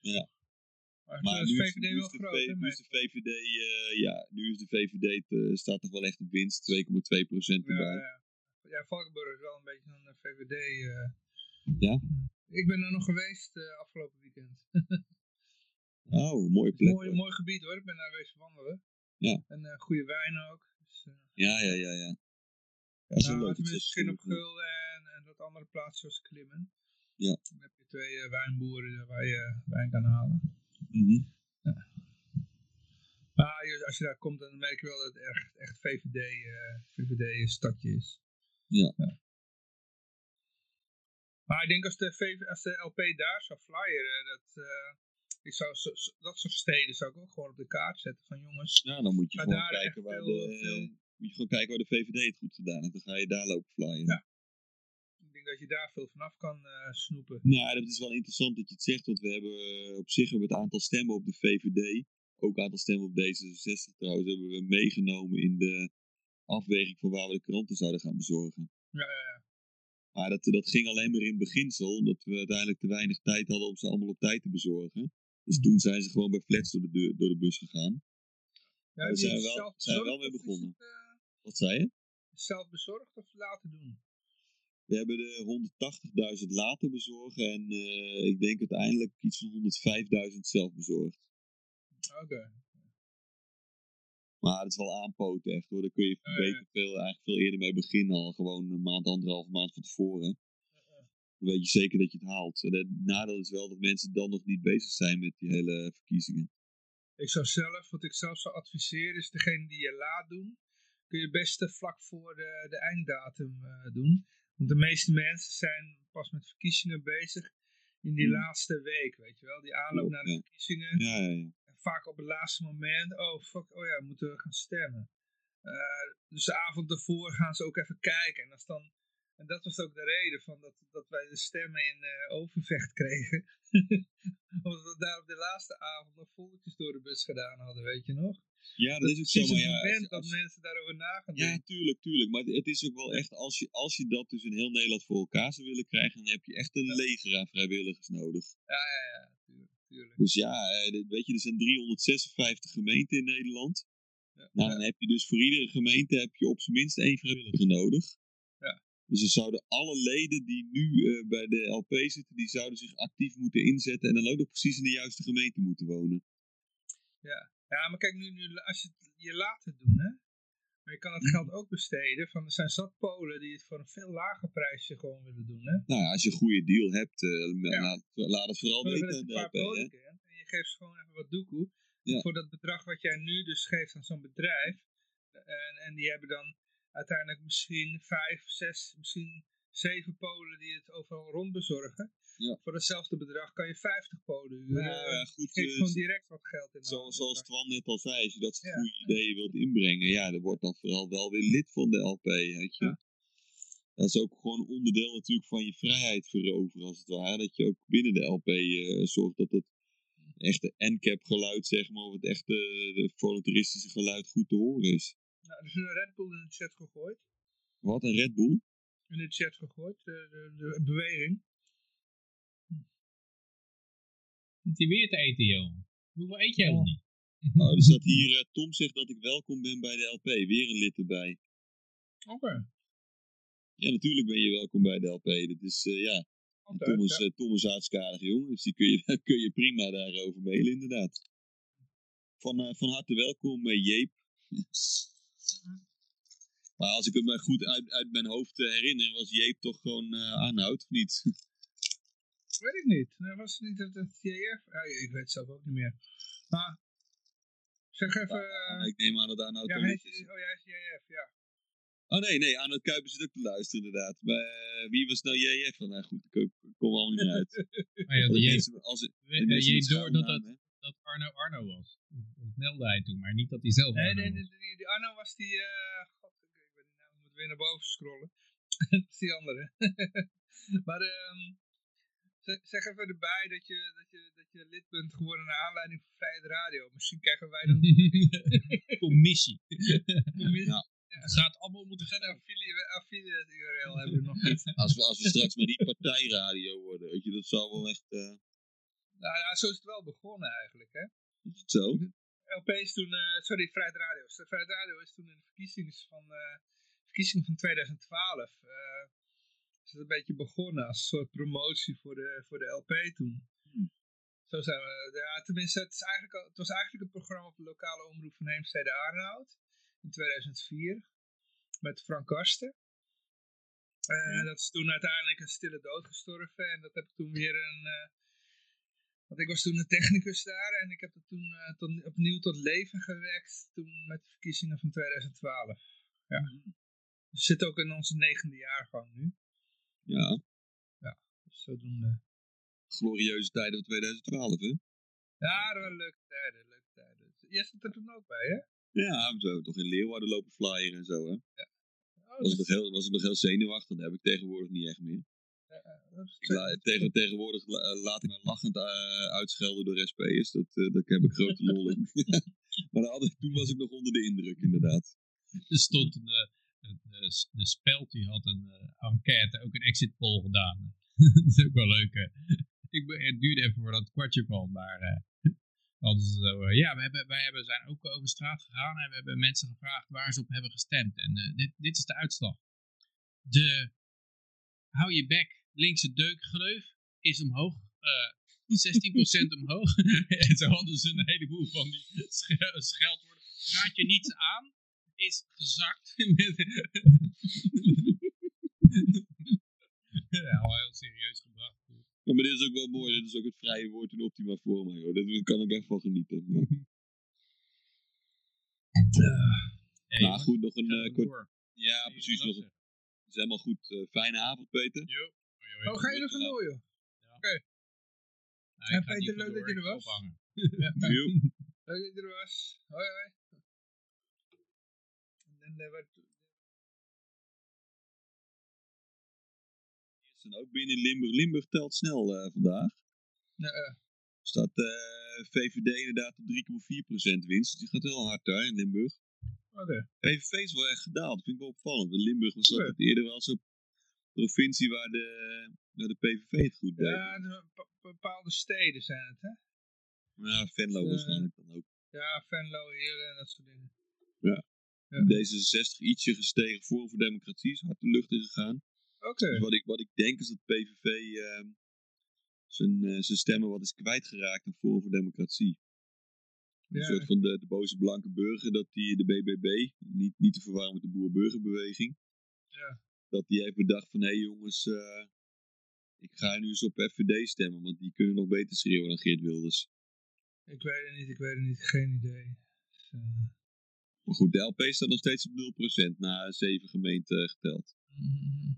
Ja. Maar, nu de is, VVD nu wel is groot, hè? nu is de VVD, eh, ja, nu is de VVD, eh, staat toch wel echt op winst, 2,2 procent Ja, erbij. ja. ja, Valkenburg is wel een beetje een eh, VVD. eh. Ja? Ik ben er nog geweest afgelopen weekend. Oh, mooie plek. mooi, mooi gebied hoor, ik ben daar geweest wandelen. Ja. En goede wijn ook. Dus, Ja, ja, ja, ja. Ja, nou, leuk. Het is misschien op. Gul en, en wat andere plaatsen zoals Klimmen. Ja. Dan heb je twee wijnboeren waar je wijn kan halen. Mhm. Maar je- als je daar komt, dan merk je wel dat het echt, echt VVD, eh VVD stadje is. Ja. Maar ik denk als de, VV, als de LP daar zou flyeren, dat, eh, ik zou, zo- dat soort steden zou ik ook gewoon op de kaart zetten. Van jongens, Ja, dan moet je gewoon kijken waar de, veel- moet je gewoon kijken waar de VVD het goed gedaan heeft. Dan ga je daar lopen flyen. Ja. Dat je daar veel vanaf kan eh, snoepen. Nou, dat is wel interessant dat je het zegt, want we hebben eh, op zich hebben het aantal stemmen op de VVD, ook het aantal stemmen op D66 trouwens, hebben we meegenomen in de afweging van waar we de kranten zouden gaan bezorgen. Ja, ja, ja. Maar dat, dat ging alleen maar in beginsel, omdat we uiteindelijk te weinig tijd hadden om ze allemaal op tijd te bezorgen. Dus toen zijn ze gewoon bij flats door de, deur, door de bus gegaan. ja zijn we wel, zijn we wel bezorgd mee begonnen. het, eh, Wat zei je? zelf bezorgd of laten doen? We hebben de 180.000 later bezorgd en eh, ik denk uiteindelijk iets van 105.000 zelf bezorgd. Oké. Maar het is wel aanpoten echt hoor. Daar kun je beter veel, eigenlijk veel eerder mee beginnen al. Gewoon een maand, anderhalve maand van tevoren. Dan weet je zeker dat je het haalt. En Het nadeel is wel dat mensen dan nog niet bezig zijn met die hele verkiezingen. Ik zou zelf, wat ik zelf zou adviseren, is degene die je laat doen, kun je best vlak voor de, de einddatum eh, doen. Want de meeste mensen zijn pas met verkiezingen bezig in die laatste week, weet je wel. Die aanloop naar de verkiezingen. Ja, ja, ja. En vaak op het laatste moment, oh fuck, oh ja, moeten we gaan stemmen. Eh, dus de avond ervoor gaan ze ook even kijken. En, als dan, en dat was ook de reden van dat, dat wij de stemmen in eh, Overvecht kregen. Omdat we daar op de laatste avond nog volletjes door de bus gedaan hadden, weet je nog? Ja, dat is ook zo, maar het ja, als- dat mensen daarover na gaan Ja, tuurlijk, tuurlijk. Maar het is ook wel echt, als je, als je dat dus in heel Nederland voor elkaar zou willen krijgen, dan heb je echt een leger aan vrijwilligers nodig. Ja, ja, ja, tuurlijk. tuurlijk. Dus ja, eh, weet je, er zijn 356 gemeenten in Nederland. Nou, dan heb je dus voor iedere gemeente heb je op zijn minst één vrijwilliger nodig. Dus dan zouden alle leden die nu eh, bij de LP zitten, die zouden zich actief moeten inzetten en dan ook nog precies in de juiste gemeente moeten wonen. Ja. ja, maar kijk, nu, nu, als je het je laat het doen, hè. Maar je kan het geld ook besteden. Van, er zijn zat Polen die het voor een veel lager prijsje gewoon willen doen, hè. Nou ja, als je een goede deal hebt, eh, Ja. laat, laat het vooral weten aan je de een LP. paar? Polen kent. En je geeft ze gewoon even wat doekoe. Ja. Voor dat bedrag wat jij nu dus geeft aan zo'n bedrijf. En, en die hebben dan uiteindelijk misschien vijf, zes, misschien zeven Polen die het overal rondbezorgen. Ja. Voor hetzelfde bedrag kan je 50 Polen huren. Ja, goed, Je geeft eh, gewoon direct wat geld in. de Zo, hand. zoals Twan net al zei, als je dat soort Ja. goede ideeën wilt inbrengen, ja, dan wordt dan vooral wel weer lid van de LP, weet je. Dat is ook gewoon onderdeel natuurlijk van je vrijheid veroveren, als het ware. Dat je ook binnen de LP eh, zorgt dat het echte NCAP geluid, zeg maar, of het echte de voluntaristische geluid goed te horen is. Nou, er is een Red Bull in de chat gegooid. Wat, een Red Bull? In de chat gegooid, de, de, de beweging. Zit hij weer te eten, joh? Hoeveel eet jij al niet? Oh, er staat hier, eh, Tom zegt dat ik welkom ben bij de LP. Weer een lid erbij. Oké. Ja, natuurlijk ben je welkom bij de LP. Dat is, eh, ja. En Altijd, Tom is, ja. eh, Tom is aardig dus die kun je, kun je prima daarover mailen, inderdaad. Van, eh, van harte welkom, Jeep. maar als ik het me goed uit, uit mijn hoofd eh, herinner, was Jeep toch gewoon aanhoud, of niet? Weet ik niet. Nee, was het niet het, het JF? Ja, ik weet het zelf ook niet meer. Maar, zeg even... eh, ik neem aan dat aanhoud ja, hij is, oh, jij is JF, ja. Oh nee, nee, aan het Kuiper zit ook te luisteren inderdaad. Maar wie was nou JF? Nou goed, ik kom- ik kom er al niet uit. Maar ja, ik je, mensen- als die je, je door dat, dat, dat Arno Arno was. Dat meldde hij toen, maar niet dat hij zelf Nee, Arno nee, was. nee, die, die Arno was die... eh God, ik, niet, nou, we moeten weer naar boven scrollen. dat is die andere. maar ehm zeg, even erbij dat je, dat, je, dat je lid bent geworden naar aanleiding van Vrijheid Radio. Misschien krijgen wij dan... Commissie. Commissie. Ja. Het gaat allemaal moeten Geen affiliate, affiliate URL hebben we nog niet. Als we, als we straks maar niet partijradio worden, weet je, dat zou wel echt... eh, Nou ja, zo is het wel begonnen eigenlijk, hè. zo? LP is toen, eh, sorry, Vrijheid Radio. Vrijheid Radio is toen in de verkiezingen van, verkiezingen van 2012 eh, is het een beetje begonnen als een soort promotie voor de, voor de LP toen. Zo zijn we, ja, tenminste, het, is eigenlijk al, het was eigenlijk een programma op de lokale omroep van Heemstede Arnhout in 2004 met Frank Karsten. Eh, Dat is toen uiteindelijk een stille dood gestorven en dat heb ik toen weer een... want ik was toen een technicus daar en ik heb het toen eh, tot- opnieuw tot leven gewekt toen met de verkiezingen van 2012. Ja. We zitten ook in onze negende jaargang nu. Ja, Ja, dus zodoende. glorieuze tijden van 2012, hè? Ja, dat waren leuke tijden, leuke tijden. Jij zat er toen ook bij, hè? Ja, we hebben toch in Leeuwarden lopen flyer en zo, hè? Oh, Was ik, nog heel, was ik nog heel zenuwachtig, dat heb ik tegenwoordig niet echt meer. Tegen, tegenwoordig eh, laat ik me lachend eh, uitschelden door SP'ers, dat, eh daar heb ik grote lol in. maar toen was ik nog onder de indruk, inderdaad. Er stond een, de Speld die had een enquête, ook een exit poll gedaan. dat is ook wel leuk. Ik ben, het duurde even voordat het kwartje kwam, maar ja, we hebben, wij hebben, zijn ook over straat gegaan en we hebben mensen gevraagd waar ze op hebben gestemd. En dit, dit is de uitslag. De hou je bek linkse deukgleuf is omhoog. eh 16% omhoog. en zo hadden ze een heleboel van die sch- scheldwoorden. Gaat je niets aan, is gezakt. ja, al heel serieus gebracht. Ja, maar dit is ook wel mooi, dit is ook het vrije woord in optima forma, joh. Daar kan ik echt van genieten. Hey, nou jongens, goed, nog een eh, kort... Ja, precies. Nog een... is helemaal goed. Eh, fijne avond, Peter. Oh, ga je er vandoor, joh? Oké. Nou, Ja, ik ga Peter, niet leuk dat je er was. Ja. Leuk dat je er was. Hoi hoi. En eh, wat, En ook binnen Limburg. Limburg telt snel eh, vandaag. nou, eh, Staat eh, VVD inderdaad op 3,4% winst. Die gaat heel hard daar in Limburg. Oké. PVV is wel echt gedaald. Dat vind ik wel opvallend. Want Limburg was altijd eerder wel zo'n provincie waar de, waar de PVV het goed deed. ja, de bepa- bepaalde steden zijn het, hè? Ja, Venlo Eh, waarschijnlijk dan ook. Ja, Venlo, Heerlen en dat soort dingen. Ja. Ja. D66 ietsje gestegen voor voor democratie. Is hard de lucht in gegaan. Oké. Dus wat ik, wat ik denk is dat PVV ehm, zijn, eh, zijn stemmen wat is kwijtgeraakt aan Forum voor Democratie. Een Ja. soort van de, de boze blanke burger, dat die de BBB, niet, niet te verwarren met de boer-burgerbeweging, Ja. Dat die heeft bedacht van hé jongens, eh, ik ga nu eens op FVD stemmen, want die kunnen nog beter schreeuwen dan Geert Wilders. Ik weet het niet, ik weet het niet. Geen idee. Dus, eh, Maar goed, de LP staat nog steeds op 0% na zeven gemeenten geteld. mhm.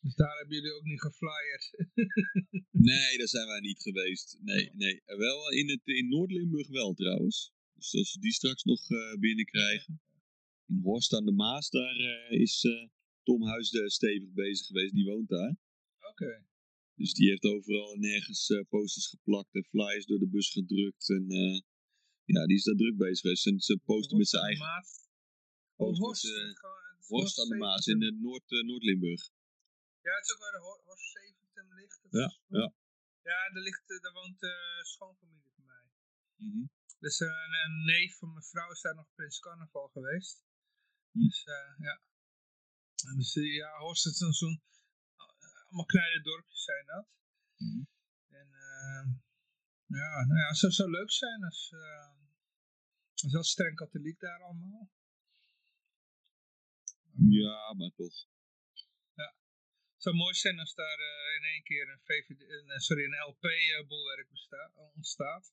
Dus daar hebben jullie ook niet geflyerd. Nee, daar zijn wij niet geweest. Nee, nee. Wel in, het, in Noord-Limburg wel trouwens. Dus als we die straks nog eh, binnenkrijgen. In Horst aan de Maas, daar eh, is eh, Tom Huisde stevig bezig geweest. Die woont daar. Oké. Dus die heeft overal en nergens eh, posters geplakt en flyers door de bus gedrukt. En ja, die is daar druk bezig geweest. En ze posten met zijn eigen... Maas. Oh, Horst. het aan de Maas in eh, Noord, Noord-Limburg. Ja, het is ook waar de Hor- Horst Zeventum ligt. Dat Ja, ja. Ja, daar, ligt, daar woont eh schoonfamilie van mij. Mhm. Dus een, een neef van mijn vrouw is daar nog prins carnaval geweest. Hm. Dus eh, ja. Dus eh, ja, Horst is dan zo'n... eh, allemaal kleine dorpjes zijn dat. Mhm. En eh, ja, nou ja, het zou, zou leuk zijn als... eh, het is wel streng katholiek daar allemaal. Ja, maar toch. Het zou mooi zijn als daar eh, in één keer een, VVD, een, eh, sorry, een LP-bolwerk ontstaat.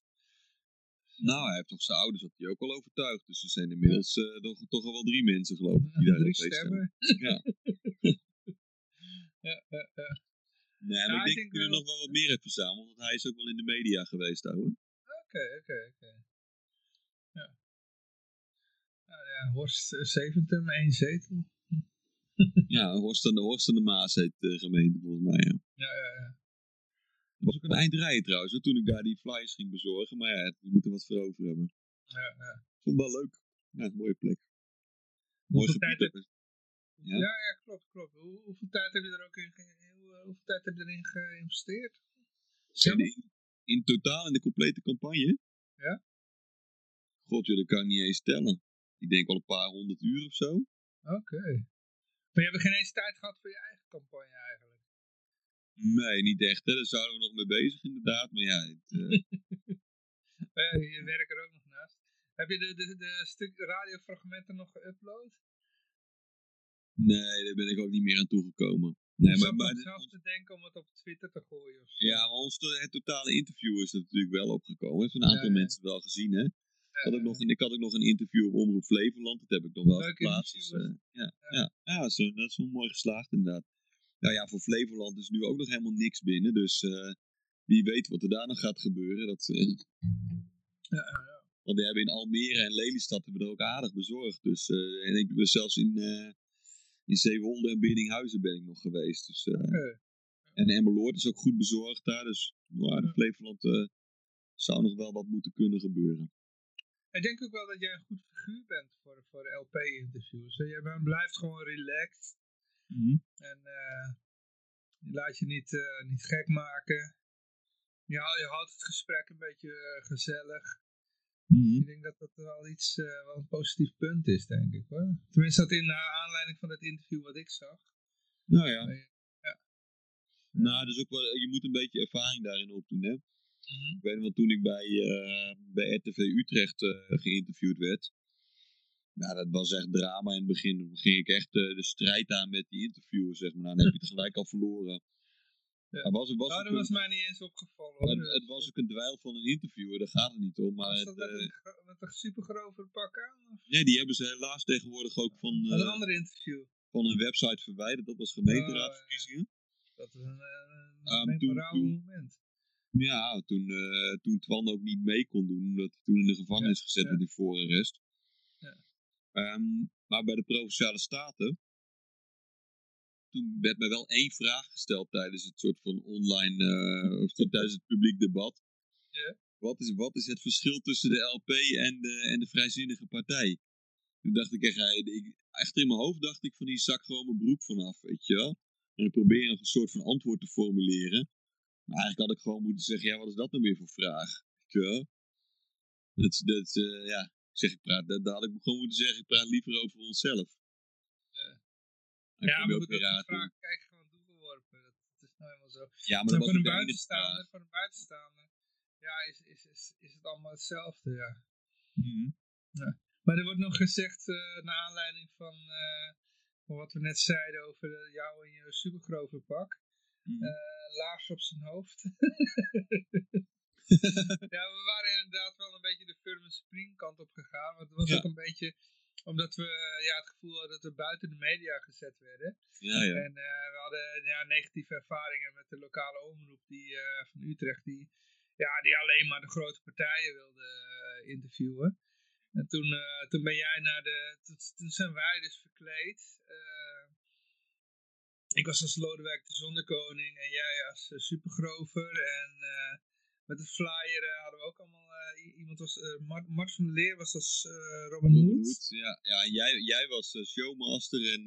Nou, hij heeft toch zijn ouders had hij ook al overtuigd. Dus er zijn inmiddels eh, toch, toch al wel drie mensen, geloof ik, die daar Drie stemmen. Ja. ja, ja, ja. Nee, maar ik denk dat hij er wel- nog wel wat meer heeft verzameld. Want hij is ook wel in de media geweest, ouwe. Oké, oké, oké. Ja. Nou ja, Horst uh, Zeventum, één zetel. Ja, Horst aan de, Horst aan de Maas heet de gemeente volgens mij, ja. Ja, ja, ja. Dat was ook een eindrijden trouwens, toen ik daar die flyers ging bezorgen. Maar ja, we moeten wat voor over hebben. ja, ja. Vond het wel leuk. Ja, een mooie plek. Mooi Hoeveel gebied. tijd. Ja, Ja? ja, klopt, klopt. Hoe, hoeveel tijd heb je er ook in, hoe, eh, hoeveel tijd heb je erin geïnvesteerd? In, in, in totaal in de complete campagne? Ja? God, joh, dat kan ik niet eens tellen. Ik denk wel een paar honderd uur of zo. Oké. Maar je hebt geen eens tijd gehad voor je eigen campagne eigenlijk. Nee, niet echt. Hè. Daar zouden we nog mee bezig inderdaad. Maar ja, het, eh, Ja, je werkt er ook nog naast. Heb je de, de, de stuk radiofragmenten nog geüpload? nee, daar ben ik ook niet meer aan toegekomen. Nee, ik maar, maar zelf te denken om het op Twitter te gooien. Of zo. Ja, maar ons to- het totale interview is er natuurlijk wel opgekomen. Heeft een aantal Ja, ja. mensen wel gezien, hè? Ik had, ook nog een, ik had ook nog een interview op Omroep Flevoland. Dat heb ik nog wel Leuk geplaatst. Dus, eh, ja, ja. Ja, dat, is, wel- dat is wel mooi geslaagd inderdaad. Nou ja, voor Flevoland is nu ook nog helemaal niks binnen. Dus eh, wie weet wat er daar nog gaat gebeuren. Dat, eh, Ja, want we hebben in Almere en Lelystad hebben we er ook aardig bezorgd. Dus, eh, en ik ben zelfs in, in Zeewolde en Biddinghuizen ben ik nog geweest. Dus, en Emmeloord is ook goed bezorgd daar. Dus nou, in Flevoland zou nog wel wat moeten kunnen gebeuren. Ik denk ook wel dat jij een goed figuur bent voor, voor LP-interviews. Bent- blijft gewoon relaxed. En eh, je laat je niet, eh, niet gek maken. Je, je houdt het gesprek een beetje eh, gezellig. Ik denk dat dat wel iets, eh, wel een positief punt is, denk ik hoor. Tenminste, dat in naar aanleiding van het interview wat ik zag. Nou ja. Ja. Nou, dus ook wel, je moet een beetje ervaring daarin opdoen, hè. Mhm. Ik weet nog wel, toen ik bij, bij RTV Utrecht geïnterviewd werd. Nou, dat was echt drama in het begin. Dan ging ik echt eh, de strijd aan met die interviewer, zeg maar. Nou, dan heb je het gelijk al verloren. Ja. Maar was, was nou, dat een- was mij niet eens opgevallen hoor. het, het was ook een dwijl van een interviewer, daar gaat het niet om. Maar Was het, dat met eh, een, met een supergrove pak aan? Of nee, die hebben ze helaas tegenwoordig ook van, een eh, ander interview? van hun website verwijderd. Dat was gemeenteraadverkiezingen. Dat is een, een Ehm, toen- toen- moment. Ja, toen, toen Twan ook niet mee kon doen, omdat hij toen in de gevangenis gezet werd in voorarrest. Ja. Ehm, maar bij de Provinciale Staten, toen werd mij wel één vraag gesteld tijdens het soort van online, eh, of tijdens het publiek debat. Wat, is, wat is het verschil tussen de LP en de, en de Vrijzinnige Partij? Toen dacht ik echt, ik, echt in mijn hoofd dacht ik van die zak gewoon mijn broek vanaf, weet je wel. En ik probeer nog een soort van antwoord te formuleren. Maar eigenlijk had ik gewoon moeten zeggen, ja, wat is dat nou weer voor vraag? Weet je wel? Dat, dat, eh, ja, zeg, ik praat, dat had ik gewoon moeten zeggen, ik praat liever over onszelf. Ik Ja, maar goed, dat soort vragen krijg je gewoon toegeworpen. Dat, dat is nou helemaal zo. Ja, maar voor een de buitenstaander, voor een buitenstaander, ja, is, is, is, is het allemaal hetzelfde, ja. Mhm. ja. Maar er wordt nog gezegd, eh naar aanleiding van, eh, van wat we net zeiden over eh, jou en je supergrove pak. Eh, laars op zijn hoofd. ja, we waren inderdaad wel een beetje de firm en supreme kant op gegaan. Want het was Ja. ook een beetje omdat we eh, ja, het gevoel hadden dat we buiten de media gezet werden. Ja, ja. En eh, we hadden ja, negatieve ervaringen met de lokale omroep die, eh, van Utrecht, die, ja, die alleen maar de grote partijen wilde interviewen. En toen, toen ben jij naar de, toen, zijn wij dus verkleed. ik was als Lodewijk de Zonnekoning en jij als Supergrover. En met de flyer eh, hadden we ook allemaal, eh, iemand was, eh, Mart, Mart van der Leer was als Robin Robin Hood. Ja, ja en jij, jij was showmaster en...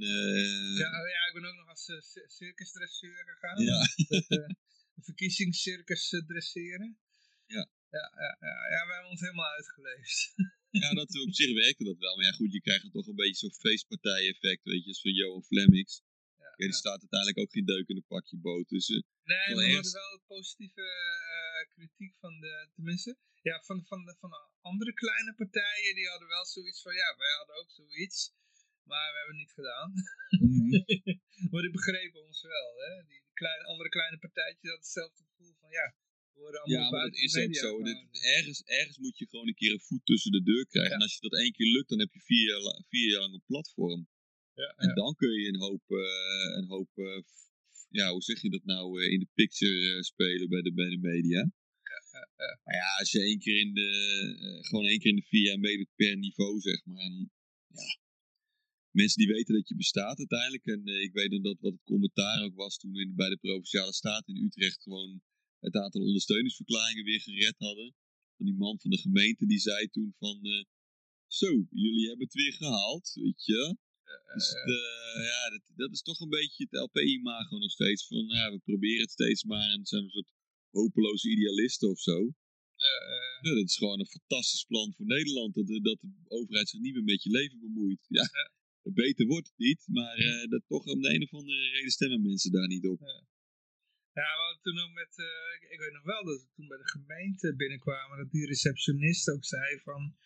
Ja, ja, ik ben ook nog als cir- circusdresseur gegaan. Ja. Het, een verkiezingscircus dresseren. Ja. Ja, ja, ja, ja, we hebben ons helemaal uitgeleefd. Ja, dat, op zich werkte dat wel. Maar ja, goed, je krijgt dan toch een beetje zo'n feestpartij-effect, weet je, als van Johan Flemings. Ja, die staat uiteindelijk ook geen deuk in een pakje boot. Dus Nee, maar we ergens- hadden wel positieve eh, kritiek van de, tenminste, ja, van, van, de, van de andere kleine partijen, die hadden wel zoiets van, ja, wij hadden ook zoiets, maar we hebben het niet gedaan. maar die begrepen ons wel, hè. Die kleine, andere kleine partijtjes hadden hetzelfde gevoel van, ja, we worden allemaal ja, maar dat is ook zo. Dit, ergens, ergens moet je gewoon een keer een voet tussen de deur krijgen. En als je dat één keer lukt, dan heb je vier jaar, vier jaar lang een platform. Ja, en dan kun je een hoop, eh, een hoop eh, ja, hoe zeg je dat nou, eh, in de picture eh, spelen bij de, bij de media. Maar ja, als je één keer in de, eh, gewoon één keer in de vier jaar meedoet per niveau, zeg maar. En, ja, mensen die weten dat je bestaat uiteindelijk. En ik weet nog dat wat het commentaar ook was toen we in- bij de Provinciale Staten in Utrecht gewoon het aantal ondersteuningsverklaringen weer gered hadden. Van die man van de gemeente die zei toen van, zo, jullie hebben het weer gehaald, weet je. Dus de- ja, dat, dat is toch een beetje het LP-imago nog steeds. Van, ja, we proberen het steeds maar en zijn een soort hopeloze idealisten of zo. Ja, dat is gewoon een fantastisch plan voor Nederland. Dat, de- dat de overheid zich niet meer met je leven bemoeit. Ja, beter wordt het niet, maar eh, dat toch om de een of andere reden stemmen mensen daar niet op. Ja, hadden toen ook met, eh, ik, ik weet nog wel dat we toen bij de gemeente binnenkwamen, dat die receptionist ook zei van,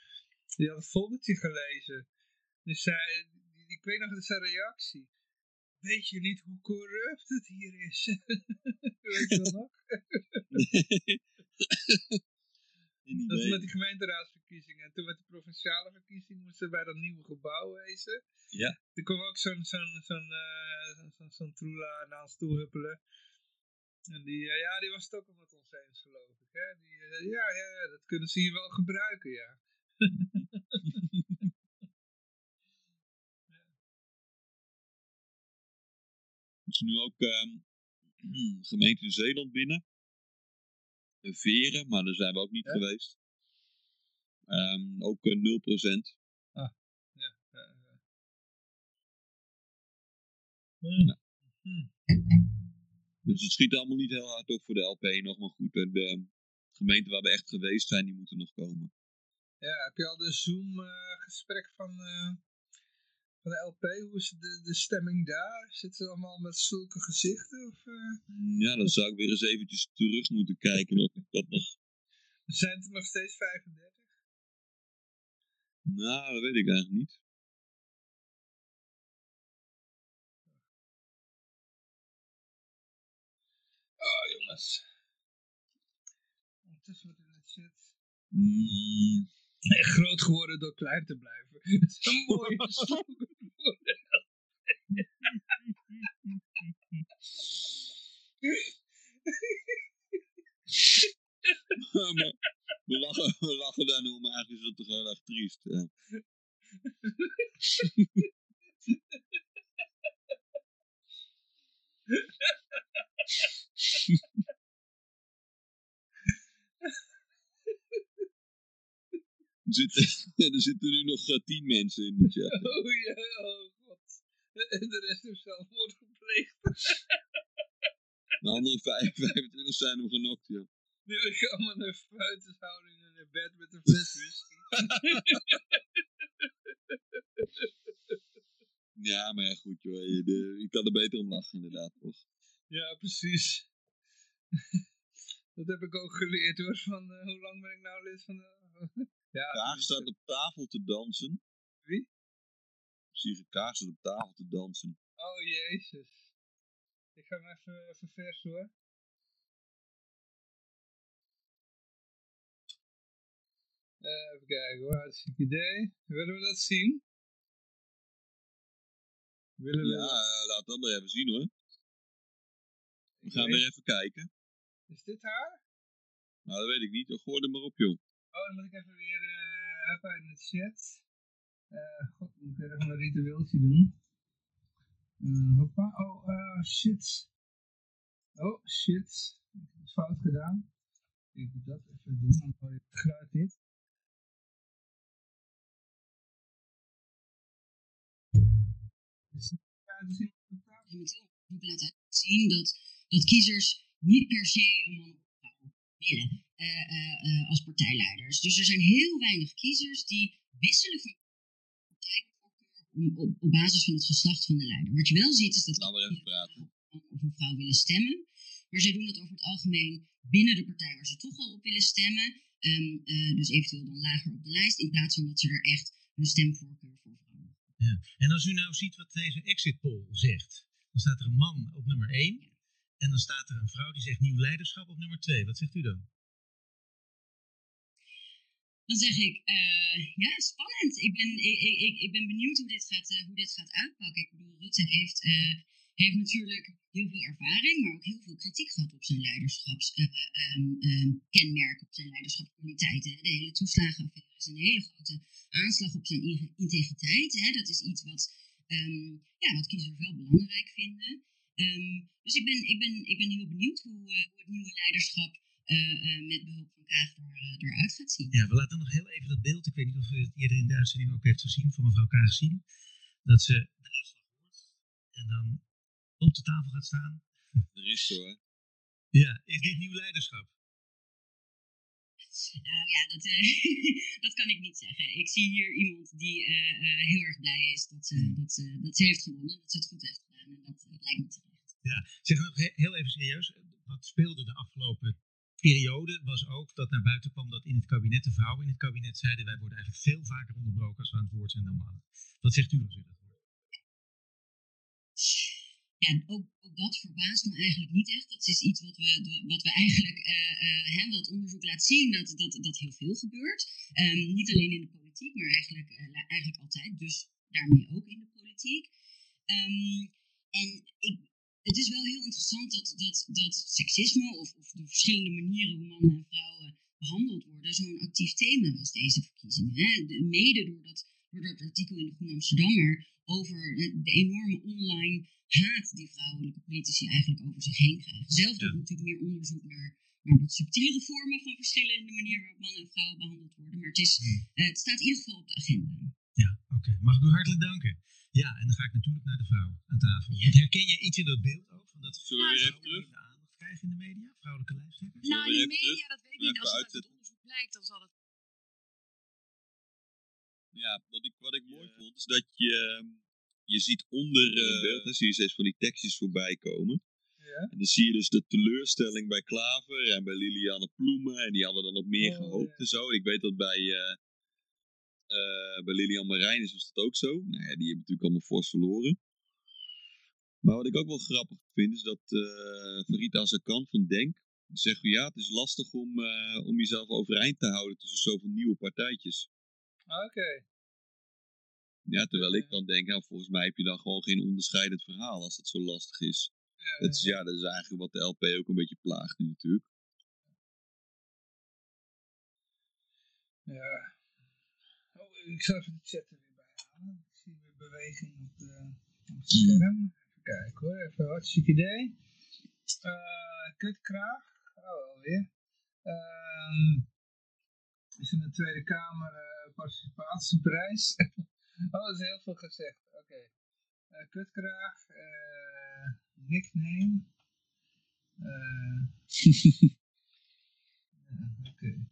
die had het foldertje gelezen. Dus die, ik weet nog zijn reactie. Weet je niet hoe corrupt het hier is? weet je dat nog? dat is met die gemeenteraadsverkiezingen. En toen met de provinciale verkiezingen moesten wij dat nieuwe gebouw wezen. Ja. Toen kwam ook zo'n zo'n zo'n eh, zo'n zo'n troela naar ons toe huppelen. En die, eh, ja, die was het ook al met ons eens, geloof ik. Hè? Die, eh, ja, ja, dat kunnen ze hier wel gebruiken, ja. Nu ook ehm, gemeente in Zeeland binnen. Eh, Veren, maar daar zijn we ook niet geweest. Ehm, ook eh, 0%. Ah, ja. ja, ja. Ja. Dus het schiet allemaal niet heel hard op voor de LP nog, maar goed. eh, De gemeenten waar we echt geweest zijn, die moeten nog komen. Ja, heb je al de Zoom-gesprek van, eh, van de LP? Hoe is de, de stemming daar? Zitten ze allemaal met zulke gezichten? Of, eh? Ja, dan zou ik weer eens eventjes terug moeten kijken of ik dat nog... Zijn het er nog steeds 35? Nou, dat weet ik eigenlijk niet. Oh, jongens. Ondertussen wordt in de chat... Mm, groot geworden door klein te blijven. LP. lachen, we lachen daar nu om, eigenlijk is dat toch triest. Ja. Er zitten, er zitten nu nog eh, tien mensen in de chat. Oh ja, oh god. En de rest heeft zelfmoord gepleegd. De andere vijf, 25 zijn hem genokt, ja. Nu ik allemaal naar buiten houden in een bed met een fles whisky. Ja, maar ja, goed joh. Je, de- je kan er beter om lachen inderdaad, toch? ja, precies. Dat heb ik ook geleerd hoor, van eh, hoe lang ben ik nou lid van de... ja, Kaag staat op tafel te dansen. Wie? Sigrid Kaag staat op tafel te dansen. Oh jezus. Ik ga hem even, even versen hoor. Eh, even kijken hoor, hartstikke idee. Willen we dat zien? Willen we Ja, laat dat maar even zien hoor. We gaan weer even kijken. Is dit haar? Nou, dat weet ik niet. Gooi er maar op joh. Oh, dan moet ik even weer even in de chat. Eh god, moet ik even een ritueeltje doen. Eh, hoppa. Oh, eh, shit. Oh, shit. Ik heb het fout gedaan. Ik moet dat even doen, dan hoor je het geluid het- tafel? momenteel ook laten zien dat, dat kiezers niet per se een man willen eh, eh, eh, als partijleiders. Dus er zijn heel weinig kiezers die wisselen van partijvoorkeur op, op basis van het geslacht van de leider. Wat je wel ziet is dat Laten we even praten. een man of een vrouw willen stemmen. Maar zij doen dat over het algemeen binnen de partij waar ze toch al op willen stemmen. Ehm, eh, dus eventueel dan lager op de lijst, in plaats van dat ze er echt hun stemvoorkeur voor vrouwen. Ja. En als u nou ziet wat deze exit poll zegt, dan staat er een man op nummer 1 en dan staat er een vrouw die zegt nieuw leiderschap op nummer 2. Wat zegt u dan? Dan zeg ik, eh, ja, spannend. Ik ben, ik, ik, ik- ben benieuwd hoe dit gaat, eh, hoe dit gaat uitpakken. Ik bedoel, Rutte heeft, eh, heeft natuurlijk heel veel ervaring, maar ook heel veel kritiek gehad op zijn leiderschapskenmerk, op zijn leiderschapskwaliteiten. De hele toeslagenaffaire is een hele grote aanslag op zijn in- integriteit. Hè. Dat is iets wat, ehm, ja, wat kiezers wel belangrijk vinden. Ehm, dus ik ben, ik, ben, ik ben heel benieuwd hoe, eh, hoe het nieuwe leiderschap eh, eh, met behulp van Kaag er, eh, eruit gaat zien. Ja, we laten nog heel even dat beeld, ik weet niet of u het eerder in de uitzending ook heeft gezien, van mevrouw Kaag zien. Dat ze de uitslag hoort en dan op de tafel gaat staan. Er is zo, hè. Ja, is dit nieuw leiderschap? Nou ja, dat, dat kan ik niet zeggen. Ik zie hier iemand die eh, eh, heel erg blij is dat ze, dat, ze, dat ze heeft gewonnen, dat ze het goed heeft. En dat eh, lijkt me terecht. Ja, zeg nog he- heel even serieus. Wat speelde de afgelopen periode was ook dat naar buiten kwam dat in het kabinet de vrouwen in het kabinet zeiden wij worden eigenlijk veel vaker onderbroken als we aan het woord zijn dan mannen. Wat zegt u als u dat hoort? Ja, ook, ook dat verbaast me eigenlijk niet echt. Dat is iets wat we, wat we eigenlijk, eh, eh, hè, wat onderzoek laat zien, dat, dat, dat heel veel gebeurt. Ehm, niet alleen in de politiek, maar eigenlijk, eh, eigenlijk altijd. Dus daarmee ook in de politiek. Ehm, en ik, het is wel heel interessant dat, dat, dat seksisme of, of de verschillende manieren hoe mannen en vrouwen behandeld worden zo'n actief thema was deze verkiezingen. Hè? De- mede door dat, door dat artikel in de Groene Amsterdammer over eh, de enorme online haat die vrouwelijke politici eigenlijk over zich heen krijgen. Zelf ik natuurlijk meer onderzoek naar, naar wat subtielere vormen van verschillen in de manier waarop mannen en vrouwen behandeld worden. Maar het, is, eh, het staat in ieder geval op de agenda. Ja, oké. Mag ik u hartelijk danken. Ja, en dan ga ik natuurlijk naar de vrouw aan tafel. Want herken jij iets in dat beeld ook? Van dat Zullen we weer even vrouwen minder aandacht krijgen in de media? Vrouwelijke lijsttrekkers? Nou, in de media, dat weet ik niet. Als het uit het onderzoek blijkt, dan zal het... Ja, wat ik, wat ik mooi vond is dat je, ehm, je ziet onder eh, het beeld, hè, zie je steeds van die tekstjes voorbij komen. Ja. En dan zie je dus de teleurstelling bij Klaver en bij Liliane Ploemen. En die hadden dan op meer Oh, gehoopt en zo. Ik weet dat bij, eh eh, bij Lilian Marijnis was dat ook zo. Nou ja, die hebben natuurlijk allemaal fors verloren. Maar wat ik ook wel grappig vind is dat eh Farida van Denk zegt van ja, het is lastig om, eh, om jezelf overeind te houden tussen zoveel nieuwe partijtjes. Oké. Ja, terwijl ik dan denk, nou, volgens mij heb je dan gewoon geen onderscheidend verhaal als dat zo lastig is. dat, is ja, dat is eigenlijk wat de LP ook een beetje plaagt nu natuurlijk. Ja. Ik zal even de chat er weer bij halen. Ik zie weer beweging op, de, op het scherm. Even kijken hoor, even hartstikke idee. Uh, kutkraag. Oh, alweer. Ehm is in de Tweede Kamer uh, participatieprijs. oh, dat is heel veel gezegd. Oké. Okay. kutkraag. nickname. ja, Oké.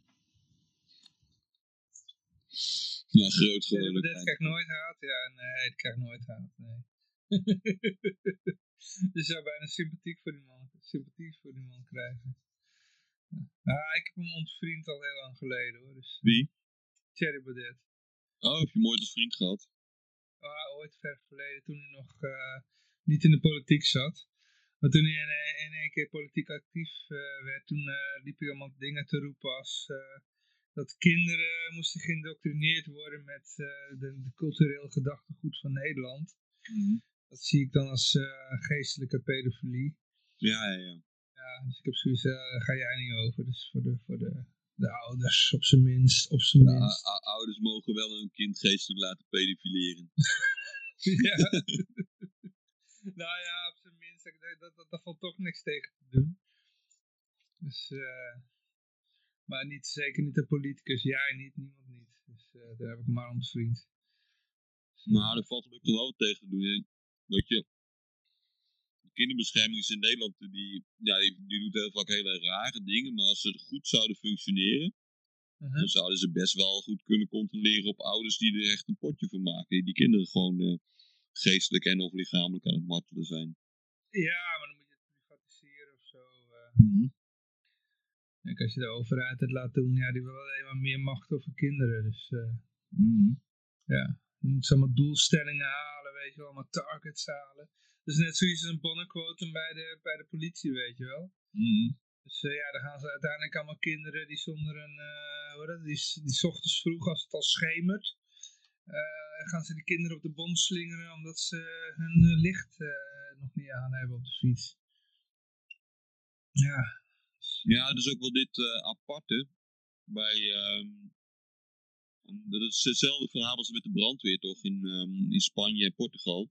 Ja, groot geworden. Dit krijgt nooit haat. Ja, nee, het krijgt nooit haat. Nee. Je zou bijna sympathiek voor die man, sympathiek voor die man krijgen. Ja, ik heb hem ontvriend al heel lang geleden hoor. Dus, Wie? Thierry Baudet. Oh, heb je hem ooit als vriend gehad? Ah, ooit ver verleden, toen hij nog uh, niet in de politiek zat. Maar toen hij in, in één keer politiek actief uh, werd, toen uh, liep hij allemaal dingen te roepen als dat kinderen moesten geïndoctrineerd worden met de, de cultureel gedachtegoed van Nederland. Mm. Dat zie ik dan als geestelijke pedofilie. Ja, ja, ja. Ja, dus ik heb zoiets, daar ga jij niet over. Dus voor de, voor de, de ouders, op zijn minst. Op zijn ja, minst. ouders mogen wel hun kind geestelijk laten pedofileren. ja. nou ja, op zijn minst. Dat, dat, dat, dat valt toch niks tegen te doen. Dus, uh, maar niet, zeker niet de politicus. Jij niet, niemand niet. Dus uh, daar heb ik maar ontvriend. Maar er valt gelukkig wel tegen te doen. Weet je, kinderbescherming is in Nederland, die, ja, die, die, doet heel vaak hele rare dingen, maar als ze goed zouden functioneren, Mhm. dan zouden ze best wel goed kunnen controleren op ouders die er echt een potje van maken. Die kinderen gewoon uh, geestelijk en of lichamelijk aan het martelen zijn. Ja, maar dan moet je het privatiseren of zo. Uh. Mm -hmm. Kijk, als je de overheid het laat doen, ja, die wil alleen maar meer macht over kinderen. Dus mm -hmm. ja, dan moeten ze allemaal doelstellingen halen, weet je wel, allemaal targets halen. Dus net zoiets als een bonnenquotum bij de, bij de politie, weet je wel. Mm. Dus uh, ja, dan gaan ze uiteindelijk allemaal kinderen die zonder een, uh, hoe dat, die, die ochtends vroeg als het al schemert, uh, gaan ze die kinderen op de bon slingeren omdat ze hun licht nog niet aan hebben op de fiets. Ja. Ja, dus ook wel dit aparte bij, um, dat is hetzelfde verhaal als met de brandweer toch in, um, in Spanje en Portugal.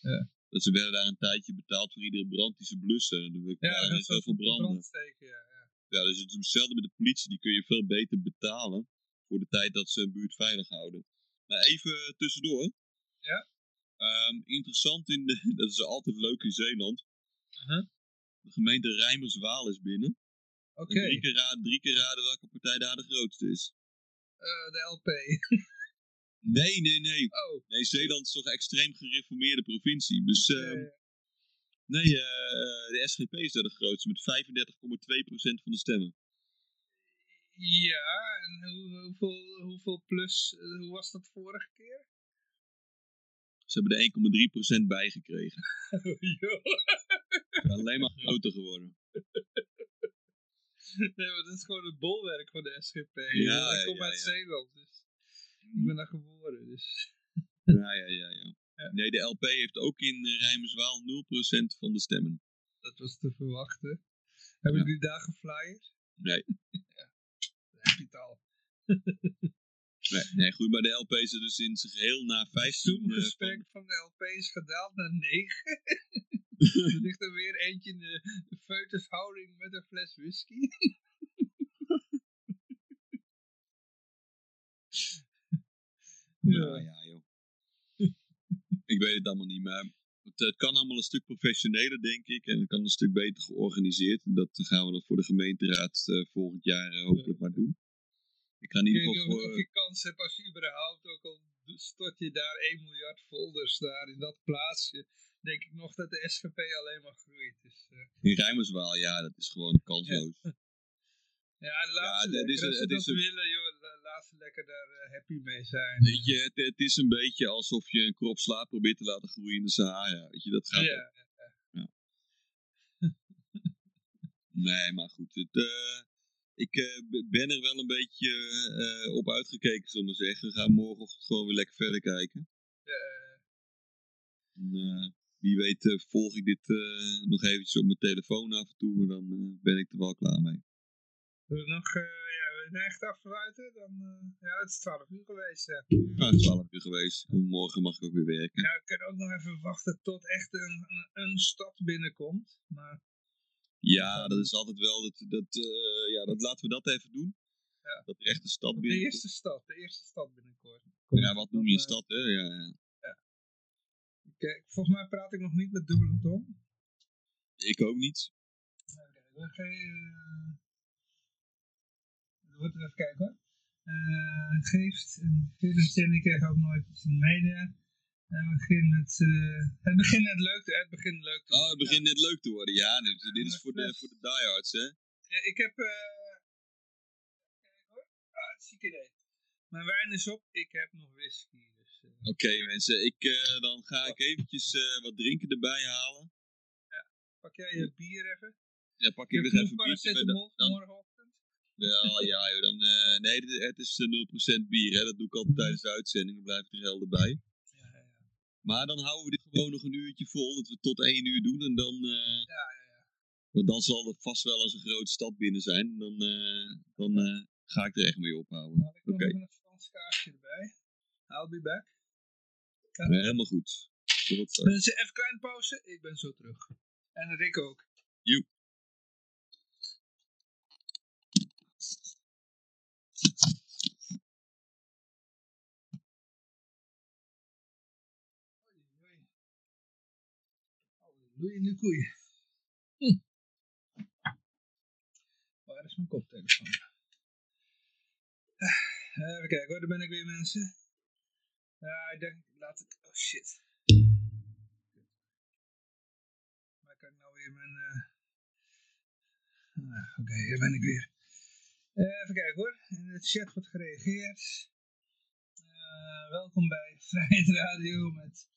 Ja. Dat ze werden daar een tijdje betaald voor iedere brand die ze blussen. Ja, dat is heel veel branden. Steken, ja, ja. ja, dus het is hetzelfde met de politie. Die kun je veel beter betalen voor de tijd dat ze een buurt veilig houden. Maar even tussendoor. Ja? Um, interessant, in de, dat is altijd leuk in Zeeland. Uh -huh. De gemeente Rijmerswaal is binnen. Oké. Okay. Drie, keer raden, drie keer raden welke partij daar de grootste is. Uh, de LP. Nee, nee, nee. Oh. Nee, Zeeland is toch een extreem gereformeerde provincie. Dus uh, ja. nee, uh, de SGP is daar de grootste met 35,2% van de stemmen. Ja, en hoe, hoeveel, hoeveel plus, hoe was dat vorige keer? Ze hebben er 1,3% bijgekregen. Oh, alleen maar groter geworden. Nee, maar dat is gewoon het bolwerk van de SGP. Ja, ik kom uit. Zeeland, dus ik ben daar geboren, dus... Ja, ja, ja, ja. Nee, de LP heeft ook in Rijmerswaal 0% van de stemmen. Dat was te verwachten. Hebben jullie daar geflyerd? Nee. ja, heb je het al. Nee, nee, goed, maar de LP is er dus in zijn geheel na 15... eh, Zoom-gesprek van de LP is gedaald naar 9. er ligt er weer eentje in de, de feutushouding met een fles whisky. Ja, ja, joh. ik weet het allemaal niet, maar het, het kan allemaal een stuk professioneler, denk ik. En het kan een stuk beter georganiseerd. En dat gaan we dan voor de gemeenteraad eh, volgend jaar eh, hopelijk maar doen. Ik in Ik ieder niet geval of, je kans hebt als je überhaupt, ook al stort je daar 1 miljard folders daar in dat plaatsje, denk ik nog dat de SGP alleen maar groeit. Dus, eh, In Rijmerswaal, ja, dat is gewoon kansloos. ja, laat ze het is als ze het dat is een- willen, joh, la- laat ze lekker daar eh, happy mee zijn. Weet je, het, het is een beetje alsof je een krop sla probeert te laten groeien in de Sahara. Weet je, dat gaat ja. Nee, maar goed. Het, eh, ik eh, ben er wel een beetje eh, op uitgekeken, zullen we zeggen. We gaan morgenochtend gewoon weer lekker verder kijken. En, eh, wie weet volg ik dit nog eventjes op mijn telefoon af en toe. En dan ben ik er wel klaar mee. Zullen we nog, ja, nou echt afsluiten? Dan, ja, het is 12 uur geweest. Ja. Ja, het is 12 uur geweest. Morgen mag ik ook weer werken. Ja, we kunnen ook nog even wachten tot echt een, een, een stad binnenkomt. Maar Ja, dat is altijd wel, dat, dat, eh, ja, dat laten we dat even doen. Ja. Dat er echt een stad de binnen eerste stad, de eerste stad binnenkort. Ja, wat noem je een Dan, eh, stad, hè? Ja, ja. Kijk, volgens mij praat ik nog niet met dubbele tong. Ik ook niet. We gaan, eh, we moeten even kijken hoor. Eh, geeft, en krijgen ook nooit iets in de media. We beginnen met, eh, het begint net leuk, te- het begint leuk te Oh, het begint net leuk te worden. Ja, dit, dit is voor de, voor de diehards, hè? Ja, ik heb, eh hoor, ah, het ziek idee. Mijn wijn is op, ik heb nog whisky. Dus, eh, Oké mensen, ik, eh, dan ga ik eventjes eh, wat drinken erbij halen. pak jij je bier even? Ja, pak Je ik weer even Dan, dan, morgenochtend? wel, ja joh, dan, eh, nee, het is eh, 0% bier, hè. Dat doe ik altijd tijdens de uitzending, dan blijft er helder bij. Maar dan houden we dit gewoon nog een uurtje vol, dat we tot één uur doen en dan... eh, Want dan zal er vast wel eens een grote stad binnen zijn. Dan, eh, dan eh, ga ik er echt mee ophouden. Nou, Ik Oké, nog een Frans kaarsje erbij. I'll be back. Nee, helemaal goed. Dus even een kleine pauze, ik ben zo terug. En Rick ook. Joep. Loeiende koeien. Hm. Waar is mijn koptelefoon? Eh, Even kijken hoor, daar ben ik weer mensen. Ja, ik denk, laat ik, oh shit. Waar kan ik nou weer mijn, eh ah, oké, hier ben ik weer. Eh, even kijken hoor, in de chat wordt gereageerd. Welkom bij Vrijheid Radio met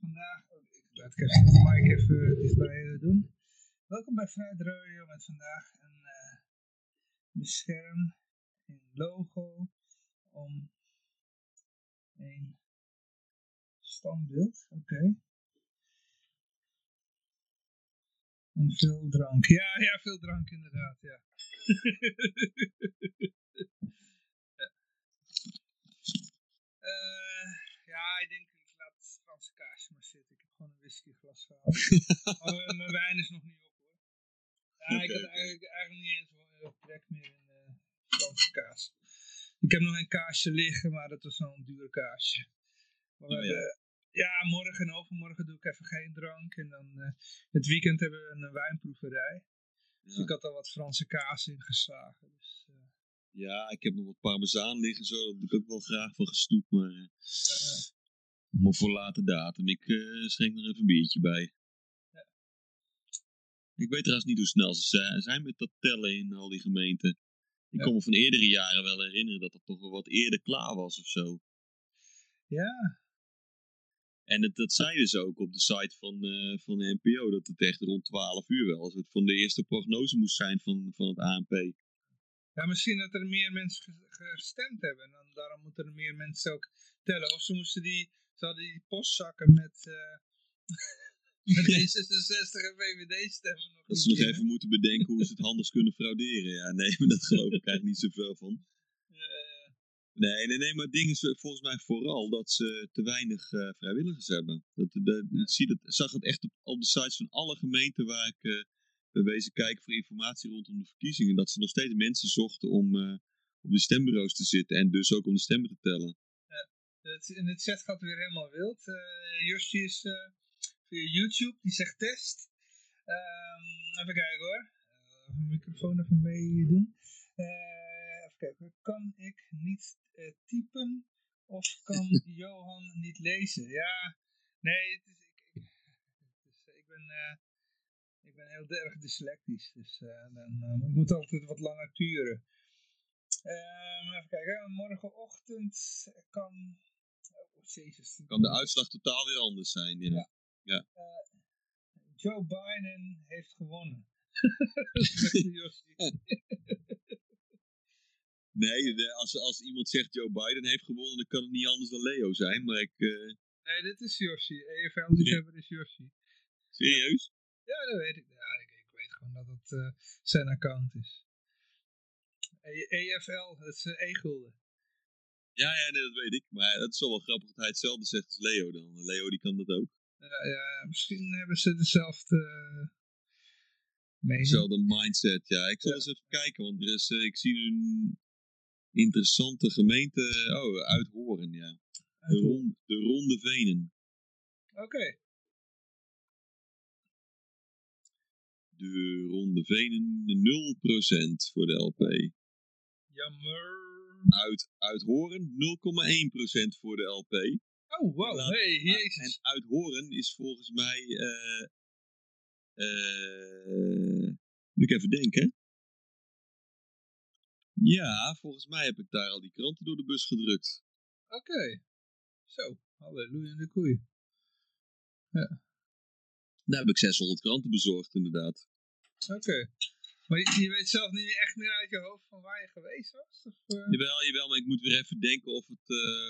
vandaag, ik laat ik even de mic even dichtbij eh, doen. Welkom bij Radio met vandaag een eh, bescherm een logo om een standbeeld, oké. En veel drank. Ja, ja, veel drank inderdaad, ja. Eh, ja, ik denk, ik laat het Franse kaasje maar zitten. Ik heb gewoon een whiskyglas maar eh, mijn wijn is nog niet op hoor. Ja, ik had oké. eigenlijk, eigenlijk niet eens wel heel trek meer in eh Franse kaas. Ik heb nog een kaasje liggen, maar dat was zo'n duur kaasje. Maar Oh, ja. ja, morgen en overmorgen doe ik even geen drank. En dan eh, het weekend hebben we een wijnproeverij. Dus Ja. ik had al wat Franse kaas ingeslagen. Dus, eh, Ja, ik heb nog wat parmezaan liggen, zo. Daar doe ik ook wel graag van gestoep, maar... maar voor late datum. Ik eh, schenk nog even een biertje bij. Ik weet trouwens niet hoe snel ze zijn- met dat tellen in al die gemeenten. Ik kan me van eerdere jaren wel herinneren dat het toch wel wat eerder klaar was of zo. ja, En het, dat zeiden ze ook op de site van, eh, van de NPO, dat het echt rond 12 uur wel, als het van de eerste prognose moest zijn van, van het ANP. Ja, misschien dat er meer mensen ge- gestemd hebben. En dan, daarom moeten er meer mensen ook tellen. Of ze moesten die, ze hadden die postzakken met, eh met D66 en VVD stemmen nog Dat ze nog even moeten bedenken hoe ze het anders kunnen frauderen. Ja, nee, maar dat geloof ik eigenlijk niet zoveel van. Nee, nee, nee, maar het ding is eh, volgens mij vooral dat ze te weinig eh, vrijwilligers hebben. Dat, dat, ik zie dat, zag het echt op, op de sites van alle gemeenten waar ik eh ben wezen kijken voor informatie rondom de verkiezingen. Dat ze nog steeds mensen zochten om op de stembureaus te zitten en dus ook om de stemmen te tellen. Het, in het chat gaat weer helemaal wild. Eh Josje is eh, via YouTube, die zegt test. Ehm, even kijken hoor. Mijn microfoon even meedoen. Even kijken, kan ik niet typen of kan Johan niet lezen? Ja, nee, het is, ik, ik, het is, ik ben, ik ben heel erg dyslectisch, dus dan, ik moet altijd wat langer turen. Ehm, even kijken, morgenochtend kan jezus. Kan de uitslag totaal weer anders zijn. Ja. ja. Joe Biden heeft gewonnen. Nee, de- als, als iemand zegt Joe Biden heeft gewonnen, dan kan het niet anders dan Leo zijn. Maar ik, eh, nee, dit is Yoshi. EFL-liefhebber is Yoshi. serieus? Ja, dat weet ik. Ja, ik, ik weet gewoon dat het eh, zijn account is. E- EFL, dat is eh, e-gulden. Ja, ja, nee, dat weet ik. Maar het is wel wel grappig dat hij hetzelfde zegt als Leo dan. Leo die kan dat ook. Ja, ja, misschien hebben ze dezelfde eh, mening. Dezelfde mindset, ja. Ik zal eens even kijken, want er is, eh, ik zie nu een interessante gemeente. Oh, Uithoren, ja. De, ron, de Ronde Venen. Oké. De Ronde Venen 0% voor de LP. Jammer. Uit, Uithoren 0,1% voor de LP. Oh, wow. Laat- Hey, jezus. En Uithoren is volgens mij... eh eh, moet ik even denken. Ja, volgens mij heb ik daar al die kranten door de bus gedrukt. Oké. Zo, halleluja in de koei. Ja, Daar heb ik 600 kranten bezorgd, inderdaad. oké. Maar je, je weet zelf niet echt meer uit je hoofd van waar je geweest was? Of, eh, Jawel, jawel, maar ik moet weer even denken of het...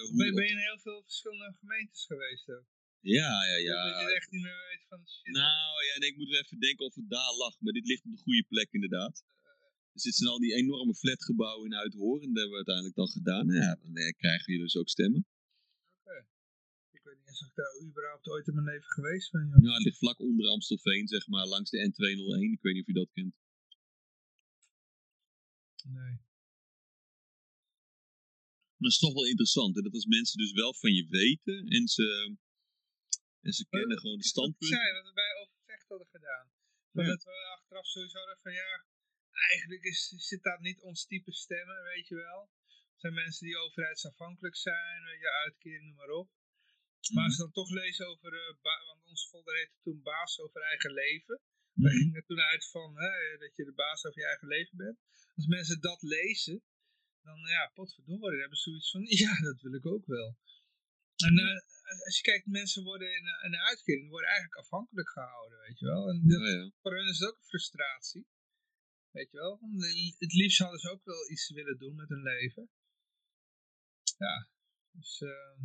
hoe ben, ben je in heel veel verschillende gemeentes geweest ook? Ja, ja, ja. Dat je echt niet meer weet van shit. Nou ja, nee, ik moet weer even denken of het daar lag. Maar dit ligt op de goede plek inderdaad. Dus dit zijn al die enorme flatgebouwen in Uithoorn. Dat hebben we uiteindelijk dan gedaan. Nou Ja, dan eh, krijgen jullie dus ook stemmen. Ik weet niet eens of ik daar überhaupt ooit in mijn leven geweest ben. Ja, het ligt vlak onder Amstelveen, zeg maar, langs de N201. Ik weet niet of je dat kent. Nee. Maar het is toch wel interessant. Hè? Dat als mensen dus wel van je weten en ze, en ze kennen gewoon de standpunten. zei wat we bij Overvecht hadden gedaan. Ja. Dat we achteraf sowieso hadden van ja, eigenlijk is, zit dat niet ons type stemmen, weet je wel. Er zijn mensen die overheidsafhankelijk zijn, weet je, uitkering, noem maar op. Maar als ze dan toch lezen over, eh, ba- want ons folder heette toen baas over eigen leven. We Mhm. gingen toen uit van hè, dat je de baas over je eigen leven bent. Als mensen dat lezen, dan ja, potverdorie, dan hebben ze zoiets van, ja, dat wil ik ook wel. En eh, als- je kijkt, mensen worden in, een- in een uitkering, die worden eigenlijk afhankelijk gehouden, weet je wel. En dat, Ja, ja. voor hun is het ook een frustratie. Weet je wel, eh, het liefst hadden ze ook wel iets willen doen met hun leven. Ja, dus, ehm,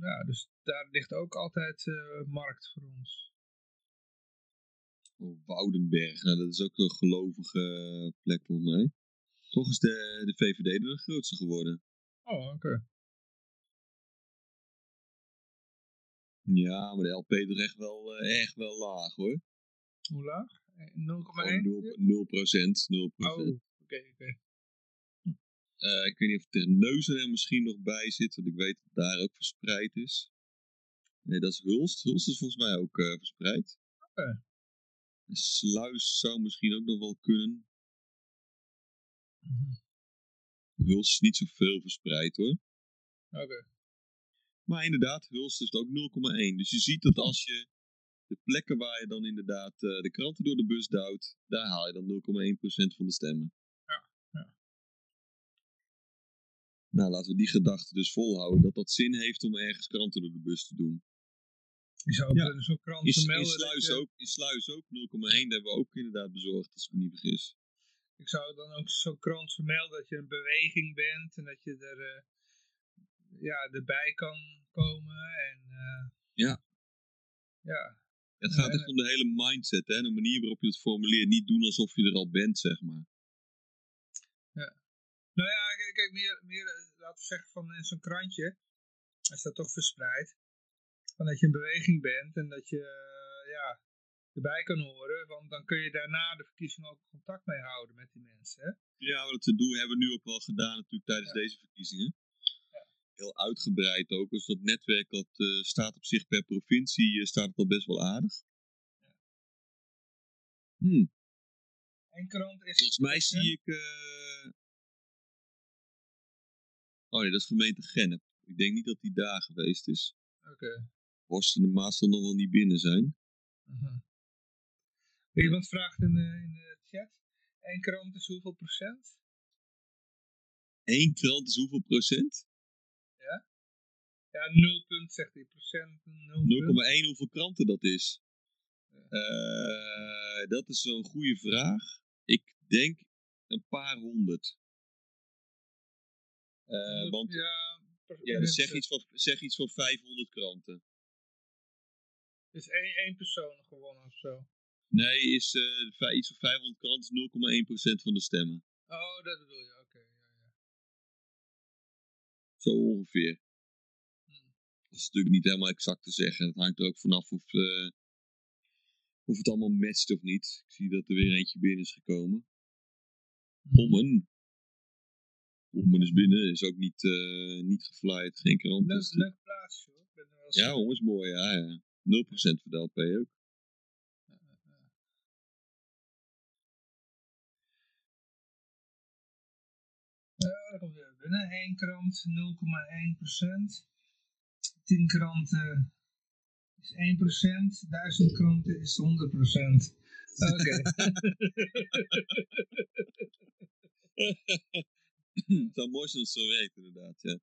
ja, dus daar ligt ook altijd eh, markt voor ons. Oh, Woudenberg, nou, dat is ook een gelovige plek volgens mij. Toch is de, de VVD de grootste geworden. Oh, oké. Ja, maar de LP is echt wel, eh, echt wel laag hoor. Hoe laag? Eh, 0,1? Gewoon 0, 0 procent. 0 Oh, oké, oké. Eh, ik weet niet of Terneuzen er misschien nog bij zit, want ik weet dat daar ook verspreid is. Nee, dat is Hulst. Hulst is volgens mij ook eh, verspreid. Oké. Sluis zou misschien ook nog wel kunnen. Hulst is niet zoveel verspreid hoor. Oké. Maar inderdaad, Hulst is ook 0,1. Dus je ziet dat als je de plekken waar je dan inderdaad eh, de kranten door de bus duwt, daar haal je dan 0,1% van de stemmen. Nou, laten we die gedachte dus volhouden, dat dat zin heeft om ergens kranten door de bus te doen. Je zou ook Ja. in zo'n krant In, in, Sluis je- ook, in Sluis ook 0,1, dat hebben we ook inderdaad bezorgd, als ik me niet vergis. Ik zou dan ook zo'n krant vermelden dat je een beweging bent en dat je er eh, ja, erbij kan komen. En eh, Ja. ja, Het gaat echt om de hele mindset, hè? de manier waarop je het formuleert. Niet doen alsof je er al bent, zeg maar. Nou ja, kijk, meer, meer eh, laten we zeggen van in zo'n krantje, is dat toch verspreid. Van dat je een beweging bent en dat je eh, ja, erbij kan horen, want dan kun je daarna de verkiezingen ook contact mee houden met die mensen. Hè? Ja, wat we doen hebben we nu ook wel gedaan natuurlijk tijdens deze verkiezingen. Heel uitgebreid ook. Dus dat netwerk dat eh, staat op zich per provincie, eh, staat het al best wel aardig. Hmm. Eén krant is... Volgens mij zie ik... eh, Oh nee, dat is gemeente Gennep. Ik denk niet dat die daar geweest is. Oké. Horst en de Maas zal nog wel niet binnen zijn. Iemand vraagt in de, in de chat, één krant is hoeveel procent? Eén krant is hoeveel procent? Ja? Ja, 0 punt zegt hij, procent 0 0,1 hoeveel kranten dat is? Eh, dat is zo'n goede vraag. Ik denk een paar honderd. Eh, want Ja, ja, dus zeg, iets van, zeg iets van 500 kranten. is één, één persoon gewonnen of zo. Nee, is eh, iets van 500 kranten is 0,1% van de stemmen. Oh, dat bedoel je, oké. Zo ongeveer. Hmm. Dat is natuurlijk niet helemaal exact te zeggen. Het hangt er ook vanaf of, eh, of het allemaal matcht of niet. Ik zie dat er weer eentje binnen is gekomen. Pommen. Pommen is binnen, is ook niet, eh niet geflyerd, geen krant. Leuk, Dus- leuk plaatsje hoor. Ben wel ja, Hommen is mooi, ja, ja. 0% voor de LP ook. Ja, komt weer binnen. 1 krant 0,1%. 10 kranten is 1%. 1000 kranten is 100%. Oké. het zou mooi zijn als het zo werkt, inderdaad. Ja,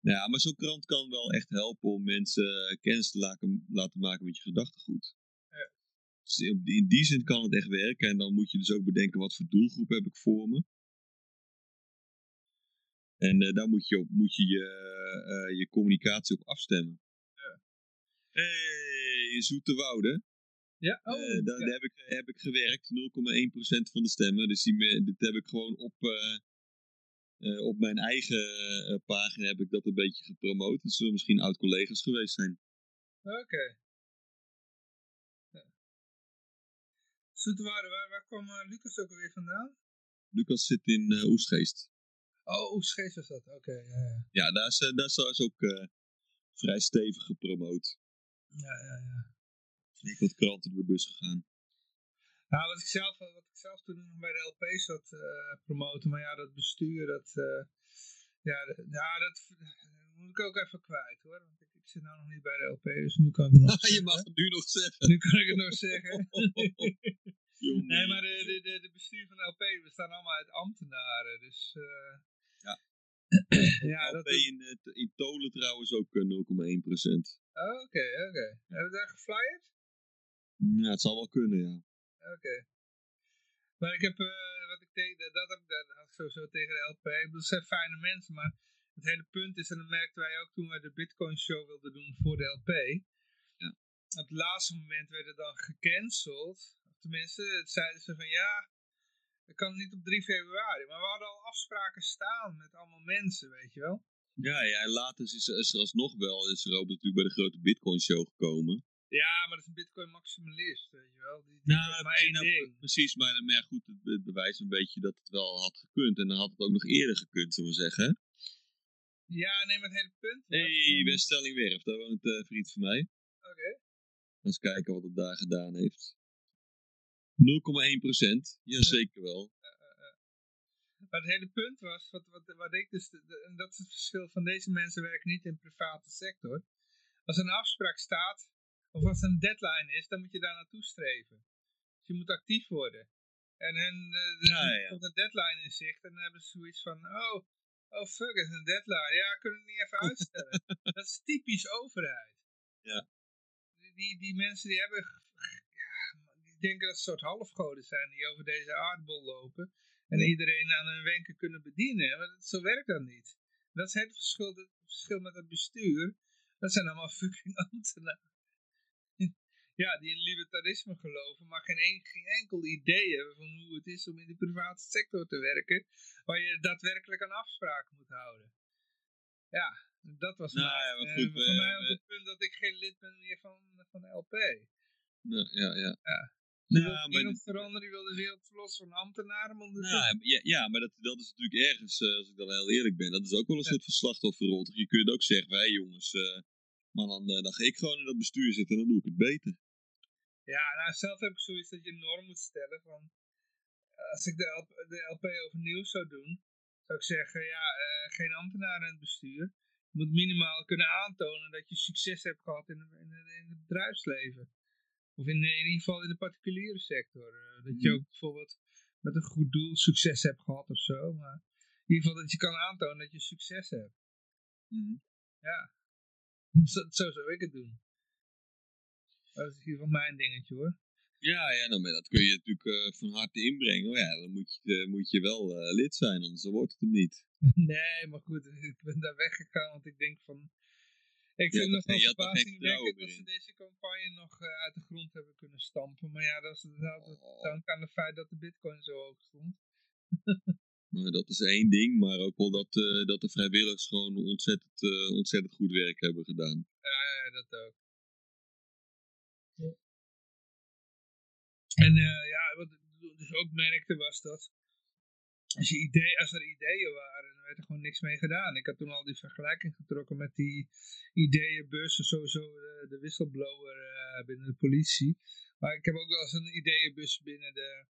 ja maar zo'n krant kan wel echt helpen om mensen eh, kennis te laten, laten maken met je gedachtegoed. Ja. Dus in in die zin kan het echt werken. En dan moet je dus ook bedenken wat voor doelgroep heb ik voor me. En eh, daar moet je, op, moet je je, eh, je communicatie op afstemmen. Ja. Hey, Zoete Woude. Ja, oh, Eh, daar, daar heb, ik, heb ik gewerkt, 0,1% van de stemmen. Dus die, dit heb ik gewoon op, eh, eh, op mijn eigen eh, pagina heb ik dat een beetje gepromoot. Het zullen misschien oud-collega's geweest zijn. Oké. Ja. Zoetewaarde, waar, waar kwam eh, Lucas ook alweer vandaan? Lucas zit in eh, Oestgeest. Oh, Oesgeest was dat. Oké, ja, ja. Ja, daar is, eh, daar is trouwens ook eh, vrij stevig gepromoot. Ja, ja, ja. Ik wat kranten door de bus gegaan. Nou, wat ik zelf, wat ik zelf toen nog bij de LP zat eh promoten, maar ja, dat bestuur, dat, eh, ja, ja, dat moet ik ook even kwijt hoor. Want ik, ik zit nou nog niet bij de LP, dus nu kan ik het nog Je mag het nu nog zeggen. Nu kan ik het nog zeggen. Nee, maar de, de, de, de bestuur van de LP bestaan allemaal uit ambtenaren, dus... eh, Ja. ja, dat LP in, eh, in Tolen trouwens ook eh, 0,1%. Oh, Oké, oké. Hebben we daar geflyerd? Ja, het zal wel kunnen, ja. Oké. Maar ik heb, eh, wat ik deed, dat, heb ik- dat had ik sowieso tegen de LP. Ik bedoel, het zijn fijne mensen, maar het hele punt is, en dat merkten wij ook toen wij de Bitcoin Show wilden doen voor de LP. Ja. Op het laatste moment werd het dan gecanceld. Tenminste, het zeiden ze van ja, dat kan niet op 3 februari. Maar we hadden al afspraken staan met allemaal mensen, weet je wel. Ja, ja, en later is, is er alsnog wel, is er ook natuurlijk bij de grote Bitcoin show gekomen. Ja, maar dat is een Bitcoin maximalist, weet je wel. Die, die Nou, maar nou, precies, maar, goed, het, het bewijst een beetje dat het wel had gekund. En dan had het ook nog eerder gekund, zullen we zeggen. Ja, nee, maar het hele punt was... hey, Weststellingwerf, daar woont eh, vriend van mij. Oké. Eens kijken wat het daar gedaan heeft. 0,1 procent, jazeker wel. Maar het hele punt was, wat, wat, wat ik dus, en dat is het verschil van deze mensen werken niet in de private sector. Als een afspraak staat, of als er een deadline is, dan moet je daar naartoe streven. Dus je moet actief worden. En hun, eh, Ja, komt een deadline in zicht en dan hebben ze zoiets van, oh, oh fuck, het is een deadline. Ja, kunnen we het niet even uitstellen. dat is typisch overheid. Ja. Die, die, die mensen die hebben, ja, die denken dat ze soort halfgoden zijn die over deze aardbol lopen. En iedereen aan hun wenken kunnen bedienen. Maar dat, zo werkt dat niet. Dat is het verschil, het verschil met het bestuur. Dat zijn allemaal fucking ambtenaren. Ja, die in libertarisme geloven, maar geen, een- geen enkel idee hebben van hoe het is om in de private sector te werken. Waar je daadwerkelijk aan afspraken moet houden. Ja, dat was Nou, mij, ja, maar eh, goed, voor mij ook we- het punt dat ik geen lid ben meer van, van de LP. Ja, ja, ja. Ja. Nou, maar wereld dit- veranderen, je wil de wereld verlossen van ambtenaren. Nou, ja, ja, maar dat, dat is natuurlijk ergens, eh, als ik dan heel eerlijk ben, dat is ook wel een soort van slachtofferrol. Je kunt ook zeggen, hé jongens, eh, maar dan, eh, dan ga ik gewoon in dat bestuur zitten en dan doe ik het beter. Ja, nou zelf heb ik zoiets dat je een norm moet stellen van... Als ik de LP, de LP overnieuw zou doen, zou ik zeggen, ja, eh, geen ambtenaar in het bestuur. Je moet minimaal kunnen aantonen dat je succes hebt gehad in, in, het bedrijfsleven. Of in, in ieder geval in de particuliere sector. Eh, dat je Mhm. ook bijvoorbeeld met een goed doel succes hebt gehad of zo. Maar in ieder geval dat je kan aantonen dat je succes hebt. Mhm. Ja. Zo, zo zou ik het doen. Dat is ieder geval mijn dingetje hoor. Ja, ja nou, maar dat kun je natuurlijk eh, van harte inbrengen. Maar ja, dan moet je, eh, moet je wel eh, lid zijn, anders wordt het hem niet. Nee, maar goed, ik ben daar weggegaan, want ik denk van... Ik vind nog wel er verbazingwekkend dat ze deze campagne nog uit de grond hebben kunnen stampen. Maar ja, dat is het Oh. dank aan het feit dat de bitcoin zo hoog stond. Maar dat is één ding, maar ook wel dat, dat de vrijwilligers gewoon ontzettend, ontzettend goed werk hebben gedaan. Ja, ja, dat ook. En eh, ja, wat ik dus ook merkte was dat als, je idee, als er ideeën waren, dan werd er gewoon niks mee gedaan. Ik had toen al die vergelijking getrokken met die ideeënbussen, sowieso de, de whistleblower eh, binnen de politie. Maar ik heb ook wel eens een ideeënbus binnen de, eh,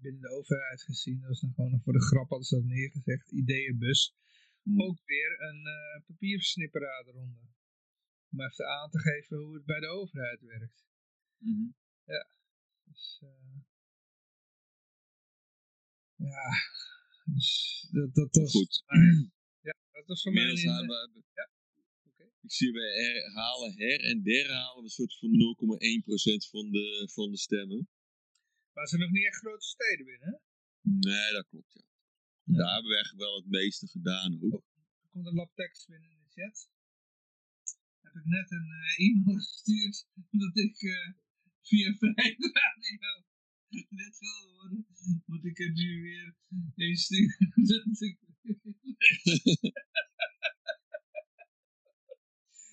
binnen de overheid gezien. Dat was dan gewoon voor de grap hadden ze dat neergezegd, ideeënbus. Ook weer een eh papiersnipperaar eronder. Om even aan te geven hoe het bij de overheid werkt. Ja. Dus, eh, ja. Dus dat, dat was... Goed. ja, dat was voor mij... Inmiddels een, eh, we- Ik zie we herhalen, her en der halen we een soort van 0,1% van de, van de stemmen. Maar ze nog niet echt grote steden binnen? Nee, dat klopt, ja. Daar hebben we echt wel het meeste gedaan ook. Er komt een lab tekst binnen in de chat. Heb ik net een eh, e-mail gestuurd, omdat ik via Vrijheid Radio net wil worden, moet ik er nu weer een. Dat ik-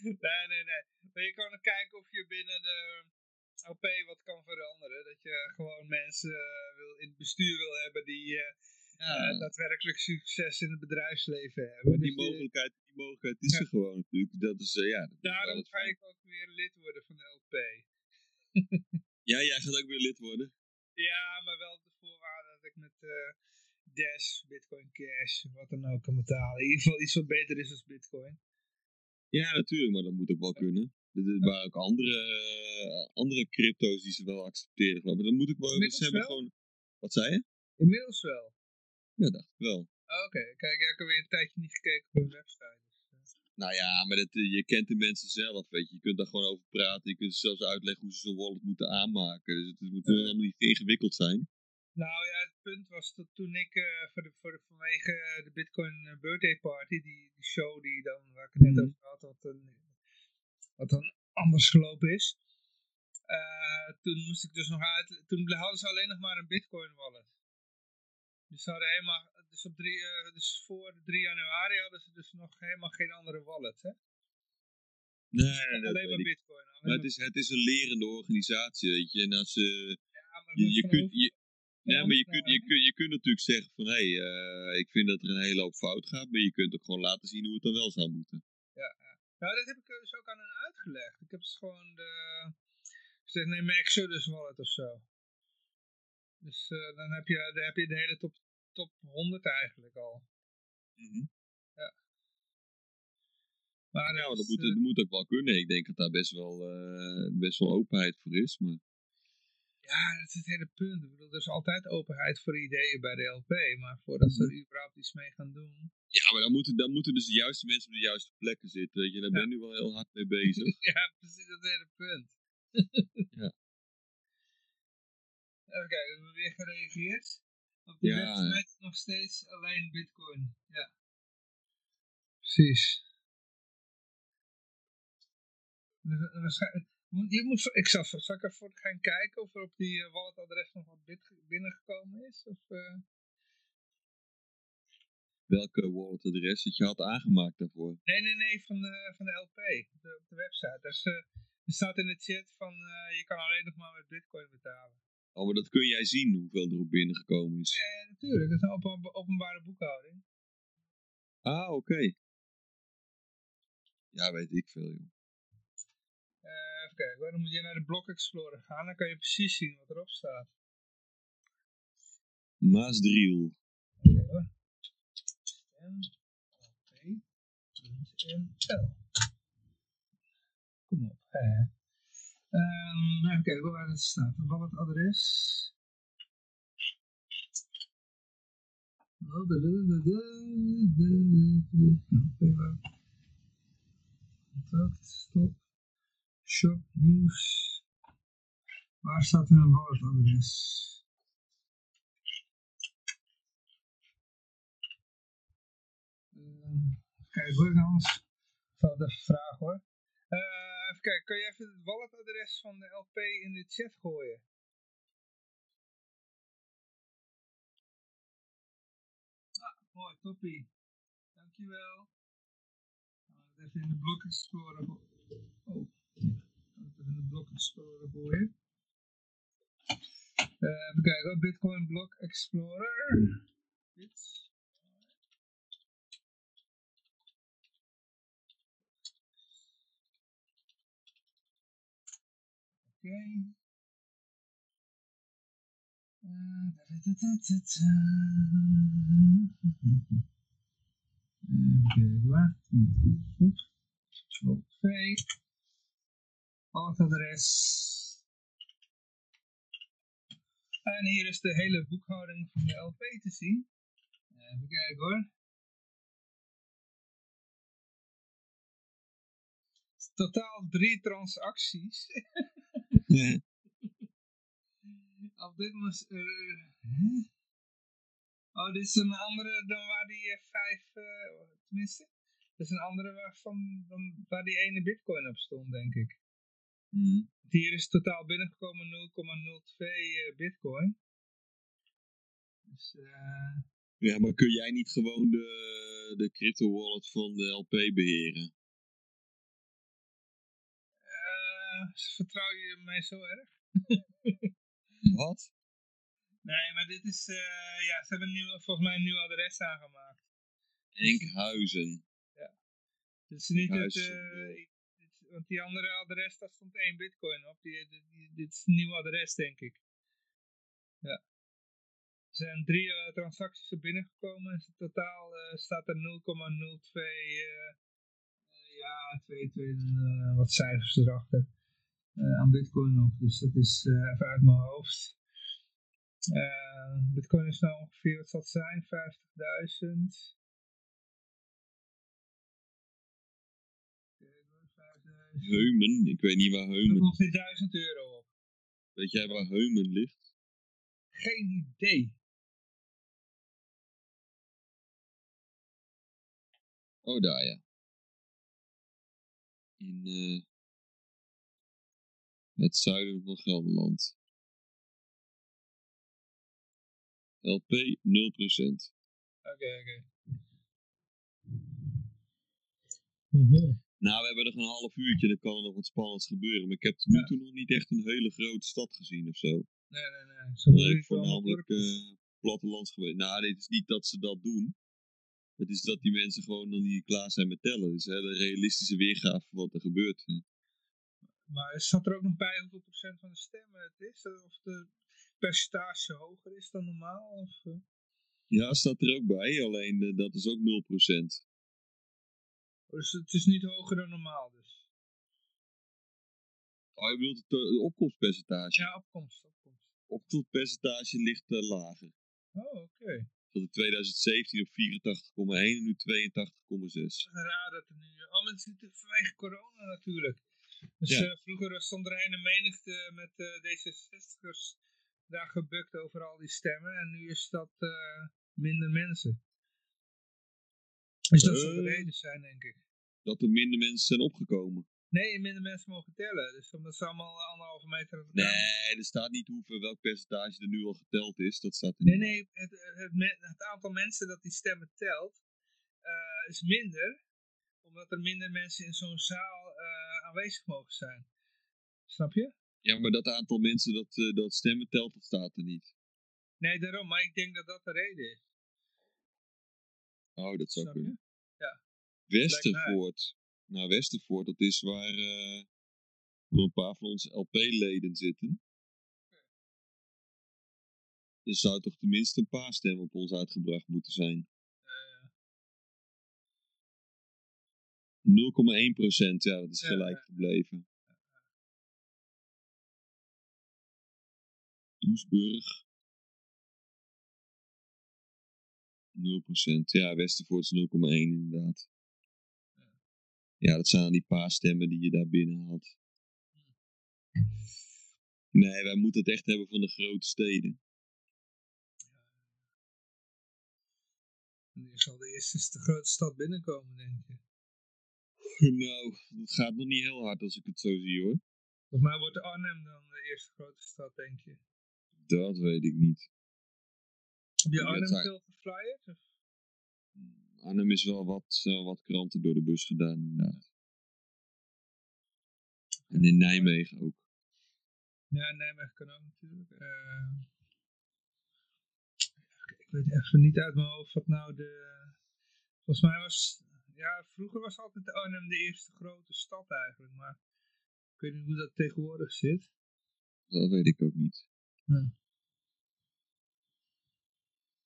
nee, nee, nee. Maar je kan ook kijken of je binnen de OP wat kan veranderen. Dat je gewoon mensen eh, wil, in het bestuur wil hebben die eh, eh, daadwerkelijk succes in het bedrijfsleven hebben. Die Dus mogelijkheid, die mogelijkheid is er gewoon natuurlijk. Dat is, eh, ja, dat Daarom ga ik ook weer lid worden van de LP. Ja, jij gaat ook weer lid worden. Ja, maar wel op de voorwaarde dat ik met eh Dash, Bitcoin Cash, wat dan ook kan betalen. In ieder geval iets wat beter is dan Bitcoin. Ja, natuurlijk, maar dat moet ook wel kunnen. Er waren ook andere, eh, andere crypto's die ze wel accepteren. Maar dan moet ik wel, Inmiddels hebben wel? gewoon... Wat zei je? Inmiddels wel. Ja, dacht ik wel. Oh, Oké, kijk, ik heb alweer een tijdje niet gekeken op hun website. Nou ja, maar dat, eh, je kent de mensen zelf, weet je. Je kunt daar gewoon over praten. Je kunt zelfs uitleggen hoe ze zo'n wallet moeten aanmaken. Dus het moet allemaal niet ingewikkeld zijn. Nou ja, het punt was dat toen ik eh, voor de, voor de, vanwege de Bitcoin eh, Birthday Party, die, die show die dan, waar ik het net over had, wat, dan- wat dan anders gelopen is. eh, toen moest ik dus nog uit, toen hadden ze alleen nog maar een Bitcoin wallet. Dus ze hadden helemaal, dus, op drie, eh, dus voor de 3 januari hadden ze dus nog helemaal geen andere wallet, hè? Nee, nee, dat alleen maar ik. Bitcoin. Alleen Maar het is, het is een lerende organisatie, weet je. En als ze... je, dat je, kunt, je, ja, maar je, kunt, je, kunt, je kunt natuurlijk zeggen van... Hé, hey, ik vind dat er een hele hoop fout gaat. Maar je kunt ook gewoon laten zien hoe het dan wel zou moeten. Ja, ja. Nou, dat heb ik dus ook aan hen uitgelegd. Ik heb dus gewoon de... Zeg, neem Exodus wallet of zo. Dus eh, dan, heb je, dan heb je de hele top, top 100 eigenlijk al. Ja. Maar, Ja, maar dus, dat moet, eh, dat moet ook wel kunnen. Ik denk dat daar best wel, eh, best wel openheid voor is. Maar Ja, dat is het hele punt. Ik bedoel, er is altijd openheid voor ideeën bij de LP. Maar voordat ze er überhaupt iets mee gaan doen... ja, maar dan moeten, dan moeten dus de juiste mensen op de juiste plekken zitten. Weet je. Daar ben je nu wel heel hard mee bezig. ja, precies, dat is het hele punt. Ja. Even kijken, hebben we weer gereageerd? Op de Ja. website nog steeds alleen bitcoin. Ja. Precies. Dus, eh, Je moet, ik zal, zal ik even gaan kijken of er op die eh, walletadres nog wat bit binnengekomen is? Of, eh, Welke walletadres dat je had aangemaakt daarvoor. Nee, nee, nee, van de, van de LP, op de, op de website. Dus, eh, er staat in de chat van eh, je kan alleen nog maar met bitcoin betalen. Oh, maar dat kun jij zien hoeveel er op binnengekomen is. Ja, natuurlijk, dat is een open, openbare boekhouding. Ah, oké. Ja, weet ik veel, joh. Eh, even kijken, dan moet je naar de Block Explorer gaan, dan kan je precies zien wat erop staat. Maasdriel. Oké hoor. NLP.nl Kom op. hè. Ehm, even kijken waar het staat. Da. Oké, waar- Contact, stop. Shop, nieuws. Waar staat een walletadres? Eh, Kijk, hoor anders. zal het even vragen hoor. Eh, kijken, kan je even het walletadres van de LP in de chat gooien? Ah, mooi, toppie. Dankjewel. Nou, even in de Block Explorer go- Oh. Even in de Block Explorer gooien. Eh, even kijken. Bitcoin Block Explorer. Oké. Eh, da-da-da-da-da-da. Even kijken hoor. Goed. Oké. Walletadres. En hier is de hele boekhouding van de LP te zien. Even kijken hoor. Totaal drie transacties. Op dit moment... eh, Oh, dit is een andere dan waar die eh, vijf... eh, tenminste, dit is een andere waarvan, dan, waar die ene bitcoin op stond, denk ik. Hier is totaal binnengekomen 0,02 eh, bitcoin. Dus, Ja, maar kun jij niet gewoon de, de crypto wallet van de LP beheren? vertrouw je mij zo erg? Wat? Nee, maar dit is, eh, ja, ze hebben een nieuw, volgens mij een nieuw adres aangemaakt. Enkhuizen. Het is niet het, eh, want die andere adres, daar stond één bitcoin op. Die, die- die- dit is een nieuw adres, denk ik. Ja. Er zijn drie eh, transacties er binnengekomen. Dus in totaal eh, staat er 0,02, eh, eh, ja, 2, 2, eh, wat cijfers erachter. Eh, aan bitcoin op. Dus dat is eh, even uit mijn hoofd. Eh, bitcoin is nou ongeveer, wat zal het zijn? 50.000. Heumen? Ik weet niet waar Heumen... ongeveer 1000 euro op. Weet jij waar Heumen ligt? Geen idee. Oh, daar ja. In eh, het zuiden van Gelderland. LP 0%. Oké, oké. Nou, we hebben nog een half uurtje, dan kan er nog wat spannends gebeuren. Maar ik heb tot nu toe nog niet echt een hele grote stad gezien of zo. Nee, nee, nee. Zo Nee, doe je voornamelijk eh plattelands geweest. Nou, dit is niet dat ze dat doen. Het is dat die mensen gewoon nog niet klaar zijn met tellen. Het is een hele realistische weergave van wat er gebeurt. Maar staat er ook nog bij hoeveel procent van de stemmen het is? Of de percentage hoger is dan normaal? Of, eh? Ja, staat er ook bij, alleen eh, dat is ook 0%. Dus het is niet hoger dan normaal dus. Oh, je bedoelt het eh, opkomstpercentage? Ja, opkomst. opkomst. Opkomstpercentage ligt lager. Oh, oké. Dat in 2017 op 84,1 en nu 82,6. Het is raar dat er nu... Oh, maar het is natuurlijk vanwege corona natuurlijk. Dus Ja. eh, vroeger stond er een menigte met eh, D66'ers daar gebukt over al die stemmen. En nu is dat eh, minder mensen. Dus dat zal de reden zijn, denk ik. Dat er minder mensen zijn opgekomen. Nee, minder mensen mogen tellen. Dus omdat ze allemaal anderhalve meter aan Nee, er staat niet hoeveel, welk percentage er nu al geteld is. Dat staat er Nee, niet. nee, het, het, het aantal mensen dat die stemmen telt is minder, omdat er minder mensen in zo'n zaal aanwezig mogen zijn. Snap je? Ja, maar dat aantal mensen dat, eh, dat stemmen telt, dat staat er niet. Nee, daarom, maar ik denk dat dat de reden is. Oh, dat zou kunnen. Ja. Westervoort. Nou, Westervoort, dat is waar eh, waar een paar van onze LP-leden zitten. Er zou toch tenminste een paar stemmen op ons uitgebracht moeten zijn. 0,1 procent, ja, dat is gelijk gebleven. Doesburg. 0 procent, ja, Westervoort is 0,1 inderdaad. Ja, dat zijn die paar stemmen die je daar binnen had. Nee, wij moeten het echt hebben van de grote steden. En die zal de eerste de grote stad binnenkomen, denk je. Nou, dat gaat nog niet heel hard als ik het zo zie hoor. Volgens mij wordt Arnhem dan de eerste grote stad, denk je. Dat weet ik niet. Heb je Arnhem veel geflyerd? Of? Arnhem is wel wat, wat kranten door de bus gedaan inderdaad. En in Nijmegen ook. Ja, Nijmegen kan ook natuurlijk. Eh, ik weet even niet uit mijn hoofd wat nou de... Volgens mij was... Ja, vroeger was altijd Arnhem de eerste grote stad eigenlijk, maar... Ik weet niet hoe dat tegenwoordig zit. Dat weet ik ook niet. Ja,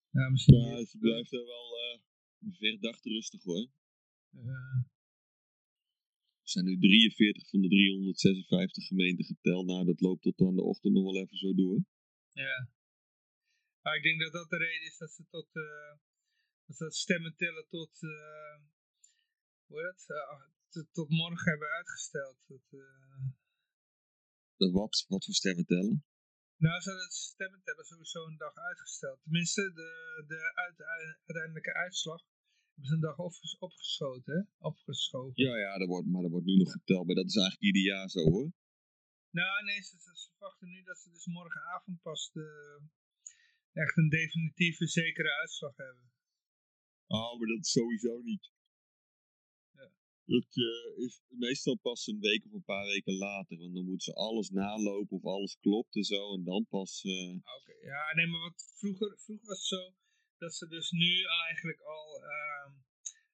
ja misschien... Maar het blijft er wel eh verdacht rustig hoor. eh, Er zijn nu 43 van de 356 gemeenten geteld. Nou, dat loopt tot aan de ochtend nog wel even zo door. Ja. Maar ik denk dat dat de reden is dat ze tot, eh, dat ze stemmen tellen tot, hoe Eh, tot, morgen hebben uitgesteld. Dat, eh, Dat wat, wat voor stemmen tellen? nou, ze hadden het stemmen tellen sowieso een dag uitgesteld. Tenminste, de, de uit- uiteindelijke uitslag hebben ze een dag opges- opgeschoten, hè? opgeschoven. Ja, ja, dat wordt, maar dat wordt nu nog geteld. Maar dat is eigenlijk ieder jaar zo hoor. Nou, nee, ze, ze verwachten nu dat ze dus morgenavond pas de, echt een definitieve, zekere uitslag hebben. Oh, maar dat is sowieso niet. Dat eh, is meestal pas een week of een paar weken later. Want dan moeten ze alles nalopen of alles klopt en zo. En dan pas... eh, Oké, ja, nee, maar wat vroeger, vroeger was het zo dat ze dus nu eigenlijk al ehm,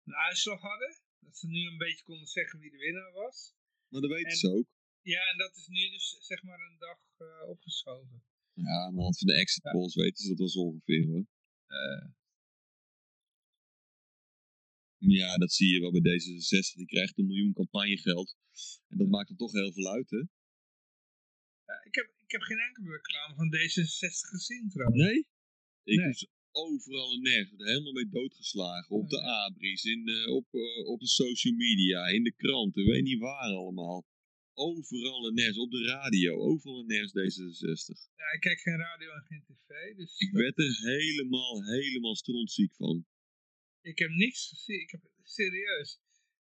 een uitslag hadden. Dat ze nu een beetje konden zeggen wie de winnaar was. Maar dat weten En- ze ook. Ja, en dat is nu dus zeg maar een dag eh, opgeschoven. Ja, aan de hand van de exit polls weten ze dat wel zo ongeveer hoor. Ja, dat zie je wel bij D66. Die krijgt een miljoen campagnegeld. En dat maakt er toch heel veel uit, hè? ja, ik, heb, ik heb geen enkele reclame van D66 gezien trouwens. Nee? Ik Nee. dus overal en nergens. er Helemaal mee doodgeslagen. Op de abris, in, eh, op, eh, op de social media, in de kranten. Weet niet waar allemaal. Overal en nergens. Op de radio. Overal en nergens D66. Ja, ik kijk geen radio en geen tv, dus Ik werd er helemaal, helemaal strontziek van. Ik heb niks gezien. Ik heb serieus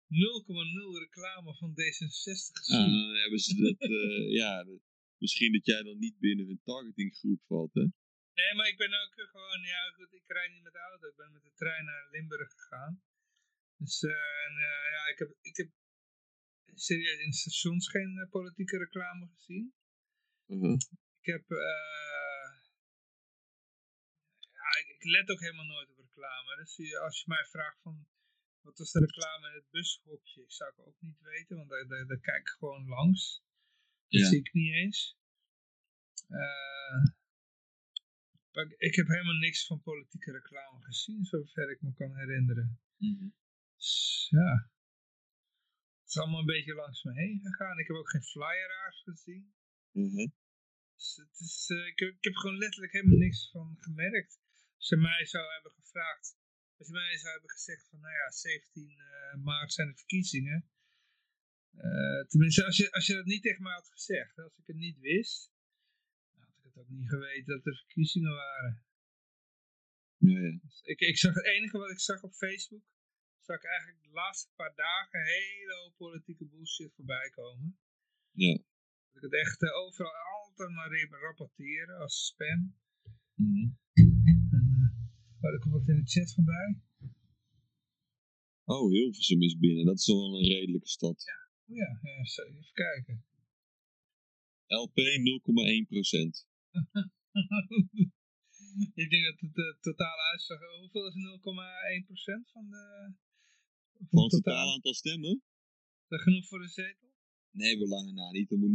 0,0 reclame van D66 gezien. Ah, dan hebben ze dat, eh, ja, misschien dat jij dan niet binnen hun targetinggroep valt, hè? Nee, maar ik ben ook gewoon, ja goed, ik rijd niet met de auto. Ik ben met de trein naar Limburg gegaan. Dus, eh, en, eh, ja, ik heb, ik heb serieus in stations geen politieke reclame gezien. Uh-huh. Ik heb, ja, ik, ik let ook helemaal nooit op reclame. Dus je- als je mij vraagt van, wat was de reclame in het bushokje? Ik zou het ook niet weten, want daar, daar, daar kijk ik gewoon langs. Dat Ja. zie ik niet eens. Eh, maar ik, ik heb helemaal niks van politieke reclame gezien, zover ik me kan herinneren. Dus, ja. Het is allemaal een beetje langs me heen gegaan. Ik heb ook geen flyeraars gezien. Mhm. Dus het is, eh, ik, heb, ik heb gewoon letterlijk helemaal niks van gemerkt. Als je mij zou hebben gevraagd, als je mij zou hebben gezegd van, nou ja, 17 eh, maart zijn de verkiezingen. Eh, tenminste, als je, als je dat niet tegen mij had gezegd, als ik het niet wist, dan had ik het ook niet geweten dat er verkiezingen waren. Ja, ja. Dus ik, ik zag het enige wat ik zag op Facebook, zag ik eigenlijk de laatste paar dagen hele hoop politieke bullshit voorbij komen. Ja. Dat ik het echt eh, overal altijd maar rapporteren als spam. Eh, oh, er komt wat in de chat voorbij. Oh, Hilversum is binnen. Dat is wel een redelijke stad. Oh ja, ja zo, even kijken. LP 0,1 procent. ik denk dat het de totale uitslag, hoeveel is 0,1% van de... Van het totaal aantal stemmen? Is dat genoeg voor de zetel? Nee, we lange na niet. Dat moet 0,66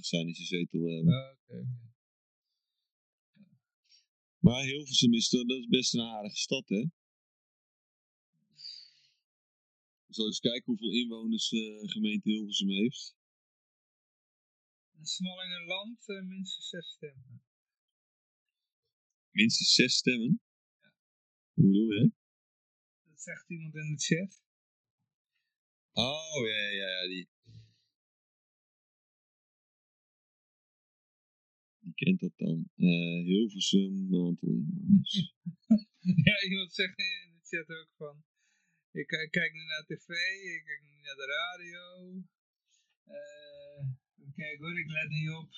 zijn als je zetel hebt. Oh, Oké. Maar Hilversum is, dat is best een aardige stad, hè? Ik zal eens kijken hoeveel inwoners eh gemeente Hilversum heeft. Een Smallingenland, uh, minstens zes stemmen. Minstens zes stemmen. Hoe bedoel je? Dat zegt iemand in de chat. Oh, ja, ja, ja, die. Kent dat dan. Eh Hilversum, aantal inwoners. ja, iemand zegt in de chat ook van... Ik, ik kijk nu naar tv, ik kijk nu naar de radio. Eh, kijk hoor, ik let niet op.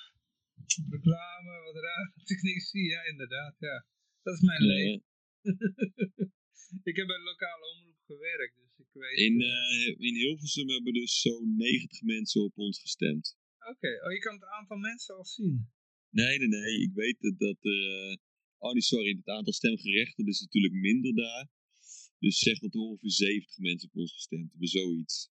Reclame, wat raar dat ik niks zie. Ja, inderdaad, ja. Dat is mijn leven. ik heb bij de lokale omroep gewerkt, dus ik weet... In, eh, in Hilversum hebben dus zo'n 90 mensen op ons gestemd. Oké, oh, je kan het aantal mensen al zien. Nee, nee, nee. Ik weet dat, dat er... eh, oh, nee, sorry. Het aantal stemgerechtigden is natuurlijk minder daar. Dus zeg dat er ongeveer 70 mensen op ons gestemd hebben. Zoiets.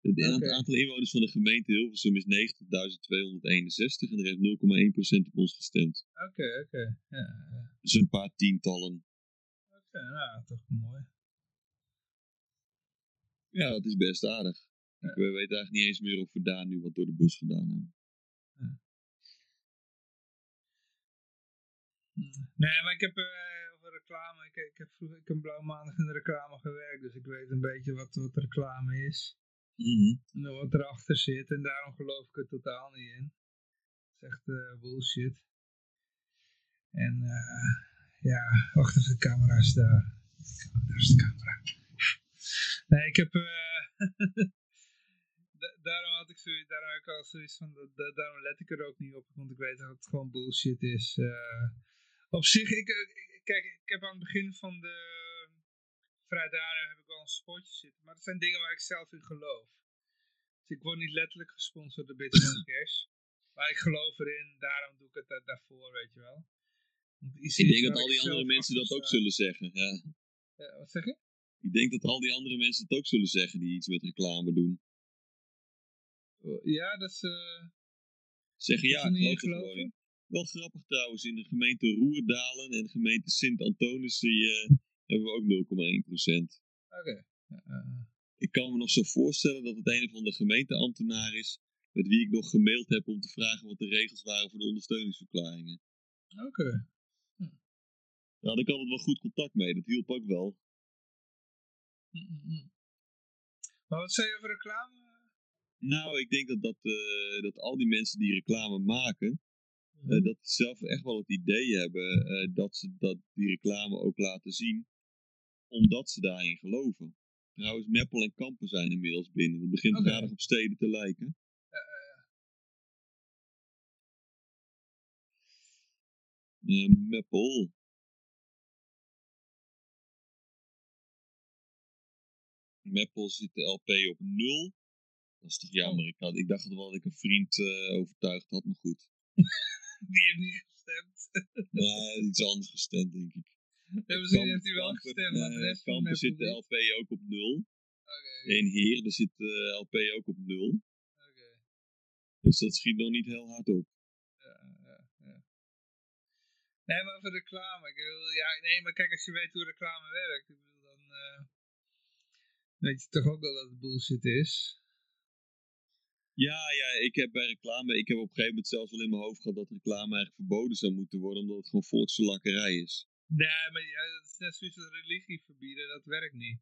Het aantal inwoners van de gemeente Hilversum is 90.261 en er heeft 0,1% op ons gestemd. Oké, oké. Ja, ja. Dus een paar tientallen. Oké, nou, toch mooi. Ja, dat is best aardig. Ik weet eigenlijk niet eens meer of we daar nu wat door de bus gedaan hebben. Nee, maar ik heb eh, over reclame, ik, ik heb vroeger ik heb blauw maandag in de reclame gewerkt, dus ik weet een beetje wat, wat reclame is. En wat erachter zit, en daarom geloof ik er totaal niet in. Het is echt eh, bullshit. En eh, ja, wacht even, de camera is daar. Daar is de camera. Nee, ik heb... da- daarom had ik zoiets, daarom heb ik al zoiets van, da- da- daarom let ik er ook niet op, want ik weet dat het gewoon bullshit is. eh. Op zich, ik, eh, ik- kijk, ik heb aan het begin van de Vrijheid Radio heb ik wel een spotje zitten, maar dat zijn dingen waar ik zelf in geloof. Dus ik word niet letterlijk gesponsord door Bitcoin Cash, maar ik geloof erin, daarom doe ik het da- daarvoor, weet je wel. Ik denk dat waar al die andere mensen dat achter ook sta. zullen zeggen. Ja. Ja, wat zeg je? Ik denk dat al die andere mensen het ook zullen zeggen die iets met reclame doen. Ja, dat is... eh, Zeggen ja, ik geloof er gewoon in. Wel grappig trouwens, in de gemeente Roerdalen en de gemeente Sint-Antonis eh, hebben we ook 0,1%. Oké. Ja, eh, Ik kan me nog zo voorstellen dat het een of andere gemeenteambtenaar is met wie ik nog gemaild heb om te vragen wat de regels waren voor de ondersteuningsverklaringen. Oké. Daar had ik altijd wel goed contact mee, dat hielp ook wel. Mm, mm, mm. Maar wat zei je over reclame? Nou, ik denk dat, dat, eh, dat al die mensen die reclame maken, dat die zelf echt wel het idee hebben eh, dat ze dat die reclame ook laten zien, omdat ze daarin geloven. Trouwens, Meppel en Kampen zijn inmiddels binnen. Dat begint Oké. aardig op steden te lijken. Eh, Meppel. Meppel zit de LP op nul. Dat is toch jammer. Ik, had, ik dacht wel dat ik een vriend eh, overtuigd had, maar goed. Die heeft niet gestemd. Nee, iets anders gestemd, denk ik. Ja, misschien heeft hij wel gestemd, maar de eh, rest van Kampen Meppel zit de. LP ook op nul. En Heer, daar zit de LP ook op nul. Dus dat schiet nog niet heel hard op. Nee, maar over reclame. Ik bedoel, ja, nee, maar kijk, als je weet hoe reclame werkt, ik bedoel, dan eh, weet je toch ook wel dat het bullshit is. Ja, ja, ik heb bij reclame, ik heb op een gegeven moment zelfs wel in mijn hoofd gehad dat reclame eigenlijk verboden zou moeten worden, omdat het gewoon volksverlakkerij is. Nee, maar ja, dat is net zoiets als religie verbieden, dat werkt niet.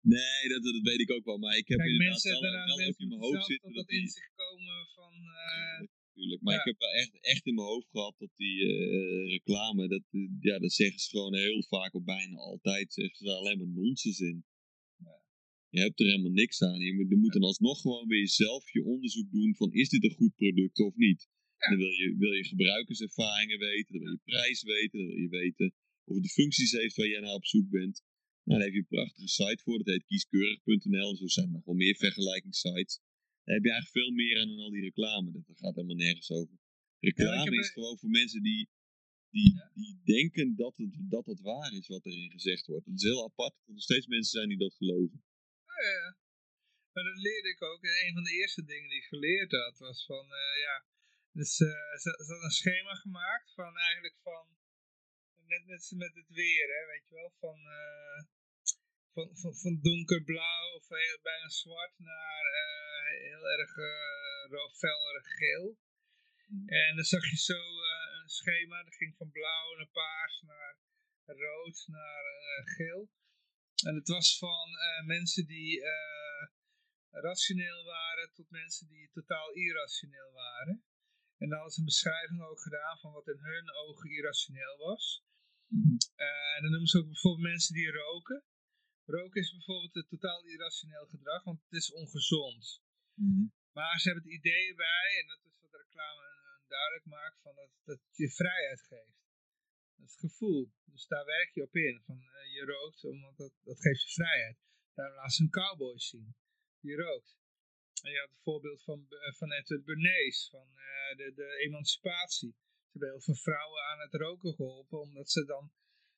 Nee, dat, dat weet ik ook wel, maar ik heb Kijk, inderdaad mensen, wel, ook in mijn hoofd zitten tot dat dat die, inzicht komen van... eh, natuurlijk, maar ja. ik heb wel echt, echt in mijn hoofd gehad dat die eh, reclame, dat, eh, ja, dat zeggen ze gewoon heel vaak of bijna altijd, zeggen ze daar alleen maar nonsens in. Je hebt er helemaal niks aan. Je moet, je moet dan alsnog gewoon weer zelf je onderzoek doen van is dit een goed product of niet. Dan wil je, wil je gebruikerservaringen weten, dan wil je prijs weten, dan wil je weten of het de functies heeft waar jij naar op zoek bent. Nou, daar heb je een prachtige site voor, dat heet kieskeurig.nl. Zo zijn er nog wel meer vergelijkingssites. Daar heb je eigenlijk veel meer aan dan al die reclame. Dat gaat helemaal nergens over. Reclame is gewoon voor mensen die, die, die denken dat het, dat het waar is wat erin gezegd wordt. Het is heel apart dat er nog steeds mensen zijn die dat geloven. Ja. Maar dat leerde ik ook. Een van de eerste dingen die ik geleerd had was van, eh, ja, dus eh, ze, ze hadden een schema gemaakt van eigenlijk van, net, net met het weer, hè, weet je wel, van, eh, van, van, van donkerblauw of heel, bijna zwart naar heel erg fel geel. En dan zag je zo een schema, dat ging van blauw naar paars naar rood naar geel. En het was van uh, mensen die uh, rationeel waren tot mensen die totaal irrationeel waren. En dan hadden ze een beschrijving ook gedaan van wat in hun ogen irrationeel was. Uh, en dan noemen ze ook bijvoorbeeld mensen die roken. roken is bijvoorbeeld een totaal irrationeel gedrag, want het is ongezond. Mhm. Maar ze hebben het idee bij, en dat is wat de reclame eh, duidelijk maakt, van dat, dat het je vrijheid geeft. Dat is het gevoel. Dus daar werk je op in. Van, eh, je rookt, omdat dat, dat geeft je vrijheid. Daar laat ze een cowboy zien. Die rookt. En je had het voorbeeld van, eh, van Edward Bernays, van eh, de, de emancipatie. Ze hebben heel veel vrouwen aan het roken geholpen, omdat ze dan,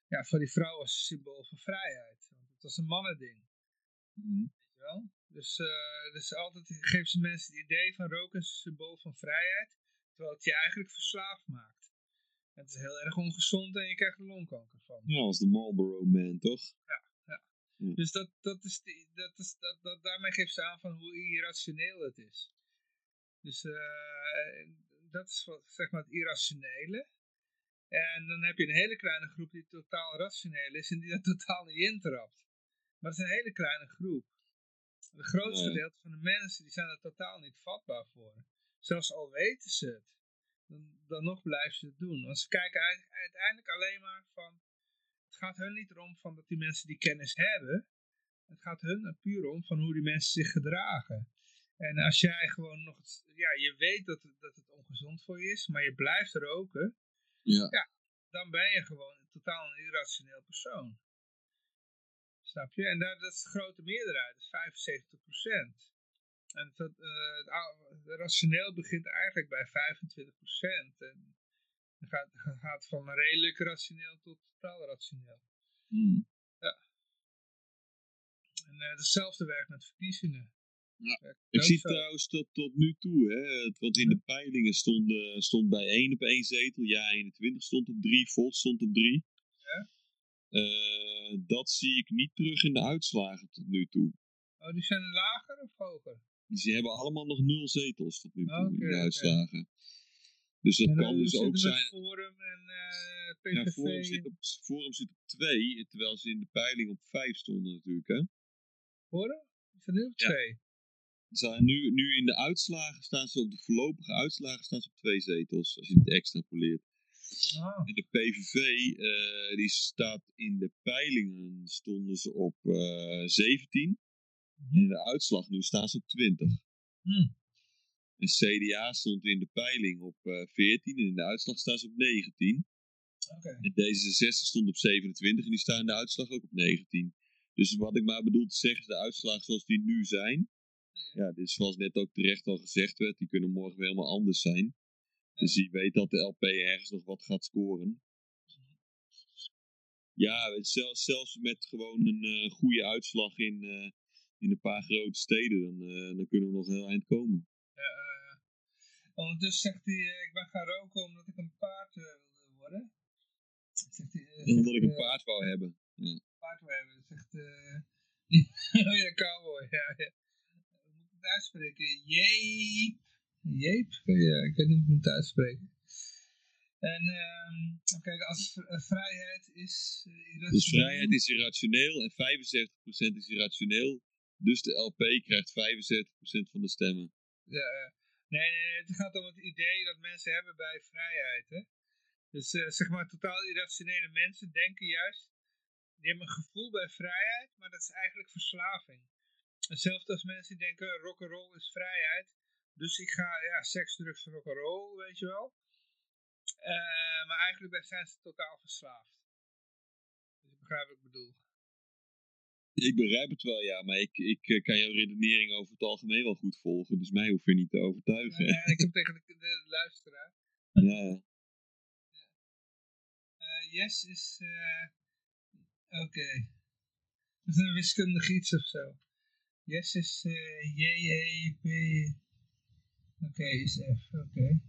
ja, voor die vrouw was een symbool van vrijheid. Want het was een mannending. Weet je wel? Dus, dus altijd geven ze mensen het idee van roken is een symbool van vrijheid, terwijl het je eigenlijk verslaafd maakt. Het is heel erg ongezond en je krijgt er longkanker van. Ja, als de Marlboro Man, toch? Ja, ja. Dus dat, dat is die, dat is, dat, dat, daarmee geeft ze aan van hoe irrationeel het is. Dus eh, dat is wat, zeg maar het irrationele. En dan heb je een hele kleine groep die totaal rationeel is en die dat totaal niet intrapt. Maar het is een hele kleine groep. De grootste deel van de mensen die zijn er totaal niet vatbaar voor. Zelfs al weten ze het, dan, dan nog blijven ze het doen. Want ze kijken uit- uiteindelijk alleen maar van, het gaat hun niet erom van dat die mensen die kennis hebben. Het gaat hun er puur om van hoe die mensen zich gedragen. En als jij gewoon nog, ja, je weet dat het, dat het ongezond voor je is, maar je blijft roken, Ja. ja, dan ben je gewoon een totaal een irrationeel persoon. Snap je? En dat, dat is de grote meerderheid, dat is 75 En dat, eh, rationeel begint eigenlijk bij 25% En gaat, gaat van redelijk rationeel tot totaal rationeel. Hmm. Ja. En eh, hetzelfde werkt met verkiezingen. Ja. Ik zie trouwens tot, tot nu toe, hè, want in de peilingen stond, stond bij 1 op 1 zetel, ja 21 stond op 3, Volt stond op 3. Ja? Eh, dat zie ik niet terug in de uitslagen tot nu toe. Oh, die zijn lager of hoger? Ze hebben allemaal nog nul zetels tot nu toe in de uitslagen. Dus dat En kan dus ook zijn. Forum en eh Ja? Forum zit, op, Forum zit op 2, terwijl ze in de peiling op 5 stonden natuurlijk. Hè? Forum? Zijn nu op Ja. twee. Ze Zijn nu, nu in de uitslagen staan ze op de voorlopige uitslagen staan ze op twee zetels, als je het extrapoleert. Ah. En de PVV, eh, die staat in de peilingen, stonden ze op eh 17. En in de uitslag nu staan ze op 20. Hmm. En CDA stond in de peiling op eh 14 en in de uitslag staan ze op 19. Oké. En D66 stond op 27 en die staan in de uitslag ook op 19. Dus wat ik maar bedoel te zeggen is de uitslagen zoals die nu zijn. Ja, dus zoals net ook terecht al gezegd werd, die kunnen morgen weer helemaal anders zijn. Dus je weet dat de LP ergens nog wat gaat scoren. Ja, weet je, zelfs, zelfs met gewoon een eh, goede uitslag in, eh, in een paar grote steden, dan, eh, dan kunnen we nog heel eind komen. Ja, eh, ondertussen zegt hij, eh, ik ben gaan roken omdat ik een paard wilde worden. Zegt hij, Omdat ik een paard wou hebben. Ja. paard wil hebben. Zegt, eh oh ja, cowboy, ja, ja. Hoe moet ik het uitspreken? Jeep. Jeep? Ja, ik weet niet hoe ik het moet uitspreken. En ehm kijk, als vrijheid is uh, irrationeel. Dus vrijheid is irrationeel en 75% is irrationeel. Dus de LP krijgt 75% van de stemmen. Ja, nee, nee, nee, het gaat om het idee dat mensen hebben bij vrijheid. Hè? Dus eh, zeg maar, totaal irrationele mensen denken juist, die hebben een gevoel bij vrijheid, maar dat is eigenlijk verslaving. Hetzelfde als mensen die denken, rock'n'roll is vrijheid, dus ik ga, ja, seks, drugs, rock'n'roll, weet je wel. Eh, maar eigenlijk zijn ze totaal verslaafd. Dus ik begrijp wat ik bedoel. Ik begrijp het wel, ja, maar ik, ik eh, kan jouw redenering over het algemeen wel goed volgen. Dus mij hoef je niet te overtuigen. Eh, ik heb tegen de, luisteraar. Ja, Eh, yes is. eh Oké. Dat is een wiskundig iets of zo. Yes is eh J-E-P. Oké, is F. Oké.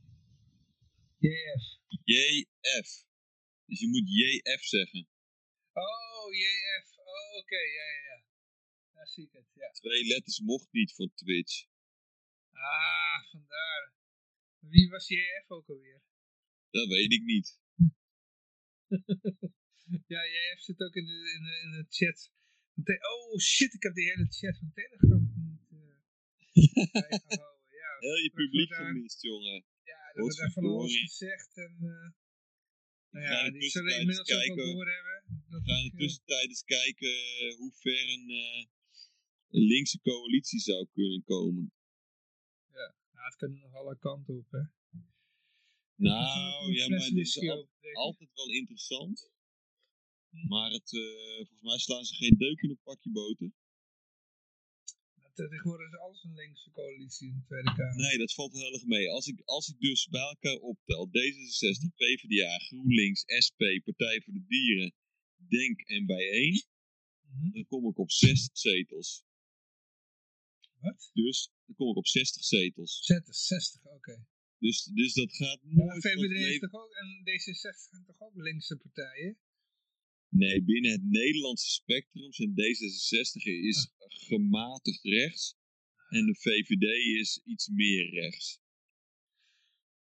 JF. JF. Dus je moet JF zeggen. Oh, JF. Oké. Ja, ja, ja. Daar zie ik het. Ja. Twee letters mocht niet van Twitch. Ah, vandaar. Wie was JF ook alweer? Dat weet ik niet. ja, JF zit ook in de, in de, in de chat. Oh shit, ik heb die hele chat van Telegram niet bijgehouden. Ja, Heel je publiek daar- gemist, jongen. Ja, er wordt daar van alles gezegd en... eh nou ja, die zullen inmiddels ook wel doorhebben We gaan in de tussentijd eens kijken eh, hoe ver een, eh, een linkse coalitie zou kunnen komen. Ja, nou, het kan nog alle kanten op, hè. Nou, ja, maar het is al- altijd wel interessant. Hm. Maar het, eh, volgens mij slaan ze geen deuk in een pakje boter. Tegenwoordig is alles een linkse coalitie in de Tweede Kamer. Nee, dat valt heel erg mee. Als ik, als ik dus bij elkaar optel, D66, PvdA, GroenLinks, SP, Partij voor de Dieren, Denk en Bijeen, Mhm. dan kom ik op 60 zetels. Wat? Dus dan kom ik op 60 zetels. Zetten, 60, oké. Dus, dus dat gaat Ja, nooit... VVD wat is leven- toch ook, en D66 zijn toch ook linkse partijen? Nee, binnen het Nederlandse spectrum zijn D66 is gematigd rechts. En de VVD is iets meer rechts.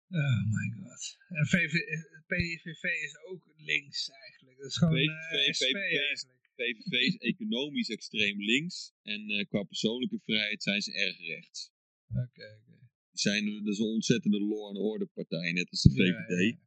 Oh my god. En VV, eh, PVV is ook links eigenlijk. Dat is gewoon eh, VVV, SP eigenlijk. VVV is economisch extreem links. En eh, qua persoonlijke vrijheid zijn ze erg rechts. Oké, oké. Die zijn, is een ontzettende law and order partij, net als de VVD.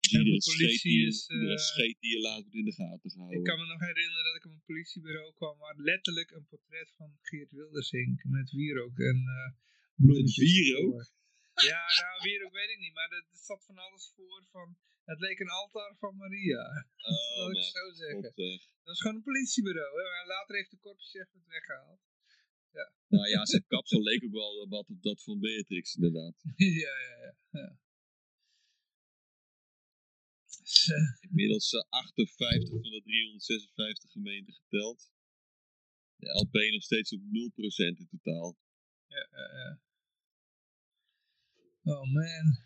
Dus En de politie is, eh, scheet die je laat wordt in de gaten gehouden. Ik kan me nog herinneren dat ik op een politiebureau kwam waar letterlijk een portret van Geert Wilders hing. Met wierook en eh bloemetjes. wierook? Ja, nou wierook weet ik niet, maar er zat van alles voor. Van, het leek een altaar van Maria. Oh, dat wil ik zo zeggen. god. Dat is gewoon een politiebureau. Hè? Maar later heeft de korpschef het weggehaald. Ja. Nou ja, zijn kapsel leek ook wel wat op dat van Beatrix, inderdaad. ja, ja, ja. ja. Dus, eh, Inmiddels eh, 58 van de 356 gemeenten geteld. De LP nog steeds op 0% in totaal. ja, ja, ja. Oh man.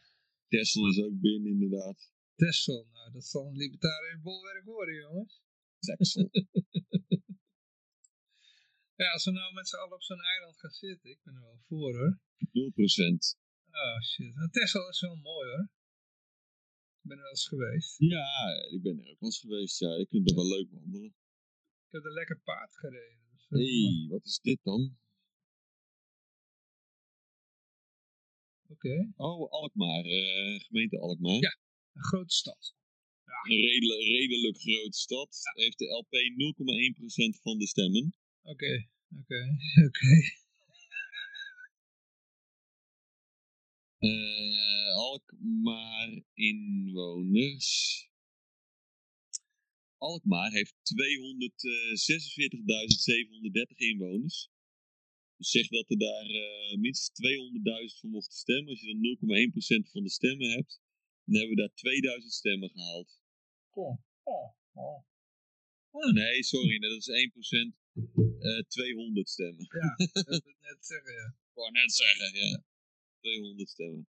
Tesla is ook binnen, inderdaad. Tessel, nou dat zal een libertariër bolwerk worden, jongens. Texel. ja, als we nou met z'n allen op zo'n eiland gaan zitten, ik ben er wel voor hoor. 0%. Oh shit, nou, Texel is wel mooi hoor. Ik ben er wel eens geweest. Ja, ik ben er ook wel eens geweest. Ja, je kunt er wel leuk wandelen. Ik heb er lekker paard gereden. Dus dat Hé, hey, wat is dit dan? Oké, Oh, Alkmaar. eh, gemeente Alkmaar. Ja. een grote stad. Een redelijk, redelijk grote stad. Heeft de LP 0,1% van de stemmen. Oké, oké, oké. Eh, Alkmaar inwoners. Alkmaar heeft 246.730 inwoners. Dus zeg dat er daar eh, minstens 200.000 voor mochten stemmen. Als je dan 0,1% van de stemmen hebt, dan hebben we daar 2000 stemmen gehaald. Cool. Oh, oh. Nee, sorry, dat is 1%. eh 200 stemmen. Ja, dat wil ik net zeggen, ja. Ik wou net zeggen, ja. 200 stemmen.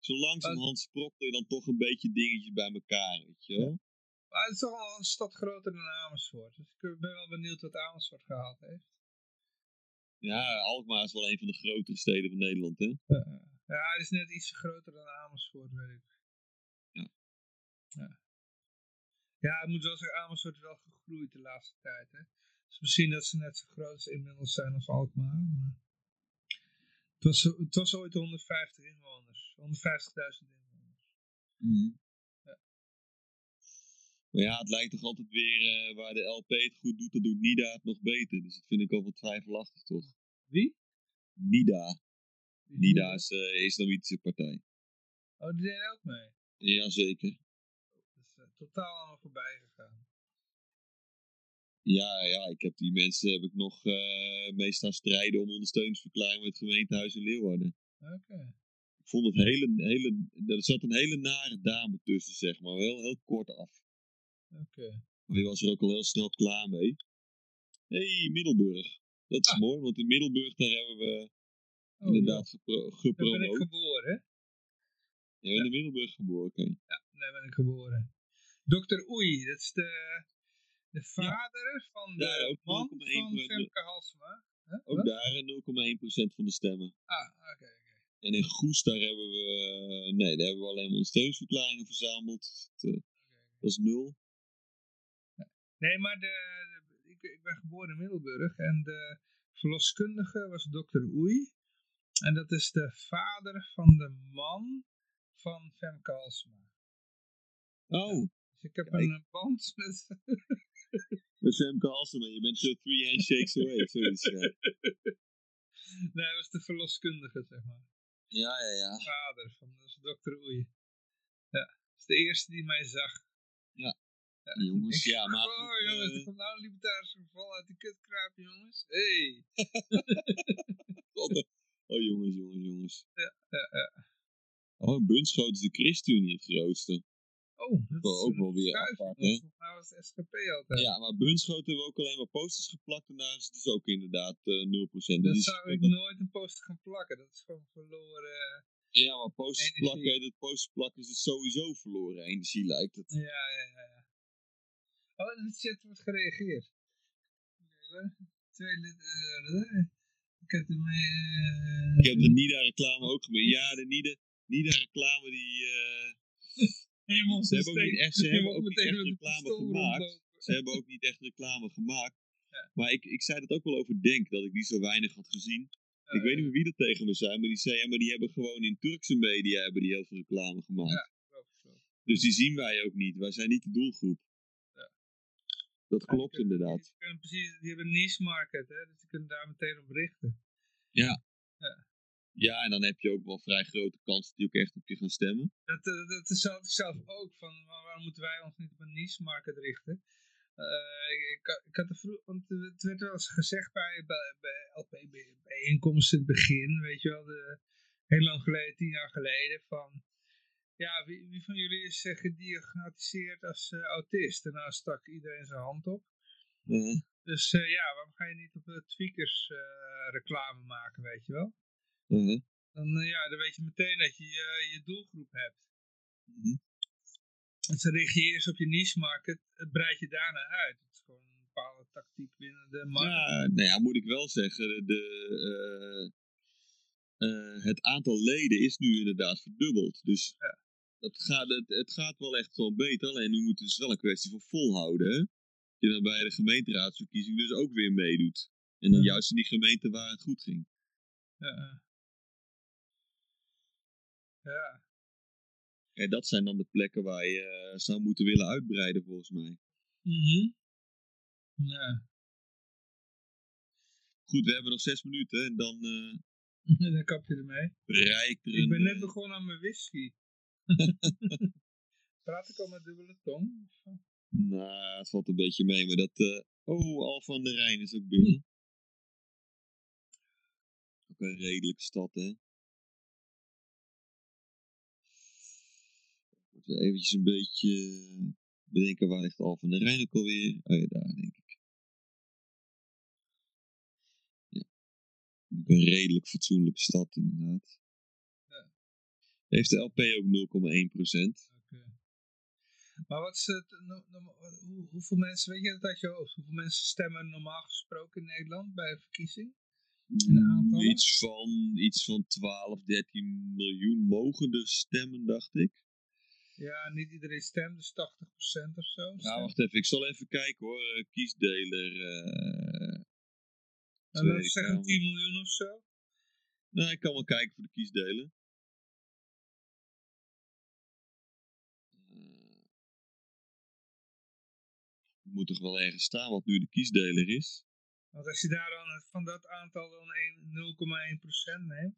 Zo langzamerhand sprokkel je dan toch een beetje dingetjes bij elkaar, weet je wel? Maar het is toch wel een stad groter dan Amersfoort. Dus ik ben wel benieuwd wat Amersfoort gehaald heeft. Ja, Alkmaar is wel een van de grotere steden van Nederland, hè? Ja, het is net iets groter dan Amersfoort, weet ik. Ja. Ja, ja ik moet wel zeggen, Amersfoort is wel gegroeid de laatste tijd, hè. Dus misschien dat ze net zo groot inmiddels zijn als Alkmaar, maar... Het was, het was ooit 150 inwoners. 150.000 inwoners. Mhm. Maar ja, het lijkt toch altijd weer eh, waar de LP het goed doet, dan doet NIDA het nog beter. Dus dat vind ik al wat twijfelachtig, toch? Wie? NIDA. NIDA is een uh, islamitische partij. Oh, die deden ook mee? Jazeker. Dus uh, totaal allemaal voorbij gegaan. Ja, ja, ik heb die mensen heb ik nog mee staan strijden om ondersteuningsverklaring met het gemeentehuis in Leeuwarden. Oké. Okay. Ik vond het hele, hele, er zat een hele nare dame tussen, zeg maar, wel heel kort af. Oké. Okay. Die was er ook al heel snel klaar mee. Hé, hey, Middelburg. Dat is ah. mooi, want in Middelburg daar hebben we oh, inderdaad ja. gepro gepromoot. Daar ben ik geboren, hè? Je bent ja. in Middelburg geboren, oké. Ja, daar ben ik geboren. Dr. Oei, dat is de, de vader ja. van de ook man van Femke Halsema. Huh? Ook Wat? daar 0,1% van de stemmen. Ah, oké. Okay, okay. En in Goes, daar hebben we, nee, daar hebben we alleen maar ondersteuningsverklaringen verzameld. Dat, uh, dat is nul. Nee, maar de, de, ik, ik, ben geboren in Middelburg en de verloskundige was dokter Oei. En dat is de vader van de man van Femke Halsema. Oh. Dus ik heb een eh, band met... Met Femke Halsema, je bent uh, three handshakes away. Zoiets, ja. nee, hij was de verloskundige, zeg maar. Ja, ja, ja. Vader van dus dokter Oei. Ja, dat is de eerste die mij zag. Ja. Jongens, ja, maar Oh, jongens, eh, er komt nou een libertarische geval uit die kutkruip, jongens. Hey. Oh jongens, jongens, jongens. ja, ja, ja. Oh, in Bunschoten is de ChristenUnie het grootste. Oh, dat is ook een wel weer apart, hè? was het SGP altijd. Ja, maar Bunschoten hebben we ook alleen maar posters geplakt en daar is het dus ook inderdaad eh 0%. Dus Dat zou ik nooit een poster gaan plakken. Dat is gewoon verloren. Ja, maar posters plakken, het posters plakken is dus sowieso verloren energie lijkt het. Ja, ja, ja. Ja. Oh, in de chat wordt gereageerd. Kijk hoor. Twee lid, eh, ik heb hem. eh, Ik heb de NIDA-reclame ook gemeen. Ja, de NIDA- NIDA-reclame die... Helemaal ze hebben ook niet echt, ze hebben ook niet echt reclame gemaakt. rondlopen. Ze hebben ook niet echt reclame gemaakt. Maar ik, ik zei dat ook wel over Denk, dat ik die zo weinig had gezien. ik weet niet meer wie dat tegen me zei, maar die zei, ja, maar die hebben gewoon in Turkse media hebben die heel veel reclame gemaakt. Dus die zien wij ook niet. Wij zijn niet de doelgroep. Dat klopt inderdaad. Die, kunnen precies, die hebben een niche market, hè, dus die kunnen daar meteen op richten. Ja. Ja. Ja, en dan heb je ook wel vrij grote kans dat die ook echt op je gaan stemmen. Dat, eh, dat is zelf, ik zelf ook, van waar- waarom moeten wij ons niet op een niche market richten? Eh, ik, ik, ik had er vroeg, want het werd wel eens gezegd bij, bij, bij LP-bijeenkomsten in het begin, weet je wel, de, heel lang geleden, tien jaar geleden, van ja, wie, wie van jullie is eh, gediagnosticeerd als eh, autist? En nou stak iedereen zijn hand op. Eh, Dus eh, ja, waarom ga je niet op de tweakers reclame maken, weet je wel? eh, Dan, ja, dan weet je meteen dat je je, doelgroep hebt. mhm. Dus dan richt je eerst op je niche market, het breid je daarna uit. Het is gewoon een bepaalde tactiek binnen de markt. Ja, nou ja, moet ik wel zeggen, de, het aantal leden is nu inderdaad verdubbeld. Dus dat gaat, het, het gaat wel echt gewoon beter. Alleen nu moet het dus wel een kwestie van volhouden. Hè? Dat je dan bij de gemeenteraadsverkiezing dus ook weer meedoet. En dan juist in die gemeente waar het goed ging. Ja. Ja. En dat zijn dan de plekken waar je eh, zou moeten willen uitbreiden volgens mij. Mhm. Ja. Goed, we hebben nog zes minuten en dan eh dan kap je ermee. bereik er Ik ben net eh, begonnen aan mijn whisky. Praat ik al met dubbele tong? Nou, het valt een beetje mee, maar dat... eh, Oh, Al van der Rijn is ook binnen. Ook een redelijke stad, hè? Moeten we eventjes een beetje bedenken waar ligt Al van der Rijn ook alweer? Oh ja, daar denk ik. Ja. Ook een redelijk fatsoenlijke stad, inderdaad. Heeft de LP ook 0,1%? Maar wat is het, no- no- hoe, hoeveel mensen, weet je dat uit je hoofd? Hoeveel mensen stemmen normaal gesproken in Nederland bij een verkiezing? Mm, Iets van, iets van 12, 13 miljoen mogen er stemmen, dacht ik. Ja, niet iedereen stemt, dus 80% of zo. Ja, wacht even. Ik zal even kijken hoor. Eh, Kiesdeler. eh Nou, Tweede zeggen Kamer. 10 miljoen of zo. Nou, ik kan wel kijken voor de kiesdelen. Moet toch wel ergens staan wat nu de kiesdeler is? Want als je daar dan van dat aantal dan een- 0,1% neemt.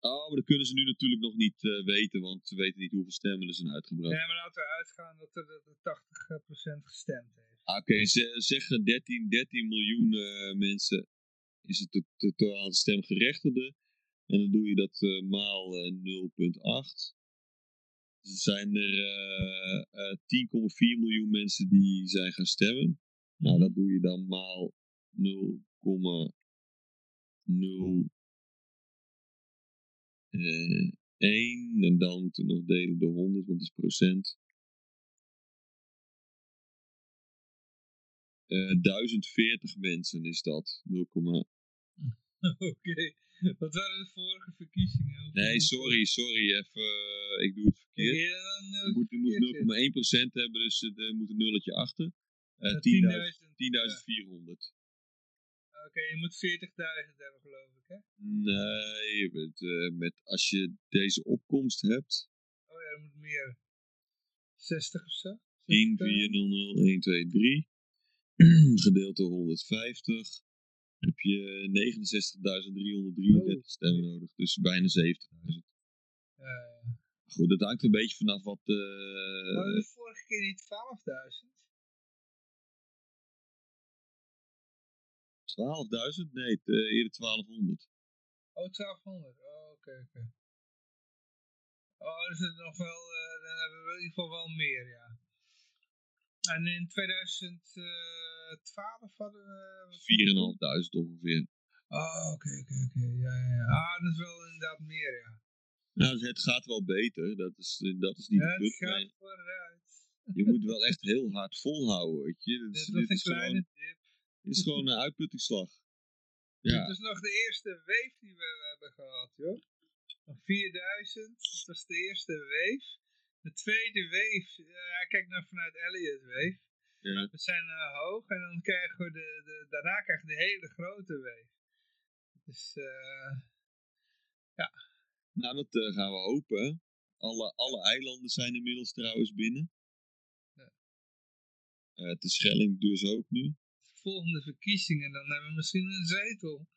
Oh, maar dat kunnen ze nu natuurlijk nog niet eh, weten, want ze weten niet hoeveel stemmen er zijn uitgebracht. Ja, maar laten we uitgaan dat er dat er 80% gestemd heeft. Ah, Oké, ze zeggen 13, 13 miljoen eh, mensen is het to- totaal stemgerechtigde. En dan doe je dat eh, maal eh, 0,8. Zijn er eh, eh, 10,4 miljoen mensen die zijn gaan stemmen. Nou, dat doe je dan maal 0,01. eh, en dan moeten we nog delen door 100, want dat is procent. Eh 1040 mensen is dat. 0,. Oké, wat waren de vorige verkiezingen? Nee, sorry, sorry. Even, eh, ik doe het verkeerd. Eh, Je moet, je moet verkeerd 0,1% hebben, dus eh, er moet een nulletje achter. Eh, Ja, 10.000 10.000, 10.400. Oké, je moet 40.000 hebben geloof ik, hè? Nee, je bent, eh, met, als je deze opkomst hebt. Oh ja, er moet meer. 60 of zo. 10, 4, 0, 0, 1, 2, 3. Gedeeld door 150. Heb je 69.333 stemmen nodig. Dus bijna 70.000. Eh, Goed, dat hangt een beetje vanaf wat... eh, hadden we de vorige keer niet 12.000? 12.000? Nee, eh, eerder 1200. Oh, 1200. Oh, oké, oké. Oh, dus het nog wel, eh, dan hebben we in ieder geval wel meer, ja. En in 2012 hadden we... wat- 4.500 ongeveer. Oh, oké, oké, oké. Ja, ja, ja. Ah, dat is wel inderdaad meer, ja. Nou, het gaat wel beter. Dat is, eh, dat is niet Ja, het het punt. gaat maar vooruit. Je moet wel echt heel hard volhouden, weet je. Dit, Dit is- dit een is kleine gewoon, dip. dit is gewoon een uitputtingsslag. Ja. Dit is nog de eerste wave die we hebben gehad, joh. Nog 4000, dat was de eerste wave. De tweede wave, uh, kijk nou vanuit Elliot wave. Ja. We zijn eh, hoog en dan krijgen we de, de, daarna krijgen we de hele grote wave. Dus eh ja. Nou, dat eh, gaan we hopen. Alle, alle eilanden zijn inmiddels trouwens binnen. Ja. De Schelling dus ook nu. volgende verkiezingen, dan hebben we misschien een zetel.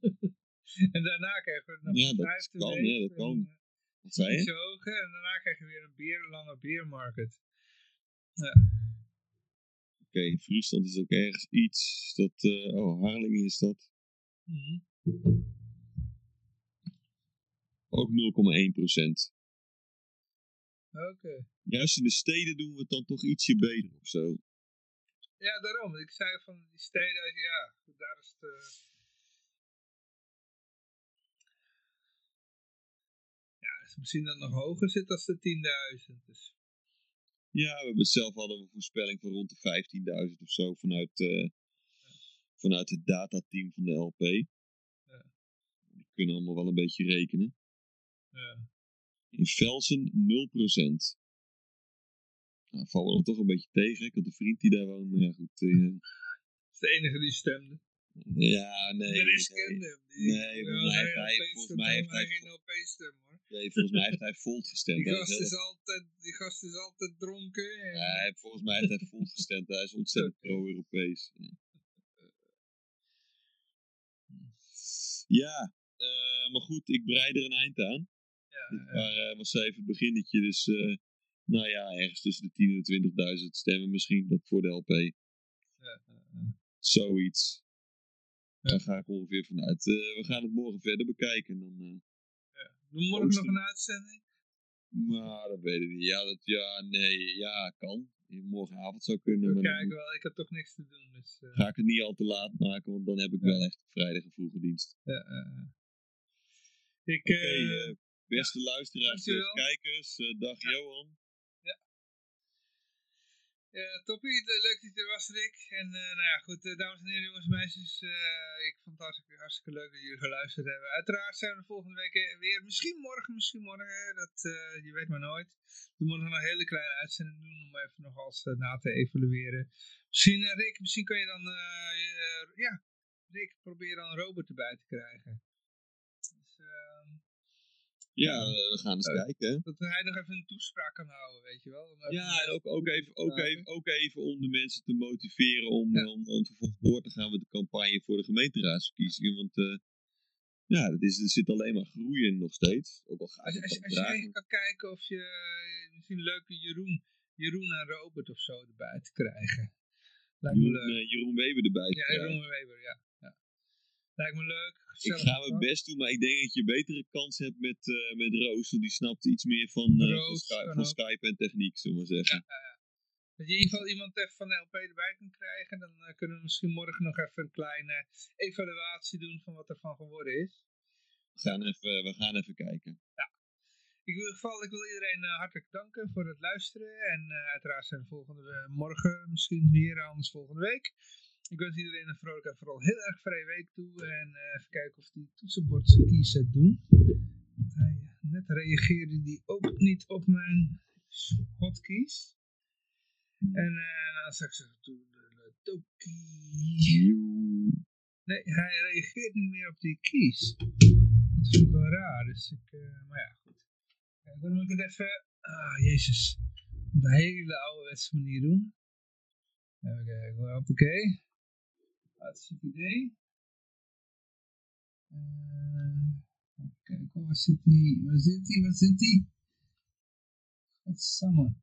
en daarna krijgen we nog Ja, dat kan, wave. ja, dat kan. en, Wat zei je? hoger en daarna krijgen we weer een beer, lange beermarket. Ja. Oké, Friesland is ook ergens iets. Dat, eh, oh, Harlingen is dat. Mhm. Ook 0,1 procent. Oké. Juist in de steden doen we het dan toch ietsje beter of zo. Ja, daarom. Ik zei van die steden, ja, daar is het... eh, Ja, dus misschien dat het nog hoger zit als de 10.000. Dus. Ja, we hebben zelf hadden we een voorspelling van rond de 15.000 of zo vanuit, eh, vanuit het datateam van de LP. Die kunnen allemaal wel een beetje rekenen. Ja. In Velsen 0%. Nou, vallen we dan toch een beetje tegen. Ik had een vriend die daar woont, maar ja goed. eh, Dat is de enige die stemde. ja, nee. de rest nee. kende hem. Die, Nee, volgens mij heeft hij- volgens mij heeft hij- geen LP-stem. Nee, volgens mij heeft hij Volt gestemd. Die gast, heel- is altijd, die gast is altijd dronken. En... Ja, hij heeft- volgens mij heeft hij Volt gestemd. Hij is ontzettend pro-Europees. Ja, eh, maar goed, ik breid er een eind aan. Dit wa- eh, was even het beginnetje, dus eh, nou ja, ergens tussen de 10.000 en 20.000 stemmen misschien dat voor de LP. Zoiets. Daar ga ik ongeveer vanuit. We gaan het morgen verder bekijken. en Dan, morgen nog een uitzending? maar dat weet ik niet. Ja, dat, ja, nee, ja, kan. Morgenavond zou kunnen. We kijken wel, ik heb toch niks te doen. Dus, eh, ga ik het niet al te laat maken, want dan heb ik wel echt vrijdag een vroege dienst. ja, eh, ik, Oké, eh, eh, beste luisteraars, dankjewel. beste kijkers, dag Johan. Ja, toppie. Le- Leuk dat je er was, Rick. En eh, nou ja, goed, eh, dames en heren, jongens en meisjes. eh, ik vond het hartstikke, leuk dat jullie geluisterd hebben. Uiteraard zijn we volgende week weer. Misschien morgen, misschien morgen. Dat, je weet maar nooit. We moeten nog een hele kleine uitzending doen om even nog als na te evalueren. Misschien, Rick, misschien kan je dan, ja, Rick, probeer dan Robert erbij te krijgen. Ja, we gaan eens kijken. dat hij nog even een toespraak kan houden, weet je wel. Ja, en ook, ook, even, ook, even, ook even om de mensen te motiveren om, om, om vervolgens door te gaan met de campagne voor de gemeenteraadsverkiezingen. Want eh, ja, het is, er zit alleen maar groeien nog steeds. Ook al gaat Als, je even kan kijken of je eh, misschien een leuke Jeroen, Jeroen en Robert of zo erbij te krijgen. Jeroen, eh, Jeroen Weber erbij te Ja, krijgen. Jeroen Weber, ja. Ja. Lijkt me leuk. Ik gezellig ga mijn gehad. best doen, maar ik denk dat je een betere kans hebt met, eh, met Roos. Want die snapt iets meer van, eh, van, Roos. Skype en techniek, zullen we maar zeggen. Dat je in ieder geval iemand even van de LP erbij kan krijgen. Dan eh, kunnen we misschien morgen nog even een kleine evaluatie doen van wat er van geworden is. We, gaan even, we gaan even kijken. In ieder geval, ik wil iedereen hartelijk danken voor het luisteren. En uiteraard zijn we volgende morgen misschien weer, anders volgende week. Ik wens iedereen een vrolijke en vooral heel erg vrije week toe. En eh, even kijken of die toetsenbordskies het doen. Hij, net reageerde die ook niet op mijn hotkeys. En eh dan zeg ik ze toe de toki. Nee, hij reageert niet meer op die keys. Dat vind ik wel raar. Dus ik, eh, maar ja, goed. Kijk, dan moet ik het even... Ah, jezus. Op de hele ouderwetse manier doen. Even kijken, hoppakee. Hartstikke idee. Uh, even kijken, waar zit die? Waar zit die? Waar zit die? Godsamme.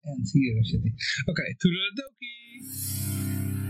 En hier zit hij. Oké, okay, toedeledokie.